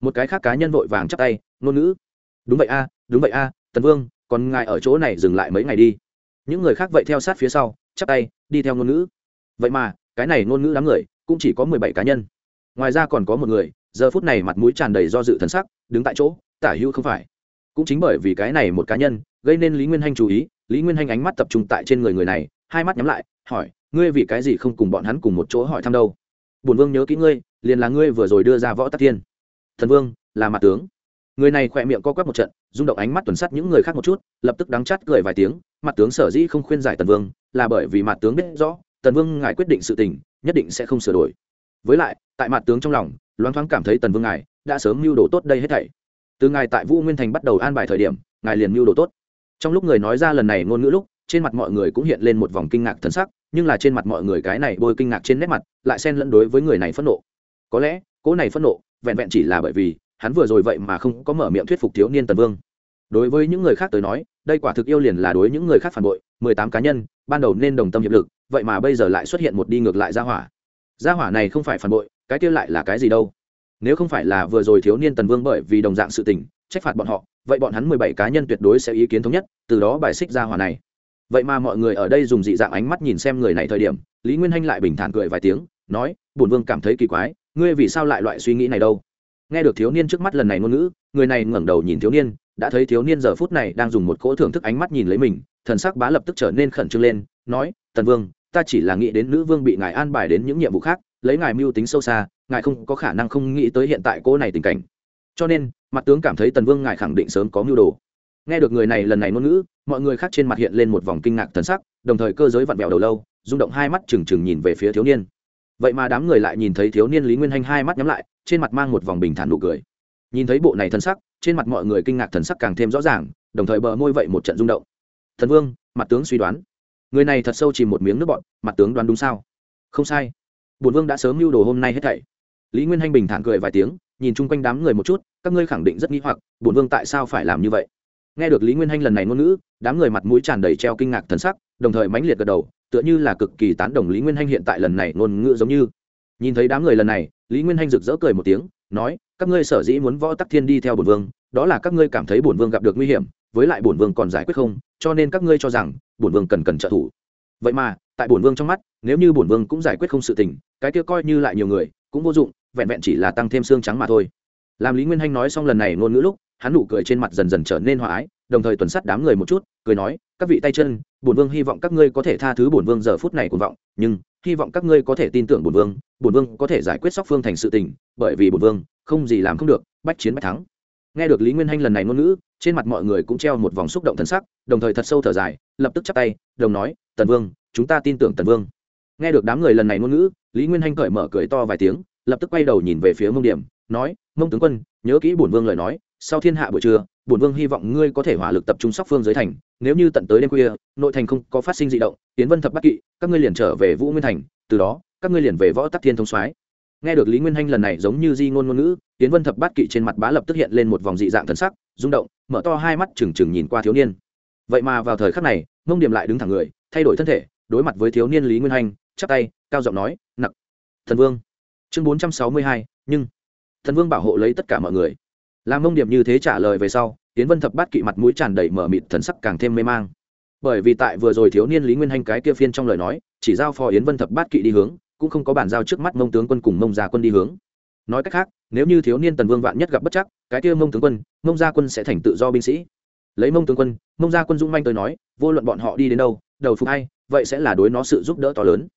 Một cái khác cá nhân vội vàng chắp tay, ngôn ngữ. Đúng vậy a, đúng vậy a, tần vương, còn ngài ở chỗ này dừng lại mấy ngày đi. Những người khác vậy theo sát phía sau, chắp tay, đi theo ngôn ngữ. Vậy mà, cái này ngôn ngữ đám người, cũng chỉ có mười bảy cá nhân. Ngoài ra còn có một người, giờ phút này mặt mũi tràn đầy do dự thần sắc, đứng tại chỗ, tả hữu không phải. Cũng chính bởi vì cái này một cá nhân, gây nên lý nguyên hanh chú ý, lý nguyên hanh ánh mắt tập trung tại trên người người này, hai mắt nhắm lại, hỏi ngươi vì cái gì không cùng bọn hắn cùng một chỗ hỏi thăm đâu? Bùn vương nhớ kỹ ngươi, liền là ngươi vừa rồi đưa ra võ tắc thiên. Thần vương, là mặt tướng. Người này khỏe miệng co quắp một trận, rung động ánh mắt tuần sắt những người khác một chút, lập tức đắng chát cười vài tiếng, mặt tướng sở dĩ không khuyên giải tần vương, là bởi vì mặt tướng biết rõ, tần vương ngài quyết định sự tình, nhất định sẽ không sửa đổi. Với lại, tại mặt tướng trong lòng, loáng thoáng cảm thấy tần vương ngài đã sớm mưu đồ tốt đây hết thảy. Từ ngài tại vũ nguyên thành bắt đầu an bài thời điểm, ngài liền mưu đồ tốt. Trong lúc người nói ra lần này ngôn ngữ lúc, trên mặt mọi người cũng hiện lên một vòng kinh ngạc thân sắc nhưng là trên mặt mọi người cái này bôi kinh ngạc trên nét mặt, lại xen lẫn đối với người này phẫn nộ. Có lẽ, cỗ này phẫn nộ, vẹn vẹn chỉ là bởi vì, hắn vừa rồi vậy mà không có mở miệng thuyết phục thiếu niên tần vương. Đối với những người khác tới nói, đây quả thực yêu liền là đối những người khác phản bội, mười tám cá nhân, ban đầu nên đồng tâm hiệp lực, vậy mà bây giờ lại xuất hiện một đi ngược lại gia hỏa. Gia hỏa này không phải phản bội, cái kia lại là cái gì đâu? Nếu không phải là vừa rồi thiếu niên tần vương bởi vì đồng dạng sự tình, trách phạt bọn họ, vậy bọn hắn mười bảy cá nhân tuyệt đối sẽ ý kiến thống nhất, từ đó bài xích gia hỏa này vậy mà mọi người ở đây dùng dị dạng ánh mắt nhìn xem người này thời điểm, lý nguyên hanh lại bình thản cười vài tiếng, nói, bổn vương cảm thấy kỳ quái, ngươi vì sao lại loại suy nghĩ này đâu? Nghe được thiếu niên trước mắt lần này ngôn ngữ, người này ngẩng đầu nhìn thiếu niên, đã thấy thiếu niên giờ phút này đang dùng một cỗ thưởng thức ánh mắt nhìn lấy mình, thần sắc bá lập tức trở nên khẩn trương lên, nói, tần vương, ta chỉ là nghĩ đến nữ vương bị ngài an bài đến những nhiệm vụ khác, lấy ngài mưu tính sâu xa, ngài không có khả năng không nghĩ tới hiện tại cỗ này tình cảnh. Cho nên, mặt tướng cảm thấy tần vương ngài khẳng định sớm có mưu đồ nghe được người này lần này ngôn ngữ, mọi người khác trên mặt hiện lên một vòng kinh ngạc thần sắc, đồng thời cơ giới vặn vẹo đầu lâu, rung động hai mắt trừng trừng nhìn về phía thiếu niên. Vậy mà đám người lại nhìn thấy thiếu niên lý nguyên hanh hai mắt nhắm lại, trên mặt mang một vòng bình thản nụ cười. Nhìn thấy bộ này thần sắc, trên mặt mọi người kinh ngạc thần sắc càng thêm rõ ràng, đồng thời bờ môi vậy một trận rung động. Thần vương, mặt tướng suy đoán. Người này thật sâu chìm một miếng nước bọn mặt tướng đoán đúng sao? Không sai. Bổn vương đã sớm mưu đồ hôm nay hết thảy. Lý nguyên hanh bình thản cười vài tiếng, nhìn chung quanh đám người một chút, các ngươi khẳng định rất nghĩ hoặc, bổn vương tại sao phải làm như vậy? Nghe được lý nguyên hanh lần này ngôn ngữ, đám người mặt mũi tràn đầy treo kinh ngạc thần sắc, đồng thời mãnh liệt gật đầu, tựa như là cực kỳ tán đồng lý nguyên hanh hiện tại lần này ngôn ngữ giống như. Nhìn thấy đám người lần này, lý nguyên hanh rực rỡ cười một tiếng, nói, các ngươi sở dĩ muốn võ tắc thiên đi theo bổn vương, đó là các ngươi cảm thấy bổn vương gặp được nguy hiểm, với lại bổn vương còn giải quyết không, cho nên các ngươi cho rằng, bổn vương cần cần trợ thủ. Vậy mà, tại bổn vương trong mắt, nếu như bổn vương cũng giải quyết không sự tình, cái kia coi như lại nhiều người, cũng vô dụng, vẹn vẹn chỉ là tăng thêm xương trắng mà thôi. Làm lý nguyên hanh nói xong lần này ngôn ngữ lúc hắn nụ cười trên mặt dần dần trở nên hòa ái, đồng thời tuần sát đám người một chút, cười nói, các vị tay chân, bổn vương hy vọng các ngươi có thể tha thứ bổn vương giờ phút này cuồng vọng, nhưng hy vọng các ngươi có thể tin tưởng bổn vương bổn vương có thể giải quyết sóc phương thành sự tình, bởi vì bổn vương không gì làm không được, bách chiến bách thắng. Nghe được lý nguyên hanh lần này ngôn ngữ, trên mặt mọi người cũng treo một vòng xúc động thần sắc, đồng thời thật sâu thở dài, lập tức chắp tay, đồng nói, tần vương, chúng ta tin tưởng tần vương. Nghe được đám người lần này ngôn ngữ, lý nguyên hanh cởi mở cười to vài tiếng, lập tức quay đầu nhìn về phía mông điểm, nói, mông tướng quân, nhớ kỹ bổn vương lời nói sau thiên hạ buổi trưa, bổn vương hy vọng ngươi có thể hỏa lực tập trung sóc phương dưới thành, nếu như tận tới đêm khuya, nội thành không có phát sinh dị động tiến vân thập bắc kỵ, các ngươi liền trở về vũ nguyên thành, từ đó, các ngươi liền về võ tắc thiên thông soái. Nghe được lý nguyên hanh lần này giống như di ngôn ngôn ngữ tiến vân thập bát kỵ trên mặt bá lập tức hiện lên một vòng dị dạng thần sắc, rung động, mở to hai mắt trừng trừng nhìn qua thiếu niên. Vậy mà vào thời khắc này mông điểm lại đứng thẳng người, thay đổi thân thể, đối mặt với thiếu niên lý nguyên hanh, chắp tay, cao giọng nói, nặc, thần vương. Chương bốn trăm sáu mươi hai, nhưng, thần vương bảo hộ lấy tất cả mọi người làm mông điểm như thế trả lời về sau tiến vân thập bát kỵ mặt mũi tràn đầy mở mịt thần sắc càng thêm mê mang. Bởi vì tại vừa rồi thiếu niên lý nguyên hanh cái kia phiên trong lời nói, chỉ giao phó yến vân thập bát kỵ đi hướng, cũng không có bàn giao trước mắt mông tướng quân cùng mông gia quân đi hướng. Nói cách khác, nếu như thiếu niên tần vương vạn nhất gặp bất chắc, cái kia mông tướng quân, mông gia quân sẽ thành tự do binh sĩ. Lấy mông tướng quân, mông gia quân dũng manh tới nói, vô luận bọn họ đi đến đâu, đầu phục hay vậy sẽ là đối nó sự giúp đỡ to lớn.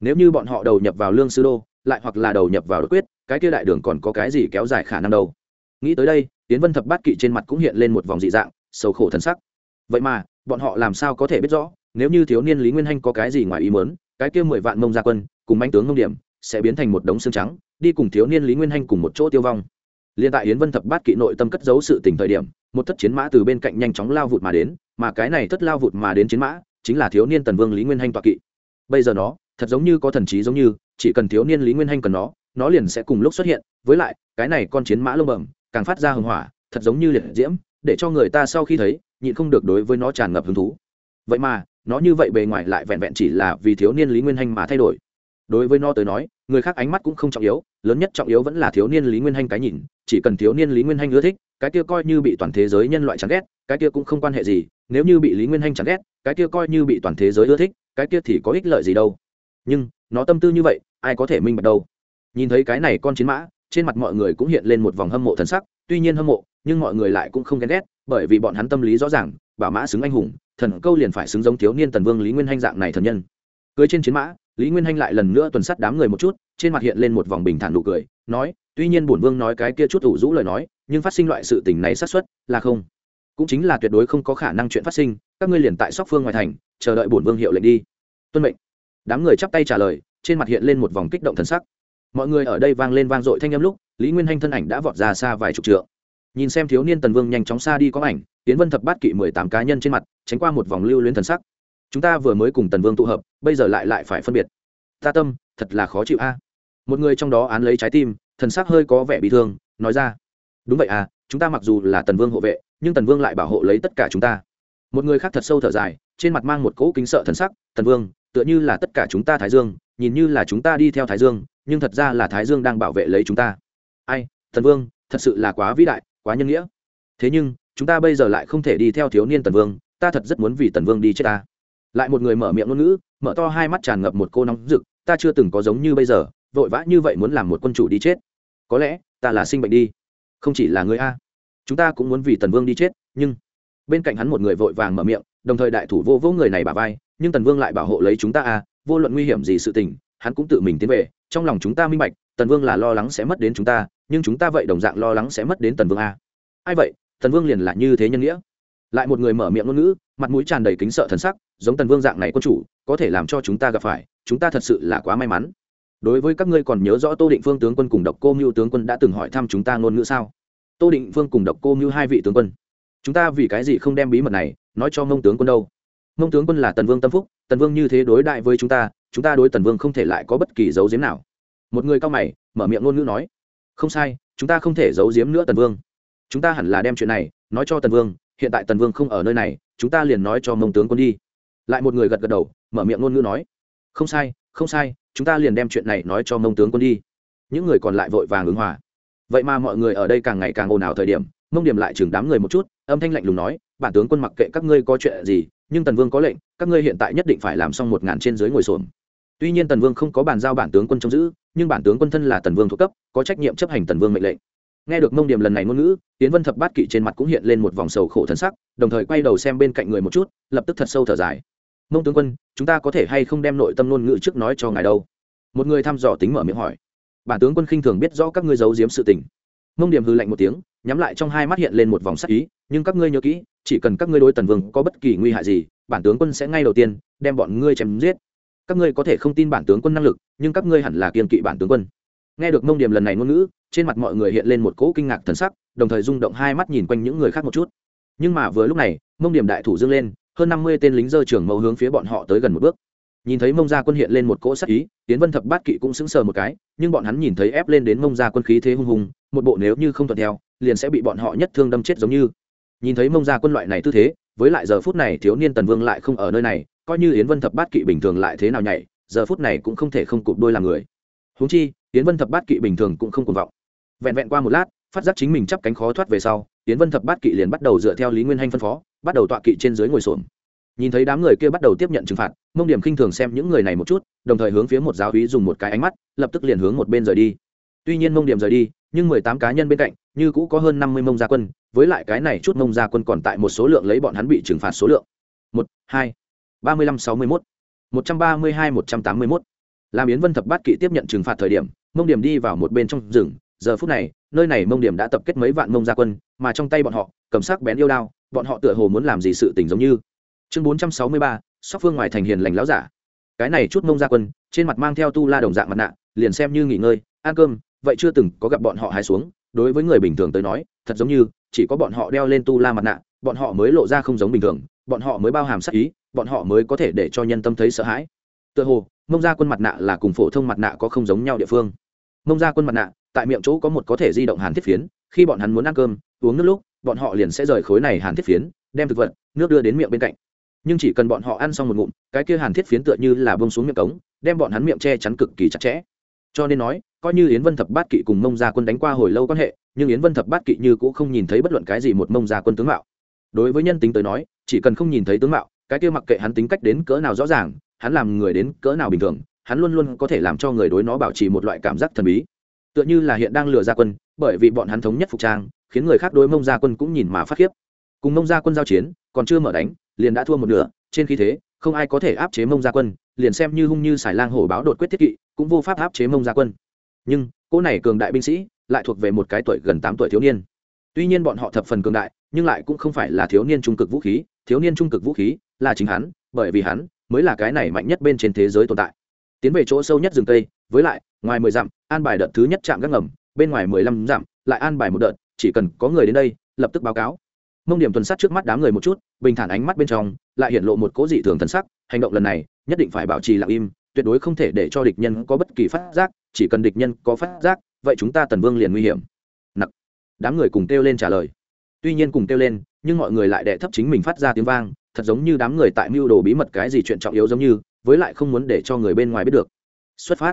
Nếu như bọn họ đầu nhập vào lương sư đô, lại hoặc là đầu nhập vào đất quyết, cái kia đại đường còn có cái gì kéo dài khả năng đâu? Nghĩ tới đây tiến vân thập bát kỵ trên mặt cũng hiện lên một vòng dị dạng, sầu khổ thân sắc. Vậy mà, bọn họ làm sao có thể biết rõ, nếu như thiếu niên lý nguyên hanh có cái gì ngoài ý mớn cái kia mười vạn mông gia quân, cùng manh tướng mông điểm, sẽ biến thành một đống xương trắng, đi cùng thiếu niên lý nguyên hanh cùng một chỗ tiêu vong. Liên tại yến vân thập bát kỵ nội tâm cất giấu sự tỉnh thời điểm, một thất chiến mã từ bên cạnh nhanh chóng lao vụt mà đến, mà cái này thất lao vụt mà đến chiến mã, chính là thiếu niên tần vương lý nguyên hanh toạ kỵ. Bây giờ nó, thật giống như có thần trí giống như, chỉ cần thiếu niên lý nguyên hanh cần nó nó liền sẽ cùng lúc xuất hiện, với lại, cái này con chiến mã lông bẩm càng phát ra hưng hỏa, thật giống như liệt diễm, để cho người ta sau khi thấy, nhịn không được đối với nó tràn ngập hứng thú. Vậy mà, nó như vậy bề ngoài lại vẹn vẹn chỉ là vì thiếu niên lý nguyên hanh mà thay đổi. Đối với nó tới nói, người khác ánh mắt cũng không trọng yếu, lớn nhất trọng yếu vẫn là thiếu niên lý nguyên hanh cái nhìn, chỉ cần thiếu niên lý nguyên hanh ưa thích, cái kia coi như bị toàn thế giới nhân loại chán ghét, cái kia cũng không quan hệ gì, nếu như bị lý nguyên hanh chán ghét, cái kia coi như bị toàn thế giới ưa thích, cái kia thì có ích lợi gì đâu. Nhưng, nó tâm tư như vậy, ai có thể minh bạch đâu? Nhìn thấy cái này con chiến mã trên mặt mọi người cũng hiện lên một vòng hâm mộ thần sắc, tuy nhiên hâm mộ, nhưng mọi người lại cũng không ghen ghét, bởi vì bọn hắn tâm lý rõ ràng, bảo mã xứng anh hùng, thần câu liền phải xứng giống thiếu niên tần vương lý nguyên hanh dạng này thần nhân. Cưới trên chiến mã, lý nguyên hanh lại lần nữa tuần sắt đám người một chút, trên mặt hiện lên một vòng bình thản nụ cười, nói, tuy nhiên bổn vương nói cái kia chút ủ rũ lời nói, nhưng phát sinh loại sự tình này xác suất là không. Cũng chính là tuyệt đối không có khả năng chuyện phát sinh, các ngươi liền tại sóc phương ngoài thành, chờ đợi bổn vương hiệu lệnh đi. Tuân mệnh. Đám người chắp tay trả lời, trên mặt hiện lên một vòng kích động thần sắc mọi người ở đây vang lên vang dội thanh âm lúc, lý nguyên hanh thân ảnh đã vọt ra xa vài chục trượng. Nhìn xem thiếu niên tần vương nhanh chóng xa đi có ảnh tiến vân thập bát kỵ mười tám cá nhân trên mặt, tránh qua một vòng lưu luyến thần sắc. Chúng ta vừa mới cùng tần vương tụ hợp, bây giờ lại lại phải phân biệt. Ta tâm, thật là khó chịu a. Một người trong đó án lấy trái tim, thần sắc hơi có vẻ bị thương, nói ra. Đúng vậy à chúng ta mặc dù là tần vương hộ vệ, nhưng tần vương lại bảo hộ lấy tất cả chúng ta. Một người khác thật sâu thở dài, trên mặt mang một cỗ kính sợ thần sắc, tần vương, tựa như là tất cả chúng ta thái dương nhìn như là chúng ta đi theo thái dương, nhưng thật ra là thái dương đang bảo vệ lấy chúng ta. Ai, tần vương, thật sự là quá vĩ đại, quá nhân nghĩa. Thế nhưng, chúng ta bây giờ lại không thể đi theo thiếu niên tần vương, ta thật rất muốn vì tần vương đi chết ta. Lại một người mở miệng ngôn ngữ, mở to hai mắt tràn ngập một cô nóng rực, ta chưa từng có giống như bây giờ, vội vã như vậy muốn làm một quân chủ đi chết. Có lẽ, ta là sinh bệnh đi. Không chỉ là người a. Chúng ta cũng muốn vì tần vương đi chết, nhưng bên cạnh hắn một người vội vàng mở miệng, đồng thời đại thủ vô vô người này bà vai, nhưng tần vương lại bảo hộ lấy chúng ta a vô luận nguy hiểm gì sự tình, hắn cũng tự mình tiến về, trong lòng chúng ta minh bạch, tần vương là lo lắng sẽ mất đến chúng ta, nhưng chúng ta vậy đồng dạng lo lắng sẽ mất đến tần vương a. Ai vậy? Tần vương liền là như thế nhân nghĩa. Lại một người mở miệng ngôn ngữ, mặt mũi tràn đầy kính sợ thần sắc, giống tần vương dạng này quân chủ, có thể làm cho chúng ta gặp phải, chúng ta thật sự là quá may mắn. Đối với các ngươi còn nhớ rõ tô định phương tướng quân cùng độc cô mưu tướng quân đã từng hỏi thăm chúng ta ngôn ngữ sao? Tô định phương cùng độc cô mưu hai vị tướng quân. Chúng ta vì cái gì không đem bí mật này nói cho mông tướng quân đâu? Mông tướng quân là tần vương tâm phúc, tần vương như thế đối đại với chúng ta chúng ta đối tần vương không thể lại có bất kỳ dấu diếm nào. Một người cao mày, mở miệng ngôn ngữ nói, không sai, chúng ta không thể giấu giếm nữa tần vương. Chúng ta hẳn là đem chuyện này nói cho tần vương, hiện tại tần vương không ở nơi này, chúng ta liền nói cho mông tướng quân đi. Lại một người gật gật đầu, mở miệng ngôn ngữ nói, không sai không sai, chúng ta liền đem chuyện này nói cho mông tướng quân đi. Những người còn lại vội vàng ứng hòa. Vậy mà mọi người ở đây càng ngày càng ồn ào thời điểm mông điểm lại chừng đám người một chút, âm thanh lạnh lùng nói bản tướng quân mặc kệ các ngươi có chuyện gì, nhưng tần vương có lệnh, các ngươi hiện tại nhất định phải làm xong một ngàn trên dưới ngồi xổm. Tuy nhiên tần vương không có bàn giao bản tướng quân trông giữ, nhưng bản tướng quân thân là tần vương thuộc cấp, có trách nhiệm chấp hành tần vương mệnh lệnh. Nghe được mông điểm lần này ngôn ngữ tiến vân thập bát kỵ trên mặt cũng hiện lên một vòng sầu khổ thân sắc, đồng thời quay đầu xem bên cạnh người một chút, lập tức thật sâu thở dài. Mông tướng quân, chúng ta có thể hay không đem nội tâm ngôn ngữ trước nói cho ngài đâu? Một người thăm dò tính mở miệng hỏi. Bản tướng quân khinh thường biết rõ các ngươi giấu giếm sự tình. Mông điểm hư lạnh một tiếng, nhắm lại trong hai mắt hiện lên một vòng sắc ý, nhưng các ngươi nhớ kỹ chỉ cần các ngươi đối tần vương có bất kỳ nguy hại gì, bản tướng quân sẽ ngay đầu tiên đem bọn ngươi chém giết. Các ngươi có thể không tin bản tướng quân năng lực, nhưng các ngươi hẳn là kiên kỵ bản tướng quân. Nghe được mông điểm lần này ngôn ngữ, trên mặt mọi người hiện lên một cỗ kinh ngạc thần sắc, đồng thời rung động hai mắt nhìn quanh những người khác một chút. Nhưng mà vừa lúc này, mông điểm đại thủ dâng lên, hơn năm mươi tên lính dơ trưởng mẫu hướng phía bọn họ tới gần một bước. Nhìn thấy mông gia quân hiện lên một cỗ sắc ý tiến vân thập bát kỵ cũng sững sờ một cái, nhưng bọn hắn nhìn thấy ép lên đến mông gia quân khí thế hung hùng, một bộ nếu như không thuận theo, liền sẽ bị bọn họ nhất thương đâm chết giống như nhìn thấy mông gia quân loại này tư thế, với lại giờ phút này thiếu niên tần vương lại không ở nơi này, coi như yến vân thập bát kỵ bình thường lại thế nào nhảy, giờ phút này cũng không thể không cụp đôi làm người. Húng chi, yến vân thập bát kỵ bình thường cũng không cuồng vọng. Vẹn vẹn qua một lát, phát giác chính mình chắp cánh khó thoát về sau, yến vân thập bát kỵ liền bắt đầu dựa theo lý nguyên hanh phân phó, bắt đầu tọa kỵ trên dưới ngồi xổm. Nhìn thấy đám người kia bắt đầu tiếp nhận trừng phạt, mông điểm khinh thường xem những người này một chút, đồng thời hướng phía một giáo úy dùng một cái ánh mắt, lập tức liền hướng một bên rời đi. Tuy nhiên mông điểm rời đi, nhưng mười tám cá nhân bên cạnh như cũ có hơn năm mươi mông gia quân, với lại cái này chút mông gia quân còn tại một số lượng lấy bọn hắn bị trừng phạt số lượng. Một, hai, ba mươi lăm, sáu mươi mốt, một trăm ba mươi hai, một trăm tám mươi mốt. Làm yến vân thập bát kỵ tiếp nhận trừng phạt thời điểm, mông điểm đi vào một bên trong rừng. Giờ phút này, nơi này mông điểm đã tập kết mấy vạn mông gia quân, mà trong tay bọn họ, cầm sắc bén yêu đao, bọn họ tựa hồ muốn làm gì sự tình giống như. Chương bốn trăm sáu mươi ba, sóc phương ngoài thành hiền lành láo giả. Cái này chút mông gia quân, trên mặt mang theo tu la đồng dạng mặt nạ, liền xem như nghỉ ngơi, ăn cơm, vậy chưa từng có gặp bọn họ hái xuống đối với người bình thường tới nói, thật giống như chỉ có bọn họ đeo lên tu la mặt nạ, bọn họ mới lộ ra không giống bình thường, bọn họ mới bao hàm sắc ý, bọn họ mới có thể để cho nhân tâm thấy sợ hãi. Tựa hồ, mông gia quân mặt nạ là cùng phổ thông mặt nạ có không giống nhau địa phương. Mông gia quân mặt nạ, tại miệng chỗ có một có thể di động hàn thiết phiến, khi bọn hắn muốn ăn cơm, uống nước lúc, bọn họ liền sẽ rời khối này hàn thiết phiến, đem thực vật, nước đưa đến miệng bên cạnh. Nhưng chỉ cần bọn họ ăn xong một ngụm, cái kia hàn thiết phiến tựa như là bông xuống miệng cống, đem bọn hắn miệng che chắn cực kỳ chặt chẽ. Cho nên nói coi như yến vân thập bát kỵ cùng mông gia quân đánh qua hồi lâu quan hệ, nhưng yến vân thập bát kỵ như cũng không nhìn thấy bất luận cái gì một mông gia quân tướng mạo. Đối với nhân tính tới nói, chỉ cần không nhìn thấy tướng mạo, cái kia mặc kệ hắn tính cách đến cỡ nào rõ ràng, hắn làm người đến cỡ nào bình thường, hắn luôn luôn có thể làm cho người đối nó bảo trì một loại cảm giác thần bí. Tựa như là hiện đang lừa gia quân, bởi vì bọn hắn thống nhất phục trang, khiến người khác đối mông gia quân cũng nhìn mà phát khiếp. Cùng mông gia quân giao chiến, còn chưa mở đánh, liền đã thua một nửa, trên khí thế, không ai có thể áp chế mông gia quân, liền xem như hung như xài lang hổ báo đột quyết thiết kỵ, cũng vô pháp áp chế mông gia quân nhưng, cỗ này cường đại binh sĩ lại thuộc về một cái tuổi gần tám tuổi thiếu niên. Tuy nhiên bọn họ thập phần cường đại, nhưng lại cũng không phải là thiếu niên trung cực vũ khí. Thiếu niên trung cực vũ khí là chính hắn, bởi vì hắn mới là cái này mạnh nhất bên trên thế giới tồn tại. Tiến về chỗ sâu nhất rừng tây với lại, ngoài mười dặm, an bài đợt thứ nhất chạm gác ngầm, bên ngoài mười lăm dặm, lại an bài một đợt, chỉ cần có người đến đây, lập tức báo cáo. Mông điểm tuần sát trước mắt đám người một chút, bình thản ánh mắt bên trong, lại hiện lộ một cố dị thường thần sắc, hành động lần này nhất định phải bảo trì lặng im tuyệt đối không thể để cho địch nhân có bất kỳ phát giác, chỉ cần địch nhân có phát giác, vậy chúng ta tần vương liền nguy hiểm. Nặc. Đám người cùng kêu lên trả lời. Tuy nhiên cùng kêu lên, nhưng mọi người lại đệ thấp chính mình phát ra tiếng vang, thật giống như đám người tại mưu đồ bí mật cái gì chuyện trọng yếu giống như, với lại không muốn để cho người bên ngoài biết được. Xuất phát.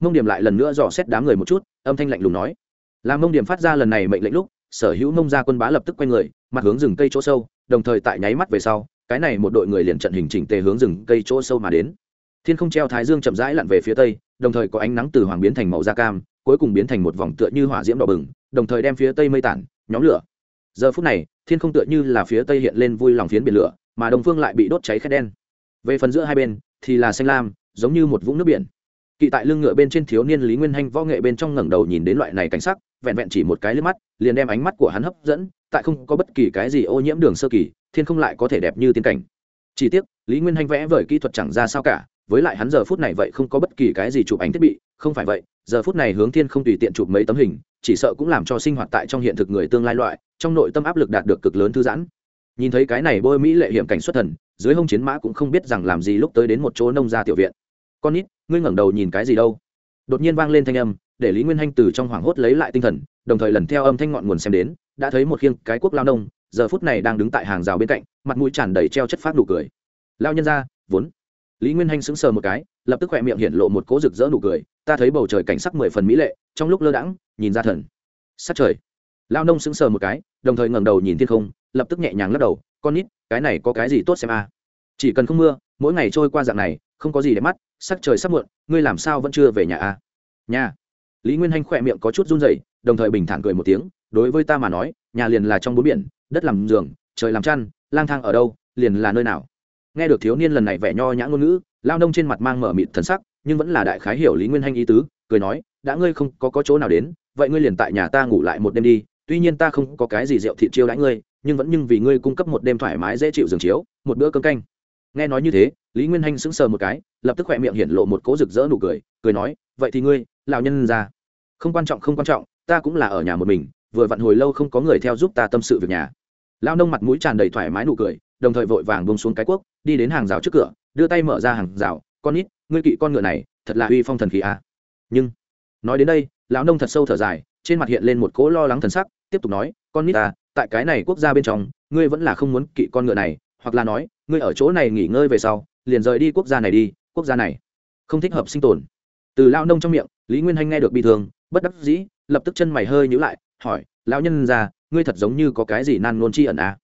Mông điểm lại lần nữa dò xét đám người một chút, âm thanh lạnh lùng nói. Là mông điểm phát ra lần này mệnh lệnh lúc, sở hữu mông gia quân bá lập tức quay người, mặt hướng rừng cây chỗ sâu, đồng thời tại nháy mắt về sau, cái này một đội người liền trận hình chỉnh tề hướng rừng cây chỗ sâu mà đến thiên không treo thái dương chậm rãi lặn về phía tây, đồng thời có ánh nắng từ hoàng biến thành màu da cam, cuối cùng biến thành một vòng tựa như hỏa diễm đỏ bừng, đồng thời đem phía tây mây tản, nhóm lửa. Giờ phút này, thiên không tựa như là phía tây hiện lên vui lòng phiến biển lửa, mà đồng phương lại bị đốt cháy khét đen. Về phần giữa hai bên, thì là xanh lam, giống như một vũng nước biển. Kỵ tại lưng ngựa bên trên thiếu niên lý nguyên hanh võ nghệ bên trong ngẩng đầu nhìn đến loại này cảnh sắc, vẹn vẹn chỉ một cái liếc mắt, liền đem ánh mắt của hắn hấp dẫn, tại không có bất kỳ cái gì ô nhiễm đường sơ kỳ, thiên không lại có thể đẹp như tiên cảnh. Chỉ tiếc, lý nguyên hanh vẽ vời kỹ thuật chẳng ra sao cả với lại hắn giờ phút này vậy không có bất kỳ cái gì chụp ảnh thiết bị, không phải vậy, giờ phút này hướng thiên không tùy tiện chụp mấy tấm hình, chỉ sợ cũng làm cho sinh hoạt tại trong hiện thực người tương lai loại, trong nội tâm áp lực đạt được cực lớn thư giãn. Nhìn thấy cái này bôi mỹ lệ hiểm cảnh xuất thần, dưới hông chiến mã cũng không biết rằng làm gì lúc tới đến một chỗ nông gia tiểu viện. Con nít, ngươi ngẩng đầu nhìn cái gì đâu? Đột nhiên vang lên thanh âm, để lý nguyên hanh từ trong hoảng hốt lấy lại tinh thần, đồng thời lần theo âm thanh ngọn nguồn xem đến, đã thấy một khiêng cái quốc lao nông, giờ phút này đang đứng tại hàng rào bên cạnh, mặt mũi tràn đầy treo chất phát nụ cười. Lao nhân ra vốn lý nguyên hanh sững sờ một cái, lập tức khoe miệng hiện lộ một cố rực rỡ nụ cười, ta thấy bầu trời cảnh sắc mười phần mỹ lệ, trong lúc lơ đãng, nhìn ra thần sắc trời lao nông sững sờ một cái, đồng thời ngẩng đầu nhìn thiên không, lập tức nhẹ nhàng lắc đầu, con nít, cái này có cái gì tốt xem a à? chỉ cần không mưa, mỗi ngày trôi qua dạng này, không có gì để mắt, sắc trời sắp muộn, ngươi làm sao vẫn chưa về nhà a à? nhà lý nguyên hanh khỏe miệng có chút run rẩy, đồng thời bình thản cười một tiếng, đối với ta mà nói, nhà liền là trong bốn biển, đất làm giường, trời làm chăn, lang thang ở đâu, liền là nơi nào nghe được thiếu niên lần này vẻ nho nhã ngôn ngữ lao nông trên mặt mang mở mịt thần sắc nhưng vẫn là đại khái hiểu lý nguyên hanh ý tứ cười nói đã ngươi không có, có chỗ nào đến vậy ngươi liền tại nhà ta ngủ lại một đêm đi tuy nhiên ta không có cái gì rượu thị chiêu đãi ngươi nhưng vẫn nhưng vì ngươi cung cấp một đêm thoải mái dễ chịu giường chiếu một bữa cơm canh. Nghe nói như thế lý nguyên hanh sững sờ một cái lập tức khỏe miệng hiện lộ một cố rực rỡ nụ cười cười nói vậy thì ngươi lão nhân ra. Không quan trọng không quan trọng ta cũng là ở nhà một mình vừa vặn hồi lâu không có người theo giúp ta tâm sự việc nhà. Lao nông mặt mũi tràn đầy thoải mái nụ cười đồng thời vội vàng bông xuống cái cuốc, đi đến hàng rào trước cửa, đưa tay mở ra hàng rào, con ít ngươi kỵ con ngựa này, thật là uy phong thần khí à. nhưng, nói đến đây, lão nông thật sâu thở dài, trên mặt hiện lên một cỗ lo lắng thần sắc, tiếp tục nói, con nít ta, tại cái này quốc gia bên trong, ngươi vẫn là không muốn kỵ con ngựa này, hoặc là nói, ngươi ở chỗ này nghỉ ngơi về sau, liền rời đi quốc gia này đi, quốc gia này không thích hợp sinh tồn từ lao nông trong miệng, lý nguyên hanh nghe được bi thương, bất đắc dĩ, lập tức chân mày hơi nhữ lại, hỏi, lão nhân ra ngươi thật giống như có cái gì nan nôn chi ẩn à?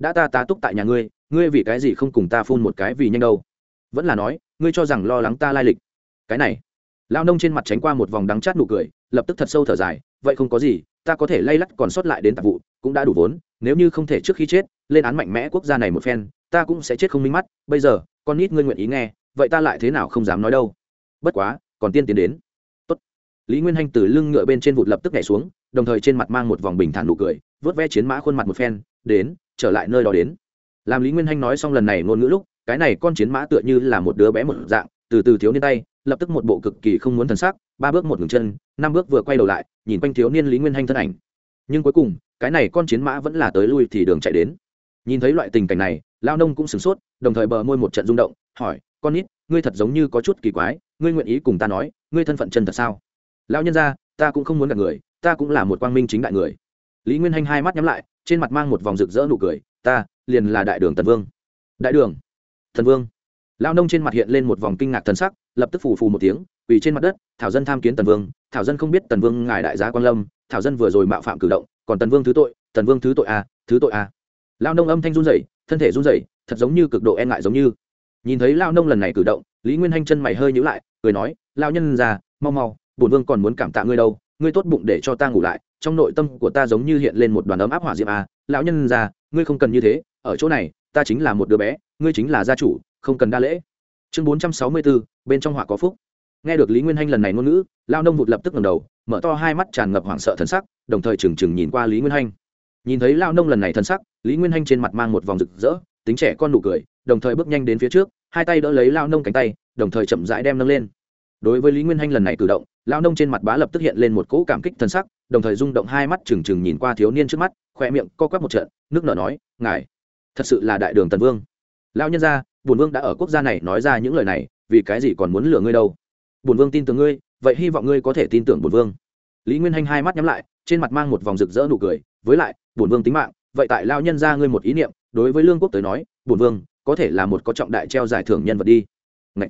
Đã ta tá túc tại nhà ngươi ngươi vì cái gì không cùng ta phun một cái vì nhanh đâu? Vẫn là nói, ngươi cho rằng lo lắng ta lai lịch. Cái này. Lao nông trên mặt tránh qua một vòng đắng chát nụ cười, lập tức thật sâu thở dài, vậy không có gì, ta có thể lay lắt còn sót lại đến tạp vụ, cũng đã đủ vốn, nếu như không thể trước khi chết, lên án mạnh mẽ quốc gia này một phen, ta cũng sẽ chết không minh mắt, bây giờ, con nít ngươi nguyện ý nghe, vậy ta lại thế nào không dám nói đâu? Bất quá, còn tiên tiến đến. Tốt. lý nguyên hanh từ lưng ngựa bên trên vụt lập tức nhảy xuống, đồng thời trên mặt mang một vòng bình thản nụ cười vớt ve chiến mã khuôn mặt một phen, đến trở lại nơi đó đến. Làm lý nguyên hanh nói xong lần này ngôn ngữ lúc, cái này con chiến mã tựa như là một đứa bé một dạng, từ từ thiếu niên tay, lập tức một bộ cực kỳ không muốn thần sắc, ba bước một ngừng chân, năm bước vừa quay đầu lại, nhìn quanh thiếu niên lý nguyên hanh thân ảnh. Nhưng cuối cùng, cái này con chiến mã vẫn là tới lui thì đường chạy đến. Nhìn thấy loại tình cảnh này lao nông cũng sửng sốt, đồng thời bờ môi một trận rung động, hỏi, con nít, ngươi thật giống như có chút kỳ quái, ngươi nguyện ý cùng ta nói, ngươi thân phận chân thật sao? Lão nhân ra, ta cũng không muốn gặp người, ta cũng là một quang minh chính đại người. Lý nguyên hanh hai mắt nhắm lại trên mặt mang một vòng rực rỡ nụ cười ta liền là đại đường tần vương. Đại đường? Thần vương? Lao nông trên mặt hiện lên một vòng kinh ngạc thần sắc lập tức phù phù một tiếng quỳ trên mặt đất thảo dân tham kiến tần vương thảo dân không biết tần vương ngài đại gia quan lâm thảo dân vừa rồi mạo phạm cử động còn tần vương thứ tội tần vương thứ tội a à, thứ tội a à. lao nông âm thanh run rẩy thân thể run rẩy thật giống như cực độ e ngại giống như. Nhìn thấy lao nông lần này cử động lý nguyên hanh chân mày hơi nhữ lại cười nói lao nhân già mau mau bổn vương còn muốn cảm tạ ngươi đâu ngươi tốt bụng để cho ta ngủ lại trong nội tâm của ta giống như hiện lên một đoàn ấm áp hỏa diệm a à, lão nhân già, ngươi không cần như thế, ở chỗ này, ta chính là một đứa bé, ngươi chính là gia chủ, không cần đa lễ. Chương bốn trăm sáu mươi bốn bên trong họa có phúc. Nghe được lý nguyên hanh lần này ngôn ngữ lao nông vụt lập tức ngầm đầu, mở to hai mắt tràn ngập hoảng sợ thần sắc, đồng thời trừng trừng nhìn qua lý nguyên hanh. Nhìn thấy lao nông lần này thần sắc, lý nguyên hanh trên mặt mang một vòng rực rỡ, tính trẻ con nụ cười, đồng thời bước nhanh đến phía trước, hai tay đỡ lấy lao nông cánh tay, đồng thời chậm rãi đem nâng lên. Đối với lý nguyên hanh lần này cử động lao nông trên mặt bá lập tức hiện lên một cỗ cảm kích thân sắc đồng thời rung động hai mắt trừng trừng nhìn qua thiếu niên trước mắt khoe miệng co quắp một trận, nước nở nói, ngài, thật sự là đại đường tần vương. Lao nhân ra bùn vương đã ở quốc gia này nói ra những lời này, vì cái gì còn muốn lừa ngươi đâu? Bùn vương tin tưởng ngươi, vậy hy vọng ngươi có thể tin tưởng bùn vương. Lý nguyên hanh hai mắt nhắm lại, trên mặt mang một vòng rực rỡ nụ cười, với lại bùn vương tính mạng, vậy tại lao nhân ra ngươi một ý niệm, đối với lương quốc tới nói bùn vương có thể là một có trọng đại treo giải thưởng nhân vật đi. Ngậy.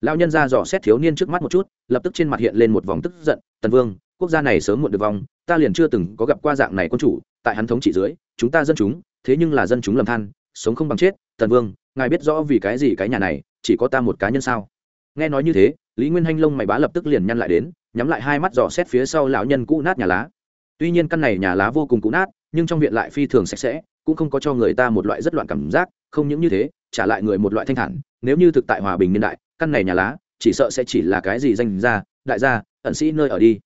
lao nhân ra dò xét thiếu niên trước mắt một chút, lập tức trên mặt hiện lên một vòng tức giận, tần vương quốc gia này sớm muộn được vong, ta liền chưa từng có gặp qua dạng này quân chủ, tại hắn thống trị dưới, chúng ta dân chúng, thế nhưng là dân chúng lầm than, sống không bằng chết, tần vương, ngài biết rõ vì cái gì cái nhà này, chỉ có ta một cá nhân sao? Nghe nói như thế, lý nguyên hanh lông mày bá lập tức liền nhăn lại đến, nhắm lại hai mắt dò xét phía sau lão nhân cũ nát nhà lá. Tuy nhiên căn này nhà lá vô cùng cũ nát, nhưng trong viện lại phi thường sạch sẽ, cũng không có cho người ta một loại rất loạn cảm giác, không những như thế, trả lại người một loại thanh thản. Nếu như thực tại hòa bình niên đại, căn này nhà lá, chỉ sợ sẽ chỉ là cái gì danh gia, đại gia, ẩn sĩ nơi ở đi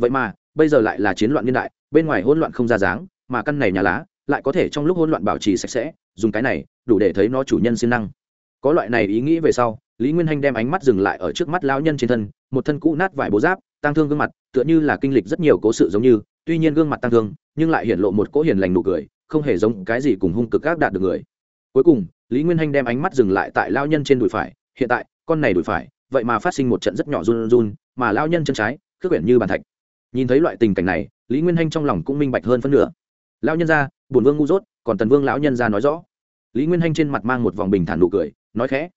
vậy mà, bây giờ lại là chiến loạn niên đại, bên ngoài hỗn loạn không ra dáng, mà căn này nhà lá lại có thể trong lúc hỗn loạn bảo trì sạch sẽ, dùng cái này đủ để thấy nó chủ nhân siêng năng. Có loại này ý nghĩ về sau, lý nguyên hanh đem ánh mắt dừng lại ở trước mắt lão nhân trên thân, một thân cũ nát vải bố giáp tăng thương gương mặt, tựa như là kinh lịch rất nhiều cố sự giống như, tuy nhiên gương mặt tăng thương, nhưng lại hiện lộ một cỗ hiền lành nụ cười, không hề giống cái gì cùng hung cực các đạt được người. Cuối cùng, lý nguyên hanh đem ánh mắt dừng lại tại lao nhân trên đùi phải, hiện tại, con này đùi phải, vậy mà phát sinh một trận rất nhỏ run run, mà lao nhân chân trái, khước quyển như bàn thạch nhìn thấy loại tình cảnh này, lý nguyên hanh trong lòng cũng minh bạch hơn phân nửa. Lao nhân ra bổn vương ngu dốt, còn tần vương lão nhân ra nói rõ. Lý nguyên hanh trên mặt mang một vòng bình thản nụ cười, nói khẽ.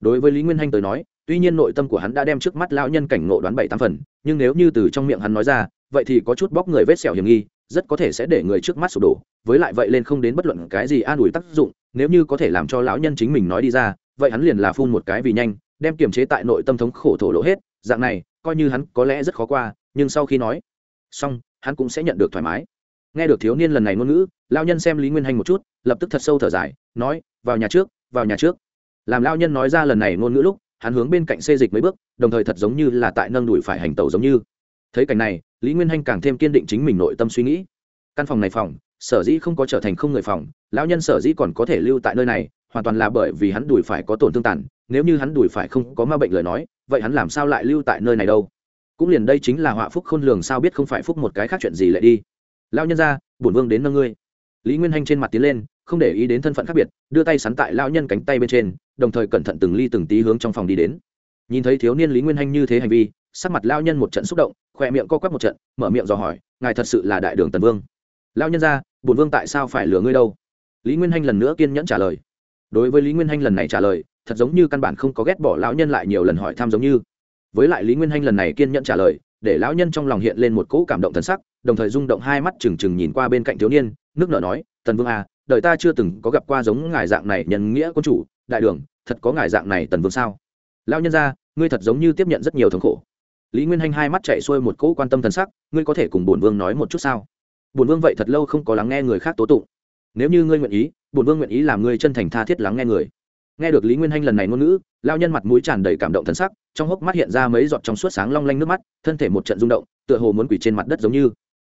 Đối với lý nguyên hanh tới nói, tuy nhiên nội tâm của hắn đã đem trước mắt lão nhân cảnh ngộ đoán bảy tám phần, nhưng nếu như từ trong miệng hắn nói ra, vậy thì có chút bóc người vết sẹo hiểm nghi, rất có thể sẽ để người trước mắt sụp đổ. Với lại vậy lên không đến bất luận cái gì an ủi tác dụng, nếu như có thể làm cho lão nhân chính mình nói đi ra, vậy hắn liền là phun một cái vì nhanh, đem kiềm chế tại nội tâm thống khổ thổ lộ hết. Dạng này, coi như hắn có lẽ rất khó qua nhưng sau khi nói, xong, hắn cũng sẽ nhận được thoải mái. Nghe được thiếu niên lần này ngôn ngữ lao nhân xem lý nguyên hanh một chút, lập tức thật sâu thở dài, nói, vào nhà trước, vào nhà trước. Làm lao nhân nói ra lần này ngôn ngữ lúc, hắn hướng bên cạnh xê dịch mấy bước, đồng thời thật giống như là tại nâng đùi phải hành tàu giống như. Thấy cảnh này, lý nguyên hanh càng thêm kiên định chính mình nội tâm suy nghĩ. Căn phòng này phòng, sở dĩ không có trở thành không người phòng, lão nhân sở dĩ còn có thể lưu tại nơi này, hoàn toàn là bởi vì hắn đùi phải có tổn thương tàn, nếu như hắn đùi phải không có ma bệnh lời nói, vậy hắn làm sao lại lưu tại nơi này đâu? Cũng liền đây chính là họa phúc khôn lường sao biết không phải phúc một cái khác chuyện gì lại đi. Lao nhân ra bổn vương đến nâng ngươi. Lý nguyên hanh trên mặt tiến lên, không để ý đến thân phận khác biệt, đưa tay sắn tại lao nhân cánh tay bên trên, đồng thời cẩn thận từng ly từng tí hướng trong phòng đi đến. Nhìn thấy thiếu niên lý nguyên hanh như thế hành vi, sắc mặt lao nhân một trận xúc động, khỏe miệng co quắp một trận, mở miệng dò hỏi, ngài thật sự là đại đường tần vương? Lao nhân ra bổn vương tại sao phải lừa ngươi đâu? Lý nguyên hanh lần nữa kiên nhẫn trả lời. Đối với lý nguyên hanh lần này trả lời, thật giống như căn bản không có ghét bỏ lão nhân lại nhiều lần hỏi thăm giống như với lại lý nguyên hanh lần này kiên nhẫn trả lời, để lão nhân trong lòng hiện lên một cỗ cảm động thần sắc, đồng thời rung động hai mắt trừng trừng nhìn qua bên cạnh thiếu niên, nước nở nói, tần vương à đời ta chưa từng có gặp qua giống ngài dạng này nhân nghĩa quân chủ, đại đường, thật có ngài dạng này tần vương sao? Lão nhân ra ngươi thật giống như tiếp nhận rất nhiều thống khổ. Lý nguyên hanh hai mắt chạy xuôi một cỗ quan tâm thần sắc, ngươi có thể cùng bổn vương nói một chút sao? Bổn vương vậy thật lâu không có lắng nghe người khác tố tụng. Nếu như ngươi nguyện ý, bổn vương nguyện ý làm ngươi chân thành tha thiết lắng nghe người. Nghe được lý nguyên hanh lần này ngôn ngữ lao nhân mặt mũi tràn đầy cảm động thần sắc trong hốc mắt hiện ra mấy giọt trong suốt sáng long lanh nước mắt, thân thể một trận rung động, tựa hồ muốn quỳ trên mặt đất giống như.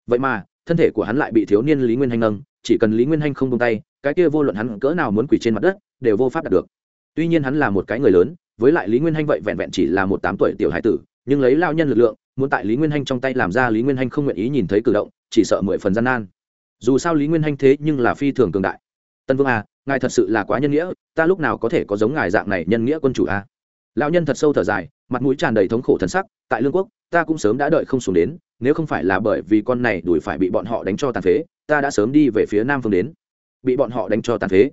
Vậy mà, thân thể của hắn lại bị thiếu niên lý nguyên hanh nâng, chỉ cần lý nguyên hanh không tung tay, cái kia vô luận hắn cỡ nào muốn quỳ trên mặt đất, đều vô pháp đạt được. Tuy nhiên hắn là một cái người lớn, với lại lý nguyên hanh vậy vẹn vẹn chỉ là một tám tuổi tiểu hải tử, nhưng lấy lao nhân lực lượng, muốn tại lý nguyên hanh trong tay làm ra lý nguyên hanh không nguyện ý nhìn thấy cử động, chỉ sợ mười phần gian nan. Dù sao lý nguyên hanh thế nhưng là phi thường cường đại. Tân vương à ngài thật sự là quá nhân nghĩa, ta lúc nào có thể có giống ngài dạng này nhân nghĩa quân chủ à? Lão nhân thật sâu thở dài, mặt mũi tràn đầy thống khổ thần sắc, tại lương quốc, ta cũng sớm đã đợi không xuống đến, nếu không phải là bởi vì con này đuổi phải bị bọn họ đánh cho tàn phế, ta đã sớm đi về phía nam phương đến. Bị bọn họ đánh cho tàn phế.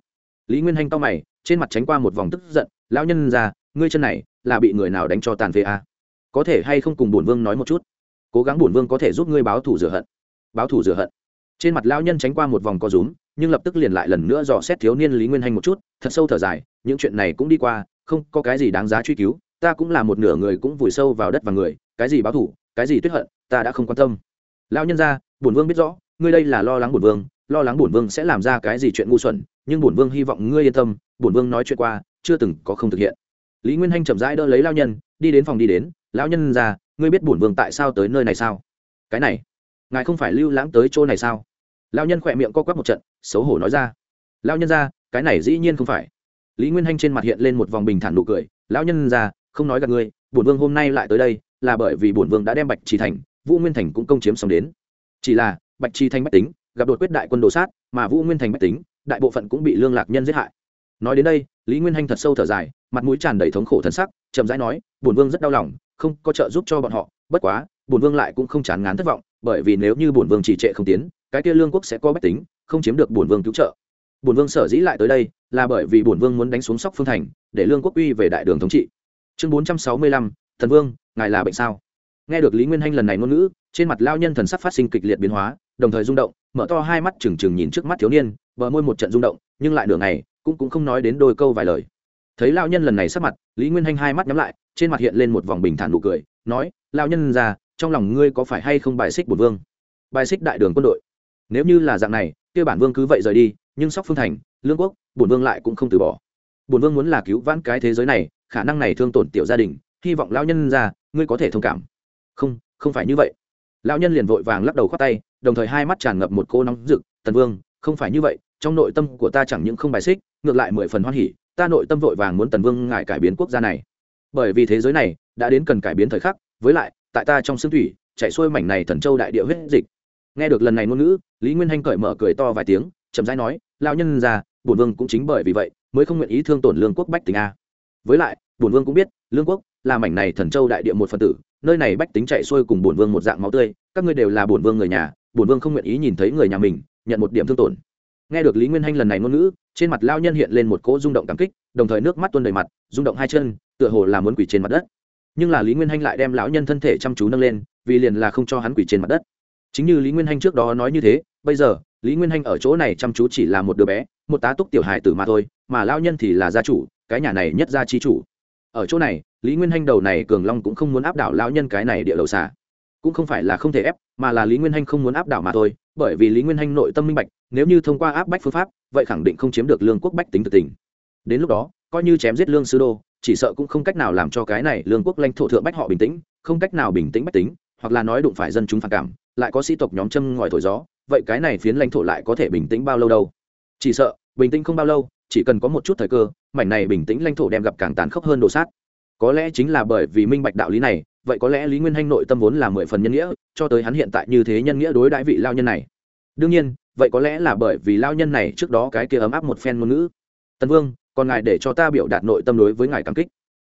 Lý nguyên hanh to mày, trên mặt tránh qua một vòng tức giận, lão nhân ra, ngươi chân này là bị người nào đánh cho tàn phế à? có thể hay không cùng bổn vương nói một chút? Cố gắng bổn vương có thể giúp ngươi báo thủ rửa hận. Báo thủ rửa hận. Trên mặt lão nhân tránh qua một vòng co rúm, nhưng lập tức liền lại lần nữa dò xét thiếu niên lý nguyên hanh một chút, thật sâu thở dài, những chuyện này cũng đi qua không có cái gì đáng giá truy cứu, ta cũng là một nửa người cũng vùi sâu vào đất và người, cái gì báo thủ, cái gì tuyết hận, ta đã không quan tâm. Lão nhân ra bổn vương biết rõ, ngươi đây là lo lắng bổn vương, lo lắng bổn vương sẽ làm ra cái gì chuyện ngu xuẩn, nhưng bổn vương hy vọng ngươi yên tâm, bổn vương nói chuyện qua, chưa từng có không thực hiện. Lý nguyên hanh chậm rãi đỡ lấy lao nhân, đi đến phòng đi đến, lão nhân ra ngươi biết bổn vương tại sao tới nơi này sao? Cái này, ngài không phải lưu lãng tới chỗ này sao? Lao nhân khỏe miệng co quắp một trận, xấu hổ nói ra. Lao nhân ra cái này dĩ nhiên không phải lý nguyên hanh trên mặt hiện lên một vòng bình thản nụ cười, lão nhân ra không nói gặp ngươi, bổn vương hôm nay lại tới đây, là bởi vì bổn vương đã đem bạch trì thành, vũ nguyên thành cũng công chiếm xong đến. Chỉ là, bạch trì thành bách tính, gặp đột quyết đại quân đồ sát, mà vũ nguyên thành bách tính, đại bộ phận cũng bị lương lạc nhân giết hại. Nói đến đây, lý nguyên hanh thật sâu thở dài, mặt mũi tràn đầy thống khổ thân sắc, chậm rãi nói, bổn vương rất đau lòng, không có trợ giúp cho bọn họ, bất quá, bổn vương lại cũng không chán ngán thất vọng, bởi vì nếu như bổn vương chỉ trệ không tiến, cái kia lương quốc sẽ có bách tính, không chiếm được bổn vương cứu trợ bổn vương sở dĩ lại tới đây là bởi vì bổn vương muốn đánh xuống sóc phương thành để lương quốc uy về đại đường thống trị. Chương bốn trăm sáu mươi lăm thần vương ngài là bệnh sao? Nghe được lý nguyên hanh lần này ngôn ngữ trên mặt lao nhân thần sắc phát sinh kịch liệt biến hóa đồng thời rung động mở to hai mắt trừng trừng nhìn trước mắt thiếu niên bờ môi một trận rung động nhưng lại nửa ngày cũng cũng không nói đến đôi câu vài lời. Thấy lao nhân lần này sắc mặt lý nguyên hanh hai mắt nhắm lại trên mặt hiện lên một vòng bình thản nụ cười nói lao nhân già, trong lòng ngươi có phải hay không bài xích bổn vương? Bài xích đại đường quân đội. Nếu như là dạng này kia bản vương cứ vậy rời đi nhưng sóc phương thành, lương quốc, bổn vương lại cũng không từ bỏ. Bổn vương muốn là cứu vãn cái thế giới này, khả năng này thương tổn tiểu gia đình, hy vọng lao nhân ra, ngươi có thể thông cảm. Không không phải như vậy. Lão nhân liền vội vàng lắc đầu khoát tay, đồng thời hai mắt tràn ngập một cô nóng rực, tần vương, không phải như vậy, trong nội tâm của ta chẳng những không bài xích, ngược lại mười phần hoan hỉ, ta nội tâm vội vàng muốn tần vương ngại cải biến quốc gia này. Bởi vì thế giới này đã đến cần cải biến thời khắc, với lại, tại ta trong xương thủy chạy xuôi mảnh này thần châu đại địa huyết dịch. Nghe được lần này ngôn ngữ, lý nguyên hanh cởi mở cười to vài tiếng, chậm rãi nói lao nhân ra, bổn vương cũng chính bởi vì vậy, mới không nguyện ý thương tổn lương quốc bách tính a. Với lại, bổn vương cũng biết, lương quốc là mảnh này thần châu đại địa một phần tử, nơi này bách tính chạy xuôi cùng bổn vương một dạng máu tươi, các ngươi đều là bổn vương người nhà, bổn vương không nguyện ý nhìn thấy người nhà mình, nhận một điểm thương tổn. Nghe được lý nguyên hanh lần này ngôn ngữ, trên mặt lao nhân hiện lên một cỗ rung động cảm kích, đồng thời nước mắt tuôn đầy mặt, rung động hai chân, tựa hồ là muốn quỷ trên mặt đất. Nhưng là lý nguyên hanh lại đem lão nhân thân thể chăm chú nâng lên, vì liền là không cho hắn quỷ trên mặt đất. Chính như lý nguyên hanh trước đó nói như thế, bây giờ lý nguyên hanh ở chỗ này chăm chú chỉ là một đứa bé, một tá túc tiểu hài tử mà thôi, mà lao nhân thì là gia chủ, cái nhà này nhất gia chi chủ. Ở chỗ này, lý nguyên hanh đầu này cường long cũng không muốn áp đảo lao nhân cái này địa lầu xả cũng không phải là không thể ép, mà là lý nguyên hanh không muốn áp đảo mà thôi, bởi vì lý nguyên hanh nội tâm minh bạch, nếu như thông qua áp bách phương pháp, vậy khẳng định không chiếm được lương quốc bách tính thực tình. Đến lúc đó, coi như chém giết lương sư đô, chỉ sợ cũng không cách nào làm cho cái này lương quốc lãnh thổ thượng bách họ bình tĩnh, không cách nào bình tĩnh bách tính, hoặc là nói đụng phải dân chúng phản cảm, lại có sĩ tộc nhóm châm ngòi thổi gió vậy cái này phiến lãnh thổ lại có thể bình tĩnh bao lâu đâu? Chỉ sợ, bình tĩnh không bao lâu, chỉ cần có một chút thời cơ, mảnh này bình tĩnh lãnh thổ đem gặp càng tàn khốc hơn đồ sát. Có lẽ chính là bởi vì minh bạch đạo lý này, vậy có lẽ lý nguyên hanh nội tâm vốn là mười phần nhân nghĩa, cho tới hắn hiện tại như thế nhân nghĩa đối đãi vị lao nhân này. Đương nhiên, vậy có lẽ là bởi vì lao nhân này trước đó cái kia ấm áp một phen ngôn ngữ. Tân vương, còn ngài để cho ta biểu đạt nội tâm đối với ngài cảm kích.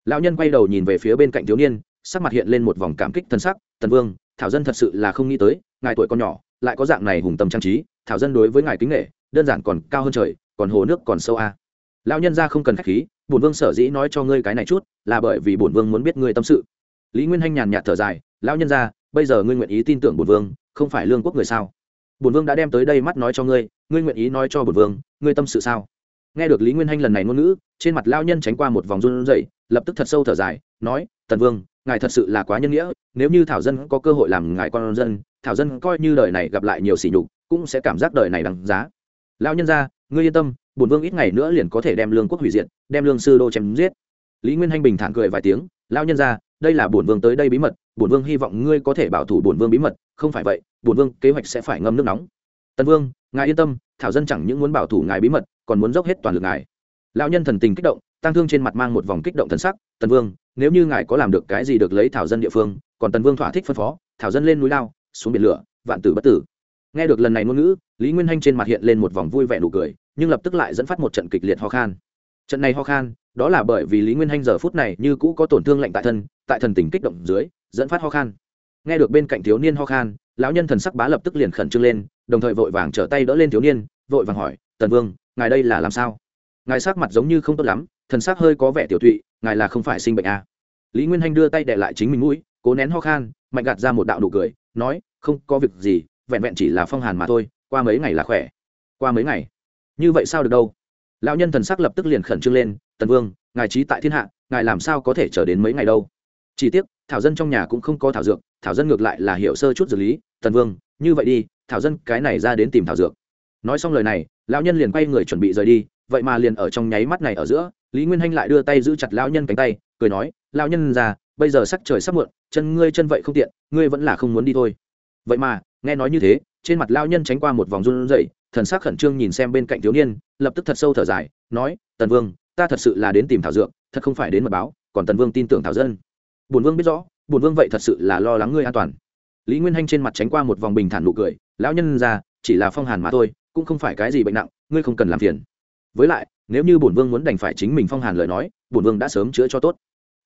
Lao nhân quay đầu nhìn về phía bên cạnh thiếu niên, sắc mặt hiện lên một vòng cảm kích thân sắc. Tần vương, thảo dân thật sự là không nghĩ tới, ngài tuổi còn nhỏ lại có dạng này hùng tâm trang trí, thảo dân đối với ngài kính nghệ, đơn giản còn cao hơn trời, còn hồ nước còn sâu a. À. lão nhân ra không cần k h á c h khí, bổn vương sở dĩ nói cho ngươi cái này chút, là bởi vì bổn vương muốn biết ngươi tâm sự. Lý nguyên hanh nhàn nhạt thở dài, lão nhân ra bây giờ ngươi nguyện ý tin tưởng bổn vương, không phải lương quốc người sao? Bổn vương đã đem tới đây mắt nói cho ngươi ngươi nguyện ý nói cho bổn vương, ngươi tâm sự sao? Nghe được lý nguyên hanh lần này ngôn ngữ, trên mặt lao nhân tránh qua một vòng run rẩy, lập tức thật sâu thở dài, nói, tần vương, ngài thật sự là quá nhân nghĩa, nếu như thảo dân có cơ hội làm ngài con dân thảo dân coi như đời này gặp lại nhiều sỉ nhục, cũng sẽ cảm giác đời này đằng giá. Lao nhân ra ngươi yên tâm, bổn vương ít ngày nữa liền có thể đem lương quốc hủy diệt, đem lương sư đô chém giết. Lý nguyên hanh bình thản cười vài tiếng lao nhân ra đây là bổn vương tới đây bí mật, bổn vương hy vọng ngươi có thể bảo thủ bổn vương bí mật, không phải vậy, bổn vương kế hoạch sẽ phải ngâm nước nóng. Tần vương, ngài yên tâm, thảo dân chẳng những muốn bảo thủ ngài bí mật, còn muốn dốc hết toàn lực ngài. Lão nhân thần tình kích động tăng thương trên mặt mang một vòng kích động thần sắc, tần vương, nếu như ngài có làm được cái gì được lấy thảo dân địa phương, còn tần vương thỏa thích phân phó, thảo dân lên núi lao xuống biển lửa, vạn tử bất tử. Nghe được lần này ngôn ngữ, lý nguyên hanh trên mặt hiện lên một vòng vui vẻ nụ cười, nhưng lập tức lại dẫn phát một trận kịch liệt ho khan. Trận này ho khan, đó là bởi vì lý nguyên hanh giờ phút này như cũ có tổn thương lạnh tại thân, tại thần tình kích động dưới, dẫn phát ho khan. Nghe được bên cạnh thiếu niên ho khan, lão nhân thần sắc bá lập tức liền khẩn trương lên, đồng thời vội vàng trở tay đỡ lên thiếu niên, vội vàng hỏi, tần vương, ngài đây là làm sao? Ngài sắc mặt giống như không tốt lắm, thần sắc hơi có vẻ tiểu thụy ngài là không phải sinh bệnh à. lý nguyên hanh đưa tay để lại chính mình mũi, cố nén ho khan, mạnh gạt ra một đạo đủ cười nói, không có việc gì, vẹn vẹn chỉ là phong hàn mà thôi, qua mấy ngày là khỏe. Qua mấy ngày? Như vậy sao được đâu? Lão nhân thần sắc lập tức liền khẩn trương lên, tần vương, ngài trí tại thiên hạ, ngài làm sao có thể chờ đến mấy ngày đâu? Chỉ tiếc, thảo dân trong nhà cũng không có thảo dược, thảo dân ngược lại là hiểu sơ chút dược lý, tần vương, như vậy đi, thảo dân cái này ra đến tìm thảo dược. Nói xong lời này, lão nhân liền quay người chuẩn bị rời đi, vậy mà liền ở trong nháy mắt này ở giữa, lý nguyên hanh lại đưa tay giữ chặt lão nhân cánh tay, cười nói, lão nhân già bây giờ sắc trời sắp muộn, chân ngươi chân vậy không tiện, ngươi vẫn là không muốn đi thôi. Vậy mà, nghe nói như thế, trên mặt lão nhân tránh qua một vòng run rẩy, thần sắc khẩn trương nhìn xem bên cạnh thiếu niên, lập tức thật sâu thở dài, nói, tần vương, ta thật sự là đến tìm thảo dược, thật không phải đến mật báo, còn tần vương tin tưởng thảo dân. Bùn vương biết rõ bùn vương vậy thật sự là lo lắng ngươi an toàn. Lý nguyên hanh trên mặt tránh qua một vòng bình thản nụ cười, lão nhân ra, chỉ là phong hàn mà thôi, cũng không phải cái gì bệnh nặng, ngươi không cần làm phiền. Với lại, nếu như bổn vương muốn đành phải chính mình phong hàn lời nói, bổn vương đã sớm chữa cho tốt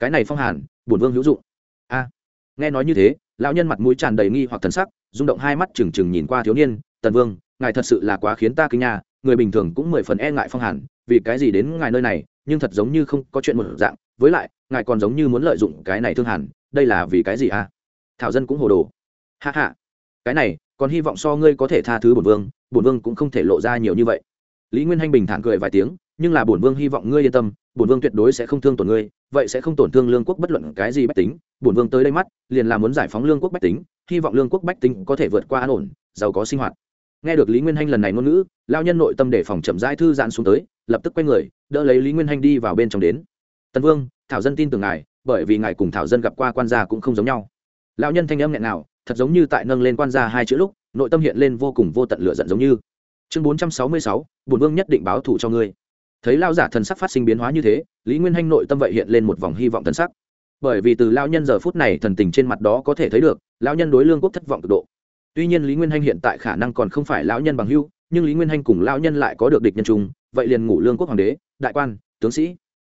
cái này phong hàn, bổn vương hữu dụng. A. Nghe nói như thế, lão nhân mặt mũi tràn đầy nghi hoặc thần sắc, rung động hai mắt trừng trừng nhìn qua thiếu niên, tần vương, ngài thật sự là quá khiến ta kinh nha, người bình thường cũng mười phần e ngại phong hàn, vì cái gì đến ngài nơi này, nhưng thật giống như không có chuyện một dạng, với lại, ngài còn giống như muốn lợi dụng cái này thương hàn, đây là vì cái gì a? Thảo dân cũng hồ đồ. Hạ hạ cái này, còn hy vọng so ngươi có thể tha thứ bổn vương bổn vương cũng không thể lộ ra nhiều như vậy. Lý nguyên hanh bình thản cười vài tiếng nhưng là bổn vương hy vọng ngươi yên tâm, bổn vương tuyệt đối sẽ không thương tổn ngươi, vậy sẽ không tổn thương lương quốc bất luận cái gì bách tính. Bổn vương tới đây mắt, liền là muốn giải phóng lương quốc bách tính, hy vọng lương quốc bách tính có thể vượt qua an ổn, giàu có sinh hoạt. Nghe được lý nguyên hanh lần này ngôn ngữ lao nhân nội tâm để phòng chậm rãi thư giãn xuống tới, lập tức quay người, đỡ lấy lý nguyên hanh đi vào bên trong đến. Tần vương, thảo dân tin tưởng ngài, bởi vì ngài cùng thảo dân gặp qua quan gia cũng không giống nhau. Lao nhân thanh âm nghẹn nào thật giống như tại nâng lên quan gia hai chữ lúc, nội tâm hiện lên vô cùng vô tận lửa giận giống như. Chương bốn trăm sáu mươi sáu bùn vương nhất định báo thù cho ngươi thấy lao giả thần sắc phát sinh biến hóa như thế, lý nguyên hanh nội tâm vậy hiện lên một vòng hy vọng thần sắc. Bởi vì từ lao nhân giờ phút này thần tình trên mặt đó có thể thấy được lao nhân đối lương quốc thất vọng cực độ. Tuy nhiên lý nguyên hanh hiện tại khả năng còn không phải lão nhân bằng hưu nhưng lý nguyên hanh cùng lao nhân lại có được địch nhân chung, vậy liền ngủ lương quốc hoàng đế, đại quan, tướng sĩ.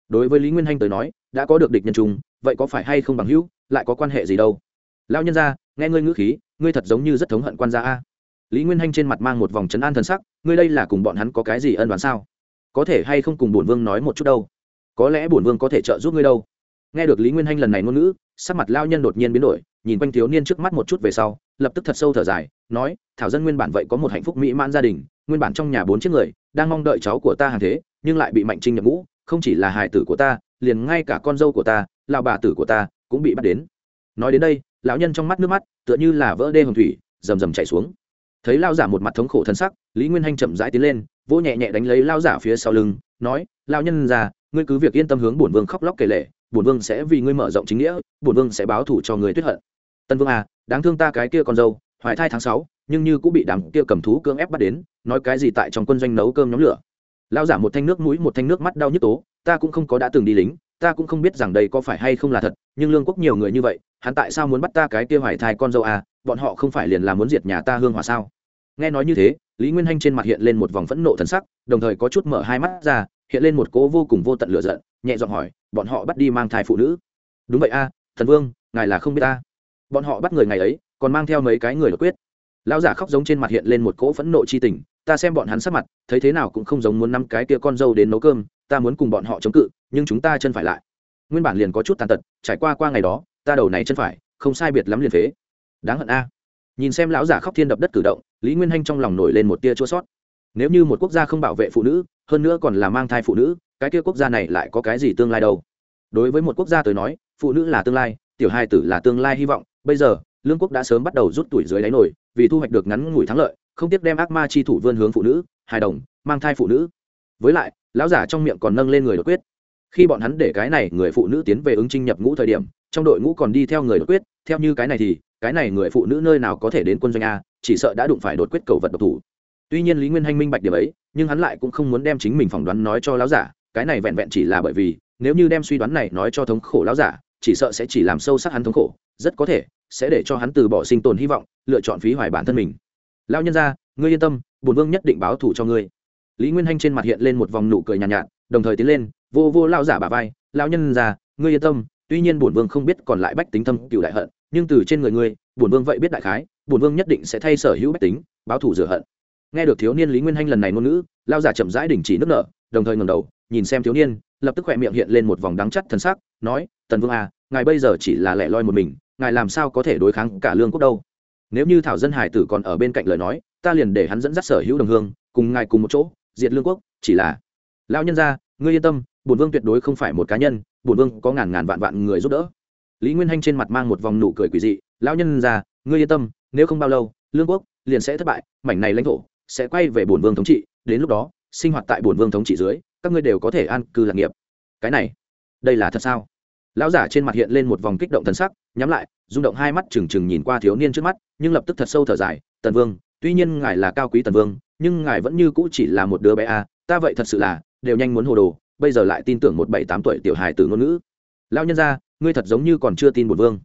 Đối với lý nguyên hanh tới nói, đã có được địch nhân chung, vậy có phải hay không bằng hữu, lại có quan hệ gì đâu? Lao nhân ra, nghe ngươi ngữ khí, ngươi thật giống như rất thống hận quan gia a. Lý nguyên hanh trên mặt mang một vòng trấn an thần sắc, ngươi đây là cùng bọn hắn có cái gì ân đoán sao? Có thể hay không cùng bổn vương nói một chút đâu? Có lẽ bổn vương có thể trợ giúp ngươi đâu. Nghe được lý nguyên hanh lần này ngôn ngữ, sắc mặt lao nhân đột nhiên biến đổi, nhìn quanh thiếu niên trước mắt một chút về sau, lập tức thật sâu thở dài, nói, thảo dân nguyên bản vậy có một hạnh phúc mỹ mãn gia đình, nguyên bản trong nhà bốn chiếc người, đang mong đợi cháu của ta hàng thế, nhưng lại bị mạnh trinh nhập ngũ, không chỉ là hài tử của ta, liền ngay cả con dâu của ta là bà tử của ta cũng bị bắt đến. Nói đến đây, lão nhân trong mắt nước mắt, tựa như là vỡ đê hồng thủy, rầm rầm chạy xuống thấy lao giả một mặt thống khổ thân sắc, lý nguyên hanh chậm rãi tiến lên, vỗ nhẹ nhẹ đánh lấy lao giả phía sau lưng, nói lao nhân già, ngươi cứ việc yên tâm hướng bổn vương khóc lóc kể lệ bổn vương sẽ vì ngươi mở rộng chính nghĩa, bổn vương sẽ báo thủ cho người tuyết hận. Tân vương à đáng thương ta cái kia con dâu, hoài thai tháng sáu, nhưng như cũng bị đám kia cầm thú cưỡng ép bắt đến, nói cái gì tại trong quân doanh nấu cơm nhóm lửa. Lao giả một thanh nước mũi, một thanh nước mắt đau nhức tố, ta cũng không có đã từng đi lính, ta cũng không biết rằng đây có phải hay không là thật, nhưng lương quốc nhiều người như vậy, hắn tại sao muốn bắt ta cái kia hoài thai con dâu à bọn họ không phải liền là muốn diệt nhà ta hương hòa sao? Nghe nói như thế lý nguyên hanh trên mặt hiện lên một vòng phẫn nộ thần sắc đồng thời có chút mở hai mắt ra hiện lên một cố vô cùng vô tận lựa giận nhẹ giọng hỏi bọn họ bắt đi mang thai phụ nữ? Đúng vậy a à, thần vương ngài là không biết ta. Bọn họ bắt người ngày ấy còn mang theo mấy cái người đột quyết. Lão giả khóc giống trên mặt hiện lên một cỗ phẫn nộ chi tình ta xem bọn hắn sắc mặt thấy thế nào cũng không giống muốn năm cái kia con dâu đến nấu cơm ta muốn cùng bọn họ chống cự nhưng chúng ta chân phải lại. Nguyên bản liền có chút tàn tật trải qua qua ngày đó ta đầu này chân phải không sai biệt lắm liền phế. Đáng hận a nhìn xem lão giả khóc thiên đập đất cử động, lý nguyên hanh trong lòng nổi lên một tia chua sót. Nếu như một quốc gia không bảo vệ phụ nữ, hơn nữa còn là mang thai phụ nữ, cái kia quốc gia này lại có cái gì tương lai đâu? Đối với một quốc gia tới nói, phụ nữ là tương lai, tiểu hai tử là tương lai hy vọng. Bây giờ, lương quốc đã sớm bắt đầu rút tuổi dưới đáy nổi, vì thu hoạch được ngắn ngủi thắng lợi, không tiếc đem ác ma chi thủ vươn hướng phụ nữ, hài đồng, mang thai phụ nữ. Với lại, lão giả trong miệng còn nâng lên người đột quyết. Khi bọn hắn để cái này người phụ nữ tiến về ứng trinh nhập ngũ thời điểm, trong đội ngũ còn đi theo người đột quyết, theo như cái này thì cái này người phụ nữ nơi nào có thể đến quân doanh a chỉ sợ đã đụng phải đột quyết cầu vật độc thủ. Tuy nhiên lý nguyên hanh minh bạch điểm ấy nhưng hắn lại cũng không muốn đem chính mình phỏng đoán nói cho lão giả cái này vẹn vẹn chỉ là bởi vì nếu như đem suy đoán này nói cho thống khổ lão giả chỉ sợ sẽ chỉ làm sâu sắc hắn thống khổ rất có thể sẽ để cho hắn từ bỏ sinh tồn hy vọng lựa chọn phí hoài bản thân mình. Lao nhân ra ngươi yên tâm bùn vương nhất định báo thù cho ngươi. Lý nguyên hanh trên mặt hiện lên một vòng nụ cười nhàn nhạt, nhạt đồng thời tiến lên vô vô lao giả bà vai lao nhân ra ngươi yên tâm tuy nhiên bổn vương không biết còn lại bách tính thâm cựu đại hận nhưng từ trên người ngươi, bổn vương vậy biết đại khái, bổn vương nhất định sẽ thay sở hữu bách tính, báo thù rửa hận. Nghe được thiếu niên lý nguyên hanh lần này ngôn ngữ lao giả chậm rãi đình chỉ nước nở, đồng thời ngầm đầu, nhìn xem thiếu niên, lập tức khỏe miệng hiện lên một vòng đắng chắt thần sắc, nói, tần vương à ngài bây giờ chỉ là lẻ loi một mình, ngài làm sao có thể đối kháng cả lương quốc đâu? Nếu như thảo dân hải tử còn ở bên cạnh lời nói, ta liền để hắn dẫn dắt sở hữu đồng hương, cùng ngài cùng một chỗ, diệt lương quốc, chỉ là lao nhân ra ngươi yên tâm, bổn vương tuyệt đối không phải một cá nhân, bổn vương có ngàn ngàn vạn vạn người giúp đỡ lý nguyên hanh trên mặt mang một vòng nụ cười quỷ dị, lão nhân già, ngươi yên tâm, nếu không bao lâu, lương quốc liền sẽ thất bại, mảnh này lãnh thổ sẽ quay về bổn vương thống trị, đến lúc đó, sinh hoạt tại bổn vương thống trị dưới, các ngươi đều có thể an cư lạc nghiệp. Cái này, đây là thật sao? Lão giả trên mặt hiện lên một vòng kích động thần sắc, nhắm lại, rung động hai mắt trừng trừng nhìn qua thiếu niên trước mắt, nhưng lập tức thật sâu thở dài, tần vương, tuy nhiên ngài là cao quý tần vương, nhưng ngài vẫn như cũ chỉ là một đứa bé a, ta vậy thật sự là đều nhanh muốn hồ đồ, bây giờ lại tin tưởng một bảy tám tuổi tiểu hài từ ngôn ngữ. Lão nhân gia ngươi thật giống như còn chưa tin bổn vương.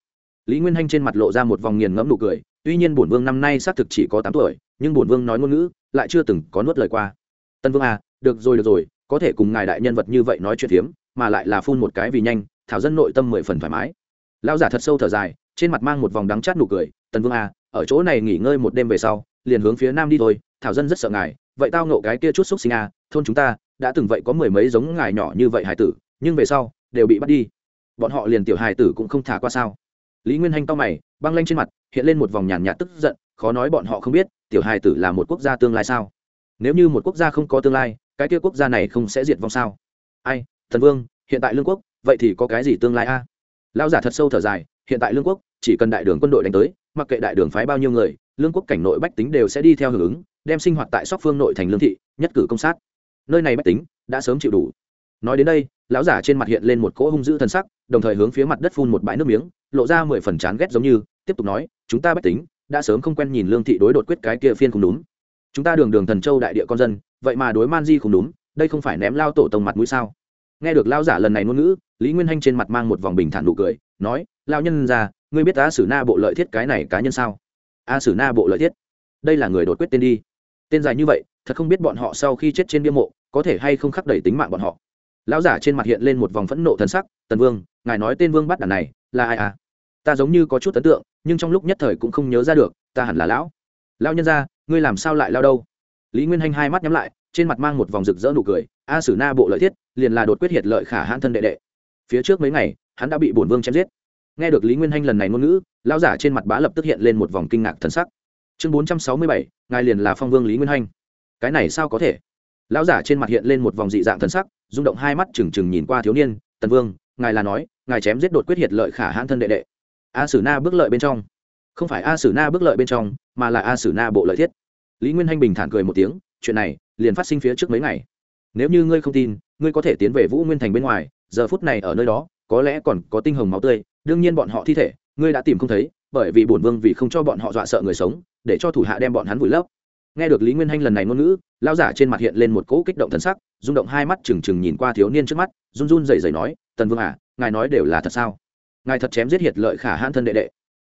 Lý nguyên hanh trên mặt lộ ra một vòng nghiền ngẫm nụ cười, tuy nhiên bổn vương năm nay xác thực chỉ có tám tuổi, nhưng bổn vương nói ngôn ngữ lại chưa từng có nuốt lời qua. Tân vương à được rồi được rồi, có thể cùng ngài đại nhân vật như vậy nói chuyện phiếm, mà lại là phun một cái vì nhanh, thảo dân nội tâm mười phần thoải mái. Lão giả thật sâu thở dài, trên mặt mang một vòng đắng chát nụ cười tần vương à ở chỗ này nghỉ ngơi một đêm về sau, liền hướng phía nam đi thôi, thảo dân rất sợ ngài, vậy tao nộ cái kia chút xúc sinh à thôn chúng ta đã từng vậy có mười mấy giống ngài nhỏ như vậy hải tử, nhưng về sau đều bị bắt đi bọn họ liền tiểu hài tử cũng không thả qua sao? Lý nguyên hanh to mày, băng lanh trên mặt, hiện lên một vòng nhàn nhạt tức giận, khó nói bọn họ không biết, tiểu hài tử là một quốc gia tương lai sao? Nếu như một quốc gia không có tương lai, cái kia quốc gia này không sẽ diệt vong sao? Ai, thần vương, hiện tại lương quốc, vậy thì có cái gì tương lai a? À? lão giả thật sâu thở dài, hiện tại lương quốc, chỉ cần đại đường quân đội đánh tới, mặc kệ đại đường phái bao nhiêu người, lương quốc cảnh nội bách tính đều sẽ đi theo hưởng ứng, đem sinh hoạt tại sóc phương nội thành lương thị, nhất cử công sát. Nơi này bách tính, đã sớm chịu đủ. Nói đến đây lão giả trên mặt hiện lên một cỗ hung dữ thân sắc, đồng thời hướng phía mặt đất phun một bãi nước miếng, lộ ra mười phần chán ghét giống như, tiếp tục nói, chúng ta bách tính, đã sớm không quen nhìn lương thị đối đột quyết cái kia phiên không đúng. Chúng ta đường đường thần châu đại địa con dân, vậy mà đối man di không đúng, đây không phải ném lao tổ tông mặt mũi sao? Nghe được lao giả lần này ngôn ngữ, lý nguyên hanh trên mặt mang một vòng bình thản nụ cười, nói lao nhân ra ngươi biết a sử na bộ lợi thiết cái này cá nhân sao? A sử na bộ lợi thiết? Đây là người đột quyết tên đi. Tên dài như vậy, thật không biết bọn họ sau khi chết trên bia mộ, có thể hay không khắc đẩy tính mạng bọn họ? Lão giả trên mặt hiện lên một vòng phẫn nộ thân sắc, tần vương, ngài nói tên vương bắt đàn này là ai à? Ta giống như có chút ấn tượng, nhưng trong lúc nhất thời cũng không nhớ ra được, ta hẳn là lão. Lão nhân ra ngươi làm sao lại lao đâu? Lý nguyên hanh hai mắt nhắm lại, trên mặt mang một vòng rực rỡ nụ cười, a sử na bộ lợi thiết, liền là đột quyết hiệt lợi khả hãn thân đệ đệ. Phía trước mấy ngày, hắn đã bị bổn vương chém giết. Nghe được lý nguyên hanh lần này ngôn ngữ, lão giả trên mặt bá lập tức hiện lên một vòng kinh ngạc thần sắc. Chương bốn trăm sáu mươi bảy, ngài liền là phong vương lý nguyên hanh cái này sao có thể? Lão giả trên mặt hiện lên một vòng dị dạng thần sắc, rung động hai mắt trừng trừng nhìn qua thiếu niên, tần vương, ngài là nói, ngài chém giết đột quyết hiệt lợi khả hãn thân đệ đệ. A sử na bước lợi bên trong. Không phải a sử na bước lợi bên trong, mà là a sử na bộ lợi thiết. Lý nguyên hanh bình thản cười một tiếng, chuyện này, liền phát sinh phía trước mấy ngày. Nếu như ngươi không tin, ngươi có thể tiến về vũ nguyên thành bên ngoài, giờ phút này ở nơi đó, có lẽ còn có tinh hồng máu tươi, đương nhiên bọn họ thi thể, ngươi đã tìm không thấy, bởi vì bổn vương vì không cho bọn họ dọa sợ người sống, để cho thủ hạ đem bọn hắn vùi lấp nghe được lý nguyên hanh lần này ngôn ngữ lao giả trên mặt hiện lên một cỗ kích động thân sắc, rung động hai mắt trừng trừng nhìn qua thiếu niên trước mắt, run run dày dày nói, tần vương à ngài nói đều là thật sao? Ngài thật chém giết hiệt lợi khả hãn thân đệ đệ.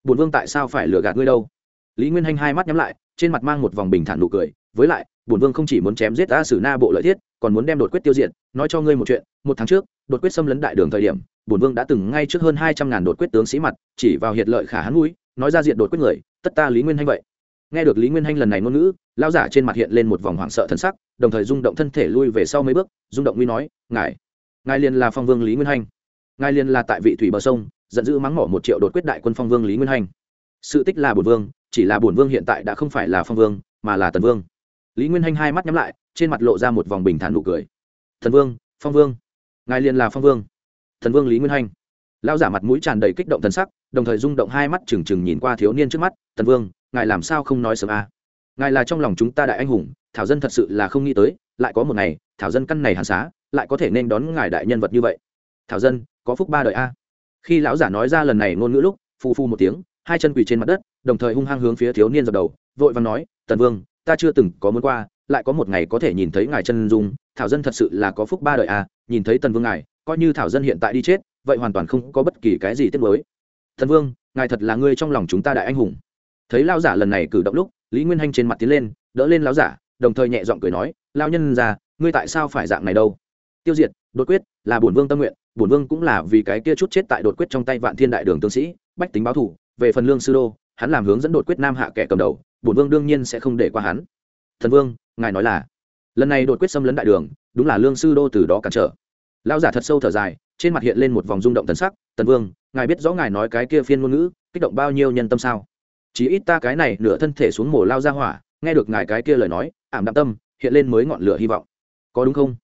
Bùn vương tại sao phải lừa gạt ngươi đâu? Lý nguyên hanh hai mắt nhắm lại, trên mặt mang một vòng bình thản nụ cười, với lại Bùn vương không chỉ muốn chém giết ta xử na bộ lợi thiết, còn muốn đem đột quyết tiêu diệt, nói cho ngươi một chuyện, một tháng trước, đột quyết xâm lấn đại đường thời điểm Bùn vương đã từng ngay trước hơn hai trăm ngàn đột quyết tướng sĩ mặt, chỉ vào hiệt lợi khả hãn mũi, nói ra diện đột quyết người, tất ta lý nguyên hanh vậy nghe được lý nguyên hanh lần này ngôn ngữ lao giả trên mặt hiện lên một vòng hoảng sợ thân sắc, đồng thời rung động thân thể lui về sau mấy bước, rung động nguy nói, ngài ngài liền là phong vương lý nguyên hanh. Ngài liền là tại vị thủy bờ sông, giận dữ mắng mỏ một triệu đột quyết đại quân phong vương lý nguyên hanh. Sự tích là bổn vương, chỉ là bổn vương hiện tại đã không phải là phong vương, mà là tần vương. Lý nguyên hanh hai mắt nhắm lại, trên mặt lộ ra một vòng bình thản nụ cười. Thần vương, phong vương, ngài liền là phong vương. Thần vương lý nguyên hanh. Lao giả mặt mũi tràn đầy kích động thần sắc, đồng thời rung động hai mắt trừng trừng nhìn qua thiếu niên trước mắt, thần vương ngài làm sao không nói sớm a à? ngài là trong lòng chúng ta đại anh hùng, thảo dân thật sự là không nghĩ tới, lại có một ngày, thảo dân căn này hàn xá, lại có thể nên đón ngài đại nhân vật như vậy. Thảo dân, có phúc ba đời a. Khi lão giả nói ra lần này ngôn ngữ lúc phu phu một tiếng, hai chân quỳ trên mặt đất, đồng thời hung hăng hướng phía thiếu niên dập đầu, vội và nói, tần vương, ta chưa từng có muốn qua, lại có một ngày có thể nhìn thấy ngài chân dung, thảo dân thật sự là có phúc ba đời a, nhìn thấy tần vương ngài, coi như thảo dân hiện tại đi chết, vậy hoàn toàn không có bất kỳ cái gì tiếc mới thần vương, ngài thật là ngươi trong lòng chúng ta đại anh hùng thấy lao giả lần này cử động lúc, lý nguyên hanh trên mặt tiến lên, đỡ lên lao giả, đồng thời nhẹ giọng cười nói lao nhân già ngươi tại sao phải dạng này đâu? Tiêu diệt, đột quyết, là bổn vương tâm nguyện, bổn vương cũng là vì cái kia chút chết tại đột quyết trong tay vạn thiên đại đường tướng sĩ, bách tính báo thủ về phần lương sư đô, hắn làm hướng dẫn đột quyết nam hạ kẻ cầm đầu, bổn vương đương nhiên sẽ không để qua hắn. Thần vương, ngài nói là, lần này đột quyết xâm lấn đại đường, đúng là lương sư đô từ đó cản trở. Lao giả thật sâu thở dài, trên mặt hiện lên một vòng rung động thần sắc tần vương, ngài biết rõ ngài nói cái kia phiên ngôn ngữ, kích động bao nhiêu nhân tâm sao? Chỉ ít ta cái này nửa thân thể xuống mổ lao ra hỏa, nghe được ngài cái kia lời nói, ảm đạm tâm, hiện lên mới ngọn lửa hy vọng. Có đúng không?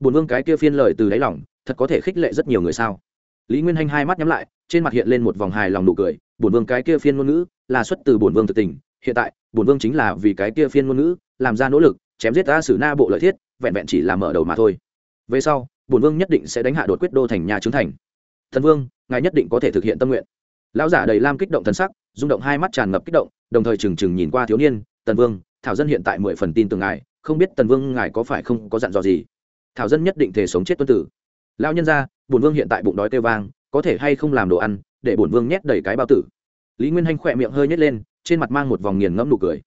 Bùn vương cái kia phiên lời từ đáy lòng, thật có thể khích lệ rất nhiều người sao? Lý nguyên hanh hai mắt nhắm lại, trên mặt hiện lên một vòng hài lòng nụ cười bùn vương cái kia phiên ngôn ngữ, là xuất từ bùn vương thực tình, hiện tại bùn vương chính là vì cái kia phiên ngôn ngữ, làm ra nỗ lực, chém giết ta xử na bộ lợi thiết, vẹn vẹn chỉ là mở đầu mà thôi. Về sau bùn vương nhất định sẽ đánh hạ đột quyết đô thành nhà trướng thành. Thần vương, ngài nhất định có thể thực hiện tâm nguyện lão giả đầy lam kích động thần sắc, rung động hai mắt tràn ngập kích động, đồng thời trừng trừng nhìn qua thiếu niên, tần vương, thảo dân hiện tại mười phần tin tưởng ngài, không biết tần vương ngài có phải không có dặn dò gì? Thảo dân nhất định thể sống chết tuân tử. Lão nhân ra bổn vương hiện tại bụng đói kêu vang, có thể hay không làm đồ ăn, để bổn vương nhét đầy cái bao tử. Lý nguyên hanh khỏe miệng hơi nhét lên, trên mặt mang một vòng nghiền ngẫm nụ cười.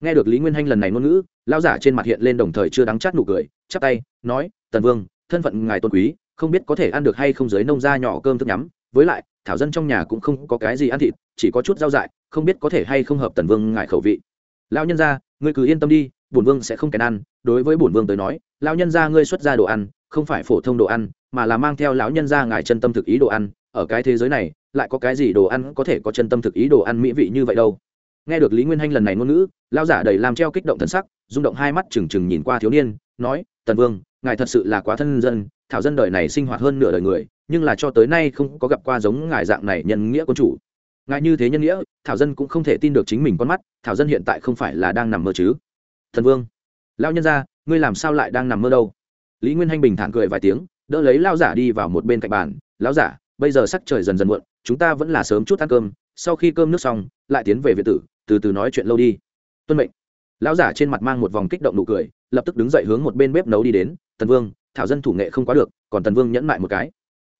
Nghe được lý nguyên hanh lần này ngôn ngữ, lão giả trên mặt hiện lên đồng thời chưa đắng chát nụ cười, chắp tay, nói, tần vương, thân phận ngài tôn quý, không biết có thể ăn được hay không dưới nông gia nhỏ cơm thức nhắm với lại, thảo dân trong nhà cũng không có cái gì ăn thịt, chỉ có chút rau dại, không biết có thể hay không hợp tần vương ngài khẩu vị. Lão nhân gia, ngươi cứ yên tâm đi, bổn vương sẽ không kèn ăn. Đối với bổn vương tới nói, lão nhân gia ngươi xuất ra đồ ăn, không phải phổ thông đồ ăn, mà là mang theo lão nhân gia ngài chân tâm thực ý đồ ăn. Ở cái thế giới này, lại có cái gì đồ ăn có thể có chân tâm thực ý đồ ăn mỹ vị như vậy đâu? Nghe được lý nguyên hanh lần này ngôn ngữ, lão giả đầy làm treo kích động thân sắc, rung động hai mắt trừng trừng nhìn qua thiếu niên, nói, tần vương ngài thật sự là quá thân dân, thảo dân đời này sinh hoạt hơn nửa đời người, nhưng là cho tới nay không có gặp qua giống ngài dạng này nhân nghĩa quân chủ. Ngài như thế nhân nghĩa, thảo dân cũng không thể tin được chính mình con mắt, thảo dân hiện tại không phải là đang nằm mơ chứ? Thần vương lao nhân ra ngươi làm sao lại đang nằm mơ đâu? Lý nguyên hanh bình thản cười vài tiếng, đỡ lấy lao giả đi vào một bên cạnh bàn, lão giả, bây giờ sắc trời dần dần muộn, chúng ta vẫn là sớm chút ăn cơm, sau khi cơm nước xong, lại tiến về viện tử, từ từ nói chuyện lâu đi. Tuân mệnh. Lão giả trên mặt mang một vòng kích động nụ cười, lập tức đứng dậy hướng một bên bếp nấu đi đến tần vương, thảo dân thủ nghệ không quá được, còn tần vương nhẫn mại một cái.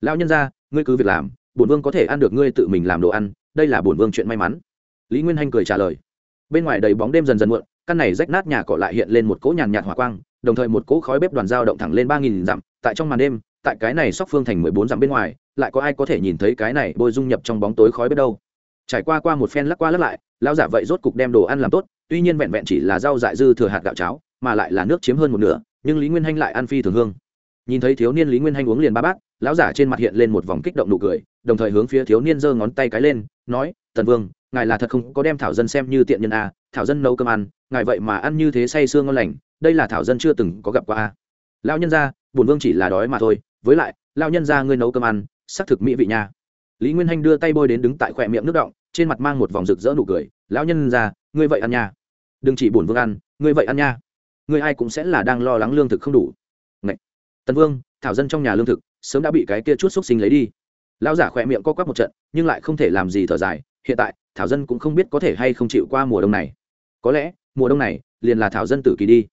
Lão nhân ra ngươi cứ việc làm, bổn vương có thể ăn được ngươi tự mình làm đồ ăn, đây là bổn vương chuyện may mắn. Lý nguyên hanh cười trả lời. Bên ngoài đầy bóng đêm dần dần muộn, căn này rách nát nhà cọ lại hiện lên một cỗ nhàn nhạt hỏa quang, đồng thời một cỗ khói bếp đoàn dao động thẳng lên ba nghìn dặm, tại trong màn đêm, tại cái này sóc phương thành mười bốn dặm bên ngoài, lại có ai có thể nhìn thấy cái này bôi dung nhập trong bóng tối khói bếp đâu? Trải qua qua một phen lắc qua lắc lại lao giả vậy rốt cục đem đồ ăn làm tốt, tuy nhiên vẹn vẹn chỉ là rau dại dư thừa hạt gạo cháo, mà lại là nước chiếm hơn một nửa nhưng lý nguyên hanh lại ăn phi thường hương nhìn thấy thiếu niên lý nguyên hanh uống liền ba bát lão giả trên mặt hiện lên một vòng kích động nụ cười đồng thời hướng phía thiếu niên giơ ngón tay cái lên nói tần vương ngài là thật không có đem thảo dân xem như tiện nhân a à, thảo dân nấu cơm ăn ngài vậy mà ăn như thế say sương ngon lành đây là thảo dân chưa từng có gặp qua a à. Lão nhân gia, bùn vương chỉ là đói mà thôi với lại lão nhân gia ngươi nấu cơm ăn xác thực mỹ vị nha lý nguyên hanh đưa tay bôi đến đứng tại khỏe miệng nước động trên mặt mang một vòng rực rỡ nụ cười lão nhân gia, ngươi vậy ăn nha đừng chỉ bổn vương ăn ngươi vậy ăn nha người ai cũng sẽ là đang lo lắng lương thực không đủ. Ngậy! tần vương, thảo dân trong nhà lương thực, sớm đã bị cái kia chút xúc sinh lấy đi. Lão giả khỏe miệng co quắp một trận, nhưng lại không thể làm gì thở dài. Hiện tại, thảo dân cũng không biết có thể hay không chịu qua mùa đông này. Có lẽ, mùa đông này, liền là thảo dân tử kỳ đi.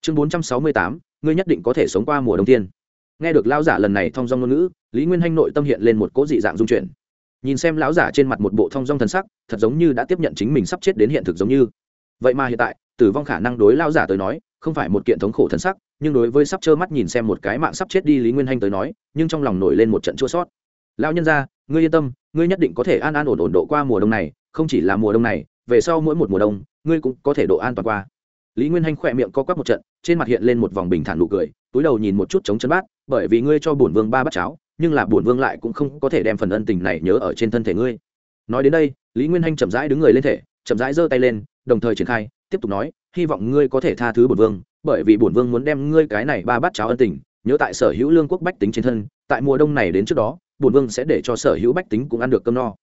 Chương bốn trăm sáu mươi tám, ngươi nhất định có thể sống qua mùa đông tiên. Nghe được lão giả lần này thong dong ngôn ngữ, lý nguyên hanh nội tâm hiện lên một cỗ dị dạng dung chuyển. Nhìn xem lão giả trên mặt một bộ thong dong thần sắc, thật giống như đã tiếp nhận chính mình sắp chết đến hiện thực giống như. Vậy mà hiện tại tử vong khả năng đối lao giả tới nói, không phải một kiện thống khổ thần sắc, nhưng đối với sắp trơ mắt nhìn xem một cái mạng sắp chết đi lý nguyên hanh tới nói, nhưng trong lòng nổi lên một trận chua sót lão nhân ra ngươi yên tâm, ngươi nhất định có thể an an ổn ổn độ qua mùa đông này, không chỉ là mùa đông này, về sau mỗi một mùa đông, ngươi cũng có thể độ an toàn qua. Lý nguyên hanh khỏe miệng co quắp một trận, trên mặt hiện lên một vòng bình thản nụ cười, túi đầu nhìn một chút chống chân bát, bởi vì ngươi cho bổn vương ba bát cháo, nhưng là bổn vương lại cũng không có thể đem phần ân tình này nhớ ở trên thân thể ngươi. Nói đến đây, lý nguyên hanh chậm rãi đứng người lên thể, chậm rãi giơ tay lên, đồng thời triển khai tiếp tục nói, hy vọng ngươi có thể tha thứ bổn vương, bởi vì bổn vương muốn đem ngươi cái này ba bát cháo ân tình nhớ tại sở hữu lương quốc bách tính trên thân, tại mùa đông này đến trước đó, bổn vương sẽ để cho sở hữu bách tính cũng ăn được cơm no.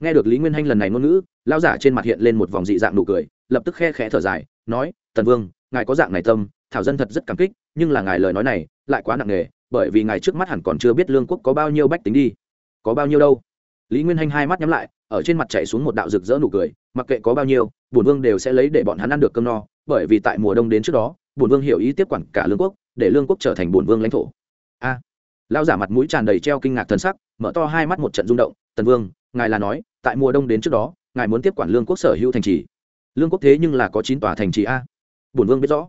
Nghe được lý nguyên hanh lần này ngôn ngữ lao giả trên mặt hiện lên một vòng dị dạng nụ cười, lập tức khe khẽ thở dài, nói, tần vương, ngài có dạng này tâm, thảo dân thật rất cảm kích, nhưng là ngài lời nói này lại quá nặng nề, bởi vì ngài trước mắt hẳn còn chưa biết lương quốc có bao nhiêu bách tính đi. Có bao nhiêu đâu? Lý nguyên hanh hai mắt nhắm lại ở trên mặt chạy xuống một đạo rực rỡ nụ cười mặc kệ có bao nhiêu bổn vương đều sẽ lấy để bọn hắn ăn được cơm no bởi vì tại mùa đông đến trước đó bổn vương hiểu ý tiếp quản cả lương quốc để lương quốc trở thành bổn vương lãnh thổ. A. À, lao giả mặt mũi tràn đầy treo kinh ngạc thân sắc mở to hai mắt một trận rung động tần vương ngài là nói tại mùa đông đến trước đó ngài muốn tiếp quản lương quốc sở hữu thành trì. Lương quốc thế nhưng là có chín tòa thành trì a. Bổn vương biết rõ.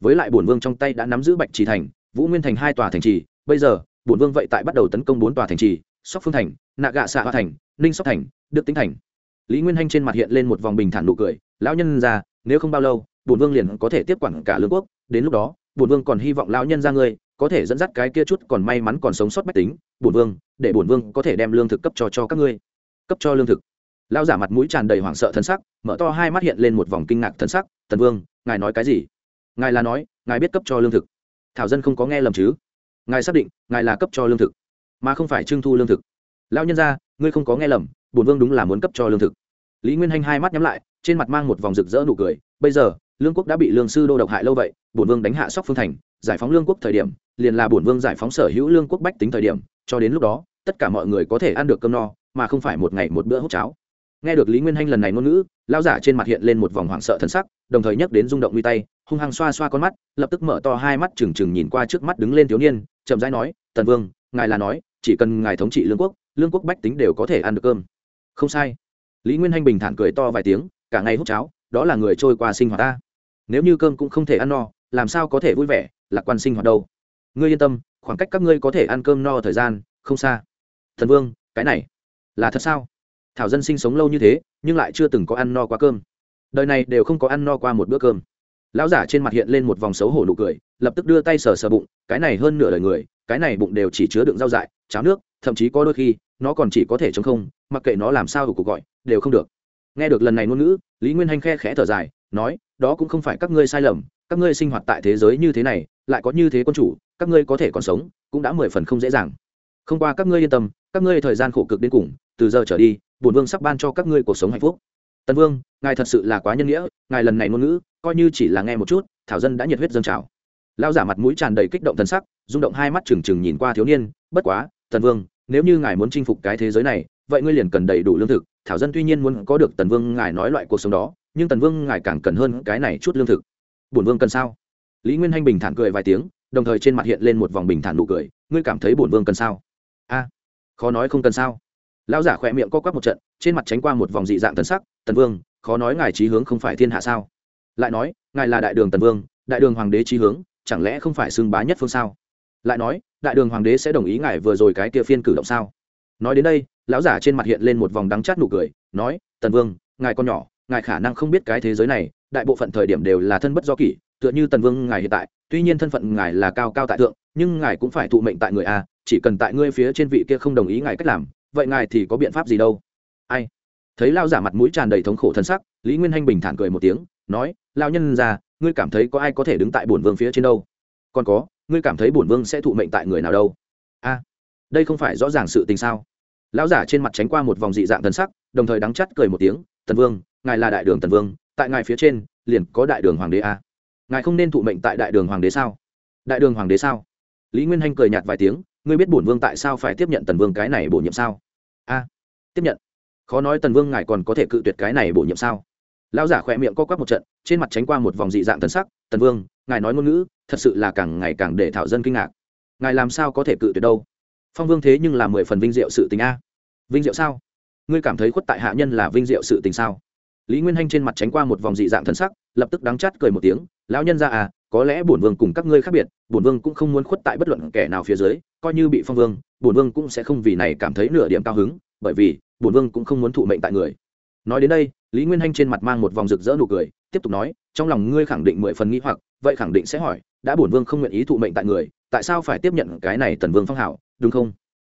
Với lại bổn vương trong tay đã nắm giữ bạch trì thành vũ nguyên thành hai tòa thành trì bây giờ bổn vương vậy tại bắt đầu tấn công bốn tòa thành trì sóc phương thành nạ gạ xạ hoa thành ninh sóc thành đức tính thành. Lý nguyên hanh trên mặt hiện lên một vòng bình thản nụ cười, lão nhân ra, nếu không bao lâu, bổn vương liền có thể tiếp quản cả lương quốc. Đến lúc đó, bổn vương còn hy vọng lão nhân ra ngươi có thể dẫn dắt cái kia chút còn may mắn còn sống sót bách tính. Bổn vương, để bổn vương có thể đem lương thực cấp cho cho các ngươi. Cấp cho lương thực. Lão giả mặt mũi tràn đầy hoảng sợ thân sắc, mở to hai mắt hiện lên một vòng kinh ngạc thân sắc, tần vương, ngài nói cái gì? Ngài là nói, ngài biết cấp cho lương thực. Thảo dân không có nghe lầm chứ? Ngài xác định, ngài là cấp cho lương thực, mà không phải trưng thu lương thực. Lão nhân ra, ngươi không có nghe lầm bổn vương đúng là muốn cấp cho lương thực. Lý nguyên hanh hai mắt nhắm lại, trên mặt mang một vòng rực rỡ nụ cười. Bây giờ, lương quốc đã bị lương sư đô độc hại lâu vậy, bổn vương đánh hạ sóc phương thành, giải phóng lương quốc thời điểm, liền là bổn vương giải phóng sở hữu lương quốc bách tính thời điểm, cho đến lúc đó, tất cả mọi người có thể ăn được cơm no, mà không phải một ngày một bữa hút cháo. Nghe được lý nguyên hanh lần này ngôn ngữ lao giả trên mặt hiện lên một vòng hoảng sợ thân sắc, đồng thời nhắc đến rung động nguy tay, hung hăng xoa xoa con mắt, lập tức mở to hai mắt trừng trừng nhìn qua trước mắt đứng lên thiếu niên, chậm rãi nói, tần vương, ngài là nói, chỉ cần ngài thống trị lương quốc lương quốc bách tính đều có thể ăn được cơm không sai. Lý nguyên hanh bình thản cười to vài tiếng, cả ngày hút cháo, đó là người trôi qua sinh hoạt ta. Nếu như cơm cũng không thể ăn no, làm sao có thể vui vẻ, lạc quan sinh hoạt đâu. Ngươi yên tâm, khoảng cách các ngươi có thể ăn cơm no thời gian, không xa. Thần vương, cái này là thật sao? Thảo dân sinh sống lâu như thế, nhưng lại chưa từng có ăn no qua cơm. Đời này đều không có ăn no qua một bữa cơm. Lão giả trên mặt hiện lên một vòng xấu hổ nụ cười, lập tức đưa tay sờ sờ bụng, cái này hơn nửa đời người, cái này bụng đều chỉ chứa đựng rau dại, cháo nước, thậm chí có đôi khi nó còn chỉ có thể chống không, mặc kệ nó làm sao đủ cuộc gọi, đều không được. Nghe được lần này ngôn ngữ, lý nguyên hanh khe khẽ thở dài, nói, đó cũng không phải các ngươi sai lầm, các ngươi sinh hoạt tại thế giới như thế này, lại có như thế quân chủ, các ngươi có thể còn sống, cũng đã mười phần không dễ dàng. Không qua các ngươi yên tâm, các ngươi thời gian khổ cực đến cùng, từ giờ trở đi, bổn vương sắp ban cho các ngươi cuộc sống hạnh phúc. Tần vương, ngài thật sự là quá nhân nghĩa, ngài lần này ngôn ngữ, coi như chỉ là nghe một chút, thảo dân đã nhiệt huyết dâng trào. Lao giả mặt mũi tràn đầy kích động thân sắc, rung động hai mắt trừng trừng nhìn qua thiếu niên, bất quá, tần vương nếu như ngài muốn chinh phục cái thế giới này, vậy ngươi liền cần đầy đủ lương thực. Thảo dân tuy nhiên muốn có được tần vương ngài nói loại cuộc sống đó, nhưng tần vương ngài càng cần hơn cái này chút lương thực. Bổn vương cần sao? Lý nguyên hanh bình thản cười vài tiếng, đồng thời trên mặt hiện lên một vòng bình thản nụ cười. Ngươi cảm thấy bổn vương cần sao? A, khó nói không cần sao. Lão giả khỏe miệng co quắp một trận, trên mặt tránh qua một vòng dị dạng tần sắc. Tần vương, khó nói ngài trí hướng không phải thiên hạ sao? Lại nói, ngài là đại đường tần vương, đại đường hoàng đế trí hướng, chẳng lẽ không phải xưng bá nhất phương sao? Lại nói, đại đường hoàng đế sẽ đồng ý ngài vừa rồi cái kia phiên cử động sao? Nói đến đây, lão giả trên mặt hiện lên một vòng đắng chát nụ cười, nói, tần vương, ngài con nhỏ, ngài khả năng không biết cái thế giới này, đại bộ phận thời điểm đều là thân bất do kỷ, tựa như tần vương ngài hiện tại, tuy nhiên thân phận ngài là cao cao tại thượng, nhưng ngài cũng phải thụ mệnh tại người a, chỉ cần tại ngươi phía trên vị kia không đồng ý ngài cách làm, vậy ngài thì có biện pháp gì đâu? Ai? Thấy lao giả mặt mũi tràn đầy thống khổ thân sắc, lý nguyên hanh bình thản cười một tiếng, nói lao nhân ra ngươi cảm thấy có ai có thể đứng tại bổn vương phía trên đâu? Còn có ngươi cảm thấy bổn vương sẽ thụ mệnh tại người nào đâu? A, đây không phải rõ ràng sự tình sao? Lão giả trên mặt tránh qua một vòng dị dạng thần sắc, đồng thời đắng chắt cười một tiếng, tần vương, ngài là đại đường tần vương, tại ngài phía trên liền có đại đường hoàng đế a. Ngài không nên thụ mệnh tại đại đường hoàng đế sao? Đại đường hoàng đế sao? Lý nguyên hanh cười nhạt vài tiếng, ngươi biết bổn vương tại sao phải tiếp nhận tần vương cái này bổ nhiệm sao? A, tiếp nhận. Khó nói tần vương ngài còn có thể cự tuyệt cái này bổ nhiệm sao? Lão giả khỏe miệng co quắp một trận, trên mặt tránh qua một vòng dị dạng thần sắc, tần vương, ngài nói ngôn ngữ, thật sự là càng ngày càng để thảo dân kinh ngạc. Ngài làm sao có thể cự tuyệt đâu? Phong vương thế nhưng là mười phần vinh diệu sự tình a. Vinh diệu sao? Ngươi cảm thấy khuất tại hạ nhân là vinh diệu sự tình sao? Lý nguyên hanh trên mặt tránh qua một vòng dị dạng thần sắc, lập tức đắng chát cười một tiếng, lão nhân ra à có lẽ bổn vương cùng các ngươi khác biệt, bổn vương cũng không muốn khuất tại bất luận kẻ nào phía dưới, coi như bị phong vương, bổn vương cũng sẽ không vì này cảm thấy nửa điểm cao hứng, bởi vì bổn vương cũng không muốn thụ mệnh tại người nói đến đây, lý nguyên hanh trên mặt mang một vòng rực rỡ nụ cười, tiếp tục nói, trong lòng ngươi khẳng định mười phần nghĩ hoặc, vậy khẳng định sẽ hỏi, đã bổn vương không nguyện ý thụ mệnh tại người, tại sao phải tiếp nhận cái này tần vương phong hảo, đúng không?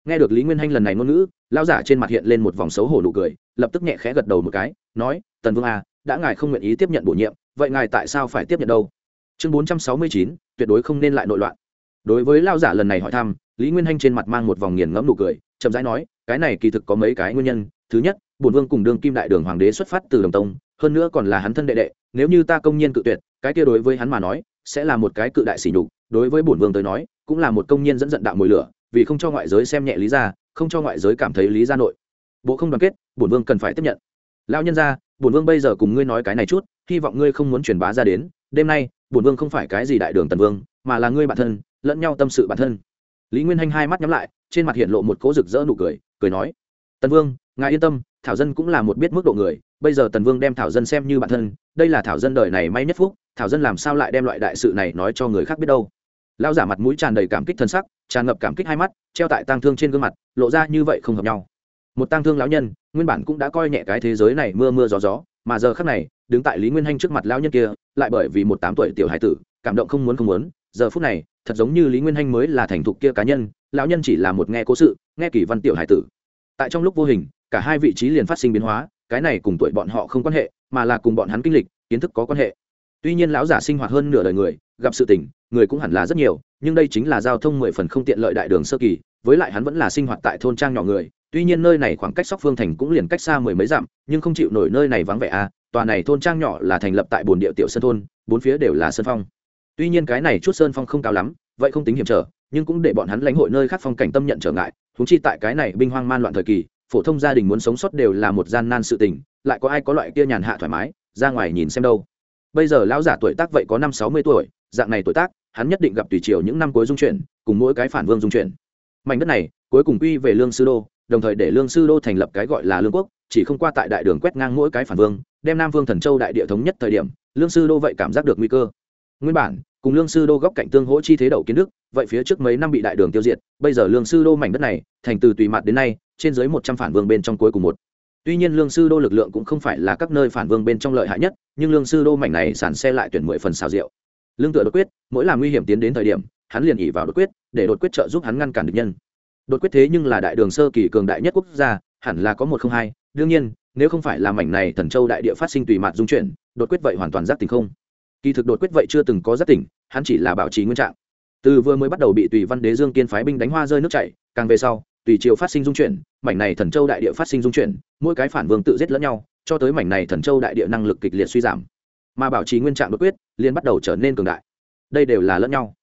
Nghe được lý nguyên hanh lần này ngôn ngữ lao giả trên mặt hiện lên một vòng xấu hổ nụ cười, lập tức nhẹ khẽ gật đầu một cái, nói, tần vương à đã ngài không nguyện ý tiếp nhận bổ nhiệm, vậy ngài tại sao phải tiếp nhận đâu? Chương bốn trăm sáu mươi chín, tuyệt đối không nên lại nội loạn. Đối với lao giả lần này hỏi thăm, lý nguyên hanh trên mặt mang một vòng nghiền ngẫm nụ cười, chậm rãi nói, cái này kỳ thực có mấy cái nguyên nhân. Thứ nhất bổn vương cùng đương kim đại đường hoàng đế xuất phát từ đồng tông, hơn nữa còn là hắn thân đệ đệ, nếu như ta công nhiên cự tuyệt, cái kia đối với hắn mà nói, sẽ là một cái cự đại sỉ nhục, đối với bổn vương tới nói, cũng là một công nhân dẫn dận đạo mồi lửa, vì không cho ngoại giới xem nhẹ lý gia không cho ngoại giới cảm thấy lý gia nội. Bộ không đoàn kết, bổn vương cần phải tiếp nhận. Lão nhân gia, bổn vương bây giờ cùng ngươi nói cái này chút, hy vọng ngươi không muốn truyền bá ra đến, đêm nay, bổn vương không phải cái gì đại đường tần vương, mà là ngươi bản thân, lẫn nhau tâm sự bản thân. Lý nguyên hanh hai mắt nhắm lại, trên mặt hiện lộ một cố rực rỡ nụ cười cười nói, tần vương, ngài yên tâm thảo dân cũng là một biết mức độ người, bây giờ tần vương đem thảo dân xem như bản thân, đây là thảo dân đời này may nhất phúc, thảo dân làm sao lại đem loại đại sự này nói cho người khác biết đâu? Lao giả mặt mũi tràn đầy cảm kích thân sắc, tràn ngập cảm kích hai mắt, treo tại tang thương trên gương mặt, lộ ra như vậy không hợp nhau. Một tang thương lão nhân, nguyên bản cũng đã coi nhẹ cái thế giới này mưa mưa gió gió, mà giờ khác này, đứng tại lý nguyên hanh trước mặt lão nhân kia, lại bởi vì một tám tuổi tiểu hải tử, cảm động không muốn không muốn, giờ phút này, thật giống như lý nguyên hanh mới là thành thục kia cá nhân, lão nhân chỉ là một nghe cố sự, nghe kỷ văn tiểu hải tử. Tại trong lúc vô hình cả hai vị trí liền phát sinh biến hóa, cái này cùng tuổi bọn họ không quan hệ, mà là cùng bọn hắn kinh lịch, kiến thức có quan hệ. Tuy nhiên lão giả sinh hoạt hơn nửa đời người, gặp sự tình, người cũng hẳn là rất nhiều, nhưng đây chính là giao thông mười phần không tiện lợi đại đường sơ kỳ, với lại hắn vẫn là sinh hoạt tại thôn trang nhỏ người, tuy nhiên nơi này khoảng cách sóc phương thành cũng liền cách xa mười mấy dặm, nhưng không chịu nổi nơi này vắng vẻ à tòa này thôn trang nhỏ là thành lập tại bồn địa tiểu sơn thôn, bốn phía đều là sơn phong. Tuy nhiên cái này chút sơn phong không cao lắm, vậy không tính hiểm trở, nhưng cũng để bọn hắn lãnh hội nơi khác phong cảnh tâm nhận trở ngại húng chi tại cái này binh hoang man loạn thời kỳ phổ thông gia đình muốn sống sót đều là một gian nan sự tình, lại có ai có loại kia nhàn hạ thoải mái, ra ngoài nhìn xem đâu. Bây giờ lão giả tuổi tác vậy có năm sáu mươi tuổi, dạng này tuổi tác, hắn nhất định gặp tùy chiều những năm cuối dung chuyển, cùng mỗi cái phản vương dung chuyển. Mảnh đất này, cuối cùng quy về lương sư đô, đồng thời để lương sư đô thành lập cái gọi là lương quốc, chỉ không qua tại đại đường quét ngang mỗi cái phản vương, đem nam vương thần châu đại địa thống nhất thời điểm, lương sư đô vậy cảm giác được nguy cơ. Nguyên bản cùng lương sư đô góc cạnh tương hỗ chi thế đậu kiến đức, vậy phía trước mấy năm bị đại đường tiêu diệt, bây giờ lương sư đô mảnh đất này, thành từ tùy mặt đến nay, trên dưới một trăm phản vương bên trong cuối cùng một. Tuy nhiên lương sư đô lực lượng cũng không phải là các nơi phản vương bên trong lợi hại nhất, nhưng lương sư đô mảnh này sản xe lại tuyển mười phần xào rượu. Lương tựa đột quyết, mỗi là nguy hiểm tiến đến thời điểm, hắn liền ỉ vào đột quyết, để đột quyết trợ giúp hắn ngăn cản địch nhân. Đột quyết thế nhưng là đại đường sơ kỳ cường đại nhất quốc gia, hẳn là có một không hai, đương nhiên, nếu không phải là mảnh này thần châu đại địa phát sinh tùy mặt dung chuyển, đột quyết vậy hoàn toàn giác tình không kỳ thực đột quyết vậy chưa từng có giác tỉnh, hắn chỉ là bảo trì nguyên trạng. Từ vừa mới bắt đầu bị tùy văn đế dương kiên phái binh đánh hoa rơi nước chảy, càng về sau, tùy triều phát sinh dung chuyển, mảnh này thần châu đại địa phát sinh dung chuyển, mỗi cái phản vương tự giết lẫn nhau, cho tới mảnh này thần châu đại địa năng lực kịch liệt suy giảm. Mà bảo trì nguyên trạng đột quyết, liền bắt đầu trở nên cường đại. Đây đều là lẫn nhau.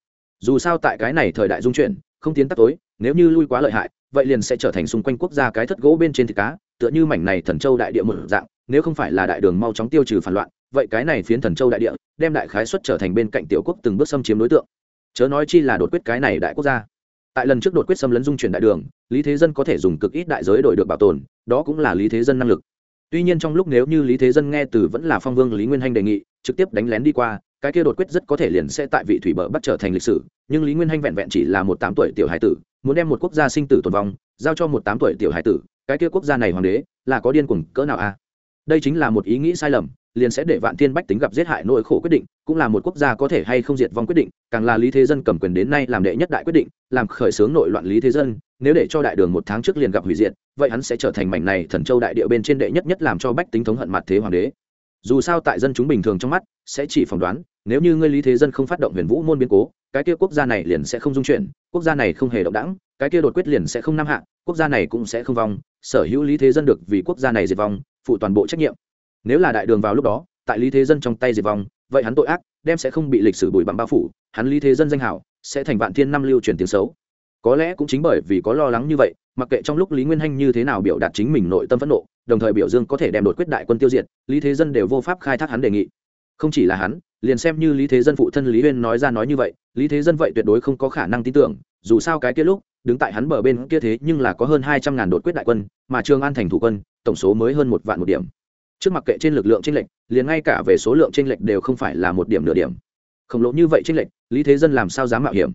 Dù sao tại cái này thời đại dung chuyển, không tiến tắc tối, nếu như lui quá lợi hại, vậy liền sẽ trở thành xung quanh quốc gia cái thất gỗ bên trên thịt cá, tựa như mảnh này thần châu đại địa một dạng, nếu không phải là đại đường mau chóng tiêu trừ phản loạn vậy cái này phiến thần châu đại địa, đem đại khái xuất trở thành bên cạnh tiểu quốc từng bước xâm chiếm đối tượng. Chớ nói chi là đột quyết cái này đại quốc gia. Tại lần trước đột quyết xâm lấn dung chuyển đại đường, lý thế dân có thể dùng cực ít đại giới đổi được bảo tồn, đó cũng là lý thế dân năng lực. Tuy nhiên trong lúc nếu như lý thế dân nghe từ vẫn là phong vương lý nguyên hanh đề nghị, trực tiếp đánh lén đi qua, cái kia đột quyết rất có thể liền sẽ tại vị thủy bờ bắt trở thành lịch sử, nhưng lý nguyên hanh vẹn vẹn chỉ là một tám tuổi tiểu hải tử, muốn đem một quốc gia sinh tử tồn vong, giao cho một tám tuổi tiểu hải tử, cái kia quốc gia này hoàng đế, là có điên cuồng cỡ nào a? Đây chính là một ý nghĩ sai lầm liền sẽ để vạn thiên bách tính gặp giết hại nỗi khổ quyết định, cũng là một quốc gia có thể hay không diệt vong quyết định, càng là lý thế dân cầm quyền đến nay làm đệ nhất đại quyết định, làm khởi xướng nội loạn lý thế dân, nếu để cho đại đường một tháng trước liền gặp hủy diệt, vậy hắn sẽ trở thành mảnh này thần châu đại địa bên trên đệ nhất nhất làm cho bách tính thống hận mặt thế hoàng đế. Dù sao tại dân chúng bình thường trong mắt, sẽ chỉ phỏng đoán, nếu như ngươi lý thế dân không phát động huyền vũ môn biến cố, cái kia quốc gia này liền sẽ không dung chuyển, quốc gia này không hề động đẳng cái kia đột quyết liền sẽ không nam hạ, quốc gia này cũng sẽ không vong, sở hữu lý thế dân được vì quốc gia này diệt vong, phụ toàn bộ trách nhiệm nếu là đại đường vào lúc đó, tại lý thế dân trong tay diệt vong, vậy hắn tội ác, đem sẽ không bị lịch sử bụi bặm bao phủ, hắn lý thế dân danh hảo, sẽ thành vạn thiên năm lưu truyền tiếng xấu. Có lẽ cũng chính bởi vì có lo lắng như vậy, mặc kệ trong lúc lý nguyên hanh như thế nào biểu đạt chính mình nội tâm phẫn nộ, đồng thời biểu dương có thể đem đột quyết đại quân tiêu diệt, lý thế dân đều vô pháp khai thác hắn đề nghị. Không chỉ là hắn, liền xem như lý thế dân phụ thân lý huyên nói ra nói như vậy, lý thế dân vậy tuyệt đối không có khả năng tin tưởng, dù sao cái kia lúc, đứng tại hắn bờ bên kia thế nhưng là có hơn hai trăm ngàn đột quyết đại quân, mà trường an thành thủ quân, tổng số mới hơn một vạn một điểm trước mặc kệ trên lực lượng tranh lệch, liền ngay cả về số lượng tranh lệch đều không phải là một điểm nửa điểm. Khổng lồ như vậy tranh lệch, lý thế dân làm sao dám mạo hiểm?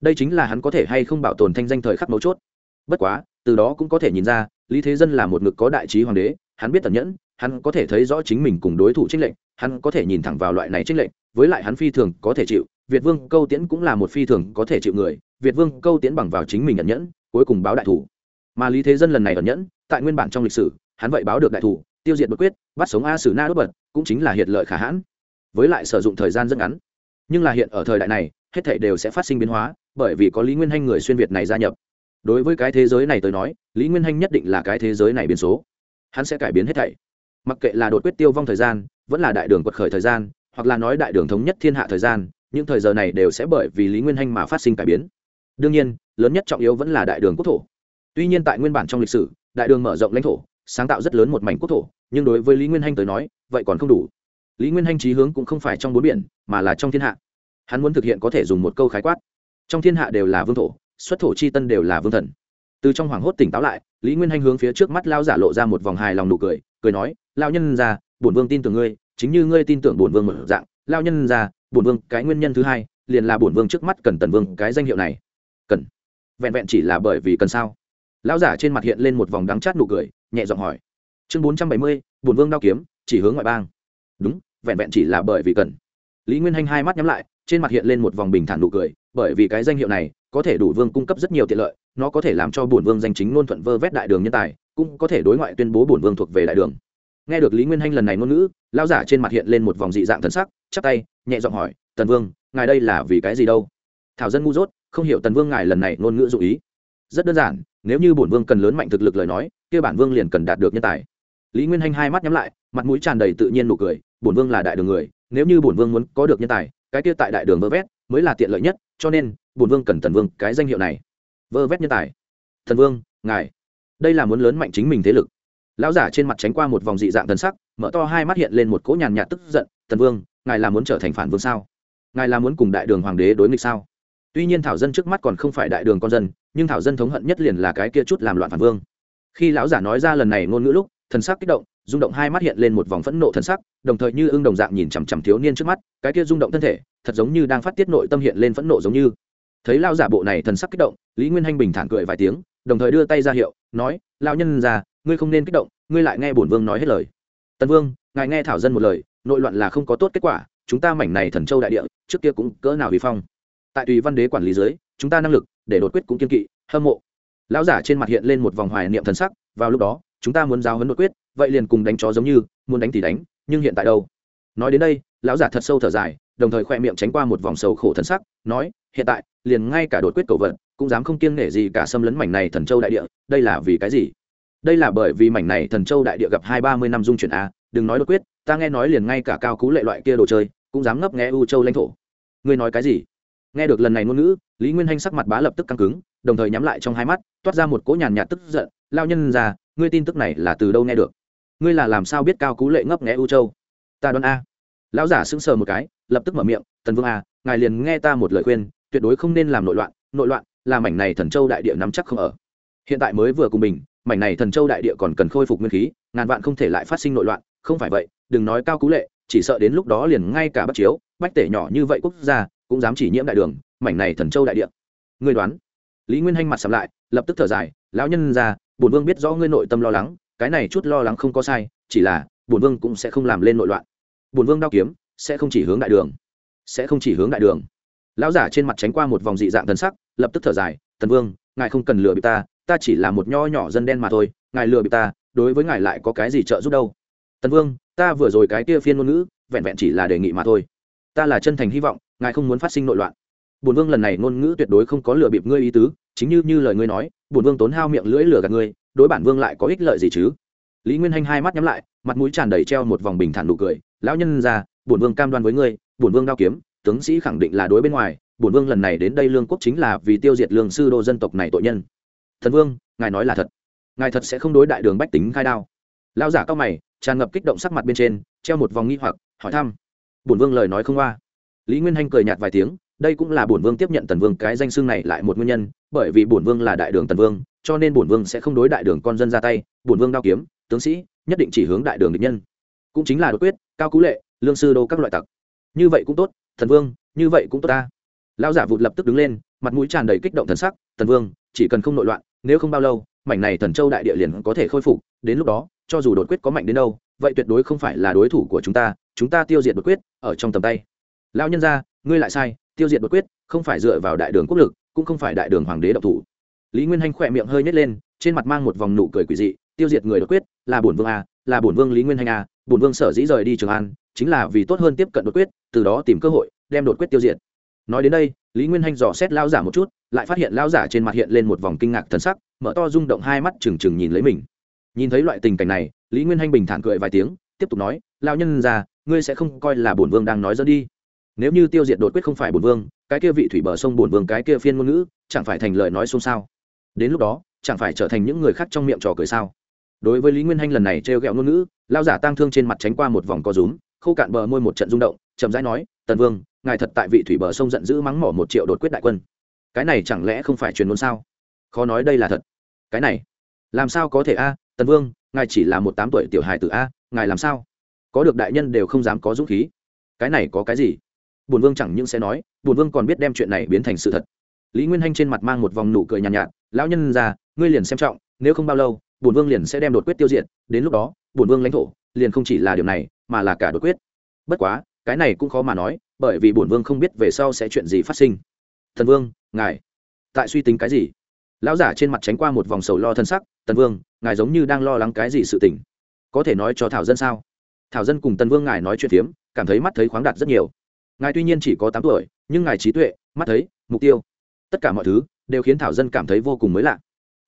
Đây chính là hắn có thể hay không bảo tồn thanh danh thời khắc mấu chốt. Bất quá, từ đó cũng có thể nhìn ra, lý thế dân là một ngực có đại trí hoàng đế, hắn biết tận nhẫn, hắn có thể thấy rõ chính mình cùng đối thủ tranh lệch, hắn có thể nhìn thẳng vào loại này tranh lệch, với lại hắn phi thường có thể chịu, việt vương câu tiễn cũng là một phi thường có thể chịu người, việt vương câu tiễn bằng vào chính mình ẩn nhẫn, cuối cùng báo đại thủ. Mà lý thế dân lần này ẩn nhẫn, tại nguyên bản trong lịch sử, hắn vậy báo được đại thủ tiêu diệt bất quyết, bắt sống a sử na đốt bật, cũng chính là hiện lợi khả hãn. Với lại sử dụng thời gian rất ngắn. Nhưng là hiện ở thời đại này, hết thảy đều sẽ phát sinh biến hóa, bởi vì có lý nguyên hanh người xuyên việt này gia nhập. Đối với cái thế giới này tới nói, lý nguyên hanh nhất định là cái thế giới này biến số. Hắn sẽ cải biến hết thảy. Mặc kệ là đột quyết tiêu vong thời gian, vẫn là đại đường quật khởi thời gian, hoặc là nói đại đường thống nhất thiên hạ thời gian, những thời giờ này đều sẽ bởi vì lý nguyên hanh mà phát sinh cải biến. Đương nhiên, lớn nhất trọng yếu vẫn là đại đường quốc thổ. Tuy nhiên tại nguyên bản trong lịch sử, đại đường mở rộng lãnh thổ sáng tạo rất lớn một mảnh quốc thổ, nhưng đối với lý nguyên hanh tới nói, vậy còn không đủ. Lý nguyên hanh trí hướng cũng không phải trong bốn biển, mà là trong thiên hạ. Hắn muốn thực hiện có thể dùng một câu khái quát. Trong thiên hạ đều là vương thổ, xuất thổ c h i tân đều là vương thần. Từ trong hoảng hốt tỉnh táo lại, lý nguyên hanh hướng phía trước mắt lao giả lộ ra một vòng hài lòng nụ cười cười nói lao nhân ra bổn vương tin tưởng ngươi, chính như ngươi tin tưởng bổn vương một dạng. Lao nhân ra bổn vương, cái nguyên nhân thứ hai, liền là bổn vương trước mắt cần tần vương cái danh hiệu này. Cần. Vẹn vẹn chỉ là bởi vì cần sao? Lão giả trên mặt hiện lên một vòng đắng chát nụ cười nhẹ giọng hỏi. Chương bốn trăm bảy mươi bùn vương đao kiếm, chỉ hướng ngoại bang. Đúng, vẹn vẹn chỉ là bởi vì cần. Lý nguyên hanh hai mắt nhắm lại, trên mặt hiện lên một vòng bình thản nụ cười, bởi vì cái danh hiệu này có thể đủ vương cung cấp rất nhiều tiện lợi, nó có thể làm cho bổn vương danh chính ngôn thuận vơ vét đại đường nhân tài, cũng có thể đối ngoại tuyên bố bổn vương thuộc về đại đường. Nghe được lý nguyên hanh lần này ngôn ngữ lao giả trên mặt hiện lên một vòng dị dạng thân sắc, chắp tay, nhẹ giọng hỏi, tần vương, ngài đây là vì cái gì đâu? Thảo dân ngu dốt, không hiểu tần vương ngài lần này ngôn ngữ dụ ý. Rất đơn giản nếu như bổn vương cần lớn mạnh thực lực lời nói, kia bản vương liền cần đạt được nhân tài. Lý nguyên hanh hai mắt nhắm lại, mặt mũi tràn đầy tự nhiên nụ cười, bổn vương là đại đường người, nếu như bổn vương muốn có được nhân tài, cái kia tại đại đường vơ vét mới là tiện lợi nhất, cho nên, bổn vương cần tần vương cái danh hiệu này. Vơ vét nhân tài. Thần vương, ngài. Đây là muốn lớn mạnh chính mình thế lực. Lão giả trên mặt tránh qua một vòng dị dạng thần sắc, mở to hai mắt hiện lên một cỗ nhàn nhạt tức giận tần vương, ngài là muốn trở thành phản vương sao? Ngài là muốn cùng đại đường hoàng đế đối nghịch sao? Tuy nhiên thảo dân trước mắt còn không phải đại đường con dân nhưng thảo dân thống hận nhất liền là cái kia chút làm loạn phản vương. Khi lão giả nói ra lần này ngôn ngữ lúc, thần sắc kích động, rung động hai mắt hiện lên một vòng phẫn nộ thần sắc, đồng thời như ưng đồng dạng nhìn chằm chằm thiếu niên trước mắt, cái kia rung động thân thể, thật giống như đang phát tiết nội tâm hiện lên phẫn nộ giống như. Thấy lao giả bộ này thần sắc kích động, lý nguyên hanh bình thản cười vài tiếng, đồng thời đưa tay ra hiệu, nói lao nhân già, ngươi không nên kích động, ngươi lại nghe bổn vương nói hết lời. Tần vương, ngài nghe thảo dân một lời, nội loạn là không có tốt kết quả, chúng ta mảnh này thần châu đại địa, trước kia cũng cỡ nào vi phong. Tại tùy văn đế quản lý dưới, chúng ta năng lực để đột quyết cũng kiên kỵ, hâm mộ. Lão giả trên mặt hiện lên một vòng hoài niệm thần sắc, vào lúc đó, chúng ta muốn giao hấn đột quyết, vậy liền cùng đánh chó giống như, muốn đánh thì đánh, nhưng hiện tại đâu? Nói đến đây, lão giả thật sâu thở dài, đồng thời khoe miệng tránh qua một vòng sầu khổ thần sắc, nói, hiện tại, liền ngay cả đột quyết cầu vận, cũng dám không kiêng nể gì cả xâm lấn mảnh này thần châu đại địa, đây là vì cái gì? Đây là bởi vì mảnh này thần châu đại địa gặp hai ba mươi năm dung chuyển a, đừng nói đột quyết, ta nghe nói liền ngay cả cao cú lệ loại kia đồ chơi, cũng dám ngấp nghe u châu lãnh thổ. Ngươi nói cái gì? Nghe được lần này ngôn ngữ, lý nguyên hanh sắc mặt bá lập tức căng cứng, đồng thời nhắm lại trong hai mắt, toát ra một cỗ nhàn nhạt tức giận. Lao nhân ra ngươi tin tức này là từ đâu nghe được? Ngươi là làm sao biết cao cú lệ ngấp nghé u châu? Ta đoán a. Lão giả sững sờ một cái, lập tức mở miệng, tần vương a ngài liền nghe ta một lời khuyên, tuyệt đối không nên làm nội loạn nội loạn là mảnh này thần châu đại địa nắm chắc không ở. Hiện tại mới vừa cùng mình, mảnh này thần châu đại địa còn cần khôi phục nguyên khí, ngàn vạn không thể lại phát sinh nội loạn, không phải vậy, đừng nói cao cú lệ, chỉ sợ đến lúc đó liền ngay cả bắt chiếu, bách tể nhỏ như vậy quốc gia cũng dám chỉ nhiễm đại đường, mảnh này thần châu đại địa. Ngươi đoán? Lý nguyên hanh mặt sầm lại, lập tức thở dài, lão nhân ra, bổn vương biết rõ ngươi nội tâm lo lắng, cái này chút lo lắng không có sai, chỉ là, bổn vương cũng sẽ không làm lên nội loạn. Bổn vương đao kiếm, sẽ không chỉ hướng đại đường, sẽ không chỉ hướng đại đường. Lão giả trên mặt tránh qua một vòng dị dạng thần sắc, lập tức thở dài, tần vương, ngài không cần lừa bị ta ta chỉ là một nho nhỏ dân đen mà thôi, ngài lừa bị ta, đối với ngài lại có cái gì trợ giúp đâu? Tần vương, ta vừa rồi cái kia phiên ngôn ngữ, vẹn vẹn chỉ là đề nghị mà thôi. Ta là chân thành hy vọng ngài không muốn phát sinh nội loạn. Bổn vương lần này ngôn ngữ tuyệt đối không có lừa bịp ngươi ý tứ, chính như như lời ngươi nói, bổn vương tốn hao miệng lưỡi lừa gạt ngươi, đối bản vương lại có ích lợi gì chứ? Lý nguyên hanh hai mắt nhắm lại, mặt mũi tràn đầy treo một vòng bình thản nụ cười, lão nhân ra, bổn vương cam đoan với ngươi, bổn vương đao kiếm, tướng sĩ khẳng định là đối bên ngoài, bổn vương lần này đến đây lương quốc chính là vì tiêu diệt lương sư đô dân tộc này tội nhân. Thần vương, ngài nói là thật. Ngài thật sẽ không đối đại đường bách tính khai đao. Lao giả cao mày, tràn ngập kích động sắc mặt bên trên, treo một vòng nghi hoặc, hỏi thăm. Bổn vương lời nói không qua lý nguyên hanh cười nhạt vài tiếng, đây cũng là bổn vương tiếp nhận tần vương, cái danh xưng này lại một nguyên nhân, bởi vì bổn vương là đại đường tần vương, cho nên bổn vương sẽ không đối đại đường con dân ra tay, bổn vương đao kiếm, tướng sĩ, nhất định chỉ hướng đại đường địch nhân. Cũng chính là đột quyết, cao cú lệ, lương sư đô các loại tặc. Như vậy cũng tốt thần vương, như vậy cũng tốt ta. Lão giả vụt lập tức đứng lên, mặt mũi tràn đầy kích động thần sắc, tần vương, chỉ cần không nội loạn, nếu không bao lâu, mảnh này thần châu đại địa liền có thể khôi phục, đến lúc đó, cho dù đột quyết có mạnh đến đâu, vậy tuyệt đối không phải là đối thủ của chúng ta chúng ta tiêu diệt đột quyết, ở trong tầm tay lão nhân gia, ngươi lại sai, tiêu diệt đột quyết, không phải dựa vào đại đường quốc lực, cũng không phải đại đường hoàng đế độc thủ. Lý nguyên hanh khỏe miệng hơi nhét lên, trên mặt mang một vòng nụ cười quỷ dị, tiêu diệt người đột quyết, là bổn vương a, là bổn vương lý nguyên hành a, bổn vương sở dĩ rời đi trường an, chính là vì tốt hơn tiếp cận đột quyết, từ đó tìm cơ hội, đem đột quyết tiêu diệt. Nói đến đây, lý nguyên hanh dò xét lao giả một chút, lại phát hiện lao giả trên mặt hiện lên một vòng kinh ngạc thân sắc, mở to rung động hai mắt trừng trừng nhìn lấy mình. Nhìn thấy loại tình cảnh này, lý nguyên hanh bình thản cười vài tiếng, tiếp tục nói lao nhân ra ngươi sẽ không coi là bổn vương đang nói dẫn đi nếu như tiêu diệt đột quyết không phải bổn vương, cái kia vị thủy bờ sông bổn vương cái kia phiên ngôn ngữ, chẳng phải thành lời nói xôn xao? Đến lúc đó, chẳng phải trở thành những người khác trong miệng trò cười sao? Đối với lý nguyên hanh lần này trêu ghẹo ngôn ngữ lao giả tang thương trên mặt tránh qua một vòng co rúm, khô cạn bờ môi một trận rung động, chậm rãi nói, tần vương, ngài thật tại vị thủy bờ sông giận dữ mắng mỏ một triệu đột quyết đại quân. Cái này chẳng lẽ không phải truyền ngôn sao? Khó nói đây là thật. Cái này? Làm sao có thể a? Tần vương, ngài chỉ là một tám tuổi tiểu hài tử a, ngài làm sao? Có được đại nhân đều không dám có dũng khí. Cái này có cái gì? Bùn vương chẳng những sẽ nói bùn vương còn biết đem chuyện này biến thành sự thật. Lý nguyên hanh trên mặt mang một vòng nụ cười nhàn nhạt, nhạt lão nhân ra ngươi liền xem trọng nếu không bao lâu bùn vương liền sẽ đem đột quyết tiêu diệt đến lúc đó bùn vương lãnh thổ liền không chỉ là điều này mà là cả đột quyết. Bất quá cái này cũng khó mà nói bởi vì bổn vương không biết về sau sẽ chuyện gì phát sinh. Thần vương ngài tại suy tính cái gì? Lão giả trên mặt tránh qua một vòng sầu lo thân sắc tần vương ngài giống như đang lo lắng cái gì sự tình? Có thể nói cho thảo dân sao? Thảo dân cùng tần vương ngài nói chuyện phiếm cảm thấy mắt thấy khoáng đạt rất nhiều ngài tuy nhiên chỉ có tám tuổi, nhưng ngài trí tuệ, mắt thấy, mục tiêu, tất cả mọi thứ đều khiến thảo dân cảm thấy vô cùng mới lạ.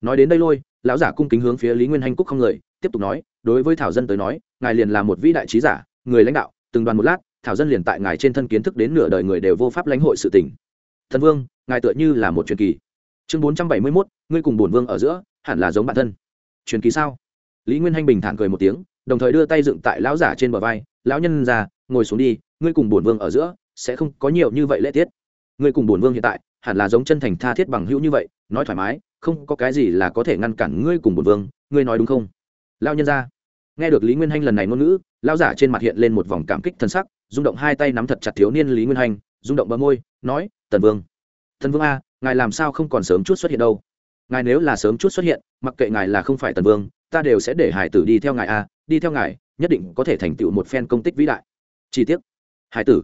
Nói đến đây lôi, lão giả cung kính hướng phía lý nguyên hanh cúc không người, tiếp tục nói, đối với thảo dân tới nói, ngài liền là một vĩ đại trí giả, người lãnh đạo, từng đoàn một lát, thảo dân liền tại ngài trên thân kiến thức đến nửa đời người đều vô pháp lãnh hội sự tình. Thần vương, ngài tựa như là một truyền kỳ. Chương bốn trăm bảy mươi mốt, ngươi cùng bổn vương ở giữa, hẳn là giống bản thân. Truyền kỳ sao? Lý nguyên hanh bình thản cười một tiếng, đồng thời đưa tay dựng tại lão giả trên bờ vai. Lão nhân ra ngồi xuống đi, ngươi cùng bổn vương ở giữa sẽ không có nhiều như vậy lễ tiết. Ngươi cùng bổn vương hiện tại, hẳn là giống chân thành tha thiết bằng hữu như vậy, nói thoải mái, không có cái gì là có thể ngăn cản ngươi cùng bổn vương, ngươi nói đúng không? Lão nhân ra nghe được lý nguyên hanh lần này ngôn ngữ, lão giả trên mặt hiện lên một vòng cảm kích thân sắc, rung động hai tay nắm thật chặt thiếu niên lý nguyên hanh, rung động bờ môi, nói, tần vương tần vương a, ngài làm sao không còn sớm chút xuất hiện đâu? Ngài nếu là sớm chút xuất hiện, mặc kệ ngài là không phải tần vương, ta đều sẽ để hải tử đi theo ngài a, đi theo ngài, nhất định có thể thành tựu một phen công tích vĩ đại. Chi tiết hải tử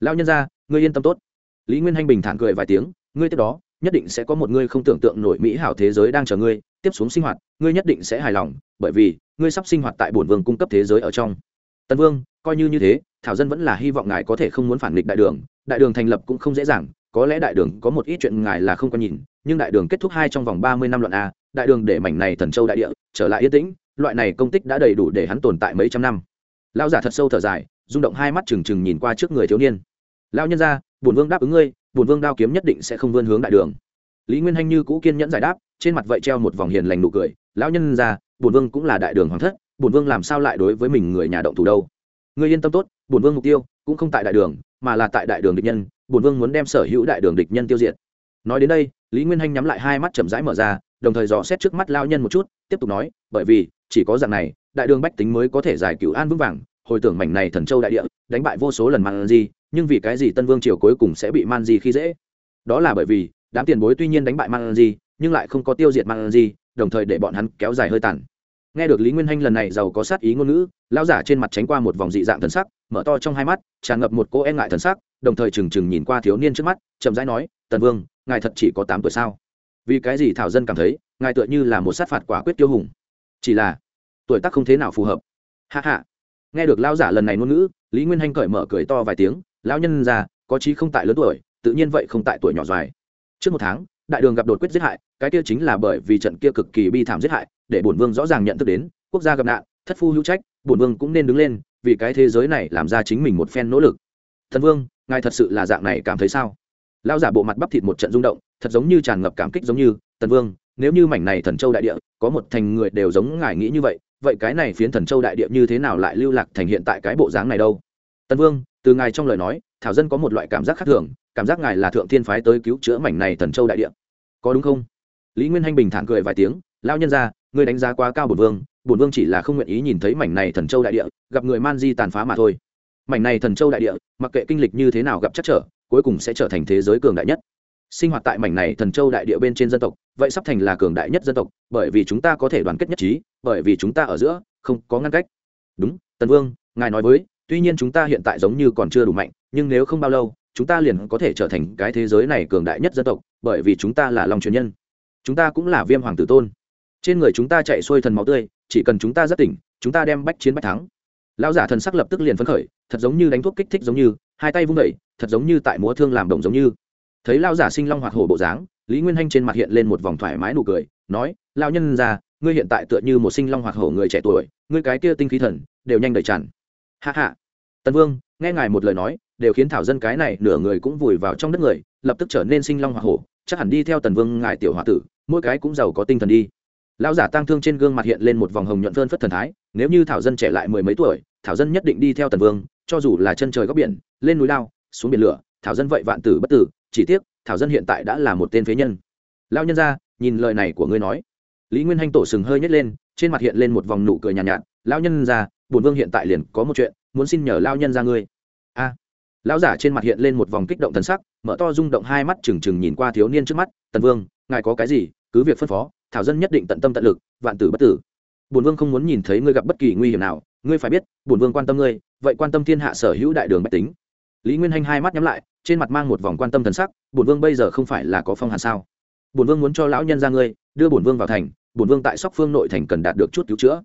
lao nhân ra ngươi yên tâm tốt. Lý nguyên hanh bình thản cười vài tiếng, ngươi tiếp đó, nhất định sẽ có một ngươi không tưởng tượng nổi mỹ hảo thế giới đang chờ ngươi, tiếp xuống sinh hoạt, ngươi nhất định sẽ hài lòng, bởi vì, ngươi sắp sinh hoạt tại bổn vương cung cấp thế giới ở trong. Tần vương, coi như như thế, thảo dân vẫn là hy vọng ngài có thể không muốn phản nghịch đại đường. Đại đường thành lập cũng không dễ dàng, có lẽ đại đường có một ít chuyện ngài là không có nhìn, nhưng đại đường kết thúc hai trong vòng ba mươi năm luận a, đại đường để mảnh này thần châu đại địa trở lại yên tĩnh, loại này công tích đã đầy đủ để hắn tồn tại mấy trăm năm. Lao giả thật sâu thở dài rung động hai mắt trừng trừng nhìn qua trước người thiếu niên. Lao nhân ra, bổn vương đáp ứng ngươi, bổn vương đao kiếm nhất định sẽ không vươn hướng đại đường. Lý nguyên hanh như cũ kiên nhẫn giải đáp, trên mặt vậy treo một vòng hiền lành nụ cười. Lão nhân ra, bổn vương cũng là đại đường hoàng thất, bổn vương làm sao lại đối với mình người nhà động thủ đâu? Ngươi yên tâm tốt, bổn vương mục tiêu cũng không tại đại đường, mà là tại đại đường địch nhân, bổn vương muốn đem sở hữu đại đường địch nhân tiêu diệt. Nói đến đây, lý nguyên hanh nhắm lại hai mắt chậm rãi mở ra, đồng thời dò xét trước mắt lao nhân một chút, tiếp tục nói, bởi vì chỉ có dạng này, đại đường bách tính mới có thể giải cứu an vững vàng hồi tưởng mảnh này thần châu đại địa, đánh bại vô số lần man di, nhưng vì cái gì tân vương triều cuối cùng sẽ bị man di khi dễ? Đó là bởi vì, đám tiền bối tuy nhiên đánh bại man di, nhưng lại không có tiêu diệt man di, đồng thời để bọn hắn kéo dài hơi tàn. Nghe được lý nguyên hanh lần này giàu có sát ý ngôn ngữ lao giả trên mặt tránh qua một vòng dị dạng thần sắc, mở to trong hai mắt, tràn ngập một cô e ngại thần sắc, đồng thời trừng trừng nhìn qua thiếu niên trước mắt, chậm rãi nói, tần vương, ngài thật chỉ có tám tuổi sao? Vì cái gì thảo dân cảm thấy, ngài tựa như là một sát phạt quả quyết tiêu hùng? Chỉ là, tuổi tác không thế nào phù hợp. Hạ hạ nghe được lao giả lần này ngôn ngữ, lý nguyên hanh cởi mở cười to vài tiếng, lão nhân già, có chí không tại lớn tuổi, tự nhiên vậy không tại tuổi nhỏ dài trước một tháng, đại đường gặp đột quyết giết hại, cái kia chính là bởi vì trận kia cực kỳ bi thảm giết hại, để bổn vương rõ ràng nhận thức đến, quốc gia gặp nạn, thất phu hữu trách, bổn vương cũng nên đứng lên, vì cái thế giới này làm ra chính mình một phen nỗ lực. Thần vương, ngài thật sự là dạng này cảm thấy sao? Lao giả bộ mặt bắp thịt một trận rung động, thật giống như tràn ngập cảm kích giống như tần vương, nếu như mảnh này thần châu đại địa, có một thành người đều giống ngài nghĩ như vậy vậy cái này phiến thần châu đại địa như thế nào lại lưu lạc thành hiện tại cái bộ dáng này đâu? Tân vương, từ ngài trong lời nói, thảo dân có một loại cảm giác khác thường, cảm giác ngài là thượng thiên phái tới cứu chữa mảnh này thần châu đại địa. Có đúng không? Lý nguyên hanh bình thản cười vài tiếng lao nhân ra ngươi đánh giá quá cao bổn vương bổn vương chỉ là không nguyện ý nhìn thấy mảnh này thần châu đại địa, gặp người man di tàn phá mà thôi. Mảnh này thần châu đại địa, mặc kệ kinh lịch như thế nào gặp chắc trở, cuối cùng sẽ trở thành thế giới cường đại nhất sinh hoạt tại mảnh này thần châu đại địa bên trên dân tộc, vậy sắp thành là cường đại nhất dân tộc, bởi vì chúng ta có thể đoàn kết nhất trí, bởi vì chúng ta ở giữa không có ngăn cách. Đúng, tần vương, ngài nói với, tuy nhiên chúng ta hiện tại giống như còn chưa đủ mạnh, nhưng nếu không bao lâu, chúng ta liền có thể trở thành cái thế giới này cường đại nhất dân tộc, bởi vì chúng ta là lòng truyền nhân. Chúng ta cũng là viêm hoàng tử tôn. Trên người chúng ta chạy xuôi thần máu tươi, chỉ cần chúng ta rất tỉnh, chúng ta đem bách chiến bách thắng. Lão giả thần sắc lập tức liền phấn khởi, thật giống như đánh thuốc kích thích giống như, hai tay vung đẩy thật giống như tại múa thương làm động giống như thấy lão giả sinh long hoạt hổ bộ dáng, lý nguyên hanh trên mặt hiện lên một vòng thoải mái nụ cười, nói, lão nhân ra ngươi hiện tại tựa như một sinh long hoạt hổ người trẻ tuổi, ngươi cái kia tinh khí thần, đều nhanh đầy tràn hạ hạ tần vương, nghe ngài một lời nói, đều khiến thảo dân cái này nửa người cũng vùi vào trong đất người, lập tức trở nên sinh long hoạt hổ, chắc hẳn đi theo tần vương ngài tiểu h tử, mỗi cái cũng giàu có tinh thần đi. Lão giả tăng thương trên gương mặt hiện lên một vòng hồng nhuận phơn phất thần thái, nếu như thảo dân trẻ lại mười mấy tuổi, thảo dân nhất định đi theo tần vương, cho dù là chân trời góc biển, lên núi lao, xuống biển lửa, thảo dân vậy vạn tử bất tử chỉ tiếc thảo dân hiện tại đã là một tên phế nhân. Lao nhân ra nhìn lời này của ngươi nói. Lý nguyên hanh tổ sừng hơi nhét lên trên mặt hiện lên một vòng nụ cười nhàn nhạt, nhạt. Lao nhân ra bổn vương hiện tại liền có một chuyện muốn xin nhờ lao nhân ra ngươi. A. Lão giả trên mặt hiện lên một vòng kích động thần sắc mở to rung động hai mắt trừng trừng nhìn qua thiếu niên trước mắt. Tần vương ngài có cái gì cứ việc phân phó thảo dân nhất định tận tâm tận lực vạn tử bất tử. Bổn vương không muốn nhìn thấy ngươi gặp bất kỳ nguy hiểm nào ngươi phải biết bổn vương quan tâm ngươi vậy quan tâm thiên hạ sở hữu đại đường bách tính. Lý nguyên hanh hai mắt nhắm lại trên mặt mang một vòng quan tâm thần sắc, bổn vương bây giờ không phải là có phong hàn sao? Bổn vương muốn cho lão nhân ra ngươi, đưa bổn vương vào thành, bổn vương tại sóc phương nội thành cần đạt được chút cứu chữa.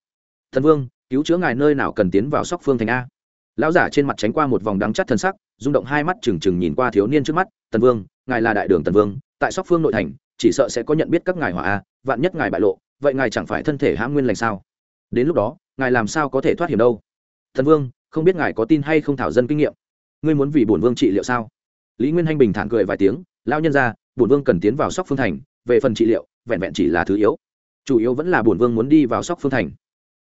Thần vương, cứu chữa ngài nơi nào cần tiến vào sóc phương thành a? Lão giả trên mặt tránh qua một vòng đắng chắt thần sắc, rung động hai mắt trừng trừng nhìn qua thiếu niên trước mắt tần vương, ngài là đại đường tần vương, tại sóc phương nội thành, chỉ sợ sẽ có nhận biết các ngài hỏa a, vạn nhất ngài bại lộ, vậy ngài chẳng phải thân thể hãm nguyên lành sao? Đến lúc đó, ngài làm sao có thể thoát hiểm đâu? Thần vương, không biết ngài có tin hay không thảo dân kinh nghiệm? Ngươi muốn vì bổn vương trị liệu sao? Lý nguyên hanh bình thản cười vài tiếng lao nhân ra bổn vương cần tiến vào sóc phương thành, về phần trị liệu, vẹn vẹn chỉ là thứ yếu. Chủ yếu vẫn là bổn vương muốn đi vào sóc phương thành.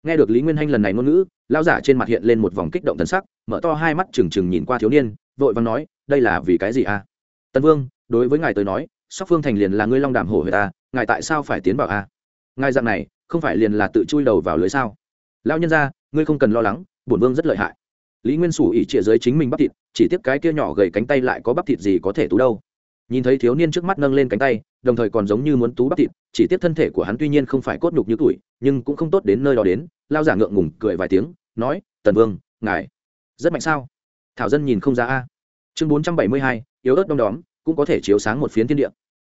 Nghe được lý nguyên hanh lần này ngôn ngữ lao giả trên mặt hiện lên một vòng kích động thần sắc, mở to hai mắt trừng trừng nhìn qua thiếu niên, vội vàng nói, đây là vì cái gì à tân vương, đối với ngài tới nói, sóc phương thành liền là ngươi long đàm hổ huệ ta ngài tại sao phải tiến vào a? À? ngài dạng này, không phải liền là tự chui đầu vào lưới sao? Lao nhân ra ngươi không cần lo lắng, bổn vương rất lợi hại lý nguyên sủ ỉ trịa dưới chính mình bắp thịt, chỉ tiếp cái kia nhỏ gầy cánh tay lại có bắp thịt gì có thể tú đâu. Nhìn thấy thiếu niên trước mắt nâng lên cánh tay, đồng thời còn giống như muốn tú bắp thịt, chỉ tiếp thân thể của hắn tuy nhiên không phải cốt nhục như tuổi, nhưng cũng không tốt đến nơi đó đến, lao giả ngượng ngùng cười vài tiếng, nói, tần vương, ngài rất mạnh sao? Thảo dân nhìn không ra a. Chương bốn trăm bảy mươi hai, yếu ớt đom đóm, cũng có thể chiếu sáng một phiến thiên địa.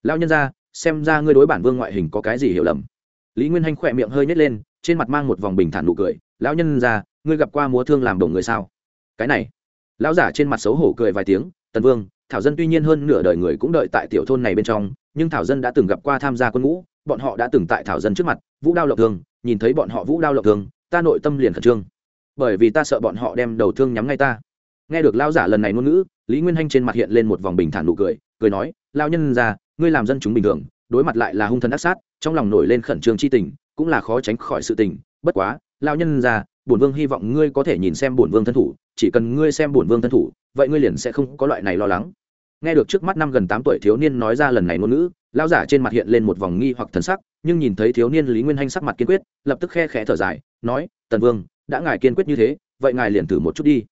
Lao nhân ra xem ra ngươi đối bản vương ngoại hình có cái gì hiểu lầm. Lý nguyên hanh khỏe miệng hơi nhét lên, trên mặt mang một vòng bình thản nụ cười. Lão nhân ra ngươi gặp qua múa thương làm đồng người sao? Cái này. Lão giả trên mặt xấu hổ cười vài tiếng, tần vương, thảo dân tuy nhiên hơn nửa đời người cũng đợi tại tiểu thôn này bên trong, nhưng thảo dân đã từng gặp qua tham gia quân ngũ, bọn họ đã từng tại thảo dân trước mặt, vũ đao lộc thương, nhìn thấy bọn họ vũ đao lộc thương, ta nội tâm liền khẩn trương. Bởi vì ta sợ bọn họ đem đầu thương nhắm ngay ta. Nghe được lao giả lần này ngôn ngữ, lý nguyên hanh trên mặt hiện lên một vòng bình thản nụ cười cười nói lao nhân ra ngươi làm dân chúng bình thường, đối mặt lại là hung thần ác sát, trong lòng nổi lên khẩn trương c h i tình, cũng là khó tránh khỏi sự tình. Bất quá lao nhân ra bổn vương hy vọng ngươi có thể nhìn xem bổn vương thân thủ, chỉ cần ngươi xem bổn vương thân thủ, vậy ngươi liền sẽ không có loại này lo lắng. Nghe được trước mắt năm gần tám tuổi thiếu niên nói ra lần này ngôn ngữ lao giả trên mặt hiện lên một vòng nghi hoặc thần sắc, nhưng nhìn thấy thiếu niên lý nguyên hanh sắc mặt kiên quyết, lập tức khe khẽ thở dài, nói, tần vương, đã ngài kiên quyết như thế, vậy ngài liền thử một chút đi.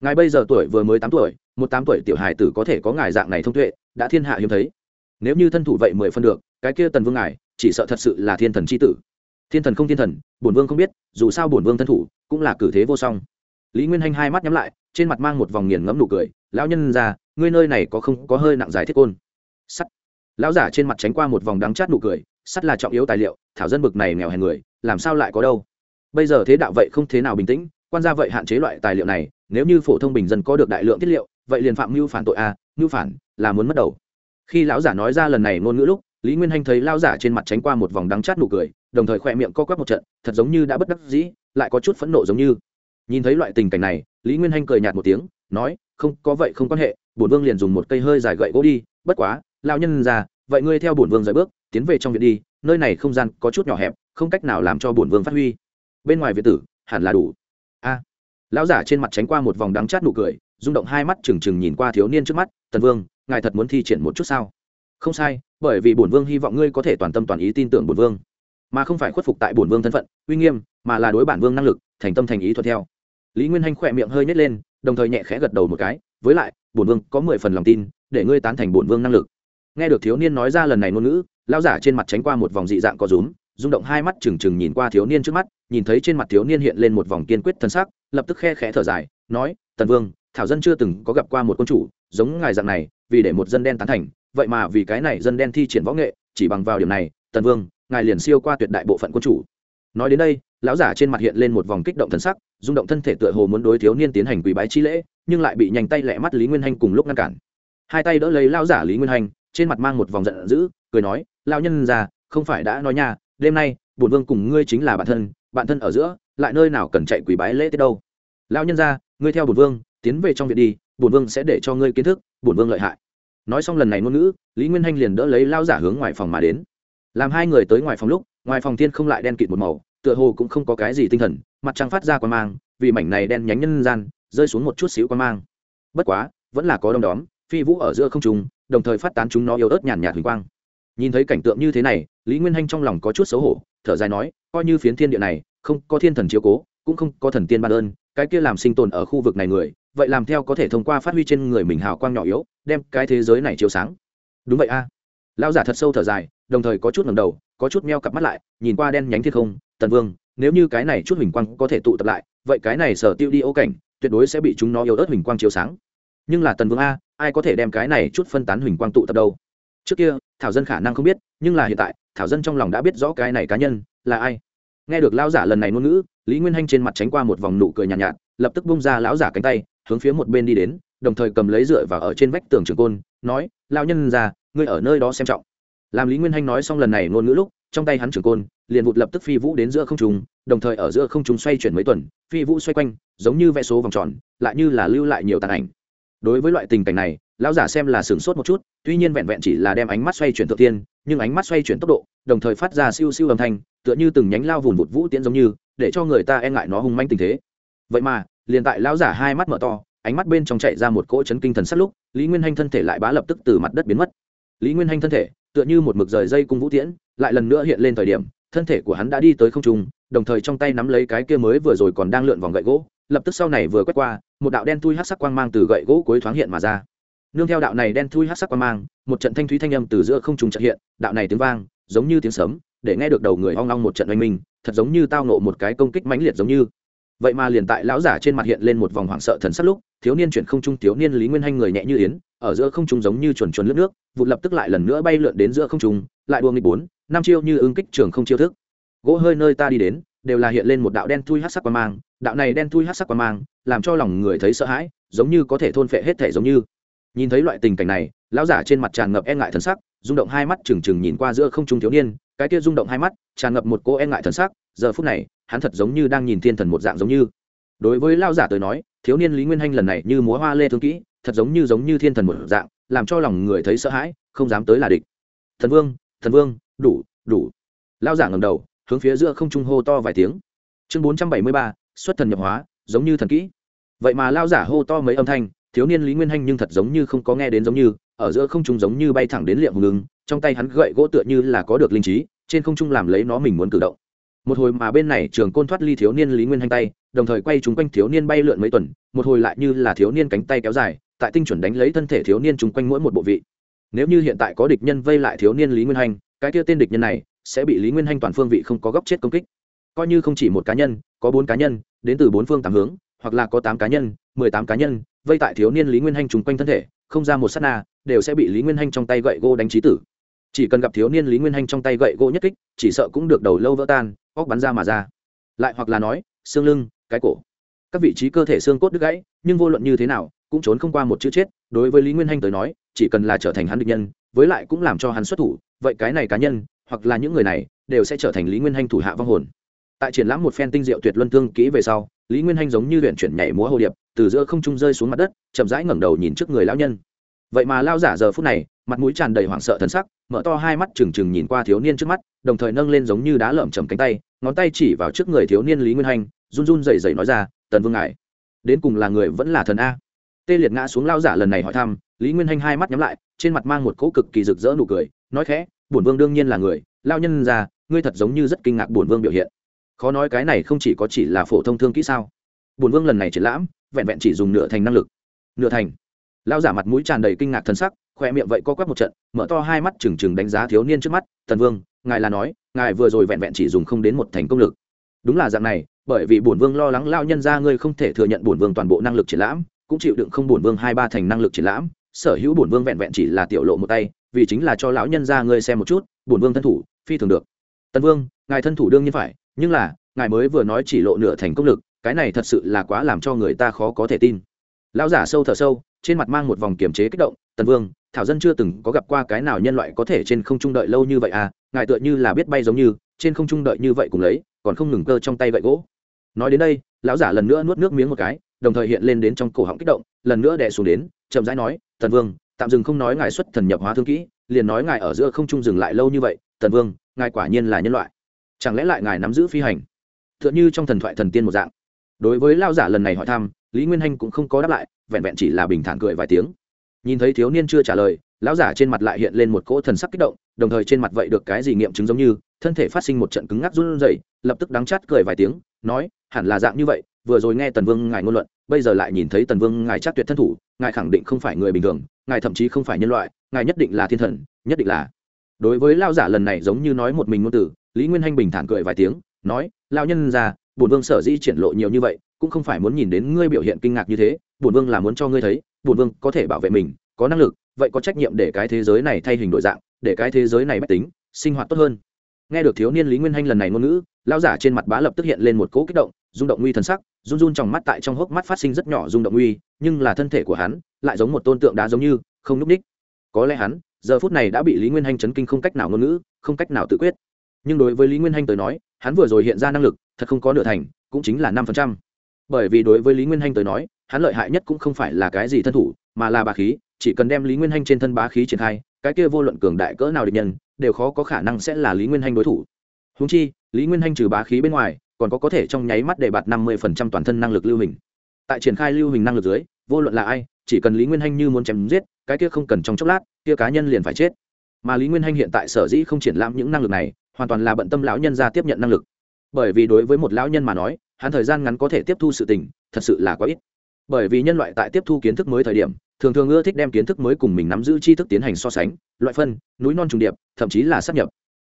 Ngài bây giờ tuổi vừa mới tám tuổi, một tám tuổi tiểu hài tử có thể có ngài dạng này thông tuệ, đã thiên hạ hiếm thấy. Nếu như thân thủ vậy mười phân được, cái kia tần vương ngài, chỉ sợ thật sự là thiên thần c h i tử thiên thần không thiên thần bổn vương không biết dù sao bổn vương thân thủ cũng là cử thế vô song. Lý nguyên hanh hai mắt nhắm lại trên mặt mang một vòng nghiền ngẫm nụ cười lão nhân ra ngươi nơi này có không có hơi nặng dài thiết côn? Sắt. Lão giả trên mặt tránh qua một vòng đắng chát nụ cười sắt là trọng yếu tài liệu thảo dân bực này nghèo hèn người làm sao lại có đâu? Bây giờ thế đạo vậy không thế nào bình tĩnh quan gia vậy hạn chế loại tài liệu này nếu như phổ thông bình dân có được đại lượng tiết liệu vậy liền phạm mưu phản tội a à, mưu phản là muốn mất đầu. Khi lão giả nói ra lần này ngôn ngữ lúc lý nguyên hanh thấy lão giả trên mặt tránh qua một vòng đắng chát nụ cười, đồng thời khỏe miệng co quắp một trận, thật giống như đã bất đắc dĩ, lại có chút phẫn nộ giống như. Nhìn thấy loại tình cảnh này, lý nguyên hanh cười nhạt một tiếng, nói, không, có vậy không quan hệ, bổn vương liền dùng một cây hơi dài gậy gỗ đi, bất quá lao nhân ra vậy ngươi theo bổn vương rời bước, tiến về trong viện đi, nơi này không gian có chút nhỏ hẹp, không cách nào làm cho bổn vương phát huy. Bên ngoài viện tử, hẳn là đủ. A. Lão giả trên mặt tránh qua một vòng đắng chát nụ cười, rung động hai mắt trừng trừng nhìn qua thiếu niên trước mắt, tần vương, ngài thật muốn thi triển một chút sao? Không sai, bởi vì bổn vương hy vọng ngươi có thể toàn tâm toàn ý tin tưởng bổn vương, mà không phải khuất phục tại bổn vương thân phận, uy nghiêm, mà là đối bản vương năng lực, thành tâm thành ý thuận theo. Lý nguyên hanh khỏe miệng hơi nhét lên, đồng thời nhẹ khẽ gật đầu một cái, với lại, bổn vương có mười phần lòng tin, để ngươi tán thành bổn vương năng lực. Nghe được thiếu niên nói ra lần này ngôn ngữ lao giả trên mặt tránh qua một vòng dị dạng có rúm, rung động hai mắt trừng trừng nhìn qua thiếu niên trước mắt, nhìn thấy trên mặt thiếu niên hiện lên một vòng kiên quyết thân xác lập tức khe khẽ thở dài, nói, tần vương, thảo dân chưa từng có gặp qua một quân chủ giống ngài dạng này, vì để một dân đen tán thành vậy mà vì cái này dân đen thi triển võ nghệ, chỉ bằng vào điểm này, tần vương, ngài liền siêu qua tuyệt đại bộ phận quân chủ. Nói đến đây, lão giả trên mặt hiện lên một vòng kích động thần sắc, rung động thân thể tựa hồ muốn đối thiếu niên tiến hành quỳ bái chi lễ, nhưng lại bị nhanh tay lẹ mắt lý nguyên hanh cùng lúc ngăn cản. Hai tay đỡ lấy lão giả lý nguyên hanh, trên mặt mang một vòng giận dữ, cười nói lao nhân già, không phải đã nói nha, đêm nay, bổn vương cùng ngươi chính là bạn thân bạn thân ở giữa, lại nơi nào cần chạy quỳ bái lễ tết đâu? Lao nhân ra ngươi theo bổn vương, tiến về trong viện đi, bổn vương sẽ để cho ngươi kiến thức, bổn vương lợi hại nói xong lần này ngôn ngữ, lý nguyên hanh liền đỡ lấy lao giả hướng ngoài phòng mà đến. Làm hai người tới ngoài phòng lúc, ngoài phòng thiên không lại đen kịt một màu, tựa hồ cũng không có cái gì tinh thần, mặt trăng phát ra quan mang, vì mảnh này đen nhánh nhân gian, rơi xuống một chút xíu quan mang. Bất quá, vẫn là có đông đóm, phi vũ ở giữa không trùng đồng thời phát tán chúng nó yếu ớt nhàn nhạt huỳnh quang. Nhìn thấy cảnh tượng như thế này, lý nguyên hanh trong lòng có chút xấu hổ, thở dài nói, coi như phiến thiên địa này, không có thiên thần chiếu cố, cũng không có thần tiên ban ơn, cái kia làm sinh tồn ở khu vực này người vậy làm theo có thể thông qua phát huy trên người mình hào quang nhỏ yếu đem cái thế giới này chiếu sáng. Đúng vậy a. À. lão giả thật sâu thở dài đồng thời có chút ngầm đầu có chút meo cặp mắt lại nhìn qua đen nhánh thiên không tần vương nếu như cái này chút hình quang có thể tụ tập lại vậy cái này sở tiêu đi ô cảnh tuyệt đối sẽ bị chúng nó yếu ớt hình quang chiếu sáng. Nhưng là tần vương a ai có thể đem cái này chút phân tán hình quang tụ tập đâu? Trước kia thảo dân khả năng không biết nhưng là hiện tại thảo dân trong lòng đã biết rõ cái này cá nhân là ai. Nghe được lão giả lần này ngôn ngữ lý nguyên hanh trên mặt tránh qua một vòng nụ cười nhàn nhạt, nhạt lập tức bung ra lão giả cánh tay hướng phía một bên đi đến, đồng thời cầm lấy dựa và ở trên vách tường trường côn, nói lao nhân ra ngươi ở nơi đó xem trọng. Làm lý nguyên hanh nói xong lần này ngôn ngữ lúc, trong tay hắn trường côn, liền vụt lập tức phi vũ đến giữa không trung, đồng thời ở giữa không trung xoay chuyển mấy tuần, phi vũ xoay quanh, giống như vẽ số vòng tròn, lại như là lưu lại nhiều tàn ảnh. Đối với loại tình cảnh này, lão giả xem là sửng sốt một chút, tuy nhiên vẹn vẹn chỉ là đem ánh mắt xoay chuyển thượng tiên, nhưng ánh mắt xoay chuyển tốc độ, đồng thời phát ra siêu siêu âm thanh, tựa như từng nhánh lao vùn vụt vũ tiễn giống như, để cho người ta e ngại nó hung manh tình thế. Vậy mà liền tại lão giả hai mắt mở to, ánh mắt bên trong chạy ra một cỗ chấn kinh thần sát lúc, lý nguyên hanh thân thể lại bá lập tức từ mặt đất biến mất. Lý nguyên hanh thân thể, tựa như một mực rời dây cung vũ tiễn, lại lần nữa hiện lên thời điểm, thân thể của hắn đã đi tới không trung, đồng thời trong tay nắm lấy cái kia mới vừa rồi còn đang lượn vòng gậy gỗ, lập tức sau này vừa quét qua, một đạo đen thui hát sắc quang mang từ gậy gỗ cuối thoáng hiện mà ra. Nương theo đạo này đen thui hát sắc quang mang, một trận thanh thúy thanh âm từ giữa không trung trận hiện, đạo này tiếng vang, giống như tiếng sấm, để nghe được đầu người hoang long một trận oanh minh, thật giống như tao nộ một cái công kích mãnh liệt giống như vậy mà liền tại lão giả trên mặt hiện lên một vòng hoảng sợ thần sắc lúc, thiếu niên chuyển không trung thiếu niên lý nguyên hanh người nhẹ như yến, ở giữa không trung giống như chuồn chuồn lướt nước, vụt lập tức lại lần nữa bay lượn đến giữa không trung, lại đua nghịch bốn, năm chiêu như ứng kích trường không chiêu thức. Gỗ hơi nơi ta đi đến, đều là hiện lên một đạo đen thui hát sắc qua mang, đạo này đen thui hát sắc qua mang, làm cho lòng người thấy sợ hãi, giống như có thể thôn phệ hết thể giống như. Nhìn thấy loại tình cảnh này, lão giả trên mặt tràn ngập e ngại thần sắc, rung động hai mắt trừng trừng nhìn qua giữa không trung thiếu niên, cái kia rung động hai mắt, tràn ngập một cô e ngại thần sắc giờ phút này, hắn thật giống như đang nhìn thiên thần một dạng giống như. Đối với lão giả tới nói, thiếu niên lý nguyên hanh lần này như múa hoa lê thương kỹ, thật giống như giống như thiên thần một dạng, làm cho lòng người thấy sợ hãi, không dám tới là địch. Thần vương thần vương, đủ đủ. Lão giả ngầm đầu, hướng phía giữa không trung hô to vài tiếng. Chương bốn trăm bảy mươi ba, xuất thần nhập hóa, giống như thần kỹ. Vậy mà lao giả hô to mấy âm thanh, thiếu niên lý nguyên hanh nhưng thật giống như không có nghe đến giống như, ở giữa không trung giống như bay thẳng đến liệm hùng ngưng trong tay hắn gậy gỗ tựa như là có được linh trí, trên không trung làm lấy nó mình muốn cử động một hồi mà bên này trường côn thoát ly thiếu niên lý nguyên hanh tay, đồng thời quay chúng quanh thiếu niên bay lượn mấy tuần, một hồi lại như là thiếu niên cánh tay kéo dài, tại tinh chuẩn đánh lấy thân thể thiếu niên chúng quanh mỗi một bộ vị. Nếu như hiện tại có địch nhân vây lại thiếu niên lý nguyên hanh cái kia tên địch nhân này sẽ bị lý nguyên hanh toàn phương vị không có góc chết công kích. Coi như không chỉ một cá nhân, có bốn cá nhân, đến từ bốn phương tám hướng, hoặc là có tám cá nhân, mười tám cá nhân, vây tại thiếu niên lý nguyên hanh chung quanh thân thể, không ra một s á t na, đều sẽ bị lý nguyên hanh trong tay gậy gỗ đánh trí tử. Chỉ cần gặp thiếu niên lý nguyên hanh trong tay gậy gỗ nhất kích, chỉ sợ cũng được đầu lâu vỡ tan óc bắn ra mà ra. Lại hoặc là nói, xương lưng, cái cổ. Các vị trí cơ thể xương cốt đứt gãy, nhưng vô luận như thế nào, cũng trốn không qua một chữ chết. Đối với lý nguyên hanh tới nói, chỉ cần là trở thành hắn địch nhân, với lại cũng làm cho hắn xuất thủ, vậy cái này cá nhân, hoặc là những người này, đều sẽ trở thành lý nguyên hanh thủ hạ vong hồn. Tại triển lãm một phen tinh diệu tuyệt luân thương kỹ về sau, lý nguyên hanh giống như luyện chuyển nhảy múa hồ điệp, từ giữa không trung rơi xuống mặt đất, chậm rãi ngẩng đầu nhìn trước người lão nhân. Vậy mà lao giả giờ phút này mặt mũi tràn đầy hoảng sợ thân sắc, mở to hai mắt trừng trừng nhìn qua thiếu niên trước mắt, đồng thời nâng lên giống như đá lởm chầm cánh tay, ngón tay chỉ vào trước người thiếu niên lý nguyên hanh run run dậy dậy nói ra, tần vương ngài, đến cùng là người vẫn là thần a. Tê liệt ngã xuống lao giả lần này hỏi thăm, lý nguyên hanh hai mắt nhắm lại, trên mặt mang một cỗ cực kỳ rực rỡ nụ cười, nói khẽ, bổn vương đương nhiên là người, lao nhân ra ngươi thật giống như rất kinh ngạc bổn vương biểu hiện. Khó nói cái này không chỉ có chỉ là phổ thông thương kỹ sao. Bổn vương lần này triển lãm, vẹn vẹn chỉ dùng nửa thành năng lực. Nửa thành. Lao giả mặt mũi tràn đầy kinh ngạc thân sắc khoe miệng vậy co quắp một trận, mở to hai mắt trừng trừng đánh giá thiếu niên trước mắt, Tần vương, ngài là nói, ngài vừa rồi vẹn vẹn chỉ dùng không đến một thành công lực. Đúng là dạng này, bởi vì bổn vương lo lắng lao nhân ra ngươi không thể thừa nhận bổn vương toàn bộ năng lực triển lãm, cũng chịu đựng không bổn vương hai ba thành năng lực triển lãm, sở hữu bổn vương vẹn vẹn chỉ là tiểu lộ một tay, vì chính là cho lão nhân ra ngươi xem một chút, bổn vương thân thủ, phi thường được. Tần vương, ngài thân thủ đương nhiên phải, nhưng là, ngài mới vừa nói chỉ lộ nửa thành công lực, cái này thật sự là quá làm cho người ta khó có thể tin. Lão giả sâu thở sâu, trên mặt mang một vòng kiềm chế kích động, tần vương thảo dân chưa từng có gặp qua cái nào nhân loại có thể trên không trung đợi lâu như vậy à ngài tựa như là biết bay giống như, trên không trung đợi như vậy cùng lấy, còn không ngừng cơ trong tay gậy gỗ. Nói đến đây, lão giả lần nữa nuốt nước miếng một cái, đồng thời hiện lên đến trong cổ họng kích động, lần nữa đè xuống đến, chậm rãi nói tần vương, tạm dừng không nói ngài xuất thần nhập hóa thương kỹ, liền nói ngài ở giữa không trung dừng lại lâu như vậy tần vương, ngài quả nhiên là nhân loại. Chẳng lẽ lại ngài nắm giữ phi hành? T h ư ợ n như trong thần thoại thần tiên một dạng. Đối với lao giả lần này hỏi thăm, lý nguyên hanh cũng không có đáp lại, vẹn vẹn chỉ là bình thản cười vài tiếng nhìn thấy thiếu niên chưa trả lời, lão giả trên mặt lại hiện lên một cỗ thần sắc kích động, đồng thời trên mặt vậy được cái gì nghiệm chứng giống như, thân thể phát sinh một trận cứng ngắc run rẩy, lập tức đắng chát cười vài tiếng, nói, hẳn là dạng như vậy, vừa rồi nghe tần vương ngài ngôn luận, bây giờ lại nhìn thấy tần vương ngài chắc tuyệt thân thủ, ngài khẳng định không phải người bình thường, ngài thậm chí không phải nhân loại, ngài nhất định là thiên thần, nhất định là. Đối với lao giả lần này giống như nói một mình ngôn từ, lý nguyên hanh bình thản cười vài tiếng, nói lao nhân ra bổn vương sở dĩ triển lộ nhiều như vậy, cũng không phải muốn nhìn đến ngươi biểu hiện kinh ngạc như thế bổn vương là muốn cho ngươi thấy, bổn vương có thể bảo vệ mình, có năng lực, vậy có trách nhiệm để cái thế giới này thay hình đổi dạng, để cái thế giới này mách tính, sinh hoạt tốt hơn. Nghe được thiếu niên lý nguyên hanh lần này ngôn ngữ lao giả trên mặt bá lập tức hiện lên một cỗ kích động, rung động nguy thần sắc, run run trong mắt tại trong hốc mắt phát sinh rất nhỏ rung động nguy, nhưng là thân thể của hắn lại giống một tôn tượng đá giống như, không núp ních có lẽ hắn, giờ phút này đã bị lý nguyên hanh chấn kinh không cách nào ngôn ngữ, không cách nào tự quyết. Nhưng đối với lý nguyên hanh tới nói, hắn vừa rồi hiện ra năng lực, thật không có nửa thành, cũng chính là năm phần trăm. Bởi vì đối với lý nguyên hanh tới nói hắn lợi hại nhất cũng không phải là cái gì thân thủ, mà là bá khí, chỉ cần đem lý nguyên hanh trên thân bá khí triển khai, cái kia vô luận cường đại cỡ nào địch nhân, đều khó có khả năng sẽ là lý nguyên hanh đối thủ. Húng chi, lý nguyên hanh trừ bá khí bên ngoài, còn có có thể trong nháy mắt để bạt năm mươi phần trăm toàn thân năng lực lưu hình. Tại triển khai lưu hình năng lực dưới, vô luận là ai, chỉ cần lý nguyên hanh như muốn chém giết, cái kia không cần trong chốc lát, kia cá nhân liền phải chết. Mà lý nguyên hanh hiện tại sở dĩ không triển lãm những năng lực này, hoàn toàn là bận tâm lão nhân ra tiếp nhận năng lực. Bởi vì đối với một lão nhân mà nói, hắn thời gian ngắn có thể tiếp thu sự tình, thật sự là quá ít bởi vì nhân loại tại tiếp thu kiến thức mới thời điểm, thường thường ưa thích đem kiến thức mới cùng mình nắm giữ tri thức tiến hành so sánh, loại phân, núi non trùng điệp, thậm chí là sắp nhập.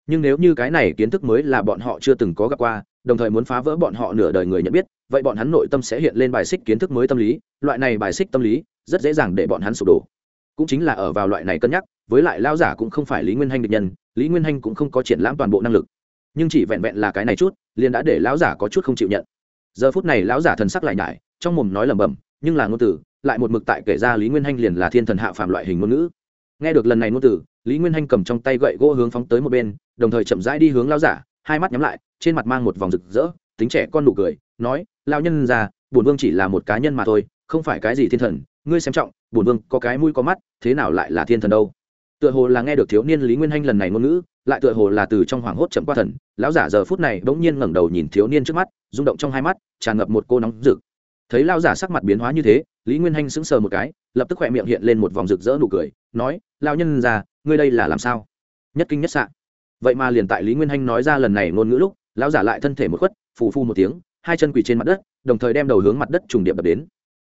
Nhưng nếu như cái này kiến thức mới là bọn họ chưa từng có gặp qua, đồng thời muốn phá vỡ bọn họ nửa đời người nhận biết, vậy bọn hắn nội tâm sẽ hiện lên bài xích kiến thức mới tâm lý, loại này bài xích tâm lý, rất dễ dàng để bọn hắn sụp đổ. Cũng chính là ở vào loại này cân nhắc, với lại lao giả cũng không phải lý nguyên hanh được nhân, lý nguyên hanh cũng không có triển lãm toàn bộ năng lực. Nhưng chỉ vẹn vẹn là cái này chút, liền đã để lão giả có chút không chịu nhận. Giờ phút này lão giả thần sắc lại nhải, trong mồm nói lẩm bẩm nhưng là ngôn từ, lại một mực tại kể ra lý nguyên hanh liền là thiên thần hạ phàm loại hình ngôn ngữ. Nghe được lần này ngôn từ, lý nguyên hanh cầm trong tay gậy gỗ hướng phóng tới một bên, đồng thời chậm rãi đi hướng lao giả, hai mắt nhắm lại, trên mặt mang một vòng rực rỡ, tính trẻ con nụ cười, nói lao nhân ra bổn vương chỉ là một cá nhân mà thôi, không phải cái gì thiên thần, ngươi xem trọng, bổn vương có cái mũi có mắt, thế nào lại là thiên thần đâu? Tựa hồ là nghe được thiếu niên lý nguyên hanh lần này ngôn ngữ, lại tựa hồ là từ trong hoảng hốt chậm qua thần, lão giả giờ phút này bỗng nhiên ngẩng đầu nhìn thiếu niên trước mắt, rung động trong hai mắt, tràn ngập một cô nóng rực thấy lao giả sắc mặt biến hóa như thế, lý nguyên hanh sững sờ một cái, lập tức khỏe miệng hiện lên một vòng rực rỡ nụ cười, nói lao nhân già, ngươi đây là làm sao? Nhất kinh nhất sạn vậy mà liền tại lý nguyên hanh nói ra lần này ngôn ngữ lúc, lão giả lại thân thể một khuất, phù phu một tiếng, hai chân quỳ trên mặt đất, đồng thời đem đầu hướng mặt đất trùng điệp đập đến.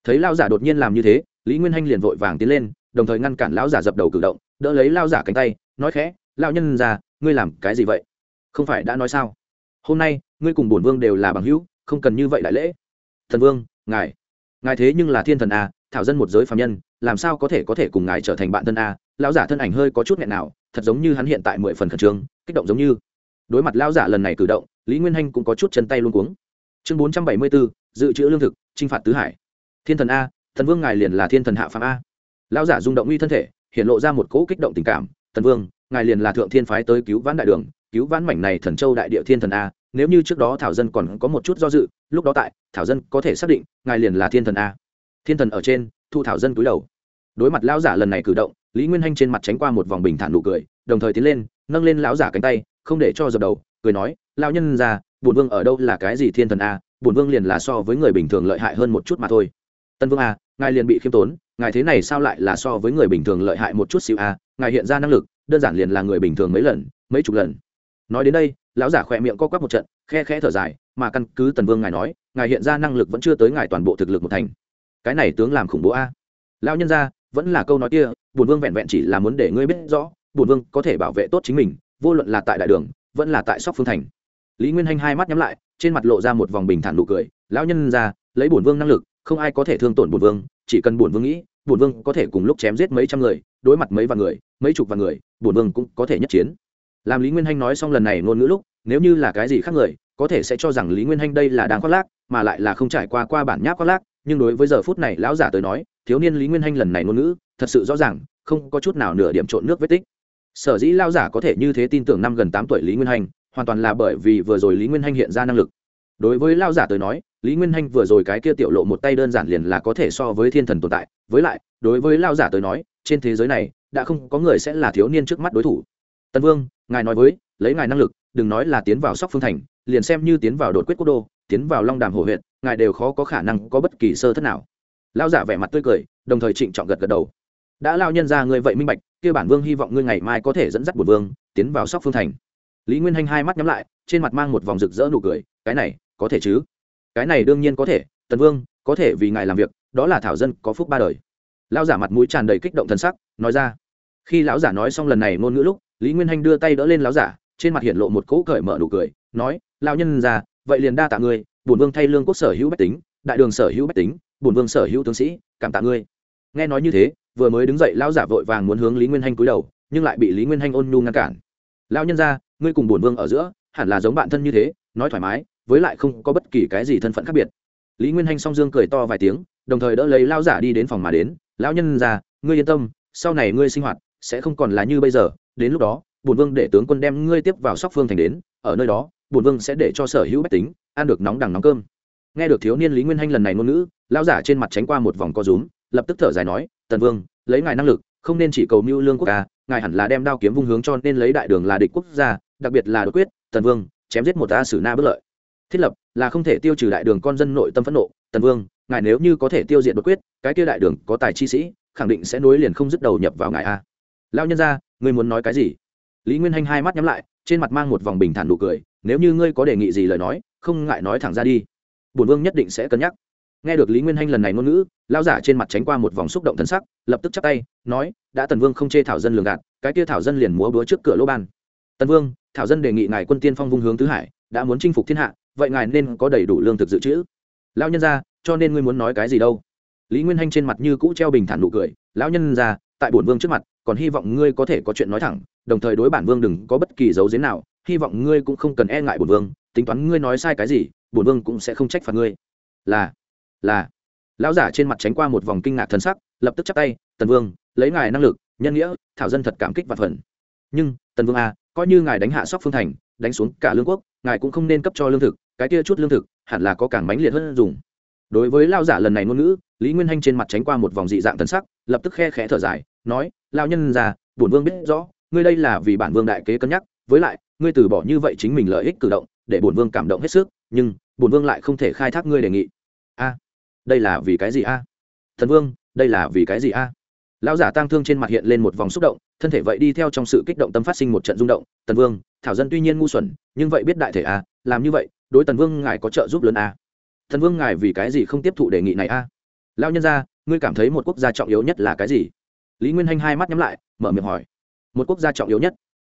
Thấy lão giả đột nhiên làm như thế, lý nguyên hanh liền vội vàng tiến lên, đồng thời ngăn cản lão giả dập đầu cử động, đỡ lấy lão giả cánh tay, nói khẽ, lão nhân già, ngươi làm cái gì vậy? Không phải đã nói sao? Hôm nay, ngươi cùng bổn vương đều là bằng hữu, không cần như vậy đại lễ. Thần vương ngài. Ngài thế nhưng là thiên thần a, thảo dân một giới phạm nhân, làm sao có thể có thể cùng ngài trở thành bạn thân a? Lão giả thân ảnh hơi có chút nghẹn nào, thật giống như hắn hiện tại mười phần khẩn trương, kích động giống như. Đối mặt lão giả lần này cử động, lý nguyên hanh cũng có chút chân tay luôn cuống. Chương bốn trăm bảy mươi bốn dự trữ lương thực t r i n h phạt tứ hải. Thiên thần a, thần vương ngài liền là thiên thần hạ phạm a. Lão giả rung động uy thân thể, hiện lộ ra một cỗ kích động tình cảm. Thần vương, ngài liền là thượng thiên phái tới cứu vãn đại đường, cứu vãn mảnh này thần châu đại địa thiên thần a nếu như trước đó thảo dân còn có một chút do dự, lúc đó tại, thảo dân có thể xác định, ngài liền là thiên thần a. Thiên thần ở trên, thu thảo dân cúi đầu. Đối mặt lão giả lần này cử động, lý nguyên hanh trên mặt tránh qua một vòng bình thản nụ cười, đồng thời tiến lên, nâng lên lão giả cánh tay, không để cho dập đầu, cười nói lao nhân ra bổn vương ở đâu là cái gì thiên thần a? Bổn vương liền là so với người bình thường lợi hại hơn một chút mà thôi. Tân vương a, ngài liền bị khiêm tốn, ngài thế này sao lại là so với người bình thường lợi hại một chút xíu a? Ngài hiện ra năng lực, đơn giản liền là người bình thường mấy lần, mấy chục lần. Nói đến đây lão giả khỏe miệng co quắp một trận, khe khẽ thở dài, mà căn cứ tần vương ngài nói, ngài hiện ra năng lực vẫn chưa tới ngài toàn bộ thực lực một thành. Cái này tướng làm khủng bố a. Lão nhân ra vẫn là câu nói kia bùn vương vẹn vẹn chỉ là muốn để ngươi biết rõ bùn vương có thể bảo vệ tốt chính mình, vô luận là tại đại đường, vẫn là tại sóc phương thành. Lý nguyên hanh hai mắt nhắm lại, trên mặt lộ ra một vòng bình thản nụ cười, lão nhân ra lấy bổn vương năng lực, không ai có thể thương tổn bổn vương, chỉ cần bổn vương nghĩ, bổn vương có thể cùng lúc chém giết mấy trăm người, đối mặt mấy vạn người, mấy chục vạn người, bổn vương cũng có thể nhất chiến làm lý nguyên hanh nói xong lần này ngôn ngữ lúc, nếu như là cái gì khác người, có thể sẽ cho rằng lý nguyên hanh đây là đang khoác lác, mà lại là không trải qua qua bản nháp khoác lác, nhưng đối với giờ phút này lão giả tới nói, thiếu niên lý nguyên hanh lần này ngôn ngữ, thật sự rõ ràng, không có chút nào nửa điểm trộn nước vết tích. Sở dĩ lão giả có thể như thế tin tưởng năm gần tám tuổi lý nguyên hanh, hoàn toàn là bởi vì vừa rồi lý nguyên hanh hiện ra năng lực. Đối với lão giả tới nói, lý nguyên hanh vừa rồi cái kia tiểu lộ một tay đơn giản liền là có thể so với thiên thần tồn tại. Với lại, đối với lão giả tới nói, trên thế giới này, đã không có người sẽ là thiếu niên trước mắt đối thủ tân vương, ngài nói với, lấy ngài năng lực, đừng nói là tiến vào sóc phương thành, liền xem như tiến vào đột quyết quốc đô, tiến vào long đàm hồ huyện ngài đều khó có khả năng có bất kỳ sơ thất nào. Lao giả vẻ mặt tươi cười, đồng thời trịnh trọng gật gật đầu. Đã lao nhân ra ngươi vậy minh bạch, kia bản vương hy vọng ngươi ngày mai có thể dẫn dắt một vương, tiến vào sóc phương thành. Lý nguyên hanh hai mắt nhắm lại, trên mặt mang một vòng rực rỡ nụ cười, cái này, có thể chứ? Cái này đương nhiên có thể, tần vương, có thể vì ngài làm việc, đó là thảo dân có phúc ba đời. Lao giả mặt mũi tràn đầy kích động thần sắc, nói ra. Khi lão giả nói xong lần này ngôn ngữ lúc lý nguyên hanh đưa tay đỡ lên lão giả, trên mặt hiện lộ một cỗ cởi mở nụ cười, nói lao nhân già, vậy liền đa tạ ngươi, bổn vương thay lương quốc sở hữu bách tính, đại đường sở hữu bách tính, bổn vương sở hữu tướng sĩ, cảm tạ ngươi. Nghe nói như thế, vừa mới đứng dậy, lão giả vội vàng muốn hướng lý nguyên hanh cúi đầu, nhưng lại bị lý nguyên hanh ôn nhu ngăn cản. Lao nhân ra ngươi cùng bổn vương ở giữa, hẳn là giống bạn thân như thế, nói thoải mái, với lại không có bất kỳ cái gì thân phận khác biệt. Lý nguyên hanh song dương cười to vài tiếng, đồng thời đỡ lấy lao giả đi đến phòng mà đến. Lão nhân ra ngươi yên tâm, sau này ngươi sinh hoạt sẽ không còn là như bây giờ đến lúc đó, bổn vương để tướng quân đem ngươi tiếp vào sóc phương thành đến, ở nơi đó, bổn vương sẽ để cho sở hữu bách tính ăn được nóng đằng nóng cơm nghe được thiếu niên lý nguyên hanh lần này ngôn ngữ, lão giả trên mặt tránh qua một vòng co rúm, lập tức thở dài nói, tần vương, lấy ngài năng lực, không nên chỉ cầu mưu lương quốc ca ngài hẳn là đem đao kiếm vung hướng cho nên lấy đại đường là địch quốc gia, đặc biệt là đột quyết, tần vương, chém giết một ta sử na bất lợi thiết lập là không thể tiêu trừ đại đường con dân nội tâm phẫn nộ, tần vương, ngài nếu như có thể tiêu diệt đột quyết, cái kia đại đường có tài chi sĩ, khẳng định sẽ nối liền không dứt đầu nhập vào ngài a lao nhân gia ngươi muốn nói cái gì? Lý nguyên hanh hai mắt nhắm lại, trên mặt mang một vòng bình thản nụ cười, nếu như ngươi có đề nghị gì lời nói, không ngại nói thẳng ra đi. Bổn vương nhất định sẽ cân nhắc. Nghe được lý nguyên hanh lần này ngôn ngữ lao giả trên mặt tránh qua một vòng xúc động thân sắc, lập tức chắc tay, nói, đã tần vương không chê thảo dân lường gạt, cái kia thảo dân liền múa búa trước cửa lỗ ban. Tần vương, thảo dân đề nghị ngài quân tiên phong vung hướng tứ hải, đã muốn chinh phục thiên hạ, vậy ngài nên có đầy đủ lương thực dự trữ. Lao nhân ra cho nên ngươi muốn nói cái gì đâu? Lý nguyên hanh trên mặt như cũ treo bình thản nụ cười, lão nhân ra tại bổn vương trước mặt còn hy vọng ngươi có thể có chuyện nói thẳng, đồng thời đối bản vương đừng có bất kỳ dấu giếm nào, hy vọng ngươi cũng không cần e ngại bổn vương, tính toán ngươi nói sai cái gì, bổn vương cũng sẽ không trách phạt ngươi. Là là. Lão giả trên mặt tránh qua một vòng kinh ngạc thân sắc, lập tức chắp tay, tần vương, lấy ngài năng lực, nhân nghĩa, thảo dân thật cảm kích và phần. Nhưng, tần vương a coi như ngài đánh hạ sóc phương thành, đánh xuống cả lương quốc, ngài cũng không nên cấp cho lương thực, cái kia chút lương thực, hẳn là có càng mãnh liệt hơn dùng. Đối với lao giả lần này ngôn ngữ, lý nguyên hanh trên mặt tránh qua một vòng dị dạng thần sắc, lập tức khe khẽ thở dài, nói lao nhân già, bổn vương biết rõ, ngươi đây là vì bản vương đại kế cân nhắc, với lại, ngươi từ bỏ như vậy chính mình lợi ích cử động, để bổn vương cảm động hết sức, nhưng, bổn vương lại không thể khai thác ngươi đề nghị. A, đây là vì cái gì a? Thần vương, đây là vì cái gì a? Lão giả tang thương trên mặt hiện lên một vòng xúc động, thân thể vậy đi theo trong sự kích động tâm phát sinh một trận rung động. Tần vương, thảo dân tuy nhiên ngu xuẩn, nhưng vậy biết đại thể a, làm như vậy, đối tần vương ngài có trợ giúp lớn a. Thần vương ngài vì cái gì không tiếp thụ đề nghị này a? Lão lao nhân ra ngươi cảm thấy một quốc gia trọng yếu nhất là cái gì? Lý nguyên hanh hai mắt nhắm lại mở miệng hỏi một quốc gia trọng yếu nhất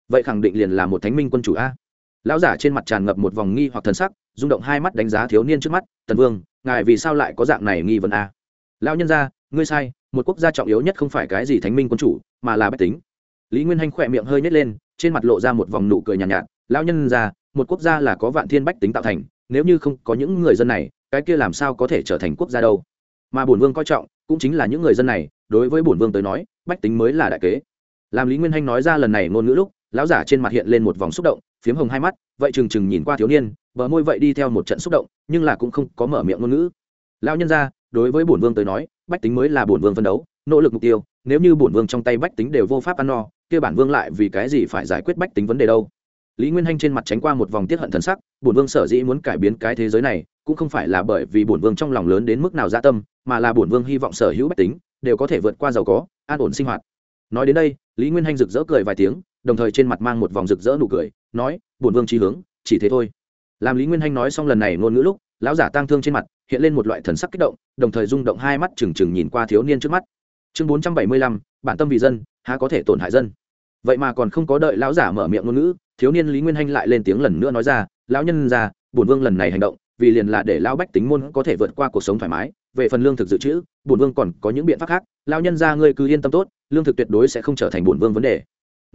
vậy khẳng định liền là một thánh minh quân chủ a? Lão giả trên mặt tràn ngập một vòng nghi hoặc thần sắc rung động hai mắt đánh giá thiếu niên trước mắt tần vương ngài vì sao lại có dạng này nghi vấn a? Lão nhân ra ngươi sai một quốc gia trọng yếu nhất không phải cái gì thánh minh quân chủ mà là bách tính. Lý nguyên hanh khỏe miệng hơi nhét lên trên mặt lộ ra một vòng nụ cười nhàn nhạt, nhạt lão nhân ra một quốc gia là có vạn thiên bách tính tạo thành nếu như không có những người dân này cái kia làm sao có thể trở thành quốc gia đâu? Mà bổn vương coi trọng cũng chính là những người dân này đối với bổn vương tới nói bách tính mới là đại kế. Làm lý nguyên hanh nói ra lần này ngôn ngữ lúc, lão giả trên mặt hiện lên một vòng xúc động, phiếm hồng hai mắt, vậy trừng trừng nhìn qua thiếu niên, bờ môi vậy đi theo một trận xúc động, nhưng là cũng không có mở miệng ngôn ngữ. Lão nhân ra đối với bổn vương tới nói, bách tính mới là bổn vương phân đấu, nỗ lực mục tiêu, nếu như bổn vương trong tay bách tính đều vô pháp ăn no, kia bản vương lại vì cái gì phải giải quyết bách tính vấn đề đâu? Lý nguyên hanh trên mặt tránh qua một vòng tiết hận thần sắc, bổn vương sở dĩ muốn cải biến cái thế giới này, cũng không phải là bởi vì bổn vương trong lòng lớn đến mức nào gia dạ tâm, mà là bổn vương hy vọng sở hữu bách tính đều có thể vượt qua giàu có, an ổn sinh hoạt. Nói đến đây, lý nguyên hanh rực rỡ cười vài tiếng, đồng thời trên mặt mang một vòng rực rỡ nụ cười, nói, bổn vương trí hướng, chỉ thế thôi. Làm lý nguyên hanh nói xong lần này ngôn ngữ lúc, lão giả tang thương trên mặt hiện lên một loại thần sắc kích động, đồng thời rung động hai mắt trừng trừng nhìn qua thiếu niên trước mắt. Chương bốn trăm bảy mươi lăm, bản tâm vì dân, há có thể tổn hại dân. Vậy mà còn không có đợi lão giả mở miệng ngôn ngữ, thiếu niên lý nguyên hanh lại lên tiếng lần nữa nói ra, lão nhân ra, bổn vương lần này hành động, vì liền là để lão bách tính môn có thể vượt qua cuộc sống thoải mái về phần lương thực dự trữ, bổn vương còn có những biện pháp khác. Lão nhân ra ngươi cứ yên tâm tốt, lương thực tuyệt đối sẽ không trở thành bổn vương vấn đề.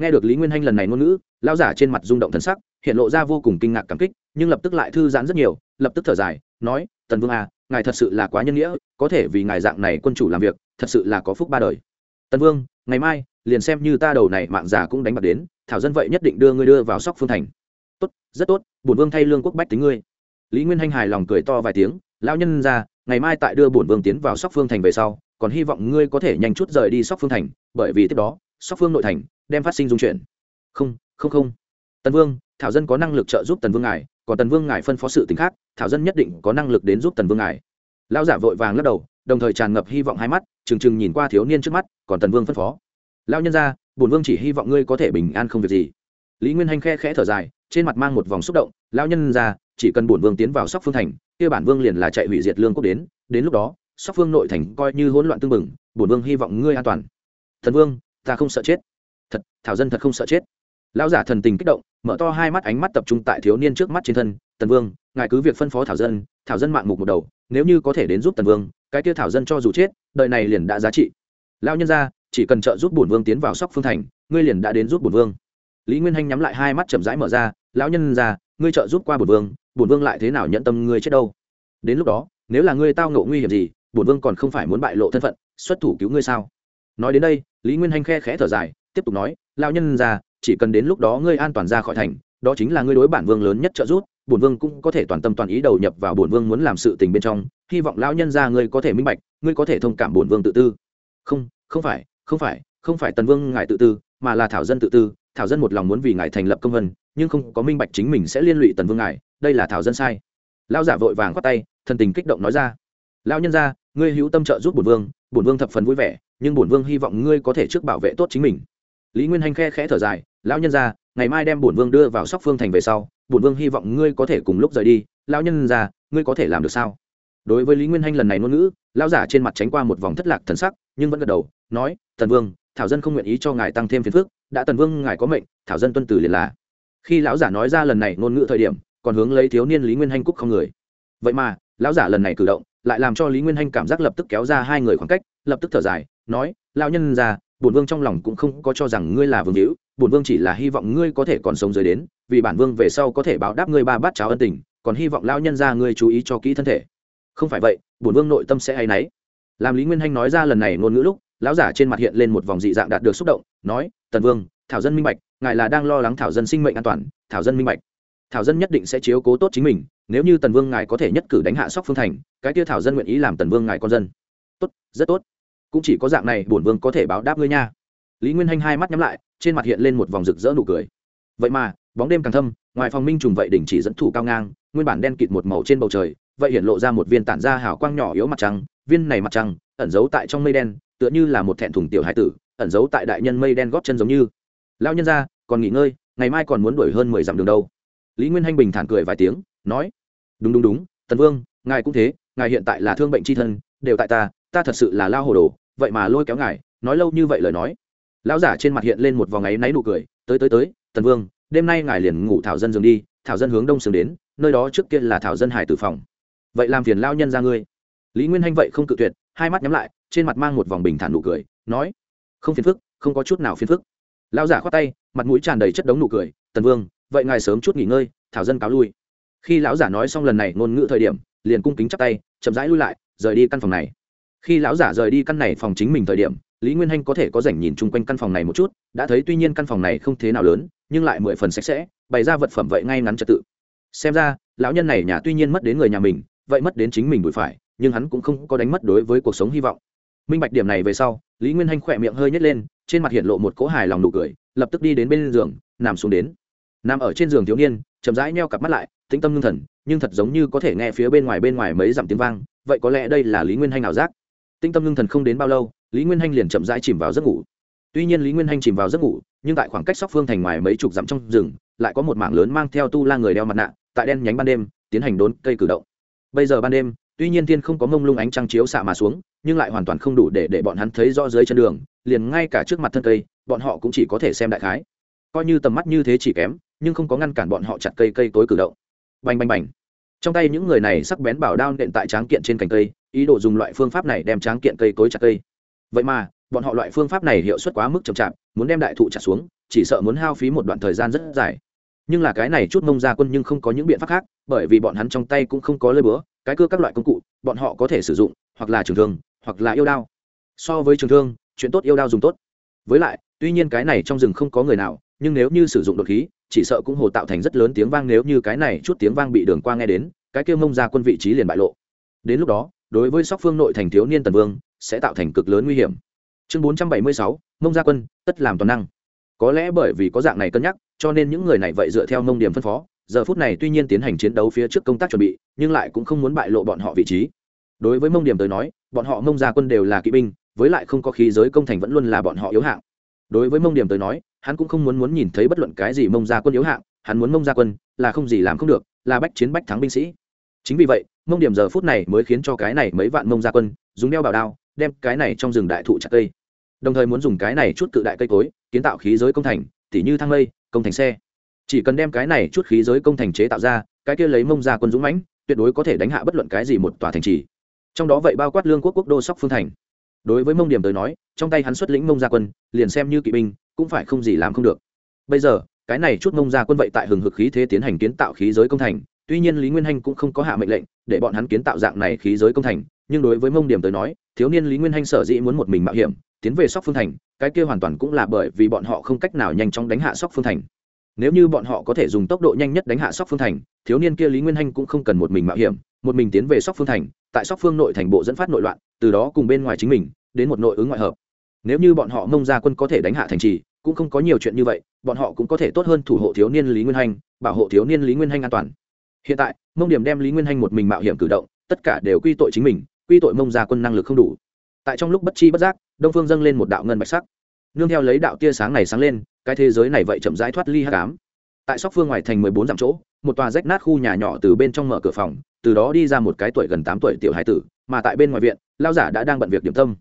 Nghe được lý nguyên hanh lần này ngôn ngữ lao giả trên mặt rung động thân sắc, hiện lộ ra vô cùng kinh ngạc cảm kích, nhưng lập tức lại thư giãn rất nhiều, lập tức thở dài, nói, tần vương à ngài thật sự là quá nhân nghĩa, có thể vì ngài dạng này quân chủ làm việc, thật sự là có phúc ba đời. Tần vương, ngày mai, liền xem như ta đầu này mạng già cũng đánh bạc đến, thảo dân vậy nhất định đưa ngươi đưa vào sóc phương thành. Tốt, rất tốt, bổn vương thay lương quốc bách tính ngươi. Lý nguyên hanh hài lòng cười to vài tiếng, lão nhân ra ngày mai tại đưa bổn vương tiến vào sóc phương thành về sau, còn hy vọng ngươi có thể nhanh chút rời đi sóc phương thành, bởi vì tiếp đó, sóc phương nội thành đem phát sinh dung chuyển không không không. Tần vương, thảo dân có năng lực trợ giúp tần vương ngài, còn tần vương ngài phân phó sự t khác, thảo dân nhất định có năng lực đến giúp tần vương ngài. Lão giả vội vàng lắc đầu, đồng thời tràn ngập hy vọng hai mắt, trừng trừng nhìn qua thiếu niên trước mắt, còn tần vương phân phó. Lão nhân ra bổn vương chỉ hy vọng ngươi có thể bình an không việc gì. Lý nguyên hanh khe khẽ thở dài, trên mặt mang một vòng xúc động, lão nhân ra chỉ cần bổn vương tiến vào sóc phương thành, kia bản vương liền là chạy hủy diệt lương quốc đến đến lúc đó, sóc phương nội thành coi như hỗn loạn tương mừng bổn vương hy vọng ngươi an toàn. Thần vương, ta không sợ chết. Thật, thảo dân thật không sợ chết. Lão giả thần tình kích động, mở to hai mắt ánh mắt tập trung tại thiếu niên trước mắt trên thân, tần vương, ngài cứ việc phân phó thảo dân thảo dân mạng mục một đầu, nếu như có thể đến giúp tần vương, cái kia thảo dân cho dù chết, đời này liền đã giá trị. Lão nhân ra, chỉ cần trợ giúp bổn vương tiến vào sóc phương thành, ngươi liền đã đến giúp bổn vương. Lý nguyên hanh nhắm lại hai mắt chậm rãi mở ra, lão nhân ra, ngươi trợ giúp qua bổn vương bổn vương lại thế nào nhận tâm ngươi chết đâu? Đến lúc đó, nếu là ngươi tao ngộ nguy hiểm gì, bổn vương còn không phải muốn bại lộ thân phận, xuất thủ cứu ngươi sao? Nói đến đây, lý nguyên hanh khe khẽ thở dài, tiếp tục nói, lão nhân ra chỉ cần đến lúc đó ngươi an toàn ra khỏi thành, đó chính là ngươi đối bản vương lớn nhất trợ giúp, bổn vương cũng có thể toàn tâm toàn ý đầu nhập vào bổn vương muốn làm sự tình bên trong, hy vọng lão nhân ra ngươi có thể minh bạch, ngươi có thể thông cảm bổn vương tự tư. Không không phải không phải không phải tần vương ngài tự tư, mà là thảo dân tự tư, thảo dân một lòng muốn vì ngài thành lập công vân nhưng không có minh bạch chính mình sẽ liên lụy tần vương ngài, đây là thảo dân sai. Lão giả vội vàng khoát tay, thần tình kích động nói ra. Lão nhân ra ngươi hữu tâm trợ giúp bổn vương bổn vương thập phần vui vẻ, nhưng bổn vương hy vọng ngươi có thể trước bảo vệ tốt chính mình. Lý nguyên hanh khe khẽ thở dài, lão nhân ra ngày mai đem bổn vương đưa vào sóc phương thành về sau, bổn vương hy vọng ngươi có thể cùng lúc rời đi. Lão nhân ra ngươi có thể làm được sao? Đối với lý nguyên hanh lần này ngôn ngữ, lão giả trên mặt tránh qua một vòng thất lạc thần sắc, nhưng vẫn gật đầu, nói, tần vương, thảo dân không nguyện ý cho ngài tăng thêm phiền phức, đã tần vương ngài có mệnh, thảo dân tuân tử liền là khi lão giả nói ra lần này ngôn ngữ thời điểm, còn hướng lấy thiếu niên lý nguyên hanh cúc không người. Vậy mà, lão giả lần này cử động, lại làm cho lý nguyên hanh cảm giác lập tức kéo ra hai người khoảng cách, lập tức thở dài, nói, lão nhân ra bổn vương trong lòng cũng không có cho rằng ngươi là vương hữu, bổn vương chỉ là hy vọng ngươi có thể còn sống dưới đến, vì bản vương về sau có thể báo đáp ngươi ba bát cháo ân tình, còn hy vọng lão nhân ra ngươi chú ý cho kỹ thân thể. Không phải vậy, bổn vương nội tâm sẽ hay náy. Làm lý nguyên hanh nói ra lần này ngôn ngữ lúc, lão giả trên mặt hiện lên một vòng dị dạng đạt được xúc động, nói, tần vương, thảo dân minh bạch ngài là đang lo lắng thảo dân sinh mệnh an toàn, thảo dân minh bạch. Thảo dân nhất định sẽ chiếu cố tốt chính mình, nếu như tần vương ngài có thể nhất cử đánh hạ sóc phương thành, cái kia thảo dân nguyện ý làm tần vương ngài con dân. Tốt, rất tốt. Cũng chỉ có dạng này bổn vương có thể báo đáp ngươi nha. Lý nguyên hanh hai mắt nhắm lại, trên mặt hiện lên một vòng rực rỡ nụ cười. Vậy mà, bóng đêm càng thâm, ngoài phòng minh trùng vậy đỉnh chỉ dẫn thủ cao ngang, nguyên bản đen kịt một màu trên bầu trời, vậy hiện lộ ra một viên tản ra hào quang nhỏ yếu mặt trăng, viên này mặt trăng, ẩn giấu tại trong mây đen, tựa như là một thẹn thùng tiểu hải tử, ẩn giấu tại đại nhân mây đen góp chân giống như. Lao nhân ra còn nghỉ ngơi, ngày mai còn muốn đuổi hơn mười dặm đường đâu. Lý nguyên hanh bình thản cười vài tiếng, nói, đúng đúng đúng, tần vương, ngài cũng thế, ngài hiện tại là thương bệnh c thân, đều tại ta ta thật sự là lao hồ đồ, vậy mà lôi kéo ngài, nói lâu như vậy lời nói. Lão giả trên mặt hiện lên một vòng áy náy nụ cười, tới tới tới, tần vương, đêm nay ngài liền ngủ thảo dân giường đi, thảo dân hướng đông sướng đến, nơi đó trước kia là thảo dân hải tử phòng. Vậy làm phiền lao nhân ra ngươi. Lý nguyên hanh vậy không cự tuyệt, hai mắt nhắm lại, trên mặt mang một vòng bình thản nụ cười, nói, không phiền phức, không có chút nào phiền phức lão giả khoát tay, mặt mũi tràn đầy chất đống nụ cười, tần vương, vậy ngài sớm chút nghỉ ngơi, thảo dân cáo lui. Khi lão giả nói xong lần này ngôn ngữ thời điểm, liền cung kính chắp tay, chậm rãi lui lại, rời đi căn phòng này. Khi lão giả rời đi căn này phòng chính mình thời điểm, lý nguyên hanh có thể có rảnh nhìn chung quanh căn phòng này một chút, đã thấy tuy nhiên căn phòng này không thế nào lớn, nhưng lại mười phần sạch sẽ, bày ra vật phẩm vậy ngay ngắn trật tự. Xem ra, lão nhân này nhà tuy nhiên mất đến người nhà mình, vậy mất đến chính mình bụi phải, nhưng hắn cũng không có đánh mất đối với cuộc sống hy vọng. Minh bạch điểm này về sau, lý nguyên hanh khỏe miệng hơi nhét lên trên mặt hiện lộ một cỗ hài lòng nụ cười, lập tức đi đến bên giường, nằm xuống đến. Nằm ở trên giường thiếu niên, chậm rãi neo cặp mắt lại, tĩnh tâm ngưng thần, nhưng thật giống như có thể nghe phía bên ngoài bên ngoài mấy dặm tiếng vang, vậy có lẽ đây là lý nguyên hanh ảo giác. Tĩnh tâm ngưng thần không đến bao lâu, lý nguyên hanh liền chậm rãi chìm vào giấc ngủ. Tuy nhiên lý nguyên hanh chìm vào giấc ngủ, nhưng tại khoảng cách sóc phương thành ngoài mấy chục dặm trong rừng, lại có một mảng lớn mang theo tu la người đeo mặt nạ, tại đen nhánh ban đêm, tiến hành đốn cây cử động. Bây giờ ban đêm tuy nhiên thiên không có mông lung ánh trăng chiếu xạ mà xuống, nhưng lại hoàn toàn không đủ để để bọn hắn thấy rõ dưới chân đường, liền ngay cả trước mặt thân cây, bọn họ cũng chỉ có thể xem đại khái. Coi như tầm mắt như thế chỉ kém, nhưng không có ngăn cản bọn họ chặt cây cây tối cử động. Bành bành bành. Trong tay những người này sắc bén bảo đao nện tại tráng kiện trên cành cây, ý đồ dùng loại phương pháp này đem tráng kiện cây tối chặt cây. Vậy mà, bọn họ loại phương pháp này hiệu suất quá mức chậm chạp, muốn đem đại thụ chặt xuống, chỉ sợ muốn hao phí một đoạn thời gian rất dài. Nhưng là cái này chút mông gia quân nhưng không có những biện pháp khác, bởi vì bọn hắn trong tay cũng không có lơi búa cái cưa các loại công cụ, bọn họ có thể sử dụng, hoặc là trường thương, hoặc là yêu đao. So với trường thương, chuyện tốt yêu đao dùng tốt. Với lại, tuy nhiên cái này trong rừng không có người nào, nhưng nếu như sử dụng đột khí, chỉ sợ cũng hồ tạo thành rất lớn tiếng vang nếu như cái này chút tiếng vang bị đường qua nghe đến, cái kia mông ra quân vị trí liền bại lộ. Đến lúc đó, đối với sóc phương nội thành thiếu niên tần vương, sẽ tạo thành cực lớn nguy hiểm. Chương bốn trăm bảy mươi sáu, mông gia quân, tất làm toàn năng. Có lẽ bởi vì có dạng này cân nhắc, cho nên những người này vậy dựa theo mông điểm phân phó giờ phút này tuy nhiên tiến hành chiến đấu phía trước công tác chuẩn bị, nhưng lại cũng không muốn bại lộ bọn họ vị trí. Đối với mông điểm tới nói, bọn họ mông gia quân đều là kỵ binh, với lại không có khí giới công thành vẫn luôn là bọn họ yếu hạng. Đối với mông điểm tới nói, hắn cũng không muốn muốn nhìn thấy bất luận cái gì mông gia quân yếu hạng, hắn muốn mông gia quân là không gì làm không được, là bách chiến bách thắng binh sĩ. Chính vì vậy, mông điểm giờ phút này mới khiến cho cái này mấy vạn mông gia quân dùng đeo bảo đao, đem cái này trong rừng đại thụ chặt cây. Đồng thời muốn dùng cái này chút cự đại cây cối, kiến tạo khí giới công thành, tỉ như thang lây, công thành xe chỉ cần đem cái này chút khí giới công thành chế tạo ra, cái kia lấy mông gia quân dũng mãnh, tuyệt đối có thể đánh hạ bất luận cái gì một tòa thành trì. Trong đó vậy bao quát lương quốc quốc đô sóc phương thành. Đối với mông điểm tới nói, trong tay hắn xuất lĩnh mông gia quân, liền xem như kỵ binh, cũng phải không gì làm không được. Bây giờ, cái này chút mông gia quân vậy tại hừng hực khí thế tiến hành kiến tạo khí giới công thành, tuy nhiên lý nguyên hanh cũng không có hạ mệnh lệnh để bọn hắn kiến tạo dạng này khí giới công thành, nhưng đối với mông điểm tới nói, thiếu niên lý nguyên hanh sở dĩ muốn một mình mạo hiểm, tiến về sóc phương thành, cái kia hoàn toàn cũng là bởi vì bọn họ không cách nào nhanh chóng đánh hạ sóc phương thành nếu như bọn họ có thể dùng tốc độ nhanh nhất đánh hạ sóc phương thành, thiếu niên kia lý nguyên hanh cũng không cần một mình mạo hiểm, một mình tiến về sóc phương thành, tại sóc phương nội thành bộ dẫn phát nội loạn, từ đó cùng bên ngoài chính mình, đến một nội ứng ngoại hợp. Nếu như bọn họ mông ra quân có thể đánh hạ thành trì, cũng không có nhiều chuyện như vậy, bọn họ cũng có thể tốt hơn thủ hộ thiếu niên lý nguyên hanh, bảo hộ thiếu niên lý nguyên hanh an toàn. Hiện tại, mông điểm đem lý nguyên hanh một mình mạo hiểm cử động, tất cả đều quy tội chính mình, quy tội mông ra quân năng lực không đủ. Tại trong lúc bất chi bất giác, đông phương dâng lên một đạo ngân bạch sắc. Nương theo lấy đạo tia sáng này sáng lên cái thế giới này vậy chậm rãi thoát ly hắc ám. Tại sóc phương ngoài thành mười bốn dặm chỗ, một tòa rách nát khu nhà nhỏ từ bên trong mở cửa phòng, từ đó đi ra một cái tuổi gần tám tuổi tiểu hải tử, mà tại bên ngoài viện lao giả đã đang bận việc điểm tâm.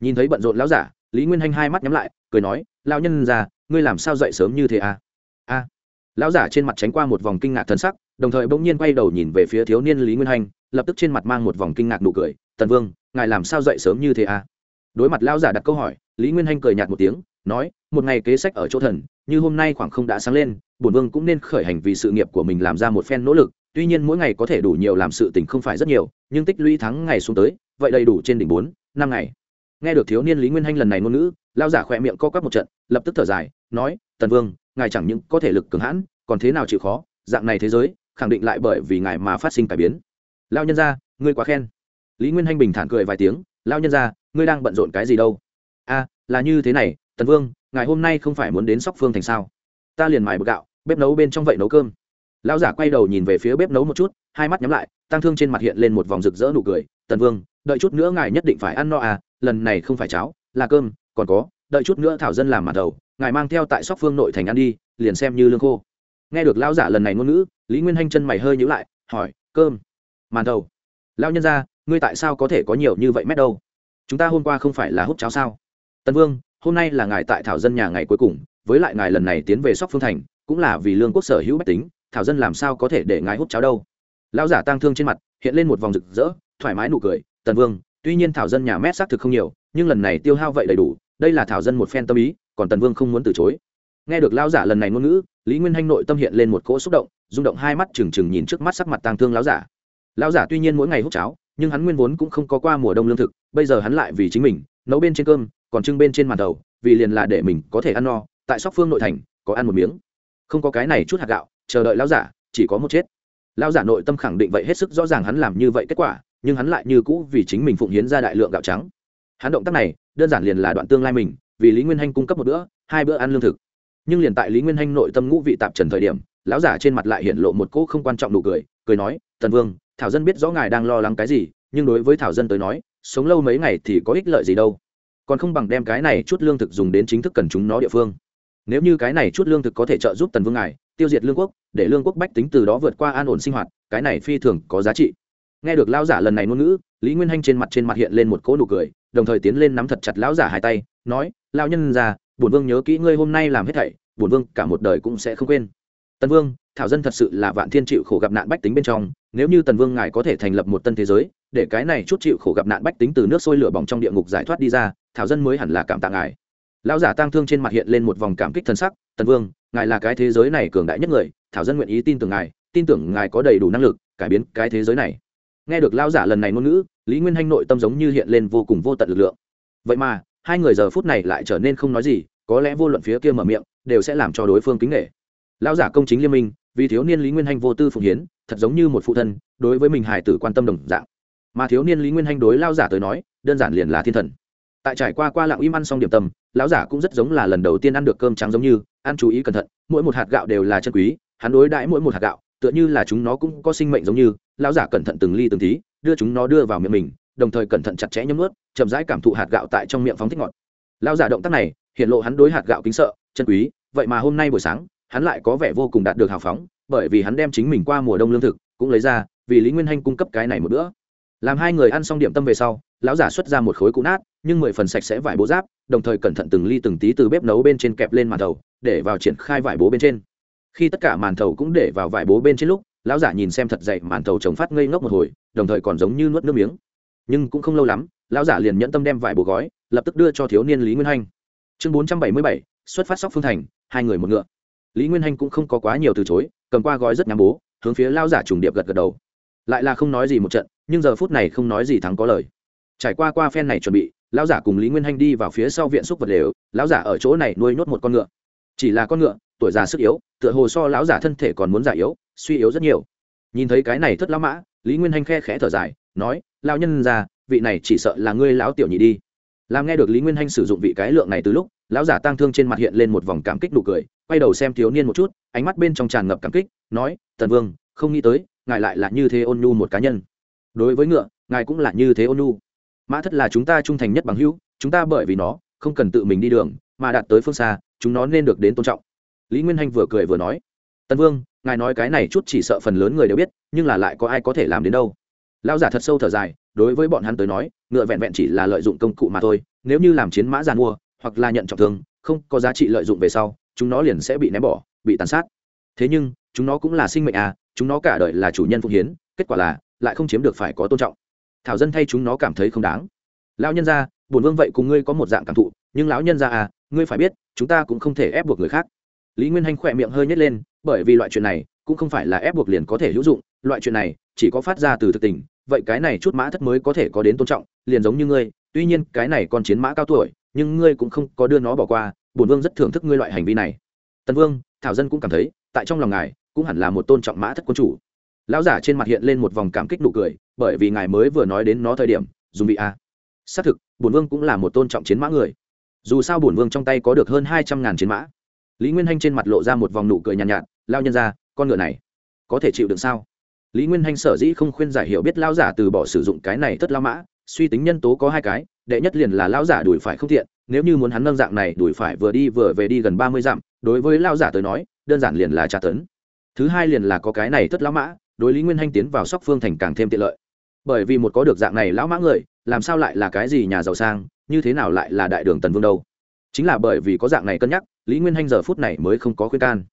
Nhìn thấy bận rộn lao giả, lý nguyên hanh hai mắt nhắm lại, cười nói lao nhân già, ngươi làm sao dậy sớm như thế à? A. À. lão giả trên mặt tránh qua một vòng kinh ngạc thân sắc, đồng thời bỗng nhiên quay đầu nhìn về phía thiếu niên lý nguyên hanh, lập tức trên mặt mang một vòng kinh ngạc nụ cười, tần vương, ngài làm sao dậy sớm như thế à? Đối mặt lão giả đặt câu hỏi, lý nguyên hanh cười nhạt một tiếng, nói một ngày kế sách ở chỗ thần, như hôm nay khoảng không đã sáng lên, bổn vương cũng nên khởi hành vì sự nghiệp của mình làm ra một phen nỗ lực, tuy nhiên mỗi ngày có thể đủ nhiều làm sự tình không phải rất nhiều, nhưng tích lũy tháng ngày xuống tới, vậy đầy đủ trên đỉnh bốn, năm ngày. Nghe được thiếu niên lý nguyên hanh lần này ngôn ngữ lao giả khỏe miệng co quắp một trận, lập tức thở dài, nói, tần vương, ngài chẳng những có thể lực cường hãn, còn thế nào chịu khó, dạng này thế giới, khẳng định lại bởi vì ngài mà phát sinh cải biến. Lao nhân ra ngươi quá khen. Lý nguyên hanh bình thản cười vài tiếng lao nhân ra ngươi đang bận rộn cái gì đâu? A, là như thế này tần vương, ngài hôm nay không phải muốn đến sóc phương thành sao? Ta liền mài bực gạo, bếp nấu bên trong vậy nấu cơm. Lão giả quay đầu nhìn về phía bếp nấu một chút, hai mắt nhắm lại tăng thương trên mặt hiện lên một vòng rực rỡ nụ cười. Tần vương, đợi chút nữa ngài nhất định phải ăn no à lần này không phải cháo, là cơm, còn có, đợi chút nữa thảo dân làm mặt đầu, ngài mang theo tại sóc phương nội thành ăn đi, liền xem như lương khô. Nghe được lão giả lần này ngôn ngữ, lý nguyên hanh chân mày hơi nhữ lại, hỏi, cơm, màn đầu? Lão nhân ra ngươi tại sao có thể có nhiều như vậy mét đâu? Chúng ta hôm qua không phải là hút cháo sao? Tần vương hôm nay là ngài tại thảo dân nhà ngày cuối cùng, với lại ngài lần này tiến về sóc phương thành, cũng là vì lương quốc sở hữu bách tính, thảo dân làm sao có thể để ngài hút cháo đâu. Lão giả tang thương trên mặt, hiện lên một vòng rực rỡ, thoải mái nụ cười, tần vương, tuy nhiên thảo dân nhà mét xác thực không nhiều, nhưng lần này tiêu hao vậy đầy đủ, đây là thảo dân một phen tâm ý, còn tần vương không muốn từ chối. Nghe được lão giả lần này ngôn ngữ, lý nguyên hanh nội tâm hiện lên một cỗ xúc động, rung động hai mắt trừng trừng nhìn trước mắt sắc mặt tang thương lão giả. Lão giả tuy nhiên mỗi ngày hút cháo, nhưng hắn nguyên vốn cũng không có qua mùa đông lương thực, bây giờ hắn lại vì chính mình, nấu bên trên cơm còn trưng bên trên màn đầu, vì liền là để mình có thể ăn no, tại sóc phương nội thành, có ăn một miếng. Không có cái này chút hạt gạo, chờ đợi lão giả, chỉ có một chết. Lão giả nội tâm khẳng định vậy hết sức rõ ràng hắn làm như vậy kết quả, nhưng hắn lại như cũ vì chính mình phụng hiến ra đại lượng gạo trắng. Hắn động tác này, đơn giản liền là đoạn tương lai mình, vì lý nguyên hanh cung cấp một bữa, hai bữa ăn lương thực. Nhưng liền tại lý nguyên hanh nội tâm ngũ vị tạp trần thời điểm, lão giả trên mặt lại hiện lộ một cỗ không quan trọng nụ cười cười nói, tần vương, thảo dân biết rõ ngài đang lo lắng cái gì, nhưng đối với thảo dân tới nói, sống lâu mấy ngày thì có ích lợi gì đâu còn không bằng đem cái này chút lương thực dùng đến chính thức cần chúng nó địa phương. Nếu như cái này chút lương thực có thể trợ giúp tần vương ngài, tiêu diệt lương quốc, để lương quốc bách tính từ đó vượt qua an ổn sinh hoạt, cái này phi thường có giá trị. Nghe được lão giả lần này ngôn ngữ, lý nguyên hanh trên mặt trên mặt hiện lên một cỗ nụ cười, đồng thời tiến lên nắm thật chặt lão giả hai tay, nói, lão nhân già, bổn vương nhớ kỹ ngươi hôm nay làm hết thảy, bổn vương cả một đời cũng sẽ không quên. Tần vương, thảo dân thật sự là vạn thiên chịu khổ gặp nạn bách tính bên trong, nếu như tần vương ngài có thể thành lập một tân thế giới, để cái này chút chịu khổ gặp nạn bách tính từ nước sôi lửa bỏng trong địa ngục giải thoát đi ra thảo dân mới hẳn là cảm tạ ngài. Lão giả tang thương trên mặt hiện lên một vòng cảm kích thân sắc, tần vương, ngài là cái thế giới này cường đại nhất người, thảo dân nguyện ý tin tưởng ngài, tin tưởng ngài có đầy đủ năng lực cải biến cái thế giới này. Nghe được lão giả lần này ngôn ngữ, lý nguyên hanh nội tâm giống như hiện lên vô cùng vô tận lực lượng. Vậy mà, hai người giờ phút này lại trở nên không nói gì, có lẽ vô luận phía kia mở miệng, đều sẽ làm cho đối phương kính nghệ lão giả công chính liên minh, vì thiếu niên lý nguyên hanh vô tư phụng hiến, thật giống như một phụ thân, đối với mình hải tử quan tâm đồng dạng. Mà thiếu niên lý nguyên hanh đối lao giả tới nói, đơn giản liền là thiên thần tại trải qua qua lặng im ăn xong điểm tâm, lão giả cũng rất giống là lần đầu tiên ăn được cơm trắng giống như, ăn chú ý cẩn thận, mỗi một hạt gạo đều là chân quý, hắn đối đãi mỗi một hạt gạo, tựa như là chúng nó cũng có sinh mệnh giống như, lão giả cẩn thận từng ly từng tí, đưa chúng nó đưa vào miệng mình, đồng thời cẩn thận chặt chẽ nhấm ướt chậm rãi cảm thụ hạt gạo tại trong miệng phóng thích ngọt. Lão giả động tác này, hiện lộ hắn đối hạt gạo kính sợ, chân quý, vậy mà hôm nay buổi sáng, hắn lại có vẻ vô cùng đạt được hào phóng, bởi vì hắn đem chính mình qua mùa đông lương thực, cũng lấy ra, vì lý nguyên hanh cung cấp cái này một bữa. Làm hai người ăn xong điểm tâm về sau lão giả xuất ra một khối cũ nát, nhưng mười phần sạch sẽ vải bố giáp, đồng thời cẩn thận từng ly từng tí từ bếp nấu bên trên kẹp lên màn thầu, để vào triển khai vải bố bên trên. Khi tất cả màn thầu cũng để vào vải bố bên trên lúc, lão giả nhìn xem thật dậy màn thầu trồng phát ngây ngốc một hồi, đồng thời còn giống như nuốt nước miếng. Nhưng cũng không lâu lắm, lão giả liền nhẫn tâm đem vải bố gói, lập tức đưa cho thiếu niên lý nguyên hanh. Chương bốn trăm bảy mươi bảy, xuất phát sóc phương thành, hai người một ngựa. Lý nguyên hanh cũng không có quá nhiều từ chối, cầm qua gói rất nhắm bố, hướng phía lao giả trùng điệp gật gật đầu. Lại là không nói gì một trận, nhưng giờ phút này không nói gì thắng có lời trải qua qua phen này chuẩn bị, lão giả cùng lý nguyên hanh đi vào phía sau viện xúc vật lều, lão giả ở chỗ này nuôi nhốt một con ngựa. Chỉ là con ngựa, tuổi già sức yếu, tựa hồ so lão giả thân thể còn muốn già yếu, suy yếu rất nhiều. Nhìn thấy cái này thất lão mã, lý nguyên hanh khe khẽ thở dài, nói lao nhân già, vị này chỉ sợ là ngươi lão tiểu nhị đi. Làm nghe được lý nguyên hanh sử dụng vị cái lượng này từ lúc, lão giả tang thương trên mặt hiện lên một vòng cảm kích nụ cười, quay đầu xem thiếu niên một chút, ánh mắt bên trong tràn ngập cảm kích, nói, tần vương, không nghĩ tới, ngài lại là như thế ôn nhu một cá nhân. Đối với ngựa, ngài cũng là như thế ôn nhu mã thất là chúng ta trung thành nhất bằng hữu, chúng ta bởi vì nó, không cần tự mình đi đường, mà đạt tới phương xa, chúng nó nên được đến tôn trọng. Lý nguyên hanh vừa cười vừa nói. Tân vương, ngài nói cái này chút chỉ sợ phần lớn người đều biết, nhưng là lại có ai có thể làm đến đâu? Lão giả thật sâu thở dài, đối với bọn hắn tới nói, ngựa vẹn vẹn chỉ là lợi dụng công cụ mà thôi, nếu như làm chiến mã giàn mua, hoặc là nhận trọng thương, không có giá trị lợi dụng về sau, chúng nó liền sẽ bị ném bỏ, bị tàn sát. Thế nhưng, chúng nó cũng là sinh mệnh à chúng nó cả đời là chủ nhân phụng hiến, kết quả là, lại không chiếm được phải có tôn trọng thảo dân thay chúng nó cảm thấy không đáng. Lão nhân gia, bổn vương vậy cùng ngươi có một dạng cảm thụ, nhưng lão nhân gia à ngươi phải biết, chúng ta cũng không thể ép buộc người khác. Lý nguyên hanh khỏe miệng hơi nhét lên, bởi vì loại chuyện này cũng không phải là ép buộc liền có thể hữu dụng, loại chuyện này chỉ có phát ra từ thực tình, vậy cái này chút mã thất mới có thể có đến tôn trọng, liền giống như ngươi, tuy nhiên cái này còn chiến mã cao tuổi, nhưng ngươi cũng không có đưa nó bỏ qua, bổn vương rất thưởng thức ngươi loại hành vi này. Tần vương, thảo dân cũng cảm thấy, tại trong lòng ngài, cũng hẳn là một tôn trọng mã thất quân chủ. Lão giả trên mặt hiện lên một vòng cảm kích nụ cười bởi vì ngài mới vừa nói đến nó thời điểm dùng vị a. Xác thực bổn vương cũng là một tôn trọng chiến mã người. Dù sao bổn vương trong tay có được hơn hai trăm ngàn chiến mã. Lý nguyên hanh trên mặt lộ ra một vòng nụ cười nhàn nhạt, nhạt lao nhân ra con ngựa này có thể chịu được sao? Lý nguyên hanh sở dĩ không khuyên giải hiểu biết lao giả từ bỏ sử dụng cái này thất lao mã suy tính nhân tố có hai cái đệ nhất liền là lao giả đuổi phải không thiện nếu như muốn hắn nâng dạng này đuổi phải vừa đi vừa về đi gần ba mươi dặm đối với lao giả tới nói đơn giản liền là tra tấn. Thứ hai liền là có cái này thất lao mã đối lý nguyên hanh tiến vào sóc phương thành càng thêm tiện lợi bởi vì một có được dạng này lão mã người, làm sao lại là cái gì nhà giàu sang, như thế nào lại là đại đường tần vương đâu? Chính là bởi vì có dạng này cân nhắc, lý nguyên hanh giờ phút này mới không có khuyên can.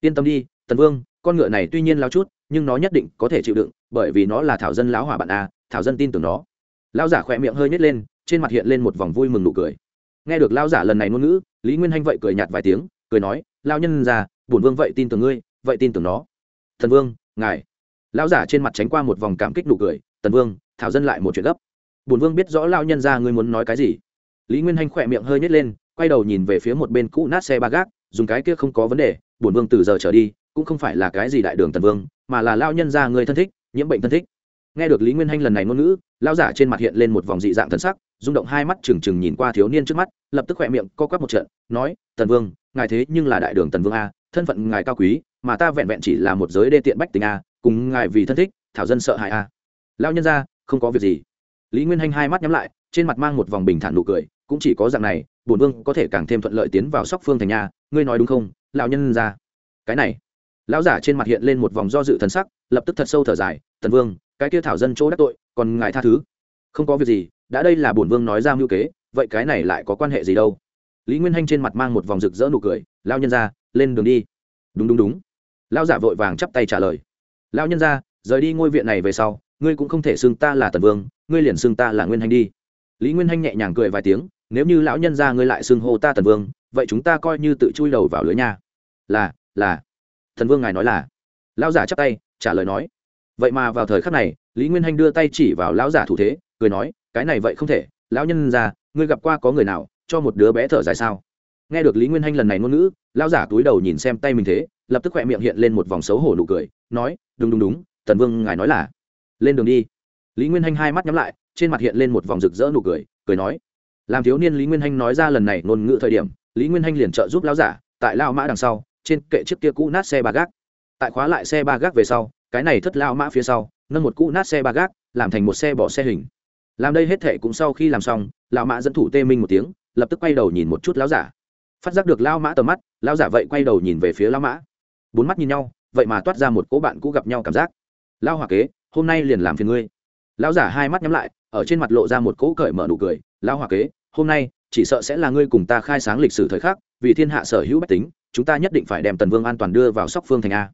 Yên tâm đi, tần vương, con ngựa này tuy nhiên lao chút, nhưng nó nhất định có thể chịu đựng, bởi vì nó là thảo dân lão hỏa bạn a, thảo dân tin tưởng nó. Lão giả khỏe miệng hơi nhét lên, trên mặt hiện lên một vòng vui mừng nụ cười. Nghe được lão giả lần này ngôn ngữ, lý nguyên hanh vậy cười nhạt vài tiếng, cười nói lao nhân già, bổn vương vậy tin tưởng ngươi, vậy tin tưởng nó. Thần vương, ngài. Lão giả trên mặt tránh qua một vòng cảm kích nụ cười tần vương, thảo dân lại một chuyện gấp. Bổn vương biết rõ lao nhân ra ngươi muốn nói cái gì. Lý nguyên hanh khỏe miệng hơi nhét lên, quay đầu nhìn về phía một bên cũ nát xe ba gác, dùng cái kia không có vấn đề bổn vương từ giờ trở đi, cũng không phải là cái gì đại đường tần vương, mà là lao nhân ra người thân thích, nhiễm bệnh thân thích. Nghe được lý nguyên hanh lần này ngôn ngữ lao giả trên mặt hiện lên một vòng dị dạng thân sắc, rung động hai mắt trừng trừng nhìn qua thiếu niên trước mắt, lập tức khỏe miệng co quắp một trận, nói, tần vương, ngài thế nhưng là đại đường tần vương a, thân phận ngài cao quý, mà ta vẹn vẹn chỉ là một giới đê tiện bách tình a, cùng ngài vì thân thích, thảo dân sợ hại a lao nhân ra, không có việc gì. Lý nguyên hanh hai mắt nhắm lại, trên mặt mang một vòng bình thản nụ cười, cũng chỉ có dạng này, bổn vương có thể càng thêm thuận lợi tiến vào sóc phương thành nhà ngươi nói đúng không, lão nhân ra? Cái này. Lão giả trên mặt hiện lên một vòng do dự thần sắc, lập tức thật sâu thở dài, tần vương, cái kia thảo dân chỗ đắc tội, còn ngài tha thứ? Không có việc gì, đã đây là bổn vương nói ra mưu kế, vậy cái này lại có quan hệ gì đâu? Lý nguyên hanh trên mặt mang một vòng rực rỡ nụ cười lao nhân ra, lên đường đi. Đúng đúng đúng. Lao giả vội vàng chắp tay trả lời. Lao nhân ra, rời đi ngôi viện này về sau ngươi cũng không thể xưng ta là tần vương, ngươi liền xưng ta là nguyên hanh đi. Lý nguyên hanh nhẹ nhàng cười vài tiếng, nếu như lão nhân gia ngươi lại xưng hô ta tần vương, vậy chúng ta coi như tự chui đầu vào lưới nha. Là là. Thần vương ngài nói là. Lão giả chắp tay, trả lời nói. Vậy mà vào thời khắc này, lý nguyên hanh đưa tay chỉ vào lão giả thủ thế, cười nói, cái này vậy không thể. Lão nhân gia, ngươi gặp qua có người nào, cho một đứa bé thở dài sao? Nghe được lý nguyên hanh lần này ngôn ngữ, lão giả túi đầu nhìn xem tay mình thế, lập tức khoe miệng hiện lên một vòng xấu hổ nụ cười, nói, đúng đúng đúng, tần vương ngài nói là lên đường đi. Lý nguyên hanh hai mắt nhắm lại, trên mặt hiện lên một vòng rực rỡ nụ cười cười nói, làm thiếu niên lý nguyên hanh nói ra lần này ngôn ngữ thời điểm, lý nguyên hanh liền trợ giúp lão giả, tại lao mã đằng sau, trên kệ chiếc kia cũ nát xe ba gác. Tại khóa lại xe ba gác về sau, cái này thất lao mã phía sau, nâng một cũ nát xe ba gác, làm thành một xe bỏ xe hình. Làm đây hết thệ cũng sau khi làm xong, lão mã dẫn thủ tê minh một tiếng, lập tức quay đầu nhìn một chút lão giả. Phát giác được lao mã tầm mắt, lão giả vậy quay đầu nhìn về phía lao mã. Bốn mắt nhìn nhau, vậy mà toát ra một cỗ bạn cũ gặp nhau cảm giác. Lao hòa kế hôm nay liền làm phiền ngươi. Lão giả hai mắt nhắm lại, ở trên mặt lộ ra một cỗ cởi mở nụ cười, lão hòa kế, hôm nay chỉ sợ sẽ là ngươi cùng ta khai sáng lịch sử thời khắc, vì thiên hạ sở hữu bách tính, chúng ta nhất định phải đem tần vương an toàn đưa vào sóc phương thành a.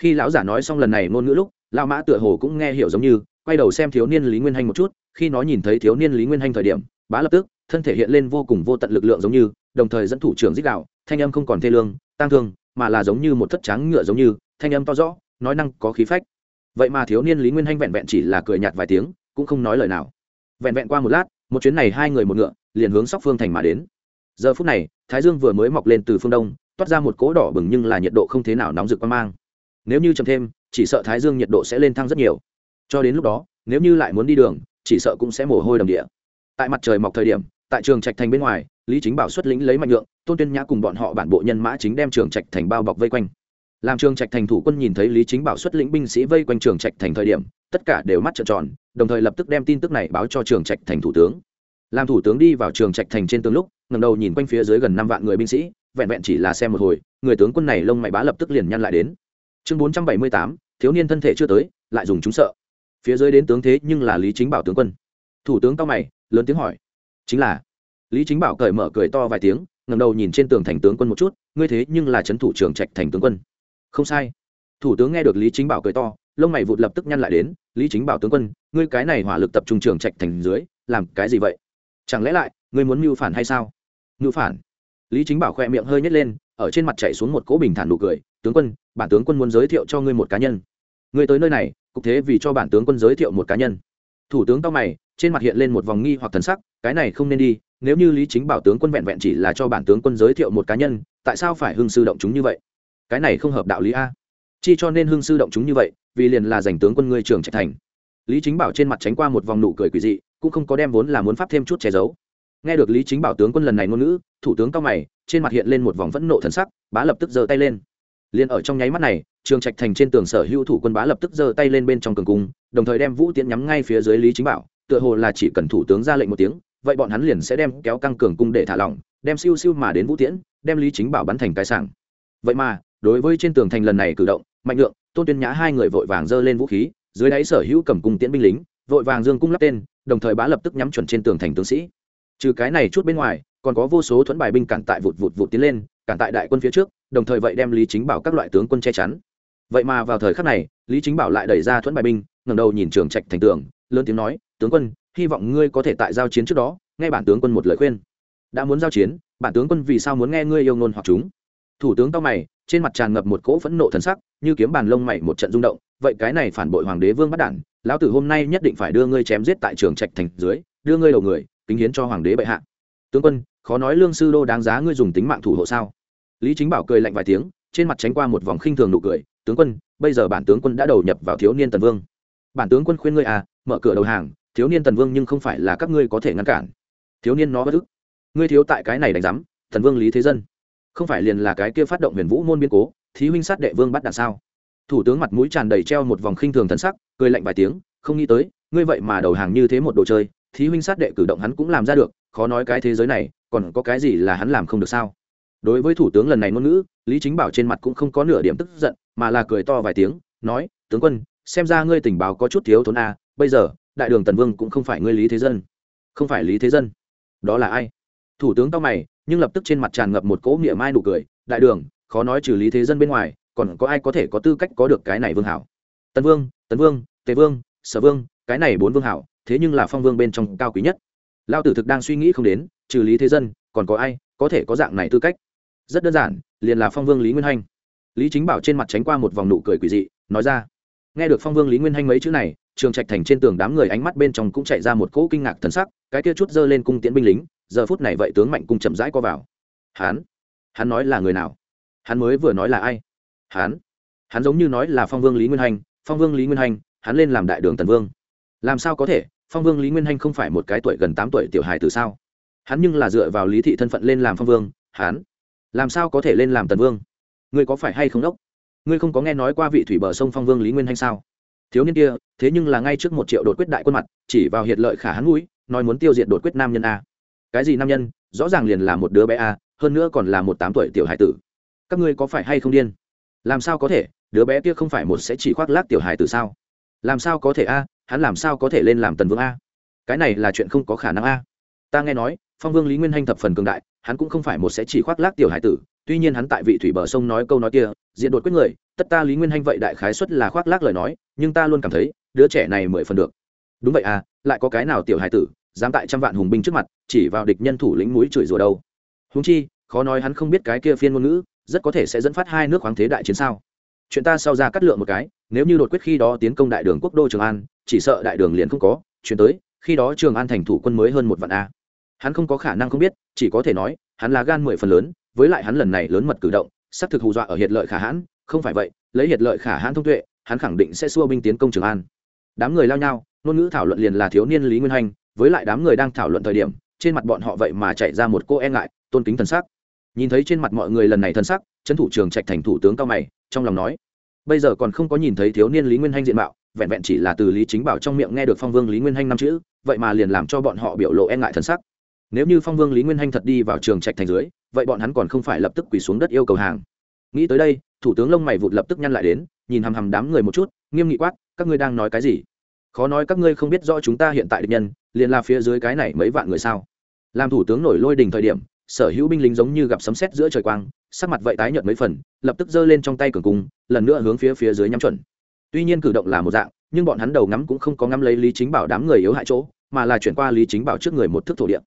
Khi lão giả nói xong lần này ngôn ngữ lúc, lão mã tựa hồ cũng nghe hiểu giống như, quay đầu xem thiếu niên lý nguyên hanh một chút, khi nó nhìn thấy thiếu niên lý nguyên hanh thời điểm, bá lập tức, thân thể hiện lên vô cùng vô tận lực lượng giống như, đồng thời dẫn thủ trưởng dích đạo thanh âm không còn thê lương tăng thương, mà là giống như một thất trắng ngựa giống như, thanh âm to rõ, nói năng có khí phách vậy mà thiếu niên lý nguyên hanh vẹn vẹn chỉ là cười nhạt vài tiếng, cũng không nói lời nào. Vẹn vẹn qua một lát, một chuyến này hai người một ngựa, liền hướng sóc phương thành mà đến. Giờ phút này, thái dương vừa mới mọc lên từ phương đông, toát ra một cỗ đỏ bừng nhưng là nhiệt độ không thế nào nóng rực quan mang. Nếu như chậm thêm, chỉ sợ thái dương nhiệt độ sẽ lên thăng rất nhiều. Cho đến lúc đó, nếu như lại muốn đi đường, chỉ sợ cũng sẽ mồ hôi đầm địa. Tại mặt trời mọc thời điểm, tại trường trạch thành bên ngoài, lý chính bảo xuất lĩnh lấy mạnh lượng tôn tuyên nhã cùng bọn họ bản bộ nhân mã chính đem trường trạch thành bao bọc vây quanh làm trường trạch thành thủ quân nhìn thấy lý chính bảo xuất lĩnh binh sĩ vây quanh trường trạch thành thời điểm, tất cả đều mắt trợn tròn, đồng thời lập tức đem tin tức này báo cho trường trạch thành thủ tướng. Làm thủ tướng đi vào trường trạch thành trên tường lúc ngầm đầu nhìn quanh phía dưới gần năm vạn người binh sĩ, vẹn vẹn chỉ là xem một hồi, người tướng quân này lông mày bá lập tức liền nhăn lại đến. Chương bốn trăm bảy mươi tám, thiếu niên thân thể chưa tới, lại dùng chúng sợ. Phía dưới đến tướng thế nhưng là lý chính bảo tướng quân. Thủ tướng cao mày, lớn tiếng hỏi. Chính là. Lý chính bảo cởi mở cười to vài tiếng ngầm đầu nhìn trên tường thành tướng quân một chút, ngươi thế nhưng là trấn thủ trường trạch thành tướng quân không sai. Thủ tướng nghe được lý chính bảo cười to, lông mày vụt lập tức nhăn lại đến, lý chính bảo tướng quân, ngươi cái này hỏa lực tập trung trường trạch thành dưới, làm cái gì vậy? Chẳng lẽ lại, ngươi muốn mưu phản hay sao? Mưu phản? Lý chính bảo khoe miệng hơi nhét lên, ở trên mặt chạy xuống một cỗ bình thản nụ cười, tướng quân, bản tướng quân muốn giới thiệu cho ngươi một cá nhân. Ngươi tới nơi này, cục thế vì cho bản tướng quân giới thiệu một cá nhân. Thủ tướng cao mày, trên mặt hiện lên một vòng nghi hoặc thần sắc, cái này không nên đi, nếu như lý chính bảo tướng quân vẹn vẹn chỉ là cho bản tướng quân giới thiệu một cá nhân, tại sao phải hưng sư động chúng như vậy? Cái này không hợp đạo lý a. Chi cho nên hưng sư động chúng như vậy, vì liền là giành tướng quân ngươi trường trạch thành. Lý chính bảo trên mặt tránh qua một vòng nụ cười quỷ dị, cũng không có đem vốn là muốn pháp thêm chút che giấu. Nghe được lý chính bảo tướng quân lần này ngôn ngữ, thủ tướng cao mày, trên mặt hiện lên một vòng phẫn nộ thần sắc, bá lập tức giơ tay lên. Liền ở trong nháy mắt này, trường trạch thành trên tường sở hữu thủ quân bá lập tức giơ tay lên bên trong cường cung, đồng thời đem vũ tiễn nhắm ngay phía dưới lý chính bảo, tựa hồ là chỉ cần thủ tướng ra lệnh một tiếng, vậy bọn hắn liền sẽ đem kéo căng cường cung để thả lỏng, đem siêu siêu mà đến vũ tiễn, đem lý chính bảo bắn thành cái sảng. Vậy mà đối với trên tường thành lần này cử động, mạnh lượng, tôn tuyên nhã hai người vội vàng giơ lên vũ khí, dưới đáy sở hữu cầm cung tiễn binh lính, vội vàng dương cung lắp tên, đồng thời bá lập tức nhắm chuẩn trên tường thành tướng sĩ. Trừ cái này chút bên ngoài, còn có vô số thuẫn bài binh cản tại vụt vụt vụt tiến lên, cản tại đại quân phía trước, đồng thời vậy đem lý chính bảo các loại tướng quân che chắn. Vậy mà vào thời khắc này, lý chính bảo lại đẩy ra thuẫn bài binh, ngẩng đầu nhìn trường trạch thành tường, lớn tiếng nói, tướng quân, hy vọng ngươi có thể tại giao chiến trước đó, nghe bản tướng quân một lời khuyên. Đã muốn giao chiến, bản tướng quân vì sao muốn nghe ngươi yêu ngôn hoặc chúng? Thủ tướng cao mày, trên mặt tràn ngập một cỗ phẫn nộ thần sắc, như kiếm bàn lông mày một trận rung động, vậy cái này phản bội hoàng đế vương bắt đản, lão tử hôm nay nhất định phải đưa ngươi chém giết tại trường trạch thành dưới, đưa ngươi đầu người, kính hiến cho hoàng đế bệ hạ. Tướng quân, khó nói lương sư đô đáng giá ngươi dùng tính mạng thủ hộ sao? Lý chính bảo cười lạnh vài tiếng, trên mặt tránh qua một vòng khinh thường nụ cười, tướng quân, bây giờ bản tướng quân đã đầu nhập vào thiếu niên tần vương. Bản tướng quân khuyên ngươi à mở cửa đầu hàng, thiếu niên tần vương nhưng không phải là các ngươi có thể ngăn cản. Thiếu niên nó bất ức. Ngươi thiếu tại cái này đánh giám, tần vương lý thế dân không phải liền là cái kia phát động huyền vũ môn biên cố thí huynh sát đệ vương bắt đạn sao? Thủ tướng mặt mũi tràn đầy treo một vòng khinh thường thần sắc cười lạnh vài tiếng không nghĩ tới ngươi vậy mà đầu hàng như thế một đồ chơi thí huynh sát đệ cử động hắn cũng làm ra được khó nói cái thế giới này còn có cái gì là hắn làm không được sao? Đối với thủ tướng lần này ngôn ngữ lý chính bảo trên mặt cũng không có nửa điểm tức giận mà là cười to vài tiếng nói tướng quân xem ra ngươi tình báo có chút thiếu thốn a à, bây giờ đại đường tần vương cũng không phải ngươi lý thế dân. Không phải lý thế dân. Đó là ai? Thủ tướng tao mày nhưng lập tức trên mặt tràn ngập một cỗ nghĩa mai nụ cười, đại đường, khó nói trừ lý thế dân bên ngoài, còn có ai có thể có tư cách có được cái này vương hảo? Tân vương tấn vương, tề vương, sở vương, cái này bốn vương hảo, thế nhưng là phong vương bên trong cao quý nhất. Lao tử thực đang suy nghĩ không đến, trừ lý thế dân, còn có ai có thể có dạng này tư cách? Rất đơn giản, liền là phong vương lý nguyên hanh. Lý chính bảo trên mặt tránh qua một vòng nụ cười quỷ dị, nói ra. Nghe được phong vương lý nguyên hanh mấy chữ này trường trạch thành trên tường đám người ánh mắt bên trong cũng chạy ra một cỗ kinh ngạc thần sắc, cái kia chút giơ lên cung tiễn binh lính, giờ phút này vậy tướng mạnh cung chậm rãi co vào. Hắn? Hắn nói là người nào? Hắn mới vừa nói là ai? Hắn? Hắn giống như nói là phong vương lý nguyên hành, phong vương lý nguyên hành, hắn lên làm đại đường tần vương. Làm sao có thể? Phong vương lý nguyên hanh không phải một cái tuổi gần tám tuổi tiểu hài từ sao? Hắn nhưng là dựa vào lý thị thân phận lên làm phong vương, hắn? Làm sao có thể lên làm tần vương? Ngươi có phải hay không đốc? Ngươi không có nghe nói qua vị thủy bờ sông phong vương lý nguyên hanh sao? Thiếu niên kia, thế nhưng là ngay trước một triệu đột quyết đại quân mặt, chỉ vào hiện lợi khả hắn mũi, nói muốn tiêu diệt đột quyết nam nhân a. Cái gì nam nhân? Rõ ràng liền là một đứa bé a, hơn nữa còn là một tám tuổi tiểu hải tử. Các ngươi có phải hay không điên? Làm sao có thể? Đứa bé kia không phải một sẽ chỉ khoác lác tiểu hải tử sao? Làm sao có thể a? Hắn làm sao có thể lên làm tần vương a? Cái này là chuyện không có khả năng a. Ta nghe nói, phong vương lý nguyên hanh thập phần cường đại, hắn cũng không phải một sẽ chỉ khoác lác tiểu hải tử, tuy nhiên hắn tại vị thủy bờ sông nói câu nói kia diện đột quyết người tất ta lý nguyên hanh vậy đại khái xuất là khoác lác lời nói, nhưng ta luôn cảm thấy, đứa trẻ này mười phần được. Đúng vậy à lại có cái nào tiểu hải tử, dám tại trăm vạn hùng binh trước mặt, chỉ vào địch nhân thủ lĩnh núi chửi rủa đâu? Húng chi, khó nói hắn không biết cái kia phiên ngôn ngữ, rất có thể sẽ dẫn phát hai nước khoáng thế đại chiến sao? Chuyện ta sau ra cắt lượng một cái, nếu như đột quyết khi đó tiến công đại đường quốc đô trường an, chỉ sợ đại đường liền không có chuyển tới, khi đó trường an thành thủ quân mới hơn một vạn a. Hắn không có khả năng không biết, chỉ có thể nói, hắn là gan mười phần lớn, với lại hắn lần này lớn mật cử động, xác thực hù dọa ở hiệt lợi khả hãn không phải vậy, lấy hiệt lợi khả hãn thông tuệ, hắn khẳng định sẽ xua binh tiến công trường an. Đám người lao nhau, ngôn ngữ thảo luận liền là thiếu niên lý nguyên hành, với lại đám người đang thảo luận thời điểm, trên mặt bọn họ vậy mà chạy ra một cô e ngại, tôn kính thần sắc. Nhìn thấy trên mặt mọi người lần này thần sắc, trấn thủ trường trạch thành thủ tướng cao mày, trong lòng nói, bây giờ còn không có nhìn thấy thiếu niên lý nguyên hanh diện mạo, vẹn vẹn chỉ là từ lý chính bảo trong miệng nghe được phong vương lý nguyên hanh năm chữ, vậy mà liền làm cho bọn họ biểu lộ e ngại thần sắc. Nếu như phong vương lý nguyên hanh thật đi vào trường trạch thành dưới, vậy bọn hắn còn không phải lập tức quỳ xuống đất yêu cầu hàng. Nghĩ tới đây thủ tướng lông mày vụt lập tức nhăn lại đến, nhìn hằm hằm đám người một chút, nghiêm nghị quát, các ngươi đang nói cái gì? Khó nói các ngươi không biết rõ chúng ta hiện tại địch nhân, liền là phía dưới cái này mấy vạn người sao? Làm thủ tướng nổi lôi đình thời điểm, sở hữu binh lính giống như gặp sấm sét giữa trời quang, sắc mặt vậy tái nhợt mấy phần, lập tức giơ lên trong tay cường cung, lần nữa hướng phía phía dưới nhắm chuẩn. Tuy nhiên cử động là một dạng, nhưng bọn hắn đầu ngắm cũng không có ngắm lấy lý chính bảo đám người yếu hại chỗ, mà là chuyển qua lý chính bảo trước người một thước thổ địa.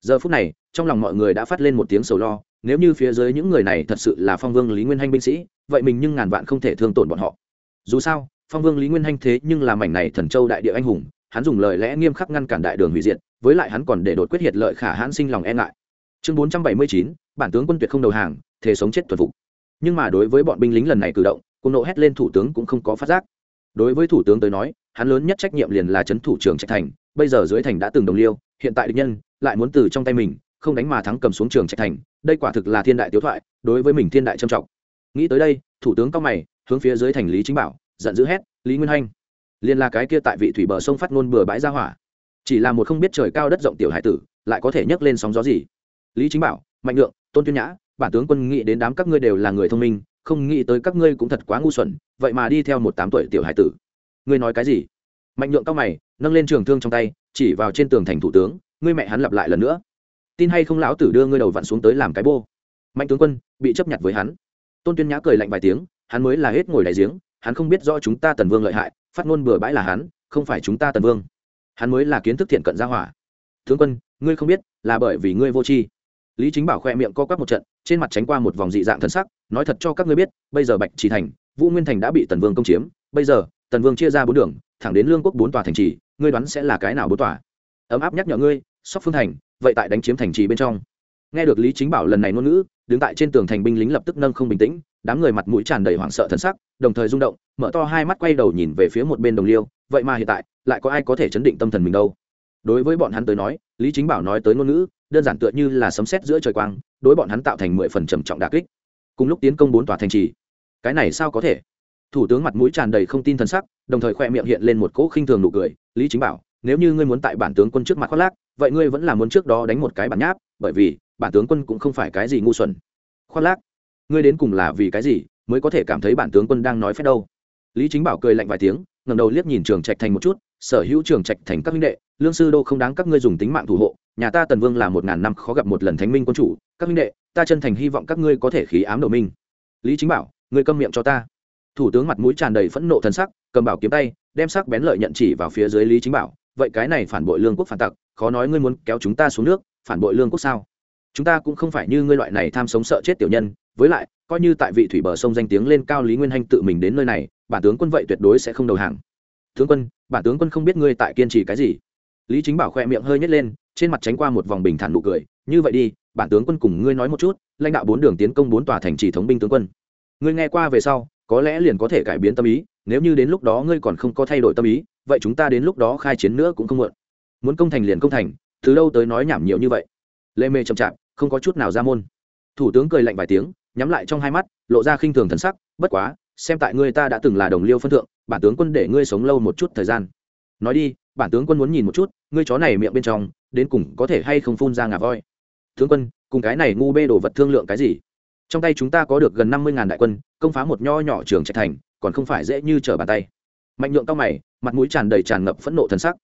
Giờ phút này, trong lòng mọi người đã phát lên một tiếng sầu lo, nếu như phía dưới những người này thật sự là phong vương lý nguyên hanh binh sĩ vậy mình nhưng ngàn vạn không thể thương tổn bọn họ. Dù sao, phong vương lý nguyên hanh thế nhưng là mảnh này thần châu đại địa anh hùng, hắn dùng lời lẽ nghiêm khắc ngăn cản đại đường hủy diệt, với lại hắn còn để đột quyết hiệt lợi khả hãn sinh lòng e ngại. Chương bốn trăm bảy mươi chín, bản tướng quân tuyệt không đầu hàng thể sống chết thuần phục. Nhưng mà đối với bọn binh lính lần này cử động, cùng nộ hét lên thủ tướng cũng không có phát giác. Đối với thủ tướng tới nói, hắn lớn nhất trách nhiệm liền là trấn thủ trưởng trạch thành, bây giờ dưới thành đã từng đồng liêu, hiện tại địch nhân lại muốn từ trong tay mình, không đánh mà thắng cầm xuống trường trạch thành, đây quả thực là thiên đại tiếu thoại, đối với mình thiên đại trầm trọng nghĩ tới đây, thủ tướng cao mày, hướng phía dưới thành lý chính bảo, giận dữ hét, lý nguyên hanh, liên là cái kia tại vị thủy bờ sông phát ngôn bừa bãi ra hỏa. Chỉ là một không biết trời cao đất rộng tiểu hải tử, lại có thể nhấc lên sóng gió gì? Lý chính bảo, mạnh lượng, tôn tuyên nhã, bản tướng quân nghĩ đến đám các ngươi đều là người thông minh, không nghĩ tới các ngươi cũng thật quá ngu xuẩn, vậy mà đi theo một tám tuổi tiểu hải tử. Ngươi nói cái gì? Mạnh lượng cao mày, nâng lên trường thương trong tay, chỉ vào trên tường thành thủ tướng, ngươi mẹ hắn lặp lại lần nữa. Tin hay không lão tử đưa ngươi đầu vặn xuống tới làm cái bô? Mạnh tướng quân, bị chấp nhận với hắn tôn tuyên nhã cười lạnh vài tiếng, hắn mới là hết ngồi đại giếng, hắn không biết do chúng ta tần vương lợi hại, phát ngôn bừa bãi là hắn, không phải chúng ta tần vương. Hắn mới là kiến thức thiện cận gia hỏa. Tướng quân, ngươi không biết, là bởi vì ngươi vô tri. Lý chính bảo khoe miệng co quắp một trận, trên mặt tránh qua một vòng dị dạng thân sắc, nói thật cho các ngươi biết, bây giờ bạch trì thành, vũ nguyên thành đã bị tần vương công chiếm, bây giờ, tần vương chia ra bốn đường, thẳng đến lương quốc bốn tòa thành trì, ngươi đoán sẽ là cái nào bốn tòa? Ấm áp nhắc nhở ngươi, sóc phương thành, vậy tại đánh chiếm thành trì bên trong. Nghe được lý chính bảo lần này ngôn ngữ đứng tại trên tường thành binh lính lập tức nâng không bình tĩnh, đám người mặt mũi tràn đầy hoảng sợ thân sắc, đồng thời rung động, mở to hai mắt quay đầu nhìn về phía một bên đồng liêu, vậy mà hiện tại, lại có ai có thể chấn định tâm thần mình đâu? Đối với bọn hắn tới nói, lý chính bảo nói tới ngôn ngữ, đơn giản tựa như là sấm sét giữa trời quang, đối bọn hắn tạo thành mười phần trầm trọng đà kích. Cùng lúc tiến công bốn tòa thành trì. Cái này sao có thể? Thủ tướng mặt mũi tràn đầy không tin t sắc, đồng thời khoe miệng hiện lên một cỗ khinh thường nụ cười, lý chính bảo, nếu như ngươi muốn tại bản tướng quân trước mặt khoác lác, vậy ngươi vẫn là muốn trước đó đánh một cái bản nháp bởi vì, bản tướng quân cũng không phải cái gì ngu xuẩn. Khoác lác, ngươi đến cùng là vì cái gì mới có thể cảm thấy bản tướng quân đang nói phép đâu? Lý chính bảo cười lạnh vài tiếng ngầm đầu liếc nhìn trường trạch thành một chút, sở hữu trường trạch thành các minh đệ, lương sư đô không đáng các ngươi dùng tính mạng thủ hộ, nhà ta tần vương là một ngàn năm khó gặp một lần thánh minh quân chủ, các minh đệ, ta chân thành hy vọng các ngươi có thể khí ám đầu minh. Lý chính bảo, ngươi câm miệng cho ta. Thủ tướng mặt mũi tràn đầy phẫn nộ thần sắc, cầm bảo kiếm tay, đem sắc bén lợi nhận chỉ vào phía dưới lý chính bảo vậy cái này phản bội lương quốc phản tặc, khó nói ngươi muốn kéo chúng ta xuống nước, phản bội lương quốc sao? Chúng ta cũng không phải như ngươi loại này tham sống sợ chết tiểu nhân, với lại, coi như tại vị thủy bờ sông danh tiếng lên cao lý nguyên hanh tự mình đến nơi này, bản tướng quân vậy tuyệt đối sẽ không đầu hàng. Tướng quân, bản tướng quân không biết ngươi tại kiên trì cái gì. Lý chính bảo khoe miệng hơi nhét lên, trên mặt tránh qua một vòng bình thản nụ cười, như vậy đi, bản tướng quân cùng ngươi nói một chút, lãnh đạo bốn đường tiến công bốn tòa thành trì thống binh tướng quân. Ngươi nghe qua về sau, có lẽ liền có thể cải biến tâm ý, nếu như đến lúc đó ngươi còn không có thay đổi tâm ý vậy chúng ta đến lúc đó khai chiến nữa cũng không muộn. Muốn công thành liền công thành, từ đâu tới nói nhảm nhiều như vậy? Lê mê chậm chạp, không có chút nào ra môn. Thủ tướng cười lạnh vài tiếng, nhắm lại trong hai mắt, lộ ra khinh thường thần sắc, bất quá, xem tại ngươi ta đã từng là đồng liêu phân thượng, bản tướng quân để ngươi sống lâu một chút thời gian. Nói đi, bản tướng quân muốn nhìn một chút, ngươi chó này miệng bên trong, đến cùng có thể hay không phun ra ngà voi? Tướng quân, cùng cái này ngu bê đồ vật thương lượng cái gì? Trong tay chúng ta có được gần năm mươi ngàn đại quân, công phá một nho nhỏ trường trạch thành, còn không phải dễ như trở bàn tay mạnh nhượng cao mày, mặt mũi tràn đầy tràn ngập phẫn nộ thần sắc.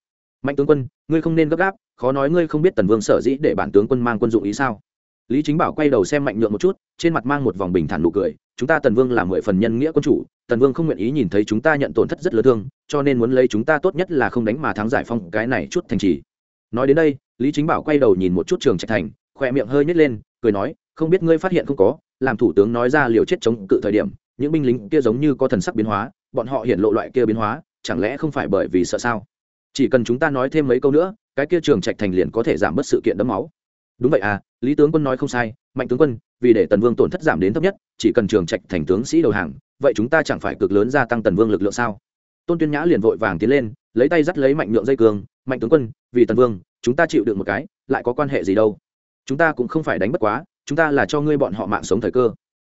Mạnh tướng quân, ngươi không nên gấp gáp, khó nói ngươi không biết tần vương sở dĩ để bản tướng quân mang quân dụng ý sao? Lý chính bảo quay đầu xem mạnh nhượng một chút, trên mặt mang một vòng bình thản nụ cười, chúng ta tần vương là mười phần nhân nghĩa quân chủ, tần vương không nguyện ý nhìn thấy chúng ta nhận tổn thất rất lớn thương, cho nên muốn lấy chúng ta tốt nhất là không đánh mà thắng giải phong cái này chút thành trì. Nói đến đây, lý chính bảo quay đầu nhìn một chút trường trạch thành, khỏe miệng hơi nhét lên, cười nói, không biết ngươi phát hiện không có, làm thủ tướng nói ra liều chết chống cự thời điểm, những binh lính kia giống như có thần sắc biến hóa bọn họ hiện lộ loại kia biến hóa, chẳng lẽ không phải bởi vì sợ sao? Chỉ cần chúng ta nói thêm mấy câu nữa, cái kia trường trạch thành liền có thể giảm bớt sự kiện đẫm máu. Đúng vậy à lý tướng quân nói không sai, mạnh tướng quân, vì để tần vương tổn thất giảm đến thấp nhất, chỉ cần trường trạch thành tướng sĩ đầu hàng, vậy chúng ta chẳng phải cực lớn gia tăng tần vương lực lượng sao? Tôn tuyên nhã liền vội vàng tiến lên, lấy tay dắt lấy mạnh nhượng dây cường, mạnh tướng quân, vì tần vương, chúng ta chịu được một cái, lại có quan hệ gì đâu? Chúng ta cũng không phải đánh bất quá, chúng ta là cho ngươi bọn họ mạng sống thời cơ.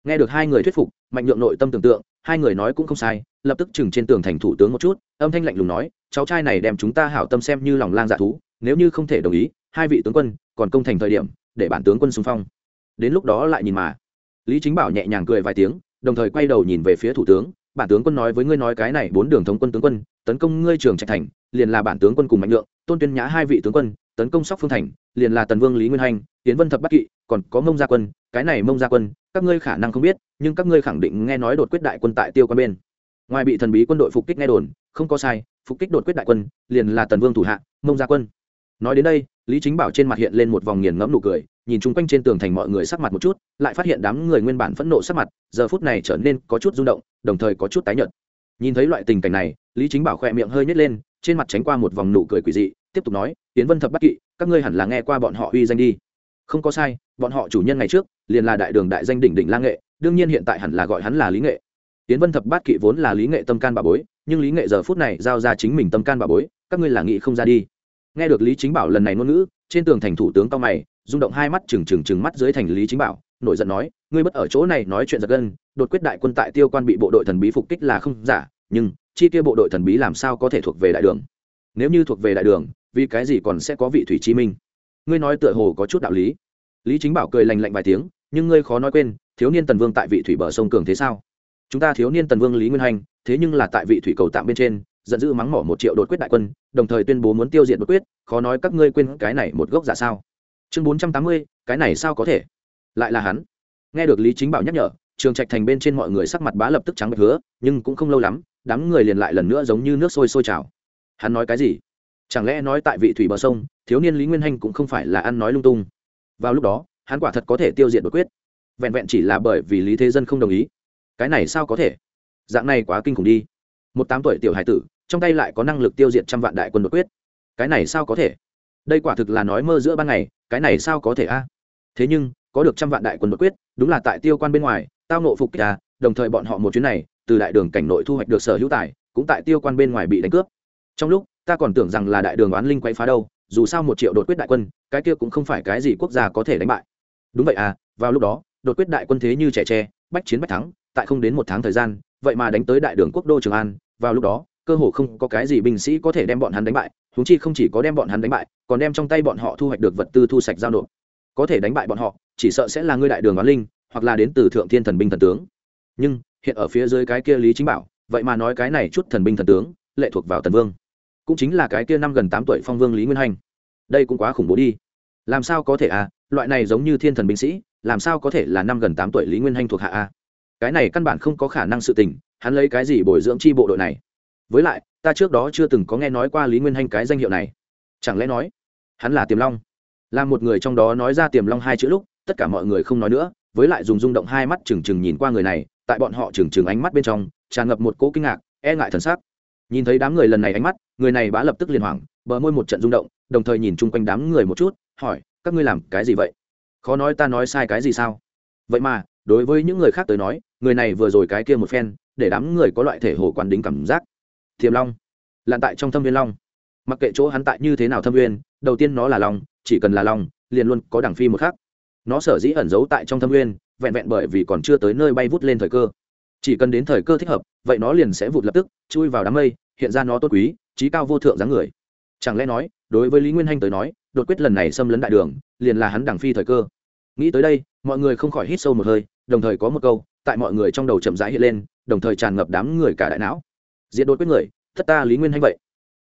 Nghe được hai người thuyết phục, mạnh nhượng nội tâm tưởng tượng hai người nói cũng không sai, lập tức chừng trên tường thành thủ tướng một chút, âm thanh lạnh lùng nói, cháu trai này đem chúng ta hảo tâm xem như lòng lang dạ thú, nếu như không thể đồng ý, hai vị tướng quân còn công thành thời điểm, để bản tướng quân xung phong. Đến lúc đó lại nhìn mà. Lý chính bảo nhẹ nhàng cười vài tiếng, đồng thời quay đầu nhìn về phía thủ tướng, bản tướng quân nói với ngươi nói cái này bốn đường thống quân tướng quân, tấn công ngươi trường trạch thành, liền là bản tướng quân cùng mạnh lượng, tôn tuyên nhã hai vị tướng quân, tấn công sóc phương thành, liền là tần vương lý nguyên hành tiến vân thập bắc kỵ, còn có mông gia quân, cái này mông gia quân các ngươi khả năng không biết, nhưng các ngươi khẳng định nghe nói đột quyết đại quân tại tiêu quan bên. Ngoài bị thần bí quân đội phục kích nghe đồn, không có sai, phục kích đột quyết đại quân, liền là tần vương thủ hạ, mông gia quân. Nói đến đây, lý chính bảo trên mặt hiện lên một vòng nghiền ngẫm nụ cười, nhìn chung quanh trên tường thành mọi người sắc mặt một chút, lại phát hiện đám người nguyên bản phẫn nộ sắc mặt, giờ phút này trở nên có chút rung động, đồng thời có chút tái nhợt. Nhìn thấy loại tình cảnh này, lý chính bảo khỏe miệng hơi nhét lên, trên mặt tránh qua một vòng nụ cười quỷ dị, tiếp tục nói tiến vân thập bắc kỵ, các ngươi hẳn là nghe qua bọn họ uy danh đi không có sai, bọn họ chủ nhân ngày trước, liền là đại đường đại danh đỉnh đỉnh lang nghệ, đương nhiên hiện tại hẳn là gọi hắn là lý nghệ. Tiến vân thập bát kỵ vốn là lý nghệ tâm can bà bối, nhưng lý nghệ giờ phút này giao ra chính mình tâm can bà bối, các ngươi là nghị không ra đi. Nghe được lý chính bảo lần này ngôn ngữ, trên tường thành thủ tướng cao mày, rung động hai mắt trừng trừng trừng mắt dưới thành lý chính bảo, nổi giận nói, ngươi bất ở chỗ này nói chuyện giật gân, đột quyết đại quân tại tiêu quan bị bộ đội thần bí phục kích là không giả, nhưng chi kia bộ đội thần bí làm sao có thể thuộc về đại đường? Nếu như thuộc về đại đường, vì cái gì còn sẽ có vị thủy chí minh? Ngươi nói tựa hồ có chút đạo lý. Lý chính bảo cười lành lạnh vài tiếng, nhưng ngươi khó nói quên, thiếu niên tần vương tại vị thủy bờ sông cường thế sao? Chúng ta thiếu niên tần vương lý nguyên hành, thế nhưng là tại vị thủy cầu tạm bên trên, giận dữ mắng mỏ một triệu đột quyết đại quân, đồng thời tuyên bố muốn tiêu diệt đột quyết, khó nói các ngươi quên cái này một gốc giả sao? Chương bốn trăm tám mươi, cái này sao có thể? Lại là hắn. Nghe được lý chính bảo nhắc nhở, trường trạch thành bên trên mọi người sắc mặt bá lập tức trắng bạch hứa, nhưng cũng không lâu lắm, đám người liền lại lần nữa giống như nước sôi sôi trào. Hắn nói cái gì? Chẳng lẽ nói tại vị thủy bờ sông, thiếu niên lý nguyên hanh cũng không phải là ăn nói lung tung? Vào lúc đó, hắn quả thật có thể tiêu diệt đột quyết. Vẹn vẹn chỉ là bởi vì lý thế dân không đồng ý. Cái này sao có thể? Dạng này quá kinh khủng đi. Một tám tuổi tiểu hải tử, trong tay lại có năng lực tiêu diệt trăm vạn đại quân đột quyết. Cái này sao có thể? Đây quả thực là nói mơ giữa ban ngày, cái này sao có thể a? Thế nhưng, có được trăm vạn đại quân đột quyết, đúng là tại tiêu quan bên ngoài, tao nộ phục kích à đồng thời bọn họ một chuyến này, từ đại đường cảnh nội thu hoạch được sở hữu tài, cũng tại tiêu quan bên ngoài bị đánh cướp. Trong lúc ta còn tưởng rằng là đại đường oán linh quay phá đâu, dù sao một triệu đột quyết đại quân, cái kia cũng không phải cái gì quốc gia có thể đánh bại. Đúng vậy à vào lúc đó, đột quyết đại quân thế như trẻ tre, bách chiến bách thắng, tại không đến một tháng thời gian, vậy mà đánh tới đại đường quốc đô trường an, vào lúc đó, cơ hồ không có cái gì binh sĩ có thể đem bọn hắn đánh bại húng chi không chỉ có đem bọn hắn đánh bại, còn đem trong tay bọn họ thu hoạch được vật tư thu sạch giao nộp. Có thể đánh bại bọn họ, chỉ sợ sẽ là ngươi đại đường oán linh, hoặc là đến từ thượng thiên thần binh thần tướng. Nhưng, hiện ở phía dưới cái kia lý chính bảo, vậy mà nói cái này chút thần binh thần tướng, lệ thuộc vào tần vương cũng chính là cái kia năm gần tám tuổi phong vương lý nguyên hành. Đây cũng quá khủng bố đi. Làm sao có thể à? Loại này giống như thiên thần binh sĩ, làm sao có thể là năm gần tám tuổi lý nguyên hành thuộc hạ a cái này căn bản không có khả năng sự tình, hắn lấy cái gì bồi dưỡng chi bộ đội này? Với lại, ta trước đó chưa từng có nghe nói qua lý nguyên hanh cái danh hiệu này. Chẳng lẽ nói, hắn là tiềm long? Là một người trong đó nói ra tiềm long hai chữ lúc, tất cả mọi người không nói nữa, với lại dùng rung động hai mắt trừng trừng nhìn qua người này, tại bọn họ trừng trừng ánh mắt bên trong, tràn ngập một cỗ kinh ngạc e ngại thần sắc. Nhìn thấy đám người lần này ánh mắt người này bá lập tức liền hoảng bờ môi một trận rung động đồng thời nhìn chung quanh đám người một chút hỏi các ngươi làm cái gì vậy? Khó nói ta nói sai cái gì sao? Vậy mà đối với những người khác tới nói người này vừa rồi cái kia một phen để đám người có loại thể hồ quán đính cảm giác. Thiềm long lặn tại trong thâm viên long. Mặc kệ chỗ hắn tại như thế nào thâm viên đầu tiên nó là long chỉ cần là long liền luôn có đẳng phi một khác nó sở dĩ ẩn giấu tại trong thâm nguyên, vẹn vẹn bởi vì còn chưa tới nơi bay vút lên thời cơ. Chỉ cần đến thời cơ thích hợp vậy nó liền sẽ vụt lập tức chui vào đám mây hiện ra nó tốt quý, trí cao vô thượng dáng người. Chẳng lẽ nói, đối với lý nguyên hanh tới nói, đột quyết lần này xâm lấn đại đường, liền là hắn đằng phi thời cơ. Nghĩ tới đây, mọi người không khỏi hít sâu một hơi, đồng thời có một câu, tại mọi người trong đầu chậm rãi hiện lên, đồng thời tràn ngập đám người cả đại não. Diện đột quyết người, thất ta lý nguyên hanh vậy.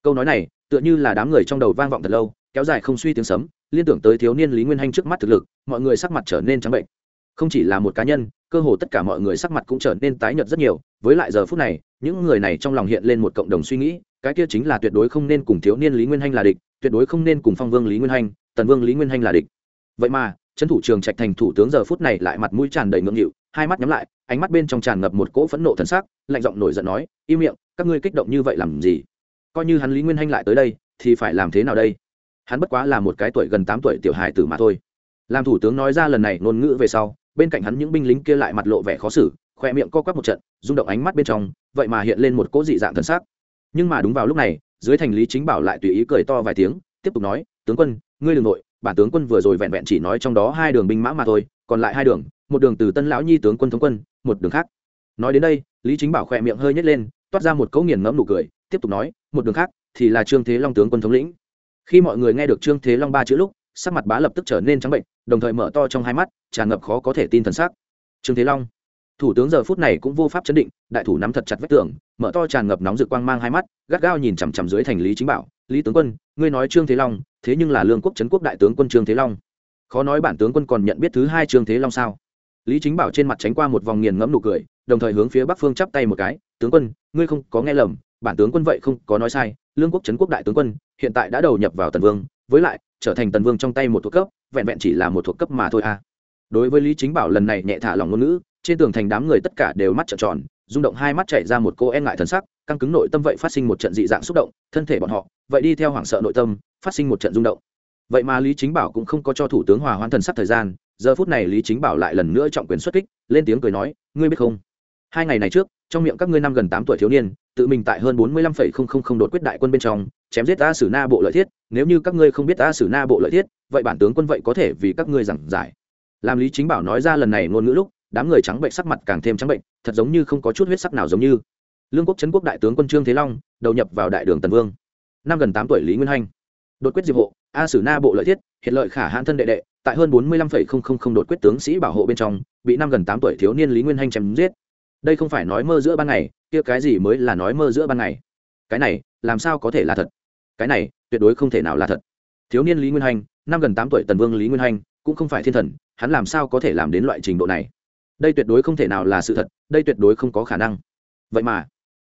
Câu nói này, tựa như là đám người trong đầu vang vọng thật lâu, kéo dài không suy tiếng sấm, liên tưởng tới thiếu niên lý nguyên hanh trước mắt thực lực, mọi người sắc mặt trở nên trắng bệnh. Không chỉ là một cá nhân cơ hồ tất cả mọi người sắc mặt cũng trở nên tái nhợt rất nhiều, với lại giờ phút này, những người này trong lòng hiện lên một cộng đồng suy nghĩ, cái kia chính là tuyệt đối không nên cùng thiếu niên lý nguyên hanh là địch, tuyệt đối không nên cùng phong vương lý nguyên hanh, tần vương lý nguyên hanh là địch. Vậy mà, trấn thủ trường trạch thành thủ tướng giờ phút này lại mặt mũi tràn đầy ngưỡng nghịu, hai mắt nhắm lại, ánh mắt bên trong tràn ngập một cỗ phẫn nộ thần sắc, lạnh giọng nổi giận nói, im miệng, các ngươi kích động như vậy làm gì? Coi như hắn lý nguyên hanh lại tới đây, thì phải làm thế nào đây? Hắn bất quá là một cái tuổi gần tám tuổi tiểu hài tử mà thôi. Làm thủ tướng nói ra lần này ngôn ngữ về sau bên cạnh hắn những binh lính kia lại mặt lộ vẻ khó xử, khoe miệng co quắp một trận, rung động ánh mắt bên trong, vậy mà hiện lên một cỗ dị dạng thân xác nhưng mà đúng vào lúc này, dưới thành lý chính bảo lại tùy ý cười to vài tiếng, tiếp tục nói, tướng quân, ngươi đ ừ n g nội, bản tướng quân vừa rồi vẹn vẹn chỉ nói trong đó hai đường binh mã mà thôi, còn lại hai đường, một đường từ tân lão nhi tướng quân thống quân, một đường khác. Nói đến đây, lý chính bảo khoe miệng hơi nhét lên, toát ra một cấu nghiền ngẫm nụ cười, tiếp tục nói, một đường khác thì là trương thế long tướng quân thống lĩnh. Khi mọi người nghe được trương thế long ba chữ lúc sắc mặt bá lập tức trở nên trắng bệnh, đồng thời mở to trong hai mắt, tràn ngập khó có thể tin thần sắc. Trương thế long, thủ tướng giờ phút này cũng vô pháp chấn định, đại thủ nắm thật chặt vách tường, mở to tràn ngập nóng rực quang mang hai mắt, gắt gao nhìn chằm chằm dưới thành lý chính bảo. Lý tướng quân, ngươi nói trương thế long, thế nhưng là lương quốc trấn quốc đại tướng quân trương thế long. Khó nói bản tướng quân còn nhận biết thứ hai trương thế long sao? Lý chính bảo trên mặt tránh qua một vòng nghiền ngẫm nụ cười, đồng thời hướng phía bắc phương chắp tay một cái. Tướng quân, ngươi không có nghe lầm, bản tướng quân vậy không có nói sai, lương quốc trấn quốc đại tướng quân hiện tại đã đầu nhập vào tần vương với lại, trở thành tần vương trong tay một thuộc cấp, vẹn vẹn chỉ là một thuộc cấp mà thôi à. Đối với lý chính bảo lần này nhẹ thả lòng ngôn ngữ, trên tường thành đám người tất cả đều mắt trợn tròn, rung động hai mắt chảy ra một cô e ngại thần sắc, căng cứng nội tâm vậy phát sinh một trận dị dạng xúc động, thân thể bọn họ vậy đi theo hoảng sợ nội tâm, phát sinh một trận rung động. Vậy mà lý chính bảo cũng không có cho thủ tướng hòa hoãn thần sắc thời gian, giờ phút này lý chính bảo lại lần nữa trọng quyền xuất kích, lên tiếng cười nói, ngươi biết không? Hai ngày này trước trong miệng các ngươi năm gần tám tuổi thiếu niên, tự mình tại hơn bốn mươi lăm phẩy không không không đột quyết đại quân bên trong, chém giết a sử na bộ lợi thiết. Nếu như các ngươi không biết a sử na bộ lợi thiết, vậy bản tướng quân vậy có thể vì các ngươi giảng giải. Làm lý chính bảo nói ra lần này ngôn ngữ lúc, đám người trắng bệnh sắc mặt càng thêm trắng bệnh, thật giống như không có chút huyết sắc nào giống như. Lương quốc trấn quốc đại tướng quân trương thế long, đầu nhập vào đại đường tần vương. Năm gần tám tuổi lý nguyên hanh đột quyết diệp hộ, a sử na bộ lợi thiết, hiện lợi khả hãn thân đệ đệ, tại hơn bốn mươi lăm phẩy không không không đột quyết tướng sĩ bảo hộ bên trong, bị năm gần tám tuổi thiếu niên lý nguyên hanh chém giết đây không phải nói mơ giữa ban ngày, kia cái gì mới là nói mơ giữa ban ngày? Cái này, làm sao có thể là thật? Cái này, tuyệt đối không thể nào là thật. Thiếu niên lý nguyên hanh năm gần tám tuổi tần vương lý nguyên hanh cũng không phải thiên thần, hắn làm sao có thể làm đến loại trình độ này? Đây tuyệt đối không thể nào là sự thật, đây tuyệt đối không có khả năng. Vậy mà,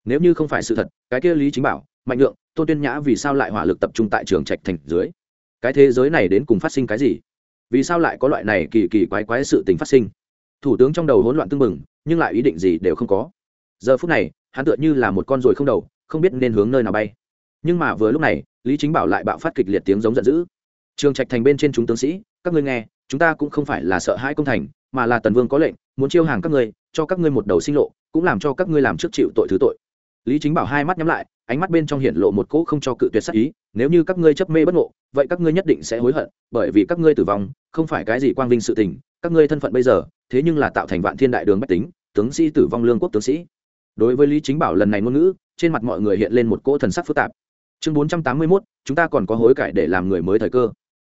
nếu như không phải sự thật, cái kia lý chính bảo, mạnh lượng, tôn tuyên nhã vì sao lại hỏa lực tập trung tại trường trạch thành dưới? Cái thế giới này đến cùng phát sinh cái gì? Vì sao lại có loại này kỳ kỳ quái quái sự tình phát sinh? Thủ tướng trong đầu hỗn loạn tưng bừng, nhưng lại ý định gì đều không có. Giờ phút này, hắn tựa như là một con ruồi không đầu, không biết nên hướng nơi nào bay. Nhưng mà vừa lúc này, lý chính bảo lại bạo phát kịch liệt tiếng giống giận dữ. Trường trạch thành bên trên chúng tướng sĩ, các ngươi nghe, chúng ta cũng không phải là sợ hãi công thành, mà là tần vương có lệnh, muốn chiêu hàng các ngươi, cho các ngươi một đầu sinh lộ, cũng làm cho các ngươi làm trước chịu tội thứ tội. Lý chính bảo hai mắt nhắm lại, ánh mắt bên trong hiện lộ một cỗ không cho cự tuyệt sắc ý, nếu như các ngươi chấp mê bất ngộ, vậy các ngươi nhất định sẽ hối hận, bởi vì các ngươi tử vong, không phải cái gì quang vinh sự tình các ngươi thân phận bây giờ, thế nhưng là tạo thành vạn thiên đại đường bách tính, tướng sĩ tử vong lương quốc tướng sĩ. Đối với lý chính bảo lần này ngôn ngữ, trên mặt mọi người hiện lên một cỗ thần sắc phức tạp. Chương bốn trăm tám mươi mốt, chúng ta còn có hối cải để làm người mới thời cơ.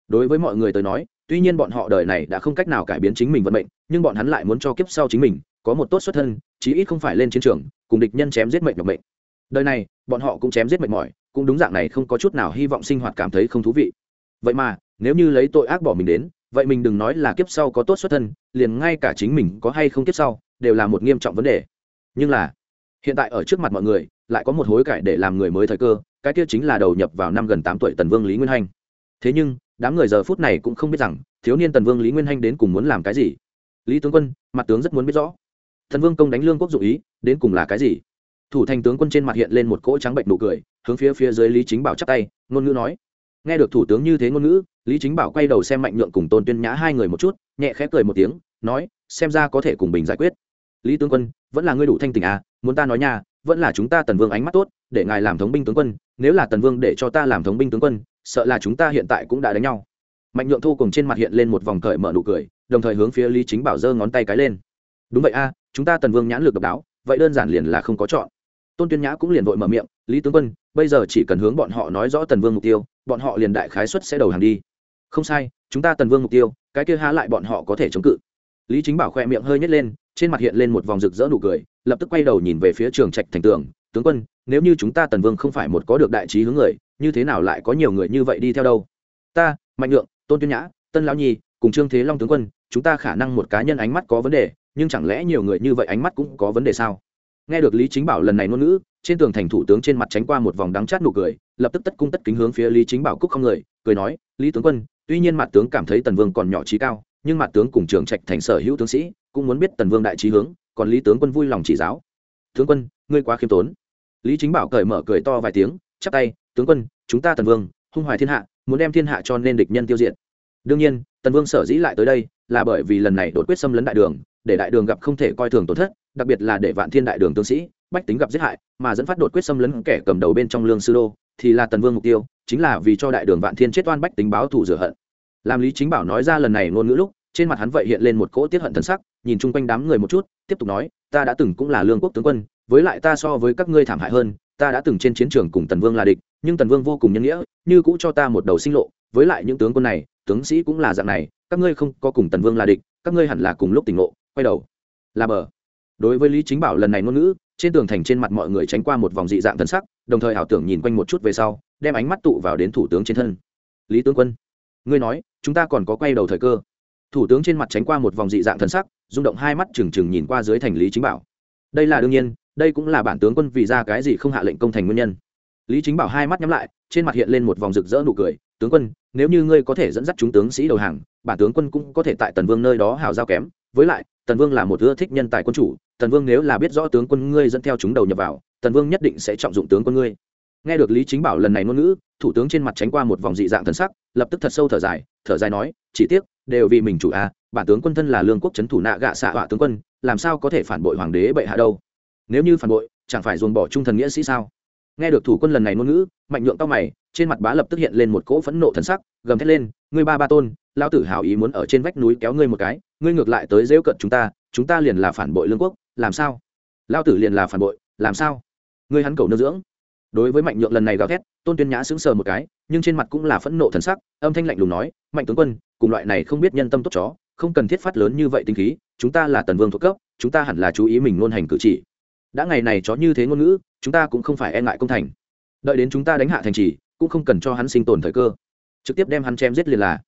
Đối với mọi người tới nói, tuy nhiên bọn họ đời này đã không cách nào cải biến chính mình vận mệnh, nhưng bọn hắn lại muốn cho kiếp sau chính mình, có một tốt xuất thân, chí ít không phải lên chiến trường, cùng địch nhân chém giết mệnh nhọc mệnh. Đời này, bọn họ cũng chém giết mệt mỏi, cũng đúng dạng này không có chút nào hy vọng sinh hoạt cảm thấy không thú vị. Vậy mà, nếu như lấy tội ác bỏ mình đến vậy mình đừng nói là kiếp sau có tốt xuất thân, liền ngay cả chính mình có hay không kiếp sau, đều là một nghiêm trọng vấn đề. Nhưng là, hiện tại ở trước mặt mọi người, lại có một hối cải để làm người mới thời cơ, cái kia chính là đầu nhập vào năm gần tám tuổi tần vương lý nguyên hanh. Thế nhưng, đám người giờ phút này cũng không biết rằng, thiếu niên tần vương lý nguyên hanh đến cùng muốn làm cái gì? Lý tướng quân, mặt tướng rất muốn biết rõ. Thần vương công đánh lương quốc dụ ý, đến cùng là cái gì? Thủ thành tướng quân trên mặt hiện lên một cỗ trắng bệnh nụ cười, hướng phía phía dưới lý chính bảo chắp tay, ngôn ngữ nói. Nghe được thủ tướng như thế ngôn ngữ lý chính bảo quay đầu xem mạnh nhượng cùng tôn tuyên nhã hai người một chút, nhẹ khẽ cười một tiếng, nói, xem ra có thể cùng bình giải quyết. Lý tướng quân, vẫn là ngươi đủ thanh tình à muốn ta nói nha, vẫn là chúng ta tần vương ánh mắt tốt, để ngài làm thống binh tướng quân, nếu là tần vương để cho ta làm thống binh tướng quân, sợ là chúng ta hiện tại cũng đã đánh nhau. Mạnh nhượng thu cùng trên mặt hiện lên một vòng cởi mở nụ cười, đồng thời hướng phía lý chính bảo giơ ngón tay cái lên. Đúng vậy a, chúng ta tần vương nhãn lược độc đáo, vậy đơn giản liền là không có chọn. Tôn tuyên nhã cũng liền vội mở miệng, lý tướng quân, bây giờ chỉ cần hướng bọn họ nói rõ tần vương mục tiêu, bọn họ liền đại khái xuất sẽ đầu hàng đi không sai, chúng ta tần vương mục tiêu, cái kia há lại bọn họ có thể chống cự. Lý chính bảo khoe miệng hơi nhét lên, trên mặt hiện lên một vòng rực rỡ nụ cười, lập tức quay đầu nhìn về phía trường trạch thành tường, tướng quân, nếu như chúng ta tần vương không phải một có được đại trí hướng người, như thế nào lại có nhiều người như vậy đi theo đâu? Ta, mạnh lượng, tôn tuyên nhã, tân lão nhi, cùng trương thế long tướng quân, chúng ta khả năng một cá nhân ánh mắt có vấn đề, nhưng chẳng lẽ nhiều người như vậy ánh mắt cũng có vấn đề sao? Nghe được lý chính bảo lần này ngôn ngữ, trên tường thành thủ tướng trên mặt tránh qua một vòng đắng chát nụ cười, lập tức tất cung tất kính hướng phía lý chính bảo cúc không người, cười nói, lý tướng quân tuy nhiên mặt tướng cảm thấy tần vương còn nhỏ trí cao, nhưng mặt tướng cùng trường trạch thành sở hữu tướng sĩ cũng muốn biết tần vương đại trí hướng, còn lý tướng quân vui lòng chỉ giáo. Tướng quân, ngươi quá khiêm tốn. Lý chính bảo cởi mở cười to vài tiếng, chắp tay, tướng quân, chúng ta tần vương, hung hoài thiên hạ, muốn đem thiên hạ cho nên địch nhân tiêu diệt. Đương nhiên, tần vương sở dĩ lại tới đây là bởi vì lần này đột quyết xâm lấn đại đường, để đại đường gặp không thể coi thường tổn thất, đặc biệt là để vạn thiên đại đường tướng sĩ, bách tính gặp giết hại, mà dẫn phát đột quyết xâm lấn kẻ cầm đầu bên trong lương sư đô, thì là tần vương mục tiêu, chính là vì cho đại đường vạn thiên chết oan bách tính báo thù rửa hận làm lý chính bảo nói ra lần này ngôn ngữ lúc, trên mặt hắn vậy hiện lên một cỗ tiết hận thần sắc, nhìn chung quanh đám người một chút, tiếp tục nói, ta đã từng cũng là lương quốc tướng quân, với lại ta so với các ngươi thảm hại hơn, ta đã từng trên chiến trường cùng tần vương là địch, nhưng tần vương vô cùng nhân nghĩa, như cũ cho ta một đầu sinh lộ, với lại những tướng quân này, tướng sĩ cũng là dạng này, các ngươi không có cùng tần vương là địch, các ngươi hẳn là cùng lúc tỉnh ngộ, quay đầu. Là bờ. Đối với lý chính bảo lần này ngôn ngữ, trên tường thành trên mặt mọi người tránh qua một vòng dị dạng thần sắc, đồng thời ảo tưởng nhìn quanh một chút về sau, đem ánh mắt tụ vào đến thủ tướng trên thân. Lý tướng quân, ngươi nói chúng ta còn có quay đầu thời cơ. Thủ tướng trên mặt tránh qua một vòng dị dạng thần sắc, rung động hai mắt trừng trừng nhìn qua dưới thành lý chính bảo. Đây là đương nhiên, đây cũng là bản tướng quân vì ra cái gì không hạ lệnh công thành nguyên nhân. Lý chính bảo hai mắt nhắm lại, trên mặt hiện lên một vòng rực rỡ nụ cười, tướng quân, nếu như ngươi có thể dẫn dắt chúng tướng sĩ đầu hàng, bản tướng quân cũng có thể tại tần vương nơi đó hào giao kém. Với lại, tần vương là một ưa thích nhân tài quân chủ, tần vương nếu là biết rõ tướng quân ngươi dẫn theo chúng đầu nhập vào, tần vương nhất định sẽ trọng dụng tướng quân ngươi. Nghe được lý chính bảo lần này ngôn ngữ, thủ tướng trên mặt tránh qua một vòng dị dạng thần sắc, lập tức thật sâu thở dài thở dài nói chỉ tiếc đều vì mình chủ a à, bản tướng quân thân là lương quốc c thủ nạ gạ xạ họa tướng quân làm sao có thể phản bội hoàng đế bệ hạ đâu? Nếu như phản bội chẳng phải dồn bỏ trung thần nghĩa sĩ sao? Nghe được thủ quân lần này ngôn ngữ mạnh nhượng tóc mày trên mặt bá lập tức hiện lên một cỗ phẫn nộ thần sắc gầm thét lên ngươi ba ba tôn lao tử hào ý muốn ở trên vách núi kéo ngươi một cái ngươi ngược lại tới rêu cận chúng ta chúng ta liền là phản bội lương quốc làm sao? Lao tử liền là phản bội làm sao? Ngươi hắn cầu nương dưỡng đối với mạnh nhượng lần này gào thét, tôn tuyên nhã sững sờ một cái, nhưng trên mặt cũng là phẫn nộ thần sắc, âm thanh lạnh lùng nói, mạnh tướng quân, cùng loại này không biết nhân tâm tốt chó, không cần thiết phát lớn như vậy tinh khí, chúng ta là tần vương thuộc cấp, chúng ta hẳn là chú ý mình ngôn hành cử chỉ. Đã ngày này chó như thế ngôn ngữ, chúng ta cũng không phải e ngại công thành. Đợi đến chúng ta đánh hạ thành trì, cũng không cần cho hắn sinh tồn thời cơ. Trực tiếp đem hắn chém giết liền là.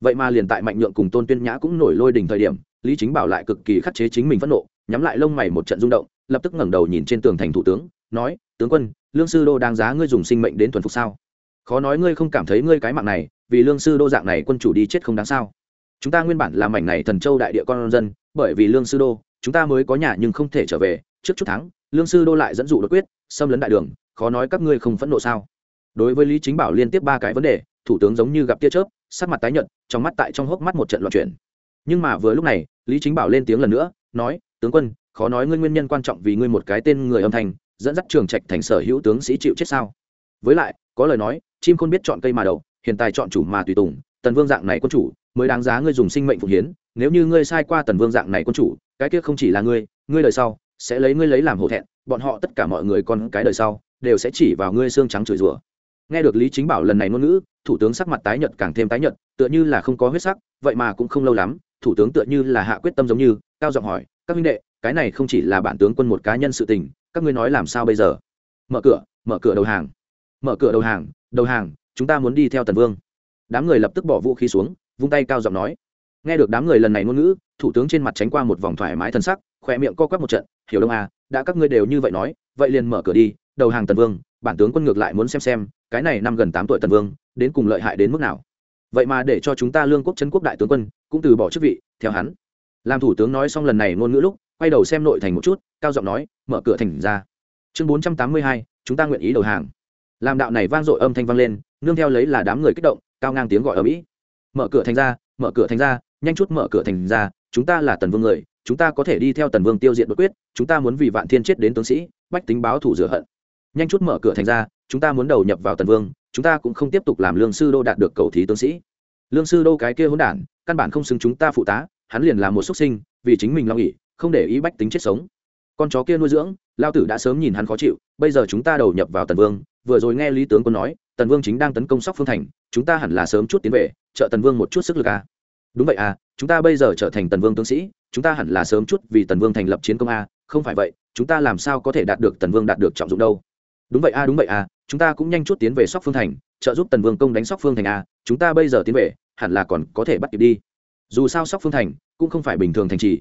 Vậy mà liền tại mạnh nhượng cùng tôn tuyên nhã cũng nổi lôi đình thời điểm, lý chính bảo lại cực kỳ khắc chế chính mình phẫn nộ, nhắm lại lông mày một trận rung động, lập tức ngẩng đầu nhìn trên tường thành thủ tướng nói, tướng quân, lương sư đô đáng giá ngươi dùng sinh mệnh đến thuần phục sao? Khó nói ngươi không cảm thấy ngươi cái mạng này, vì lương sư đô dạng này quân chủ đi chết không đáng sao? Chúng ta nguyên bản làm mảnh này thần châu đại địa con dân, bởi vì lương sư đô, chúng ta mới có nhà nhưng không thể trở về, trước chút tháng lương sư đô lại dẫn dụ đột quyết, xâm lấn đại đường, khó nói các ngươi không phẫn nộ sao? Đối với lý chính bảo liên tiếp ba cái vấn đề, thủ tướng giống như gặp tia chớp, sắc mặt tái nhợt, trong mắt tại trong hốc mắt một trận loạn chuyển. Nhưng mà vừa lúc này, lý chính bảo lên tiếng lần nữa, nói, tướng quân, khó nói ngươi nguyên nhân quan trọng vì ngươi một cái tên người âm thanh dẫn dắt trường trạch thành sở hữu tướng sĩ chịu chết sao? Với lại, có lời nói, chim khôn biết chọn cây mà đậu hiện tại chọn chủ mà tùy tùng, tần vương dạng này quân chủ, mới đáng giá ngươi dùng sinh mệnh phụng hiến. Nếu như ngươi sai qua tần vương dạng này quân chủ, cái kia không chỉ là ngươi ngươi đời sau sẽ lấy ngươi lấy làm hổ thẹn, bọn họ tất cả mọi người con cái đời sau đều sẽ chỉ vào ngươi xương trắng chửi rủa. Nghe được lý chính bảo lần này ngôn ngữ, thủ tướng sắc mặt tái nhợt càng thêm tái nhợt, tựa như là không có huyết sắc, vậy mà cũng không lâu lắm, thủ tướng tựa như là hạ quyết tâm giống như, cao giọng hỏi, các huynh đệ, cái này không chỉ là bản tướng quân một cá nhân sự tình các ngươi nói làm sao bây giờ? Mở cửa mở cửa đầu hàng. Mở cửa đầu hàng đầu hàng, chúng ta muốn đi theo tần vương. Đám người lập tức bỏ vũ khí xuống, vung tay cao giọng nói. Nghe được đám người lần này ngôn ngữ, thủ tướng trên mặt tránh qua một vòng thoải mái thân sắc khỏe miệng co quắp một trận, hiểu đông à đã các ngươi đều như vậy nói, vậy liền mở cửa đi, đầu hàng tần vương, bản tướng quân ngược lại muốn xem xem, cái này năm gần tám tuổi tần vương, đến cùng lợi hại đến mức nào. Vậy mà để cho chúng ta lương quốc chân quốc đại tướng quân, cũng từ bỏ chức vị, theo hắn. Làm thủ tướng nói xong lần này ngôn ngữ lúc, quay đầu xem nội thành một chút, cao giọng nói mở cửa thành ra. Chương bốn trăm tám mươi hai, chúng ta nguyện ý đầu hàng. Làm đạo này vang dội âm thanh vang lên, nương theo lấy là đám người kích động, cao ngang tiếng gọi ở mỹ. Mở cửa thành ra, mở cửa thành ra, nhanh chút mở cửa thành ra, chúng ta là tần vương người, chúng ta có thể đi theo tần vương tiêu diệt bất quyết, chúng ta muốn vì vạn thiên chết đến tướng sĩ, bách tính báo thủ rửa hận. Nhanh chút mở cửa thành ra, chúng ta muốn đầu nhập vào tần vương, chúng ta cũng không tiếp tục làm lương sư đô đạt được cầu thí tướng sĩ. Lương sư đô cái kia hỗn đản, căn bản không xứng chúng ta phụ tá, hắn liền là một xuất sinh, vì chính mình lo nghĩ, không để ý bách tính chết sống con chó kia nuôi dưỡng, lao tử đã sớm nhìn hắn khó chịu, bây giờ chúng ta đầu nhập vào tần vương, vừa rồi nghe lý tướng quân nói, tần vương chính đang tấn công sóc phương thành, chúng ta hẳn là sớm chút tiến về, trợ tần vương một chút sức lực à. đúng vậy à chúng ta bây giờ trở thành tần vương tướng sĩ, chúng ta hẳn là sớm chút vì tần vương thành lập chiến công a không phải vậy, chúng ta làm sao có thể đạt được tần vương đạt được trọng dụng đâu? Đúng vậy a đúng vậy a chúng ta cũng nhanh chút tiến về sóc phương thành, trợ giúp tần vương công đánh sóc phương thành a chúng ta bây giờ tiến về, hẳn là còn có thể bắt kịp đi. Dù sao sóc phương thành cũng không phải bình thường thành trì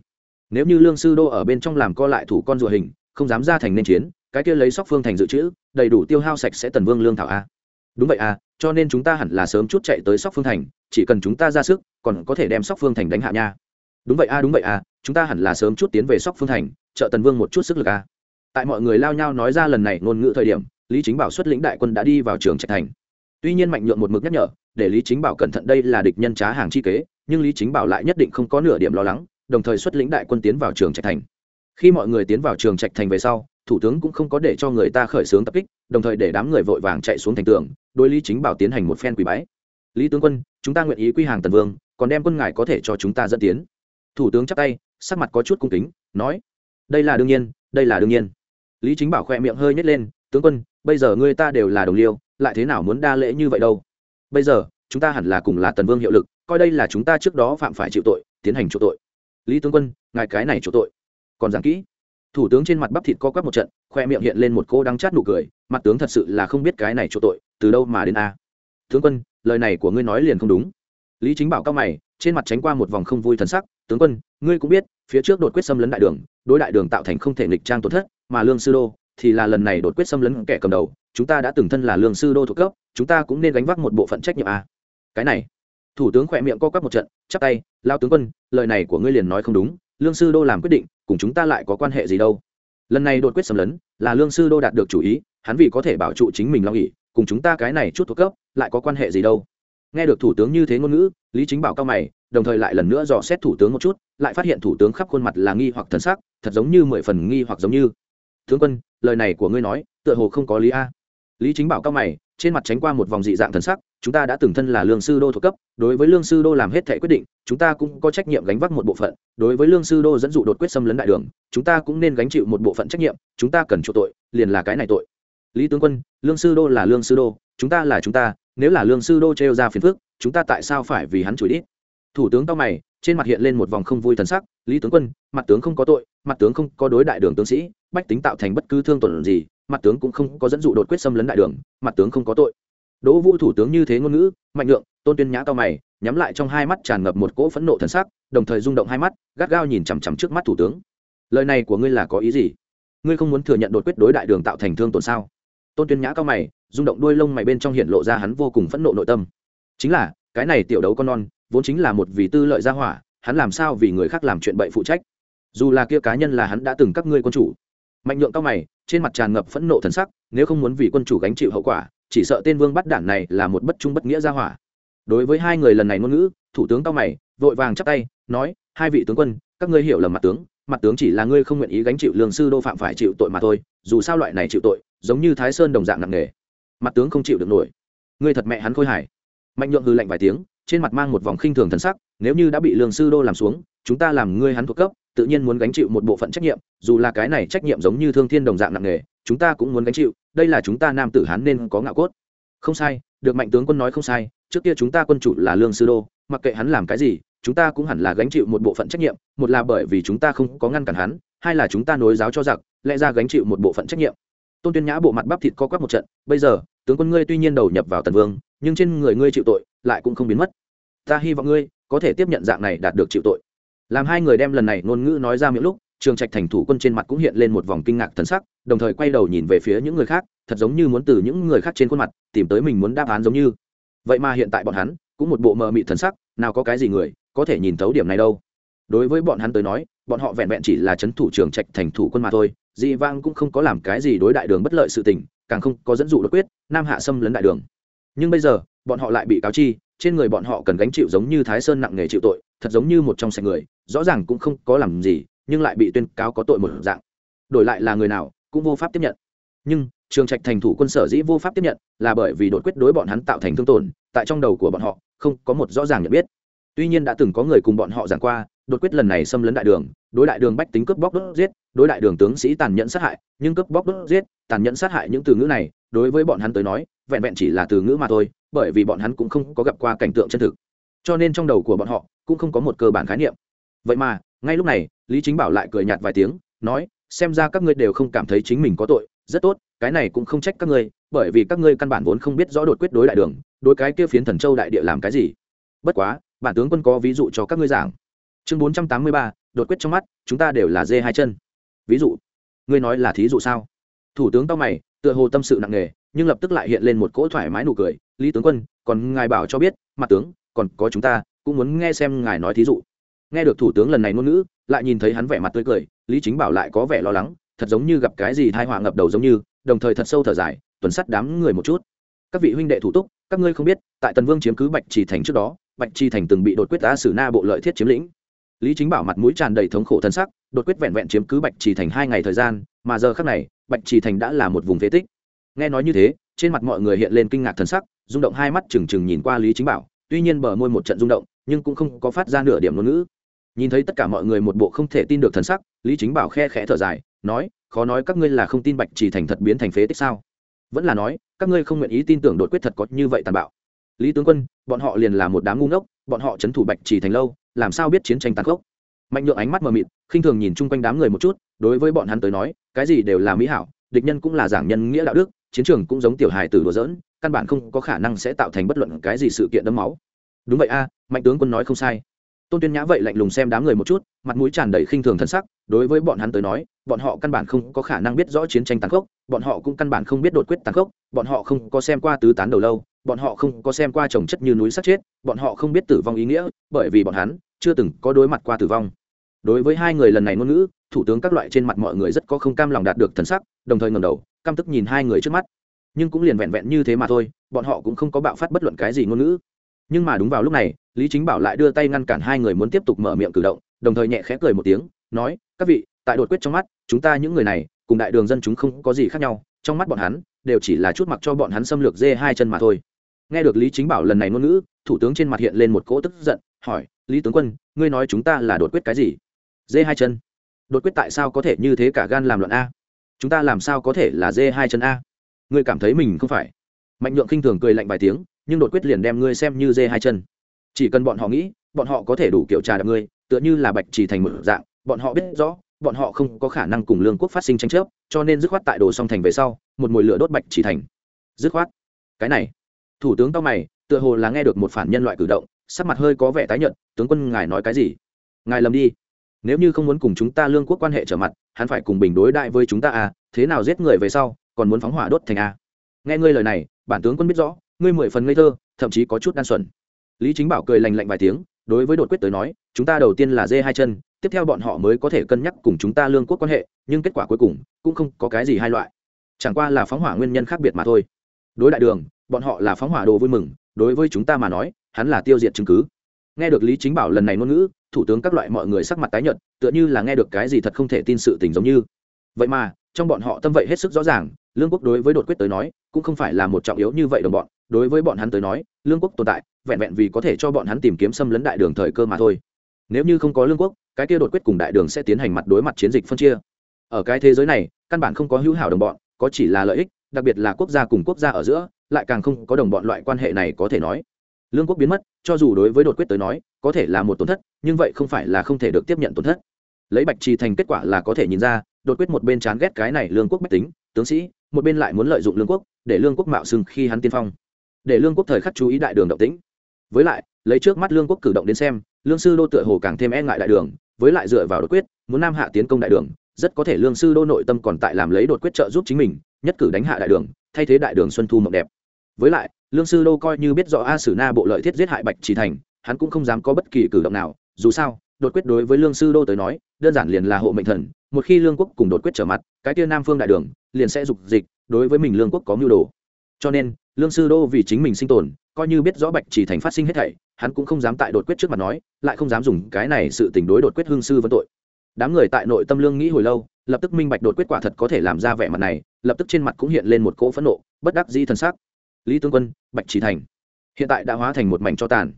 nếu như lương sư đô ở bên trong làm co lại thủ con rùa hình, không dám ra thành nên chiến, cái kia lấy sóc phương thành dự trữ, đầy đủ tiêu hao sạch sẽ tần vương lương thảo a. Đúng vậy a, cho nên chúng ta hẳn là sớm chút chạy tới sóc phương thành, chỉ cần chúng ta ra sức, còn có thể đem sóc phương thành đánh hạ nha. Đúng vậy a, đúng vậy a, chúng ta hẳn là sớm chút tiến về sóc phương thành, trợ tần vương một chút sức lực a. Tại mọi người lao nhau nói ra lần này ngôn ngữ thời điểm, lý chính bảo xuất lĩnh đại quân đã đi vào trường trạch thành. Tuy nhiên mạnh nhượng một mực nhắc nhở, để lý chính bảo cẩn thận đây là địch nhân trá hàng chi kế, nhưng lý chính bảo lại nhất định không có nửa điểm lo lắng đồng thời xuất lĩnh đại quân tiến vào trường trạch thành. Khi mọi người tiến vào trường trạch thành về sau, thủ tướng cũng không có để cho người ta khởi xướng tập kích, đồng thời để đám người vội vàng chạy xuống thành tường, đối lý chính bảo tiến hành một phen quỳ bái. Lý tướng quân, chúng ta nguyện ý quy hàng tần vương, còn đem quân ngài có thể cho chúng ta dẫn tiến. Thủ tướng chắp tay, sắc mặt có chút cung kính, nói, đây là đương nhiên, đây là đương nhiên. Lý chính bảo khoe miệng hơi nhét lên, tướng quân, bây giờ ngươi ta đều là đồng liêu, lại thế nào muốn đa lễ như vậy đâu? Bây giờ, chúng ta hẳn là cùng là tần vương hiệu lực, coi đây là chúng ta trước đó phạm phải chịu tội, tiến hành chịu tội lý tướng quân, ngài cái này chủ tội. Còn giảng kỹ. Thủ tướng trên mặt bắp thịt co quắp một trận, khoe miệng hiện lên một cô đắng chát nụ cười, mặt tướng thật sự là không biết cái này chỗ tội, từ đâu mà đến a? Tướng quân, lời này của ngươi nói liền không đúng. Lý chính bảo cao mày, trên mặt tránh qua một vòng không vui thần sắc, tướng quân, ngươi cũng biết, phía trước đột quyết xâm lấn đại đường, đối đại đường tạo thành không thể nghịch trang tổn thất, mà lương sư đô thì là lần này đột quyết xâm lấn kẻ cầm đầu, chúng ta đã từng thân là lương sư đô thuộc cấp, chúng ta cũng nên gánh vác một bộ phận trách nhiệm a. Cái này thủ tướng khỏe miệng co quắp một trận, chắp tay lao tướng quân, lời này của ngươi liền nói không đúng, lương sư đô làm quyết định, cùng chúng ta lại có quan hệ gì đâu? Lần này đột quyết xâm lấn, là lương sư đô đạt được chủ ý, hắn vì có thể bảo trụ chính mình lo nghỉ cùng chúng ta cái này chút thuộc cấp, lại có quan hệ gì đâu? Nghe được thủ tướng như thế ngôn ngữ, lý chính bảo cao mày, đồng thời lại lần nữa dò xét thủ tướng một chút, lại phát hiện thủ tướng khắp khuôn mặt là nghi hoặc thần sắc, thật giống như mười phần nghi hoặc giống như. Tướng quân, lời này của ngươi nói, tựa hồ không có lý a. Lý chính bảo cao mày trên mặt tránh qua một vòng dị dạng thần sắc, chúng ta đã từng thân là lương sư đô thuộc cấp, đối với lương sư đô làm hết thể quyết định, chúng ta cũng có trách nhiệm gánh vác một bộ phận, đối với lương sư đô dẫn dụ đột quyết xâm lấn đại đường, chúng ta cũng nên gánh chịu một bộ phận trách nhiệm, chúng ta cần chỗ tội, liền là cái này tội. Lý tướng quân, lương sư đô là lương sư đô, chúng ta là chúng ta, nếu là lương sư đô trêu ra phiền phước chúng ta tại sao phải vì hắn chửi đít? Thủ tướng tao mày, trên mặt hiện lên một vòng không vui thần sắc, lý tướng quân, mặt tướng không có tội, mặt tướng không có đối đại đường tướng sĩ, bách tính tạo thành bất cứ thương tổn gì mặt tướng cũng không có dẫn dụ đột quyết xâm lấn đại đường, mặt tướng không có tội. Đỗ vũ thủ tướng như thế ngôn ngữ, mạnh lượng tôn tuyên nhã cao mày, nhắm lại trong hai mắt tràn ngập một cỗ phẫn nộ thần sắc, đồng thời rung động hai mắt, gắt gao nhìn chằm chằm trước mắt thủ tướng. Lời này của ngươi là có ý gì? Ngươi không muốn thừa nhận đột quyết đối đại đường tạo thành thương tổn sao? Tôn tuyên nhã cao mày, rung động đuôi lông mày bên trong hiện lộ ra hắn vô cùng phẫn nộ nội tâm. Chính là, cái này tiểu đấu con non, vốn chính là một vì tư lợi gia hỏa, hắn làm sao vì người khác làm chuyện bậy phụ trách? Dù là kia cá nhân là hắn đã từng các ngươi quân chủ mạnh nhượng cao mày, trên mặt tràn ngập phẫn nộ thần sắc, nếu không muốn vì quân chủ gánh chịu hậu quả, chỉ sợ tên vương bắt đản này là một bất trung bất nghĩa gia hỏa. Đối với hai người lần này ngôn ngữ, thủ tướng cao mày, vội vàng chắp tay, nói, hai vị tướng quân, các ngươi hiểu lầm mặt tướng mặt tướng chỉ là ngươi không nguyện ý gánh chịu lương sư đô phạm phải chịu tội mà thôi, dù sao loại này chịu tội, giống như thái sơn đồng dạng nặng nề. Mặt tướng không chịu được nổi. Ngươi thật mẹ hắn khôi hài. Mạnh nhượng hư lạnh vài tiếng trên mặt mang một vòng khinh thường thần sắc, nếu như đã bị lương sư đô làm xuống, chúng ta làm ngươi hắn thuộc cấp, tự nhiên muốn gánh chịu một bộ phận trách nhiệm, dù là cái này trách nhiệm giống như thương thiên đồng dạng nặng nề, chúng ta cũng muốn gánh chịu, đây là chúng ta nam tử hán nên có ngạo cốt. Không sai, được mạnh tướng quân nói không sai, trước kia chúng ta quân chủ là lương sư đô, mặc kệ hắn làm cái gì, chúng ta cũng hẳn là gánh chịu một bộ phận trách nhiệm, một là bởi vì chúng ta không có ngăn cản hắn, hai là chúng ta nối giáo cho giặc, lẽ ra gánh chịu một bộ phận trách nhiệm. Tôn tuyên nhã bộ mặt bắp thịt co quắp một trận, bây giờ, tướng quân ngươi tuy nhiên đầu nhập vào tần vương, nhưng trên người ngươi chịu tội lại cũng không biến mất. Ta hy vọng ngươi có thể tiếp nhận dạng này đạt được chịu tội. Làm hai người đem lần này ngôn ngữ nói ra miệng lúc, trường trạch thành thủ quân trên mặt cũng hiện lên một vòng kinh ngạc thần sắc, đồng thời quay đầu nhìn về phía những người khác, thật giống như muốn từ những người khác trên khuôn mặt tìm tới mình muốn đáp án giống như. Vậy mà hiện tại bọn hắn cũng một bộ mờ mị thần sắc, nào có cái gì người có thể nhìn thấu điểm này đâu. Đối với bọn hắn tới nói, bọn họ vẹn vẹn chỉ là c h ấ n thủ trường trạch thành thủ quân mà thôi, dị vang cũng không có làm cái gì đối đại đường bất lợi sự tình, càng không có dẫn dụ đột quyết, nam hạ xâm lấn đại đường. Nhưng bây giờ bọn họ lại bị cáo chi, trên người bọn họ cần gánh chịu giống như thái sơn nặng nghề chịu tội, thật giống như một trong sạch người, rõ ràng cũng không có làm gì, nhưng lại bị tuyên cáo có tội một dạng. Đổi lại là người nào, cũng vô pháp tiếp nhận. Nhưng, trường trạch thành thủ quân sở dĩ vô pháp tiếp nhận, là bởi vì đột quyết đối bọn hắn tạo thành thương tổn, tại trong đầu của bọn họ, không có một rõ ràng nhận biết. Tuy nhiên đã từng có người cùng bọn họ giảng qua, đột quyết lần này xâm lấn đại đường, đối đại đường bách tính cướp bóc đốt giết, đối đại đường tướng sĩ tàn nhẫn sát hại, nhưng cướp bóc đốt giết, tàn nhẫn sát hại những từ ngữ này, đối với bọn hắn tới nói, vẹn vẹn chỉ là từ ngữ mà thôi bởi vì bọn hắn cũng không có gặp qua cảnh tượng chân thực. Cho nên trong đầu của bọn họ cũng không có một cơ bản khái niệm. Vậy mà, ngay lúc này, lý chính bảo lại cười nhạt vài tiếng, nói, xem ra các ngươi đều không cảm thấy chính mình có tội. Rất tốt, cái này cũng không trách các ngươi, bởi vì các ngươi căn bản vốn không biết rõ đột quyết đối đại đường, đối cái kia phiến thần châu đại địa làm cái gì. Bất quá, bản tướng quân có ví dụ cho các ngươi giảng. Chương bốn trăm tám mươi ba, đột quyết trong mắt, chúng ta đều là dê hai chân. Ví dụ, ngươi nói là thí dụ sao? Thủ tướng tao mày, tựa hồ tâm sự nặng nề, nhưng lập tức lại hiện lên một cỗ thoải mái nụ cười lý tướng quân, còn ngài bảo cho biết, mặt tướng, còn có chúng ta, cũng muốn nghe xem ngài nói thí dụ. Nghe được thủ tướng lần này ngôn ngữ, lại nhìn thấy hắn vẻ mặt tươi cười, lý chính bảo lại có vẻ lo lắng, thật giống như gặp cái gì thai họa ngập đầu giống như, đồng thời thật sâu thở dài, tuần sắt đám người một chút. Các vị huynh đệ thủ túc, các ngươi không biết, tại tần vương chiếm cứ bạch trì thành trước đó, bạch trì thành từng bị đột quyết đá xử na bộ lợi thiết chiếm lĩnh. Lý chính bảo mặt mũi tràn đầy thống khổ thân sắc, đột quyết vẹn vẹn chiếm cứ bạch trì thành hai ngày thời gian, mà giờ khác này, bạch trì thành đã là một vùng phế tích. Nghe nói như thế, trên mặt mọi người hiện lên kinh ngạc thân sắc rung động hai mắt trừng trừng nhìn qua lý chính bảo, tuy nhiên bờ môi một trận rung động, nhưng cũng không có phát ra nửa điểm ngôn ngữ. Nhìn thấy tất cả mọi người một bộ không thể tin được thần sắc, lý chính bảo khe khẽ thở dài, nói, khó nói các ngươi là không tin bạch chỉ thành thật biến thành phế tích sao? Vẫn là nói, các ngươi không nguyện ý tin tưởng đột quyết thật có như vậy tàn bạo. Lý tướng quân, bọn họ liền là một đám ngu ngốc, bọn họ trấn thủ bạch chỉ thành lâu, làm sao biết chiến tranh tàn khốc? Mạnh nhượng ánh mắt mờ mịt, khinh thường nhìn chung quanh đám người một chút, đối với bọn hắn tới nói, cái gì đều là mỹ hảo, địch nhân cũng là giảng nhân nghĩa đạo đức chiến trường cũng giống tiểu hài tử đùa dỡn căn bản không có khả năng sẽ tạo thành bất luận cái gì sự kiện đẫm máu. Đúng vậy a, mạnh tướng quân nói không sai. Tôn tuyên nhã vậy lạnh lùng xem đám người một chút, mặt mũi tràn đầy khinh thường thân sắc, đối với bọn hắn tới nói, bọn họ căn bản không có khả năng biết rõ chiến tranh tàn khốc, bọn họ cũng căn bản không biết đột quyết tàn khốc, bọn họ không có xem qua tứ tán đầu lâu, bọn họ không có xem qua trồng chất như núi sắt chết, bọn họ không biết tử vong ý nghĩa, bởi vì bọn hắn chưa từng có đối mặt qua tử vong. Đối với hai người lần này ngôn ngữ thủ tướng các loại trên mặt mọi người rất có không cam lòng đạt được thần sắc, đồng thời ngầm đầu, căm tức nhìn hai người trước mắt. Nhưng cũng liền vẹn vẹn như thế mà thôi, bọn họ cũng không có bạo phát bất luận cái gì ngôn ngữ. Nhưng mà đúng vào lúc này, lý chính bảo lại đưa tay ngăn cản hai người muốn tiếp tục mở miệng cử động, đồng thời nhẹ khẽ cười một tiếng, nói, các vị, tại đột quyết trong mắt, chúng ta những người này, cùng đại đường dân chúng không có gì khác nhau, trong mắt bọn hắn, đều chỉ là chút mặc cho bọn hắn xâm lược dê hai chân mà thôi. Nghe được lý chính bảo lần này ngôn ngữ, thủ tướng trên mặt hiện lên một cỗ tức giận, hỏi, lý tướng quân, ngươi nói chúng ta là đột quyết cái gì? Dê hai chân đột quyết tại sao có thể như thế cả gan làm loạn a? Chúng ta làm sao có thể là dê hai chân a? Ngươi cảm thấy mình không phải. Mạnh nhượng khinh thường cười lạnh vài tiếng, nhưng đột quyết liền đem ngươi xem như dê hai chân. Chỉ cần bọn họ nghĩ, bọn họ có thể đủ kiểu trà đạp ngươi, tựa như là bạch chỉ thành một dạng, bọn họ biết rõ, bọn họ không có khả năng cùng lương quốc phát sinh tranh chấp, cho nên dứt khoát tại đồ song thành về sau, một mùi lửa đốt bạch chỉ thành. Dứt khoát. Cái này. Thủ tướng tao mày, tựa hồ là nghe được một phản nhân loại cử động, sắc mặt hơi có vẻ tái nhợt, tướng quân, ngài nói cái gì? Ngài lầm đi nếu như không muốn cùng chúng ta lương quốc quan hệ trở mặt, hắn phải cùng bình đối đại với chúng ta à thế nào giết người về sau, còn muốn phóng hỏa đốt thành à? nghe ngươi lời này, bản tướng quân biết rõ, ngươi mười phần ngây thơ, thậm chí có chút đan xuẩn. Lý chính bảo cười lành lạnh vài tiếng, đối với đột quyết tới nói, chúng ta đầu tiên là dê hai chân, tiếp theo bọn họ mới có thể cân nhắc cùng chúng ta lương quốc quan hệ, nhưng kết quả cuối cùng cũng không có cái gì hai loại. Chẳng qua là phóng hỏa nguyên nhân khác biệt mà thôi. Đối đại đường, bọn họ là phóng hỏa đồ vui mừng, đối với chúng ta mà nói, hắn là tiêu diệt chứng cứ. Nghe được lý chính bảo lần này ngôn ngữ thủ tướng các loại mọi người sắc mặt tái nhợt, tựa như là nghe được cái gì thật không thể tin sự tình giống như. Vậy mà, trong bọn họ tâm vậy hết sức rõ ràng, lương quốc đối với đột quyết tới nói, cũng không phải là một trọng yếu như vậy đồng bọn. Đối với bọn hắn tới nói, lương quốc tồn tại, vẹn vẹn vì có thể cho bọn hắn tìm kiếm xâm lấn đại đường thời cơ mà thôi. Nếu như không có lương quốc, cái kia đột quyết cùng đại đường sẽ tiến hành mặt đối mặt chiến dịch phân chia. Ở cái thế giới này, căn bản không có hữu hảo đồng bọn, có chỉ là lợi ích, đặc biệt là quốc gia cùng quốc gia ở giữa, lại càng không có đồng bọn loại quan hệ này có thể nói. Lương quốc biến mất, cho dù đối với đột quyết tới nói có thể là một tổn thất, nhưng vậy không phải là không thể được tiếp nhận tổn thất. Lấy bạch trì thành kết quả là có thể nhìn ra, đột quyết một bên chán ghét cái này lương quốc bách tính, tướng sĩ, một bên lại muốn lợi dụng lương quốc, để lương quốc mạo xưng khi hắn tiên phong. Để lương quốc thời khắc chú ý đại đường động tĩnh. Với lại, lấy trước mắt lương quốc cử động đến xem, lương sư đô tựa hồ càng thêm e ngại đại đường, với lại dựa vào đột quyết, muốn nam hạ tiến công đại đường, rất có thể lương sư đô nội tâm còn tại làm lấy đột quyết trợ giúp chính mình, nhất cử đánh hạ đại đường, thay thế đại đường xuân thu mộng đẹp. Với lại, lương sư đô coi như biết rõ a sử na bộ lợi thiết giết hại bạch trì thành hắn cũng không dám có bất kỳ cử động nào, dù sao, đột quyết đối với lương sư đô tới nói, đơn giản liền là hộ mệnh thần, một khi lương quốc cùng đột quyết trở mặt, cái tia nam phương đại đường liền sẽ dục dịch, đối với mình lương quốc có mưu đồ. Cho nên, lương sư đô vì chính mình sinh tồn, coi như biết rõ bạch chỉ thành phát sinh hết thảy, hắn cũng không dám tại đột quyết trước mặt nói, lại không dám dùng cái này sự tình đối đột quyết hương sư vấn tội. Đám người tại nội tâm lương nghĩ hồi lâu, lập tức minh bạch đột quyết quả thật có thể làm ra vẻ mặt này, lập tức trên mặt cũng hiện lên một cỗ phẫn nộ, bất đắc dĩ thần sắc. Lý tướng quân, bạch chỉ thành. Hiện tại đã hóa thành một mảnh cho tàn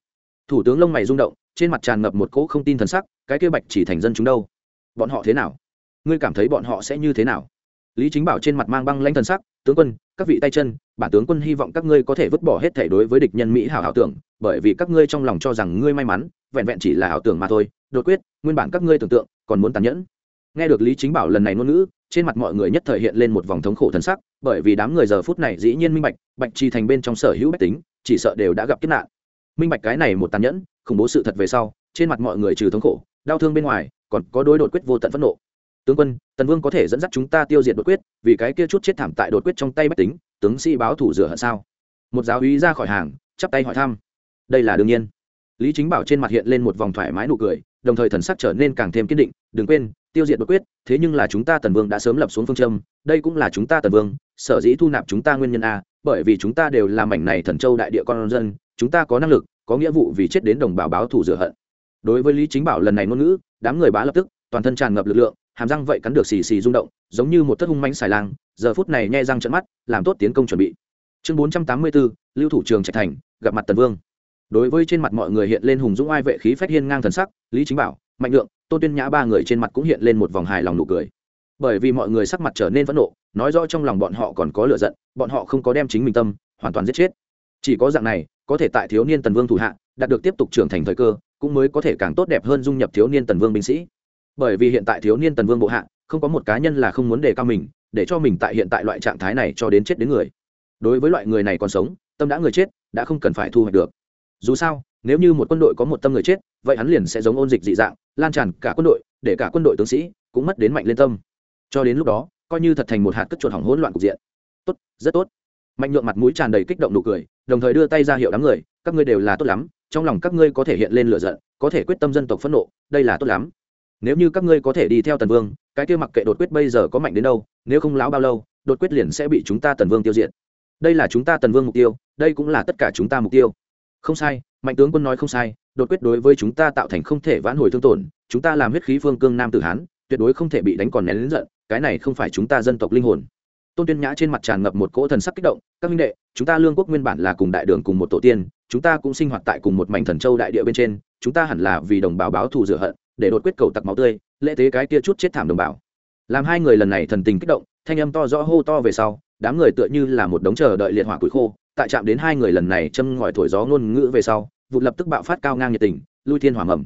thủ tướng lông mày rung động, trên mặt tràn ngập một cỗ không tin thần sắc, cái kia bạch chỉ thành dân chúng đâu? Bọn họ thế nào? Ngươi cảm thấy bọn họ sẽ như thế nào? Lý chính bảo trên mặt mang băng lanh thần sắc, tướng quân, các vị tay chân, bản tướng quân hy vọng các ngươi có thể vứt bỏ hết thể đối với địch nhân mỹ hảo hảo tưởng, bởi vì các ngươi trong lòng cho rằng ngươi may mắn, vẹn vẹn chỉ là hảo tưởng mà thôi. Đột quyết, nguyên bản các ngươi tưởng tượng còn muốn tàn nhẫn. Nghe được lý chính bảo lần này ngôn ngữ, trên mặt mọi người nhất thời hiện lên một vòng thống khổ thần sắc, bởi vì đám người giờ phút này dĩ nhiên minh bạch bạch trì thành bên trong sở hữu bách tính, chỉ sợ đều đã gặp kiếp nạn minh bạch cái này một tàn nhẫn, khủng bố sự thật về sau, trên mặt mọi người trừ thống khổ, đau thương bên ngoài, còn có đối đột quyết vô tận phẫn nộ. Tướng quân, tần vương có thể dẫn dắt chúng ta tiêu diệt đột quyết, vì cái kia chút chết thảm tại đột quyết trong tay bách tính, tướng sĩ báo thủ rửa hận sao? Một giáo úy ra khỏi hàng, chắp tay hỏi thăm. Đây là đương nhiên. Lý chính bảo trên mặt hiện lên một vòng thoải mái nụ cười, đồng thời thần sắc trở nên càng thêm kiên định, đừng quên, tiêu diệt đột quyết, thế nhưng là chúng ta tần vương đã sớm lập xuống phương châm, đây cũng là chúng ta tần vương, sở dĩ thu nạp chúng ta nguyên nhân a, bởi vì chúng ta đều là mảnh này thần châu đại địa con dân chúng ta có năng lực, có nghĩa vụ vì chết đến đồng bào báo thù rửa hận. Đối với lý chính bảo lần này ngôn ngữ, đám người bá lập tức, toàn thân tràn ngập lực lượng, hàm răng vậy cắn được xì xì rung động, giống như một thất hung mánh xài lang, giờ phút này nhẹ răng trận mắt, làm tốt tiến công chuẩn bị. Chương bốn trăm tám mươi bốn lưu thủ trường trạch thành, gặp mặt tần vương. Đối với trên mặt mọi người hiện lên hùng dũng ai vệ khí phách hiên ngang thần sắc, lý chính bảo, mạnh lượng, tôn tuyên nhã ba người trên mặt cũng hiện lên một vòng hài lòng nụ cười. Bởi vì mọi người sắc mặt trở nên phẫn nộ, nói rõ trong lòng bọn họ còn có lựa giận, bọn họ không có đem chính mình tâm, hoàn toàn giết chết. Chỉ có dạng này có thể tại thiếu niên tần vương thủ hạ, đạt được tiếp tục trưởng thành thời cơ, cũng mới có thể càng tốt đẹp hơn dung nhập thiếu niên tần vương binh sĩ. Bởi vì hiện tại thiếu niên tần vương bộ hạ, không có một cá nhân là không muốn đề cao mình, để cho mình tại hiện tại loại trạng thái này cho đến chết đến người. Đối với loại người này còn sống, tâm đã người chết, đã không cần phải thu hoạch được. Dù sao, nếu như một quân đội có một tâm người chết, vậy hắn liền sẽ giống ôn dịch dị dạng, lan tràn cả quân đội, để cả quân đội tướng sĩ cũng mất đến mạnh lên tâm. Cho đến lúc đó, coi như thật thành một hạt cất chuột hỏng hỗn loạn cục diện. Tốt, rất tốt. Mạnh nhượng mặt mũi tràn đầy kích động nụ cười đồng thời đưa tay ra hiệu đám người, các ngươi đều là tốt lắm, trong lòng các ngươi có thể hiện lên lửa giận, có thể quyết tâm dân tộc phẫn nộ, đây là tốt lắm. Nếu như các ngươi có thể đi theo tần vương, cái kia mặc kệ đột quyết bây giờ có mạnh đến đâu, nếu không láo bao lâu, đột quyết liền sẽ bị chúng ta tần vương tiêu diệt. Đây là chúng ta tần vương mục tiêu, đây cũng là tất cả chúng ta mục tiêu. Không sai, mạnh tướng quân nói không sai, đột quyết đối với chúng ta tạo thành không thể vãn hồi thương tổn, chúng ta làm huyết khí phương cương nam tử hán, tuyệt đối không thể bị đánh còn nén lính giận, cái này không phải chúng ta dân tộc linh hồn tôn tuyên nhã trên mặt tràn ngập một cỗ thần sắc kích động, các minh đệ, chúng ta lương quốc nguyên bản là cùng đại đường cùng một tổ tiên, chúng ta cũng sinh hoạt tại cùng một mảnh thần châu đại địa bên trên, chúng ta hẳn là vì đồng bào báo thù rửa hận, để đột quyết cầu tặc máu tươi, lễ tế cái kia chút chết thảm đồng bào. Làm hai người lần này thần tình kích động, thanh âm to rõ hô to về sau, đám người tựa như là một đống chờ đợi liệt hỏa củi khô, tại chạm đến hai người lần này châm ngòi thổi gió ngôn ngữ về sau vụ lập tức bạo phát cao ngang nhiệt tình, lui thiên hỏa mầm.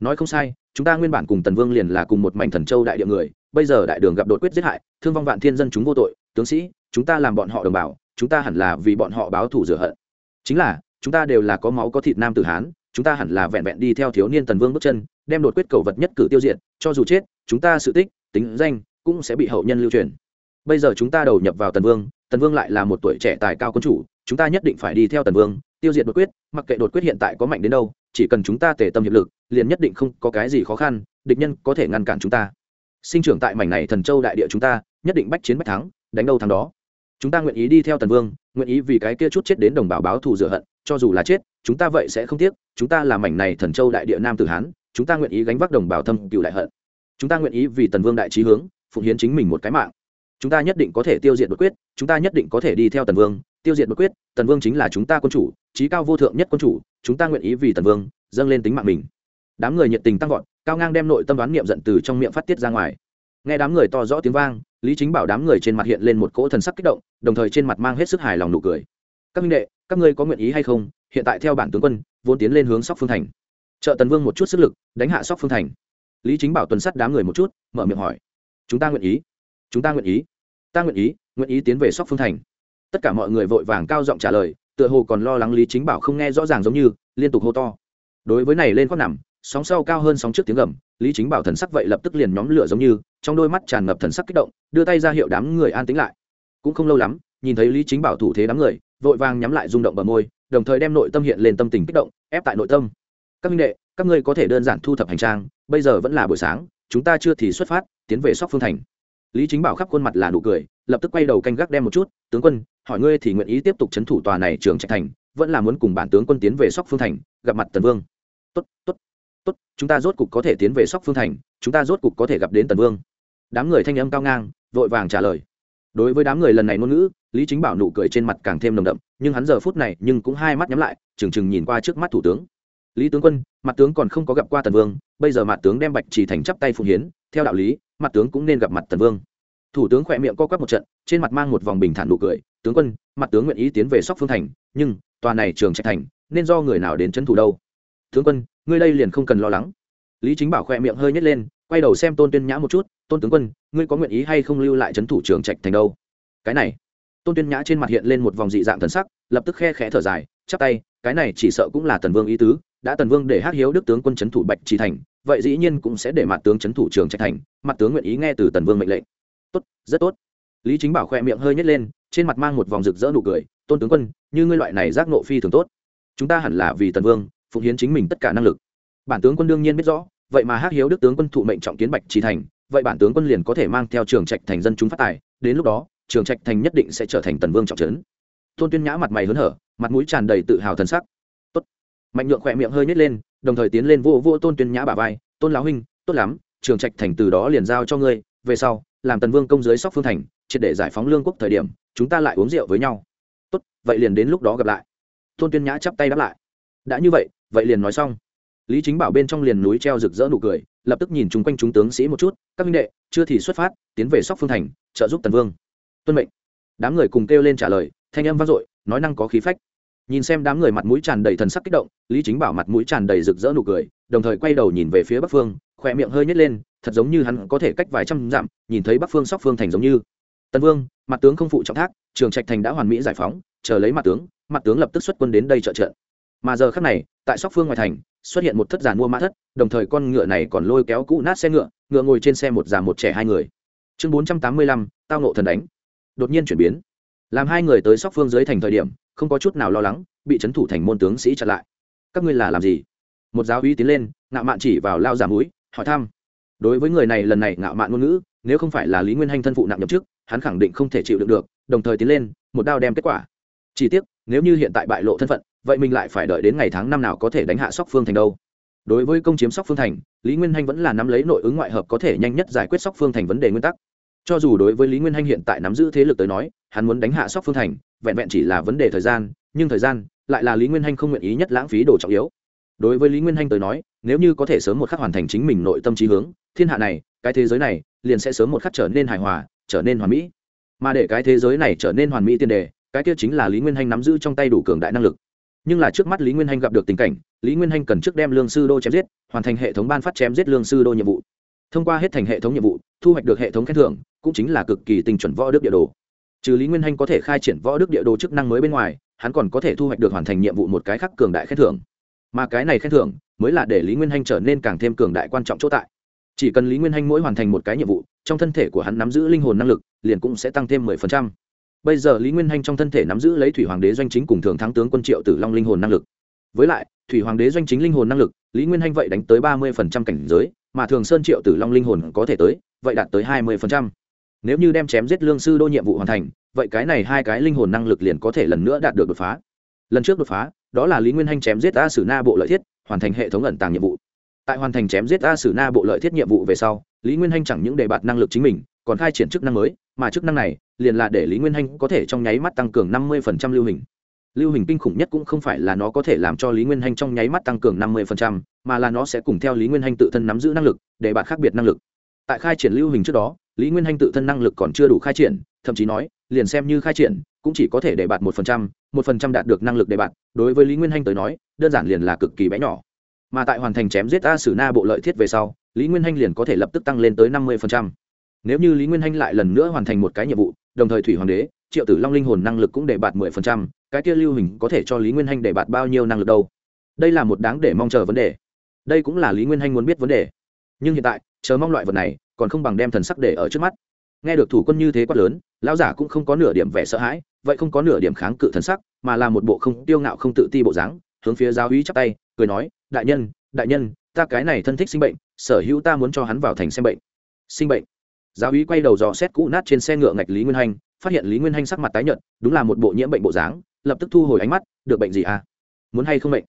Nói không sai, chúng ta nguyên bản cùng tần vương liền là cùng một mảnh thần châu đại địa người, bây giờ đại đường gặp đột quyết giết hại, thương vong vạn thiên dân chúng vô tội tướng sĩ, chúng ta làm bọn họ đồng bào, chúng ta hẳn là vì bọn họ báo thù rửa hận. Chính là, chúng ta đều là có máu có thịt nam tử hán, chúng ta hẳn là vẹn vẹn đi theo thiếu niên tần vương bước chân, đem đột quyết cầu vật nhất cử tiêu diệt, cho dù chết, chúng ta sự tích, tính danh cũng sẽ bị hậu nhân lưu truyền. Bây giờ chúng ta đầu nhập vào tần vương tần vương lại là một tuổi trẻ tài cao quân chủ, chúng ta nhất định phải đi theo tần vương, tiêu diệt đột quyết, mặc kệ đột quyết hiện tại có mạnh đến đâu, chỉ cần chúng ta tề tâm hiệp lực, liền nhất định không có cái gì khó khăn, địch nhân có thể ngăn cản chúng ta. Sinh trưởng tại mảnh này thần châu đại địa chúng ta, nhất định bách chiến bách thắng đánh đâu thằng đó. Chúng ta nguyện ý đi theo tần vương, nguyện ý vì cái kia chút chết đến đồng bào báo thù rửa hận, cho dù là chết, chúng ta vậy sẽ không tiếc, chúng ta là mảnh này thần châu đại địa nam tử hán, chúng ta nguyện ý gánh vác đồng bào thâm cựu đại hận. Chúng ta nguyện ý vì tần vương đại trí hướng, phụng hiến chính mình một cái mạng. Chúng ta nhất định có thể tiêu diệt bất quyết, chúng ta nhất định có thể đi theo tần vương, tiêu diệt bất quyết, tần vương chính là chúng ta quân chủ, trí cao vô thượng nhất quân chủ, chúng ta nguyện ý vì tần vương dâng lên tính mạng mình. Đám người nhiệt tình tăng vọt, cao ngang đem nội tâm đoán niệm giận từ trong miệng phát tiết ra ngoài nghe đám người to rõ tiếng vang, lý chính bảo đám người trên mặt hiện lên một cỗ thần sắc kích động, đồng thời trên mặt mang hết sức hài lòng nụ cười. Các minh đệ, các ngươi có nguyện ý hay không? Hiện tại theo bản tướng quân, vốn tiến lên hướng sóc phương thành. Trợ tần vương một chút sức lực, đánh hạ sóc phương thành. Lý chính bảo tuần sắt đám người một chút, mở miệng hỏi, chúng ta nguyện ý? Chúng ta nguyện ý? Ta nguyện ý nguyện ý tiến về sóc phương thành. Tất cả mọi người vội vàng cao giọng trả lời, tựa hồ còn lo lắng lý chính bảo không nghe rõ ràng giống như, liên tục hô to. Đối với này lên khoác nằm sóng sau cao hơn sóng trước tiếng gầm, lý chính bảo thần sắc vậy lập tức liền nhóm lửa giống như, trong đôi mắt tràn ngập thần sắc kích động, đưa tay ra hiệu đám người an tĩnh lại. Cũng không lâu lắm, nhìn thấy lý chính bảo thủ thế đám người, vội vàng nhắm lại rung động bờ môi, đồng thời đem nội tâm hiện lên tâm tình kích động, ép tại nội tâm. Các minh đệ, các ngươi có thể đơn giản thu thập hành trang, bây giờ vẫn là buổi sáng, chúng ta chưa thì xuất phát, tiến về sóc phương thành. Lý chính bảo khắp khuôn mặt là nụ cười, lập tức quay đầu canh gác đem một chút, tướng quân, hỏi ngươi thì nguyện ý tiếp tục c h ấ n thủ tòa này trường trạch thành, vẫn là muốn cùng bản tướng quân tiến về sóc phương thành, gặp mặt tần vương. Tốt tốt chúng ta rốt cục có thể tiến về sóc phương thành, chúng ta rốt cục có thể gặp đến tần vương. Đám người thanh âm cao ngang, vội vàng trả lời. Đối với đám người lần này ngôn ngữ, lý chính bảo nụ cười trên mặt càng thêm nồng đậm, nhưng hắn giờ phút này nhưng cũng hai mắt nhắm lại, trừng trừng nhìn qua trước mắt thủ tướng. Lý tướng quân, mặt tướng còn không có gặp qua tần vương, bây giờ mặt tướng đem bạch chỉ thành chắp tay phụng hiến, theo đạo lý, mặt tướng cũng nên gặp mặt tần vương. Thủ tướng khỏe miệng co quắp một trận, trên mặt mang một vòng bình thản nụ cười, tướng quân, mặt tướng nguyện ý tiến về sóc phương thành, nhưng tòa này trường trạch thành, nên do người nào đến trấn thủ đâu? Tướng quân, ngươi đây liền không cần lo lắng. Lý chính bảo khỏe miệng hơi nhét lên, quay đầu xem tôn tuyên nhã một chút, tôn tướng quân, ngươi có nguyện ý hay không lưu lại trấn thủ trường trạch thành đâu? Cái này. Tôn tuyên nhã trên mặt hiện lên một vòng dị dạng thần sắc, lập tức khe khẽ thở dài, chắp tay, cái này chỉ sợ cũng là tần vương ý tứ, đã tần vương để hát hiếu đức tướng quân trấn thủ bạch trì thành, vậy dĩ nhiên cũng sẽ để mặt tướng trấn thủ trường trạch thành, mặt tướng nguyện ý nghe từ tần vương mệnh lệnh. Tốt, rất tốt. Lý chính bảo khoe miệng hơi nhét lên, trên mặt mang một vòng rực rỡ nụ cười, tôn tướng quân, như ngươi loại này giác nộ phi thường tốt. Chúng ta hẳn là vì tần vương phụng hiến chính mình tất cả năng lực. Bản tướng quân đương nhiên biết rõ, vậy mà hắc hiếu đức tướng quân thụ mệnh trọng kiến bạch trì thành, vậy bản tướng quân liền có thể mang theo trường trạch thành dân chúng phát tài, đến lúc đó, trường trạch thành nhất định sẽ trở thành tần vương trọng trấn. Tôn tuyên nhã mặt mày hớn hở, mặt mũi tràn đầy tự hào thần sắc. Tốt. Mạnh nhượng khỏe miệng hơi nhét lên, đồng thời tiến lên vô vô tôn tuyên nhã bà vai, tôn lão huynh, tốt lắm, trường trạch thành từ đó liền giao cho ngươi, về sau, làm tần vương công dưới sóc phương thành, triệt để giải phóng lương quốc thời điểm, chúng ta lại uống rượu với nhau. Tốt, vậy liền đến lúc đó gặp lại. Tôn tuyên nhã chắp tay đáp lại. Đã như vậy vậy liền nói xong. Lý chính bảo bên trong liền núi treo rực rỡ nụ cười, lập tức nhìn chung quanh chúng tướng sĩ một chút, các minh đệ, chưa thì xuất phát, tiến về sóc phương thành, trợ giúp tần vương. Tuân mệnh. Đám người cùng kêu lên trả lời, thanh âm vang dội, nói năng có khí phách. Nhìn xem đám người mặt mũi tràn đầy thần sắc kích động, lý chính bảo mặt mũi tràn đầy rực rỡ nụ cười, đồng thời quay đầu nhìn về phía bắc phương, khỏe miệng hơi nhét lên, thật giống như hắn có thể cách vài trăm dặm, nhìn thấy bắc phương sóc phương thành giống như. Tần vương, mặt tướng không phụ trọng thác, trường trạch thành đã hoàn mỹ giải phóng, chờ lấy mặt tướng mặt tướng lập tức xuất quân đến đây trợ trận mà giờ khác này, tại sóc phương ngoài thành, xuất hiện một thất giàn mua mã thất, đồng thời con ngựa này còn lôi kéo cũ nát xe ngựa ngựa ngồi trên xe một già một trẻ hai người. Chương bốn trăm tám mươi lăm, tao nộ thần đánh. Đột nhiên chuyển biến. Làm hai người tới sóc phương dưới thành thời điểm, không có chút nào lo lắng, bị trấn thủ thành môn tướng sĩ chặn lại. Các ngươi là làm gì? Một giáo uy tiến lên, ngạo mạn chỉ vào lao giả mũi, hỏi thăm. Đối với người này lần này ngạo mạn ngôn ngữ, nếu không phải là lý nguyên hanh thân phụ nặng nhậm chức hắn khẳng định không thể chịu đựng được, đồng thời tiến lên, một đao đem kết quả. Chỉ tiếc, nếu như hiện tại bại lộ thân phận vậy mình lại phải đợi đến ngày tháng năm nào có thể đánh hạ sóc phương thành đâu? Đối với công chiếm sóc phương thành, lý nguyên hanh vẫn là nắm lấy nội ứng ngoại hợp có thể nhanh nhất giải quyết sóc phương thành vấn đề nguyên tắc. Cho dù đối với lý nguyên hanh hiện tại nắm giữ thế lực tới nói, hắn muốn đánh hạ sóc phương thành, vẹn vẹn chỉ là vấn đề thời gian, nhưng thời gian lại là lý nguyên hanh không nguyện ý nhất lãng phí đồ trọng yếu. Đối với lý nguyên hanh tới nói, nếu như có thể sớm một khắc hoàn thành chính mình nội tâm trí hướng, thiên hạ này, cái thế giới này liền sẽ sớm một khắc trở nên hài hòa, trở nên hoàn mỹ. Mà để cái thế giới này trở nên hoàn mỹ tiên đề, cái kia chính là lý nguyên hanh nắm giữ trong tay đủ cường đại năng lực nhưng là trước mắt lý nguyên hanh gặp được tình cảnh, lý nguyên hanh cần trước đem lương sư đô chém giết, hoàn thành hệ thống ban phát chém giết lương sư đô nhiệm vụ. Thông qua hết thành hệ thống nhiệm vụ, thu hoạch được hệ thống khen thưởng, cũng chính là cực kỳ tinh chuẩn võ đức địa đồ. Trừ lý nguyên hanh có thể khai triển võ đức địa đồ chức năng mới bên ngoài, hắn còn có thể thu hoạch được hoàn thành nhiệm vụ một cái khác cường đại khen thưởng. Mà cái này khen thưởng mới là để lý nguyên hanh trở nên càng thêm cường đại quan trọng chỗ tại. Chỉ cần lý nguyên hanh mỗi hoàn thành một cái nhiệm vụ, trong thân thể của hắn nắm giữ linh hồn năng lực, liền cũng sẽ tăng thêm mười phần trăm bây giờ lý nguyên hanh trong thân thể nắm giữ lấy thủy hoàng đế doanh chính cùng thường thắng tướng quân triệu tử long linh hồn năng lực. Với lại, thủy hoàng đế doanh chính linh hồn năng lực, lý nguyên hanh vậy đánh tới ba mươi phần trăm cảnh giới, mà thường sơn triệu tử long linh hồn có thể tới, vậy đạt tới hai mươi phần trăm. Nếu như đem chém giết lương sư đô nhiệm vụ hoàn thành, vậy cái này hai cái linh hồn năng lực liền có thể lần nữa đạt được đột phá. Lần trước đột phá, đó là lý nguyên hanh chém giết a sử na bộ lợi thiết, hoàn thành hệ thống ẩn tàng nhiệm vụ. Tại hoàn thành chém giết a sử na bộ lợi thiết nhiệm vụ về sau, lý nguyên hanh chẳng những đề bạt năng lực chính mình, còn khai triển chức năng mới, mà chức năng này liền là để lý nguyên hanh có thể trong nháy mắt tăng cường năm mươi phần trăm lưu hình. Lưu hình kinh khủng nhất cũng không phải là nó có thể làm cho lý nguyên hanh trong nháy mắt tăng cường năm mươi phần trăm, mà là nó sẽ cùng theo lý nguyên hanh tự thân nắm giữ năng lực để bạn khác biệt năng lực. Tại khai triển lưu hình trước đó lý nguyên hanh tự thân năng lực còn chưa đủ khai triển thậm chí nói liền xem như khai triển cũng chỉ có thể để bạt một phần trăm một phần trăm đạt được năng lực để bạt đối với lý nguyên hanh tới nói đơn giản liền là cực kỳ bé nhỏ. Mà tại hoàn thành chém giết a sử na bộ lợi thiết về sau lý nguyên hanh liền có thể lập tức tăng lên tới năm mươi phần trăm. Nếu như lý nguyên hanh lại lần nữa hoàn thành một cái nhiệm vụ đồng thời thủy hoàng đế, triệu tử long linh hồn năng lực cũng để bạt mười phần trăm, cái kia lưu hình có thể cho lý nguyên hanh để bạt bao nhiêu năng lực đâu? Đây là một đáng để mong chờ vấn đề. Đây cũng là lý nguyên hanh muốn biết vấn đề. Nhưng hiện tại, chờ mong loại vật này, còn không bằng đem thần sắc để ở trước mắt. Nghe được thủ quân như thế quát lớn, lão giả cũng không có nửa điểm vẻ sợ hãi, vậy không có nửa điểm kháng cự thần sắc, mà là một bộ không tiêu ngạo không tự ti bộ dáng, hướng phía giáo uy chắp tay, cười nói, đại nhân đại nhân, ta cái này thân thích sinh bệnh, sở hữu ta muốn cho hắn vào thành xem bệnh. Sinh bệnh? Giáo uy quay đầu dò xét cũ nát trên xe ngựa ngạch lý nguyên hanh, phát hiện lý nguyên hanh sắc mặt tái nhợt, đúng là một bộ nhiễm bệnh bộ dáng, lập tức thu hồi ánh mắt, được bệnh gì à? Muốn hay không bệnh?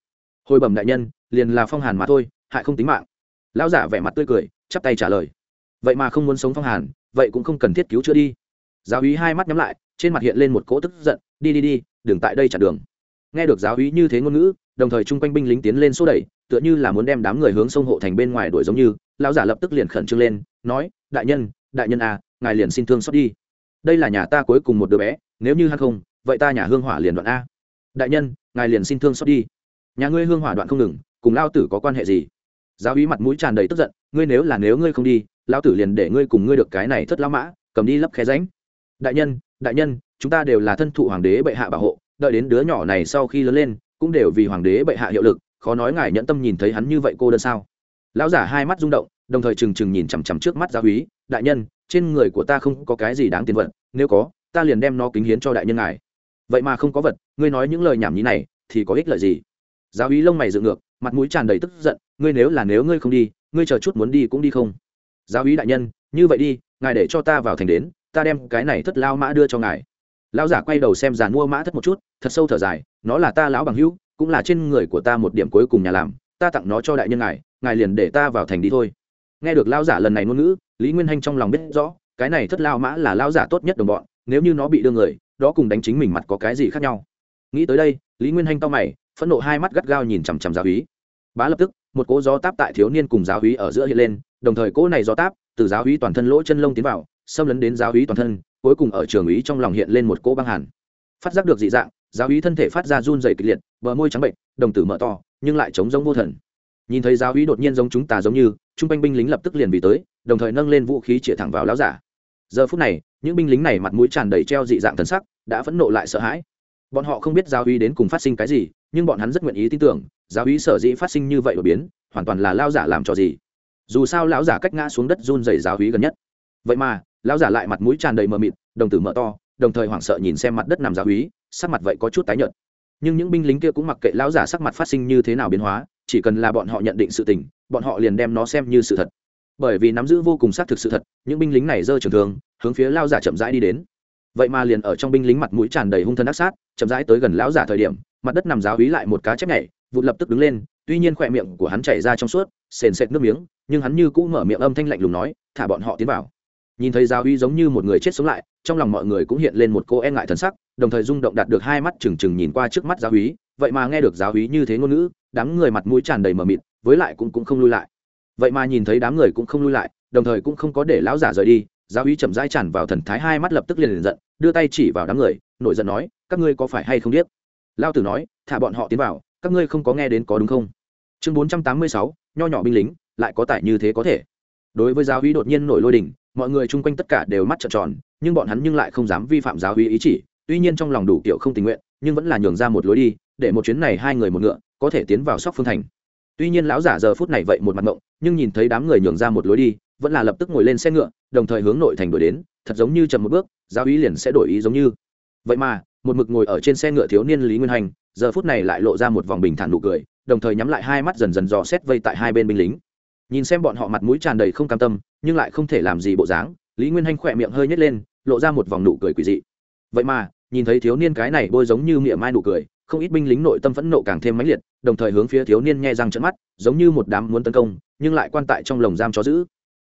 Hồi bẩm đại nhân, liền là phong hàn mà thôi, hại không tính mạng. Lão giả vẻ mặt tươi cười, chắp tay trả lời. Vậy mà không muốn sống phong hàn, vậy cũng không cần thiết cứu chữa đi. Giáo úy hai mắt nhắm lại, trên mặt hiện lên một cỗ tức giận, đi đi đi, đừng tại đây chặn đường. Nghe được giáo úy như thế ngôn ngữ, đồng thời chung quanh binh lính tiến lên xô đẩy, tựa như là muốn đem đám người hướng sông hộ thành bên ngoài đuổi giống như, lão giả lập tức liền khẩn trương lên, nói, đại nhân đại nhân à ngài liền xin thương xót đi. Đây là nhà ta cuối cùng một đứa bé, nếu như hắn không, vậy ta nhà hương hỏa liền đoạn a. Đại nhân, ngài liền xin thương xót đi. Nhà ngươi hương hỏa đoạn không ngừng, cùng lao tử có quan hệ gì? Giáo úy mặt mũi tràn đầy tức giận, ngươi nếu là nếu ngươi không đi lao tử liền để ngươi cùng ngươi được cái này thất lao mã, cầm đi lấp khe ránh. Đại nhân đại nhân, chúng ta đều là thân thụ hoàng đế bệ hạ bảo hộ, đợi đến đứa nhỏ này sau khi lớn lên, cũng đều vì hoàng đế bệ hạ hiệu lực, khó nói ngài nhẫn tâm nhìn thấy hắn như vậy cô đơn sao? Lão giả hai mắt rung động, đồng thời trừng trừng nhìn chằm chằm trước mắt giáo úy đại nhân, trên người của ta không có cái gì đáng tiền vật, nếu có, ta liền đem nó kính hiến cho đại nhân ngài. Vậy mà không có vật, ngươi nói những lời nhảm nhí này, thì có ích lợi gì? Giáo úy lông mày dựng ngược, mặt mũi tràn đầy tức giận, ngươi nếu là nếu ngươi không đi, ngươi chờ chút muốn đi cũng đi không. Giáo úy đại nhân, như vậy đi, ngài để cho ta vào thành đến, ta đem cái này thất lao mã đưa cho ngài. Lão giả quay đầu xem giàn mua mã thất một chút, thật sâu thở dài, nó là ta lão bằng hữu, cũng là trên người của ta một điểm cuối cùng nhà làm, ta tặng nó cho đại nhân ngài ngài liền để ta vào thành đi thôi. Nghe được lão giả lần này ngôn ngữ lý nguyên hanh trong lòng biết rõ, cái này thất lao mã là lao giả tốt nhất đồng bọn, nếu như nó bị đưa người, đó cùng đánh chính mình mặt có cái gì khác nhau. Nghĩ tới đây, lý nguyên hanh to mày, phẫn nộ hai mắt gắt gao nhìn chằm chằm giáo úy. Bá lập tức, một cỗ gió táp tại thiếu niên cùng giáo úy ở giữa hiện lên, đồng thời cỗ này gió táp, từ giáo úy toàn thân lỗ chân lông tiến vào, xâm lấn đến giáo úy toàn thân, cuối cùng ở trường úy trong lòng hiện lên một cỗ băng hàn. Phát giác được dị dạng, giáo úy thân thể phát ra run dày kịch liệt, bờ môi trắng bệnh, đồng tử mở to, nhưng lại chống giống vô thần. Nhìn thấy giáo úy đột nhiên giống chúng ta giống như trung quanh binh lính lập tức liền vì tới, đồng thời nâng lên vũ khí chĩa thẳng vào lão giả. Giờ phút này, những binh lính này mặt mũi tràn đầy treo dị dạng thần sắc, đã phẫn nộ lại sợ hãi. Bọn họ không biết giáo uy đến cùng phát sinh cái gì, nhưng bọn hắn rất nguyện ý tin tưởng, giáo uy sở dĩ phát sinh như vậy đột biến, hoàn toàn là lao giả làm cho gì. Dù sao lão giả cách ngã xuống đất run dày giáo uy gần nhất. Vậy mà, lão giả lại mặt mũi tràn đầy mờ mịt, đồng tử mở to, đồng thời hoảng sợ nhìn xem mặt đất nằm giáo uy sắc mặt vậy có chút tái nhợt. Nhưng những binh lính kia cũng mặc kệ lão giả sắc mặt phát sinh như thế nào biến hóa, chỉ cần là bọn họ nhận định sự tình bọn họ liền đem nó xem như sự thật. Bởi vì nắm giữ vô cùng xác thực sự thật, những binh lính này giơ trường thường hướng phía lao giả chậm rãi đi đến. Vậy mà liền ở trong binh lính mặt mũi tràn đầy hung thân ác sát, chậm rãi tới gần lão giả thời điểm, mặt đất nằm giáo hí lại một cá chép nhảy, vụt lập tức đứng lên, tuy nhiên khỏe miệng của hắn chảy ra trong suốt, sền sệt nước miếng, nhưng hắn như cũng mở miệng âm thanh lạnh lùng nói, thả bọn họ tiến vào. Nhìn thấy giáo hí giống như một người chết sống lại, trong lòng mọi người cũng hiện lên một cô e ngại thần sắc, đồng thời rung động đạt được hai mắt trừng trừng nhìn qua trước mắt giáo hí vậy mà nghe được giáo hí như thế ngôn ngữ, đám người mặt mũi tràn đầy mờ mịt với lại cũng cũng không lui lại. Vậy mà nhìn thấy đám người cũng không lui lại, đồng thời cũng không có để lão giả rời đi, giáo uy chậm rãi tràn vào thần thái hai mắt lập tức liền liền giận, đưa tay chỉ vào đám người, nổi giận nói, các ngươi có phải hay không biết lao tử nói, thả bọn họ tiến vào, các ngươi không có nghe đến có đúng không? Chương bốn trăm tám mươi sáu, nho nhỏ binh lính, lại có tải như thế có thể. Đối với giáo uy đột nhiên nổi lôi đình, mọi người chung quanh tất cả đều mắt trợn tròn, nhưng bọn hắn nhưng lại không dám vi phạm giáo uy ý chỉ, tuy nhiên trong lòng đủ kiểu không tình nguyện, nhưng vẫn là nhường ra một lối đi, để một chuyến này hai người một ngựa, có thể tiến vào sóc phương thành tuy nhiên lão giả giờ phút này vậy một mặt ngộng nhưng nhìn thấy đám người nhường ra một lối đi, vẫn là lập tức ngồi lên xe ngựa, đồng thời hướng nội thành đổi đến, thật giống như chậm một bước, giáo ý liền sẽ đổi ý giống như. Vậy mà, một mực ngồi ở trên xe ngựa thiếu niên lý nguyên hành, giờ phút này lại lộ ra một vòng bình thản nụ cười, đồng thời nhắm lại hai mắt dần dần dò xét vây tại hai bên binh lính. Nhìn xem bọn họ mặt mũi tràn đầy không cam tâm, nhưng lại không thể làm gì bộ dáng, lý nguyên hanh khỏe miệng hơi nhét lên, lộ ra một vòng nụ cười quỳ dị. Vậy mà, nhìn thấy thiếu niên cái này bôi giống như miệng mai nụ cười không ít binh lính nội tâm phẫn nộ càng thêm mãnh liệt, đồng thời hướng phía thiếu niên nghe răng trận mắt, giống như một đám muốn tấn công, nhưng lại quan tại trong lồng giam chó giữ.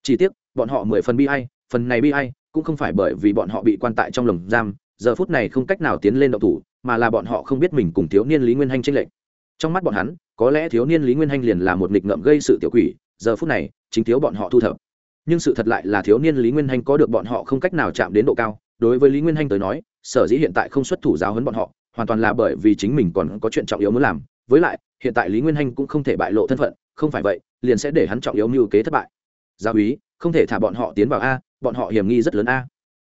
Chỉ tiếc, bọn họ mười phần bi ai, phần này bi ai cũng không phải bởi vì bọn họ bị quan tại trong lồng giam, giờ phút này không cách nào tiến lên động thủ, mà là bọn họ không biết mình cùng thiếu niên lý nguyên hanh tranh lệch. Trong mắt bọn hắn, có lẽ thiếu niên lý nguyên hanh liền là một nghịch ngợm gây sự tiểu quỷ, giờ phút này, chính thiếu bọn họ thu thập. Nhưng sự thật lại là thiếu niên lý nguyên hanh có được bọn họ không cách nào chạm đến độ cao, đối với lý nguyên hanh tới nói, sở dĩ hiện tại không xuất thủ giáo hấn bọn họ hoàn toàn là bởi vì chính mình còn có chuyện trọng yếu muốn làm. Với lại, hiện tại lý nguyên hanh cũng không thể bại lộ thân phận, không phải vậy, liền sẽ để hắn trọng yếu mưu kế thất bại. Gia úy không thể thả bọn họ tiến vào a, bọn họ hiểm nghi rất lớn a.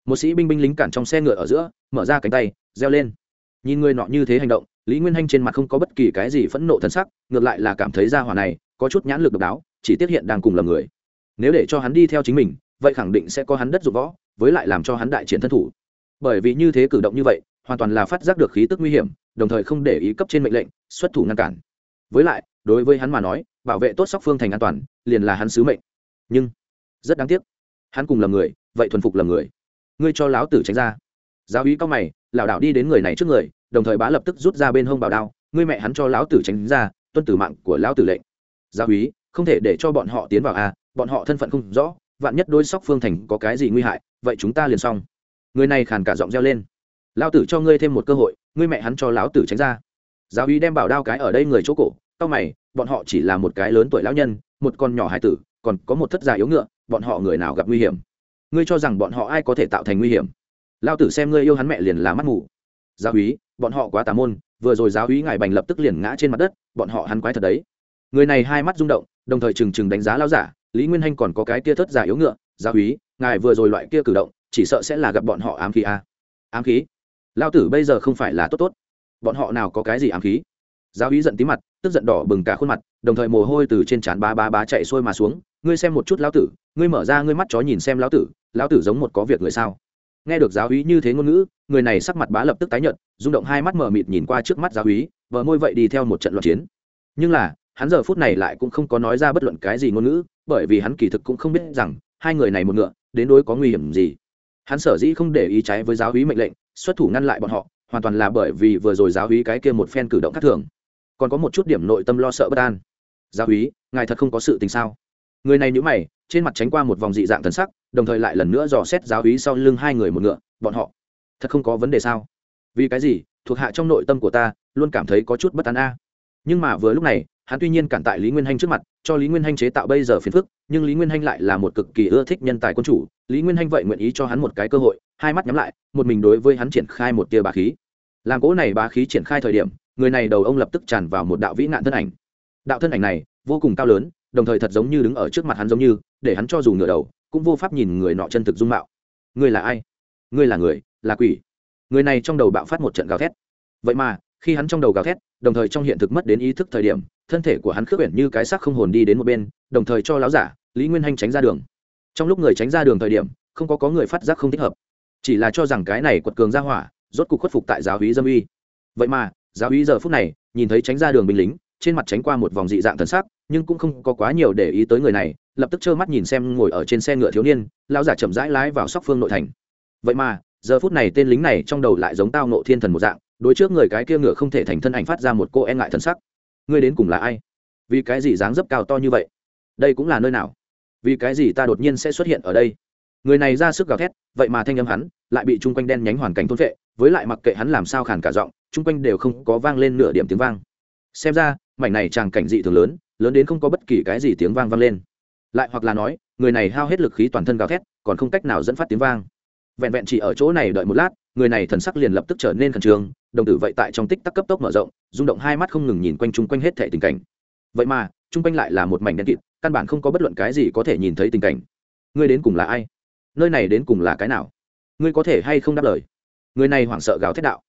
Một sĩ binh binh lính cản trong xe ngựa ở giữa, mở ra cánh tay, reo lên. Nhìn người nọ như thế hành động, lý nguyên hanh trên mặt không có bất kỳ cái gì phẫn nộ thân sắc, ngược lại là cảm thấy ra hỏa này có chút nhãn lực độc đáo, chỉ tiết hiện đang cùng lầm người. Nếu để cho hắn đi theo chính mình, vậy khẳng định sẽ có hắn đất dụng võ, với lại làm cho hắn đại chiến thân thủ. Bởi vì như thế cử động như vậy hoàn toàn là phát giác được khí tức nguy hiểm, đồng thời không để ý cấp trên mệnh lệnh, xuất thủ ngăn cản. Với lại, đối với hắn mà nói, bảo vệ tốt sóc phương thành an toàn, liền là hắn sứ mệnh. Nhưng, rất đáng tiếc, hắn cùng là người, vậy thuần phục là người. Ngươi cho láo tử tránh ra. Giáo úy cao mày, lảo đảo đi đến người này trước người, đồng thời bá lập tức rút ra bên hông bảo đao, ngươi mẹ hắn cho lão tử tránh ra, tuân tử mạng của lão tử lệnh. Giáo úy, không thể để cho bọn họ tiến vào à bọn họ thân phận không rõ, vạn nhất đôi sóc phương thành có cái gì nguy hại, vậy chúng ta liền xong. Người này khàn cả giọng reo lên lão tử cho ngươi thêm một cơ hội, ngươi mẹ hắn cho lão tử tránh ra. Giáo uy đem bảo đao cái ở đây người chỗ cổ, tao mày, bọn họ chỉ là một cái lớn tuổi lão nhân, một con nhỏ hải tử, còn có một thất già yếu ngựa, bọn họ người nào gặp nguy hiểm? Ngươi cho rằng bọn họ ai có thể tạo thành nguy hiểm? Lao tử xem ngươi yêu hắn mẹ liền là mắt mù. Giáo úy, bọn họ quá tà môn, vừa rồi giáo úy ngài bành lập tức liền ngã trên mặt đất, bọn họ hắn quái thật đấy. Người này hai mắt rung động, đồng thời trừng trừng đánh giá lao giả, lý nguyên hanh còn có cái kia thất giả yếu ngựa, giáo úy, ngài vừa rồi loại kia cử động, chỉ sợ sẽ là gặp bọn họ ám khí a. À. ám khí? Lao tử bây giờ không phải là tốt tốt. Bọn họ nào có cái gì ám khí? Giáo úy giận tí mặt, tức giận đỏ bừng cả khuôn mặt, đồng thời mồ hôi từ trên trán ba ba bá chạy xuôi mà xuống. Ngươi xem một chút lão tử, ngươi mở ra ngươi mắt chó nhìn xem lão tử lão tử giống một có việc người sao? Nghe được giáo úy như thế ngôn ngữ, người này sắc mặt bá lập tức tái nhợt, rung động hai mắt mở mịt nhìn qua trước mắt giáo úy vợ môi vậy đi theo một trận loạn chiến. Nhưng là, hắn giờ phút này lại cũng không có nói ra bất luận cái gì ngôn ngữ, bởi vì hắn kỳ thực cũng không biết rằng, hai người này một ngựa, đến đối có nguy hiểm gì. Hắn sở dĩ không để ý trái với giáo úy mệnh lệnh xuất thủ ngăn lại bọn họ, hoàn toàn là bởi vì vừa rồi giáo hí cái kia một phen cử động khác thường. Còn có một chút điểm nội tâm lo sợ bất an. Giáo hí, ngài thật không có sự tình sao? Người này nhữ mày, trên mặt tránh qua một vòng dị dạng thần sắc, đồng thời lại lần nữa dò xét giáo hí sau lưng hai người một ngựa, bọn họ. Thật không có vấn đề sao? Vì cái gì? Thuộc hạ trong nội tâm của ta luôn cảm thấy có chút bất an a. Nhưng mà vừa lúc này hắn tuy nhiên cản tại lý nguyên hanh trước mặt cho lý nguyên hanh chế tạo bây giờ phiền phức nhưng lý nguyên hanh lại là một cực kỳ ưa thích nhân tài quân chủ lý nguyên hanh vậy nguyện ý cho hắn một cái cơ hội hai mắt nhắm lại một mình đối với hắn triển khai một tia bá khí làm cỗ này bá khí triển khai thời điểm người này đầu ông lập tức tràn vào một đạo vĩ nạn thân ảnh đạo thân ảnh này vô cùng cao lớn đồng thời thật giống như đứng ở trước mặt hắn giống như để hắn cho dù ngửa đầu cũng vô pháp nhìn người nọ chân thực dung mạo ngươi là ai ngươi là người là quỷ người này trong đầu bạo phát một trận gào thét vậy mà khi hắn trong đầu gào thét đồng thời trong hiện thực mất đến ý thức thời điểm thân thể của hắn khước quyển như cái xác không hồn đi đến một bên, đồng thời cho láo giả, lý nguyên hanh tránh ra đường. Trong lúc người tránh ra đường thời điểm, không có có người phát giác không thích hợp. Chỉ là cho rằng cái này quật cường ra hỏa, rốt cuộc khuất phục tại giáo hí dâm uy. Vậy mà, giáo hí giờ phút này, nhìn thấy tránh ra đường binh lính, trên mặt tránh qua một vòng dị dạng thần sắc, nhưng cũng không có quá nhiều để ý tới người này, lập tức trơ mắt nhìn xem ngồi ở trên xe ngựa thiếu niên, lão giả chậm rãi lái vào sóc phương nội thành. Vậy mà, giờ phút này tên lính này trong đầu lại giống tao nộ thiên thần một dạng, đối trước người cái kia ngựa không thể thành thân ảnh phát ra một cô e ngại thần sắc ngươi đến cùng là ai? Vì cái gì dáng dấp cao to như vậy? Đây cũng là nơi nào? Vì cái gì ta đột nhiên sẽ xuất hiện ở đây? Người này ra sức gào thét, vậy mà thanh âm hắn lại bị chung quanh đen nhánh hoàn cảnh thôn vệ với lại mặc kệ hắn làm sao khàn cả giọng, chung quanh đều không có vang lên nửa điểm tiếng vang. Xem ra, mảnh này tràng cảnh dị thường lớn lớn đến không có bất kỳ cái gì tiếng vang vang lên. Lại hoặc là nói, người này hao hết lực khí toàn thân gào thét, còn không cách nào dẫn phát tiếng vang vẹn vẹn chỉ ở chỗ này đợi một lát, người này thần sắc liền lập tức trở nên khẩn trương, đồng tử vậy tại trong tích tắc cấp tốc mở rộng, rung động hai mắt không ngừng nhìn quanh chung quanh hết thể tình cảnh. Vậy mà, chung quanh lại là một mảnh đen kịt, căn bản không có bất luận cái gì có thể nhìn thấy tình cảnh. Ngươi đến cùng là ai? Nơi này đến cùng là cái nào? Ngươi có thể hay không đáp lời? Người này hoảng sợ gào thét đạo.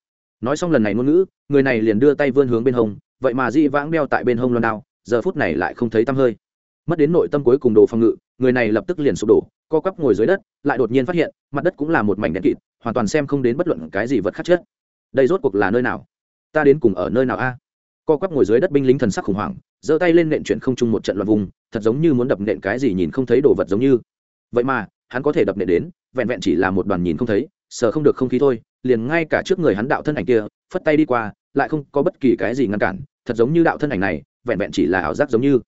Nói xong lần này ngôn ngữ, người này liền đưa tay vươn hướng bên hông, vậy mà di vãng đeo tại bên hông lần nào giờ phút này lại không thấy tăm hơi. Mất đến nội tâm cuối cùng đồ phòng ngự người này lập tức liền sụp đổ, co quắp ngồi dưới đất, lại đột nhiên phát hiện, mặt đất cũng là một mảnh đen kịt, hoàn toàn xem không đến bất luận cái gì vật khác chết đây rốt cuộc là nơi nào? Ta đến cùng ở nơi nào a? Co quắp ngồi dưới đất binh lính thần sắc khủng hoảng, giơ tay lên nện chuyển không chung một trận loạn vùng, thật giống như muốn đập nện cái gì nhìn không thấy đồ vật giống như. Vậy mà, hắn có thể đập nện đến, vẹn vẹn chỉ là một đoàn nhìn không thấy, sờ không được không khí thôi, liền ngay cả trước người hắn đạo thân ảnh kia, phất tay đi qua, lại không có bất kỳ cái gì ngăn cản, thật giống như đạo thân ảnh này, vẹn vẹn chỉ là ảo giác giống như.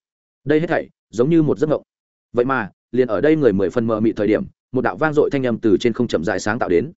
Đây hết thảy, giống như một giấc mộng vậy mà, liền ở đây người mười phần mờ mị thời điểm, một đạo vang dội thanh âm từ trên không chậm dài sáng tạo đến.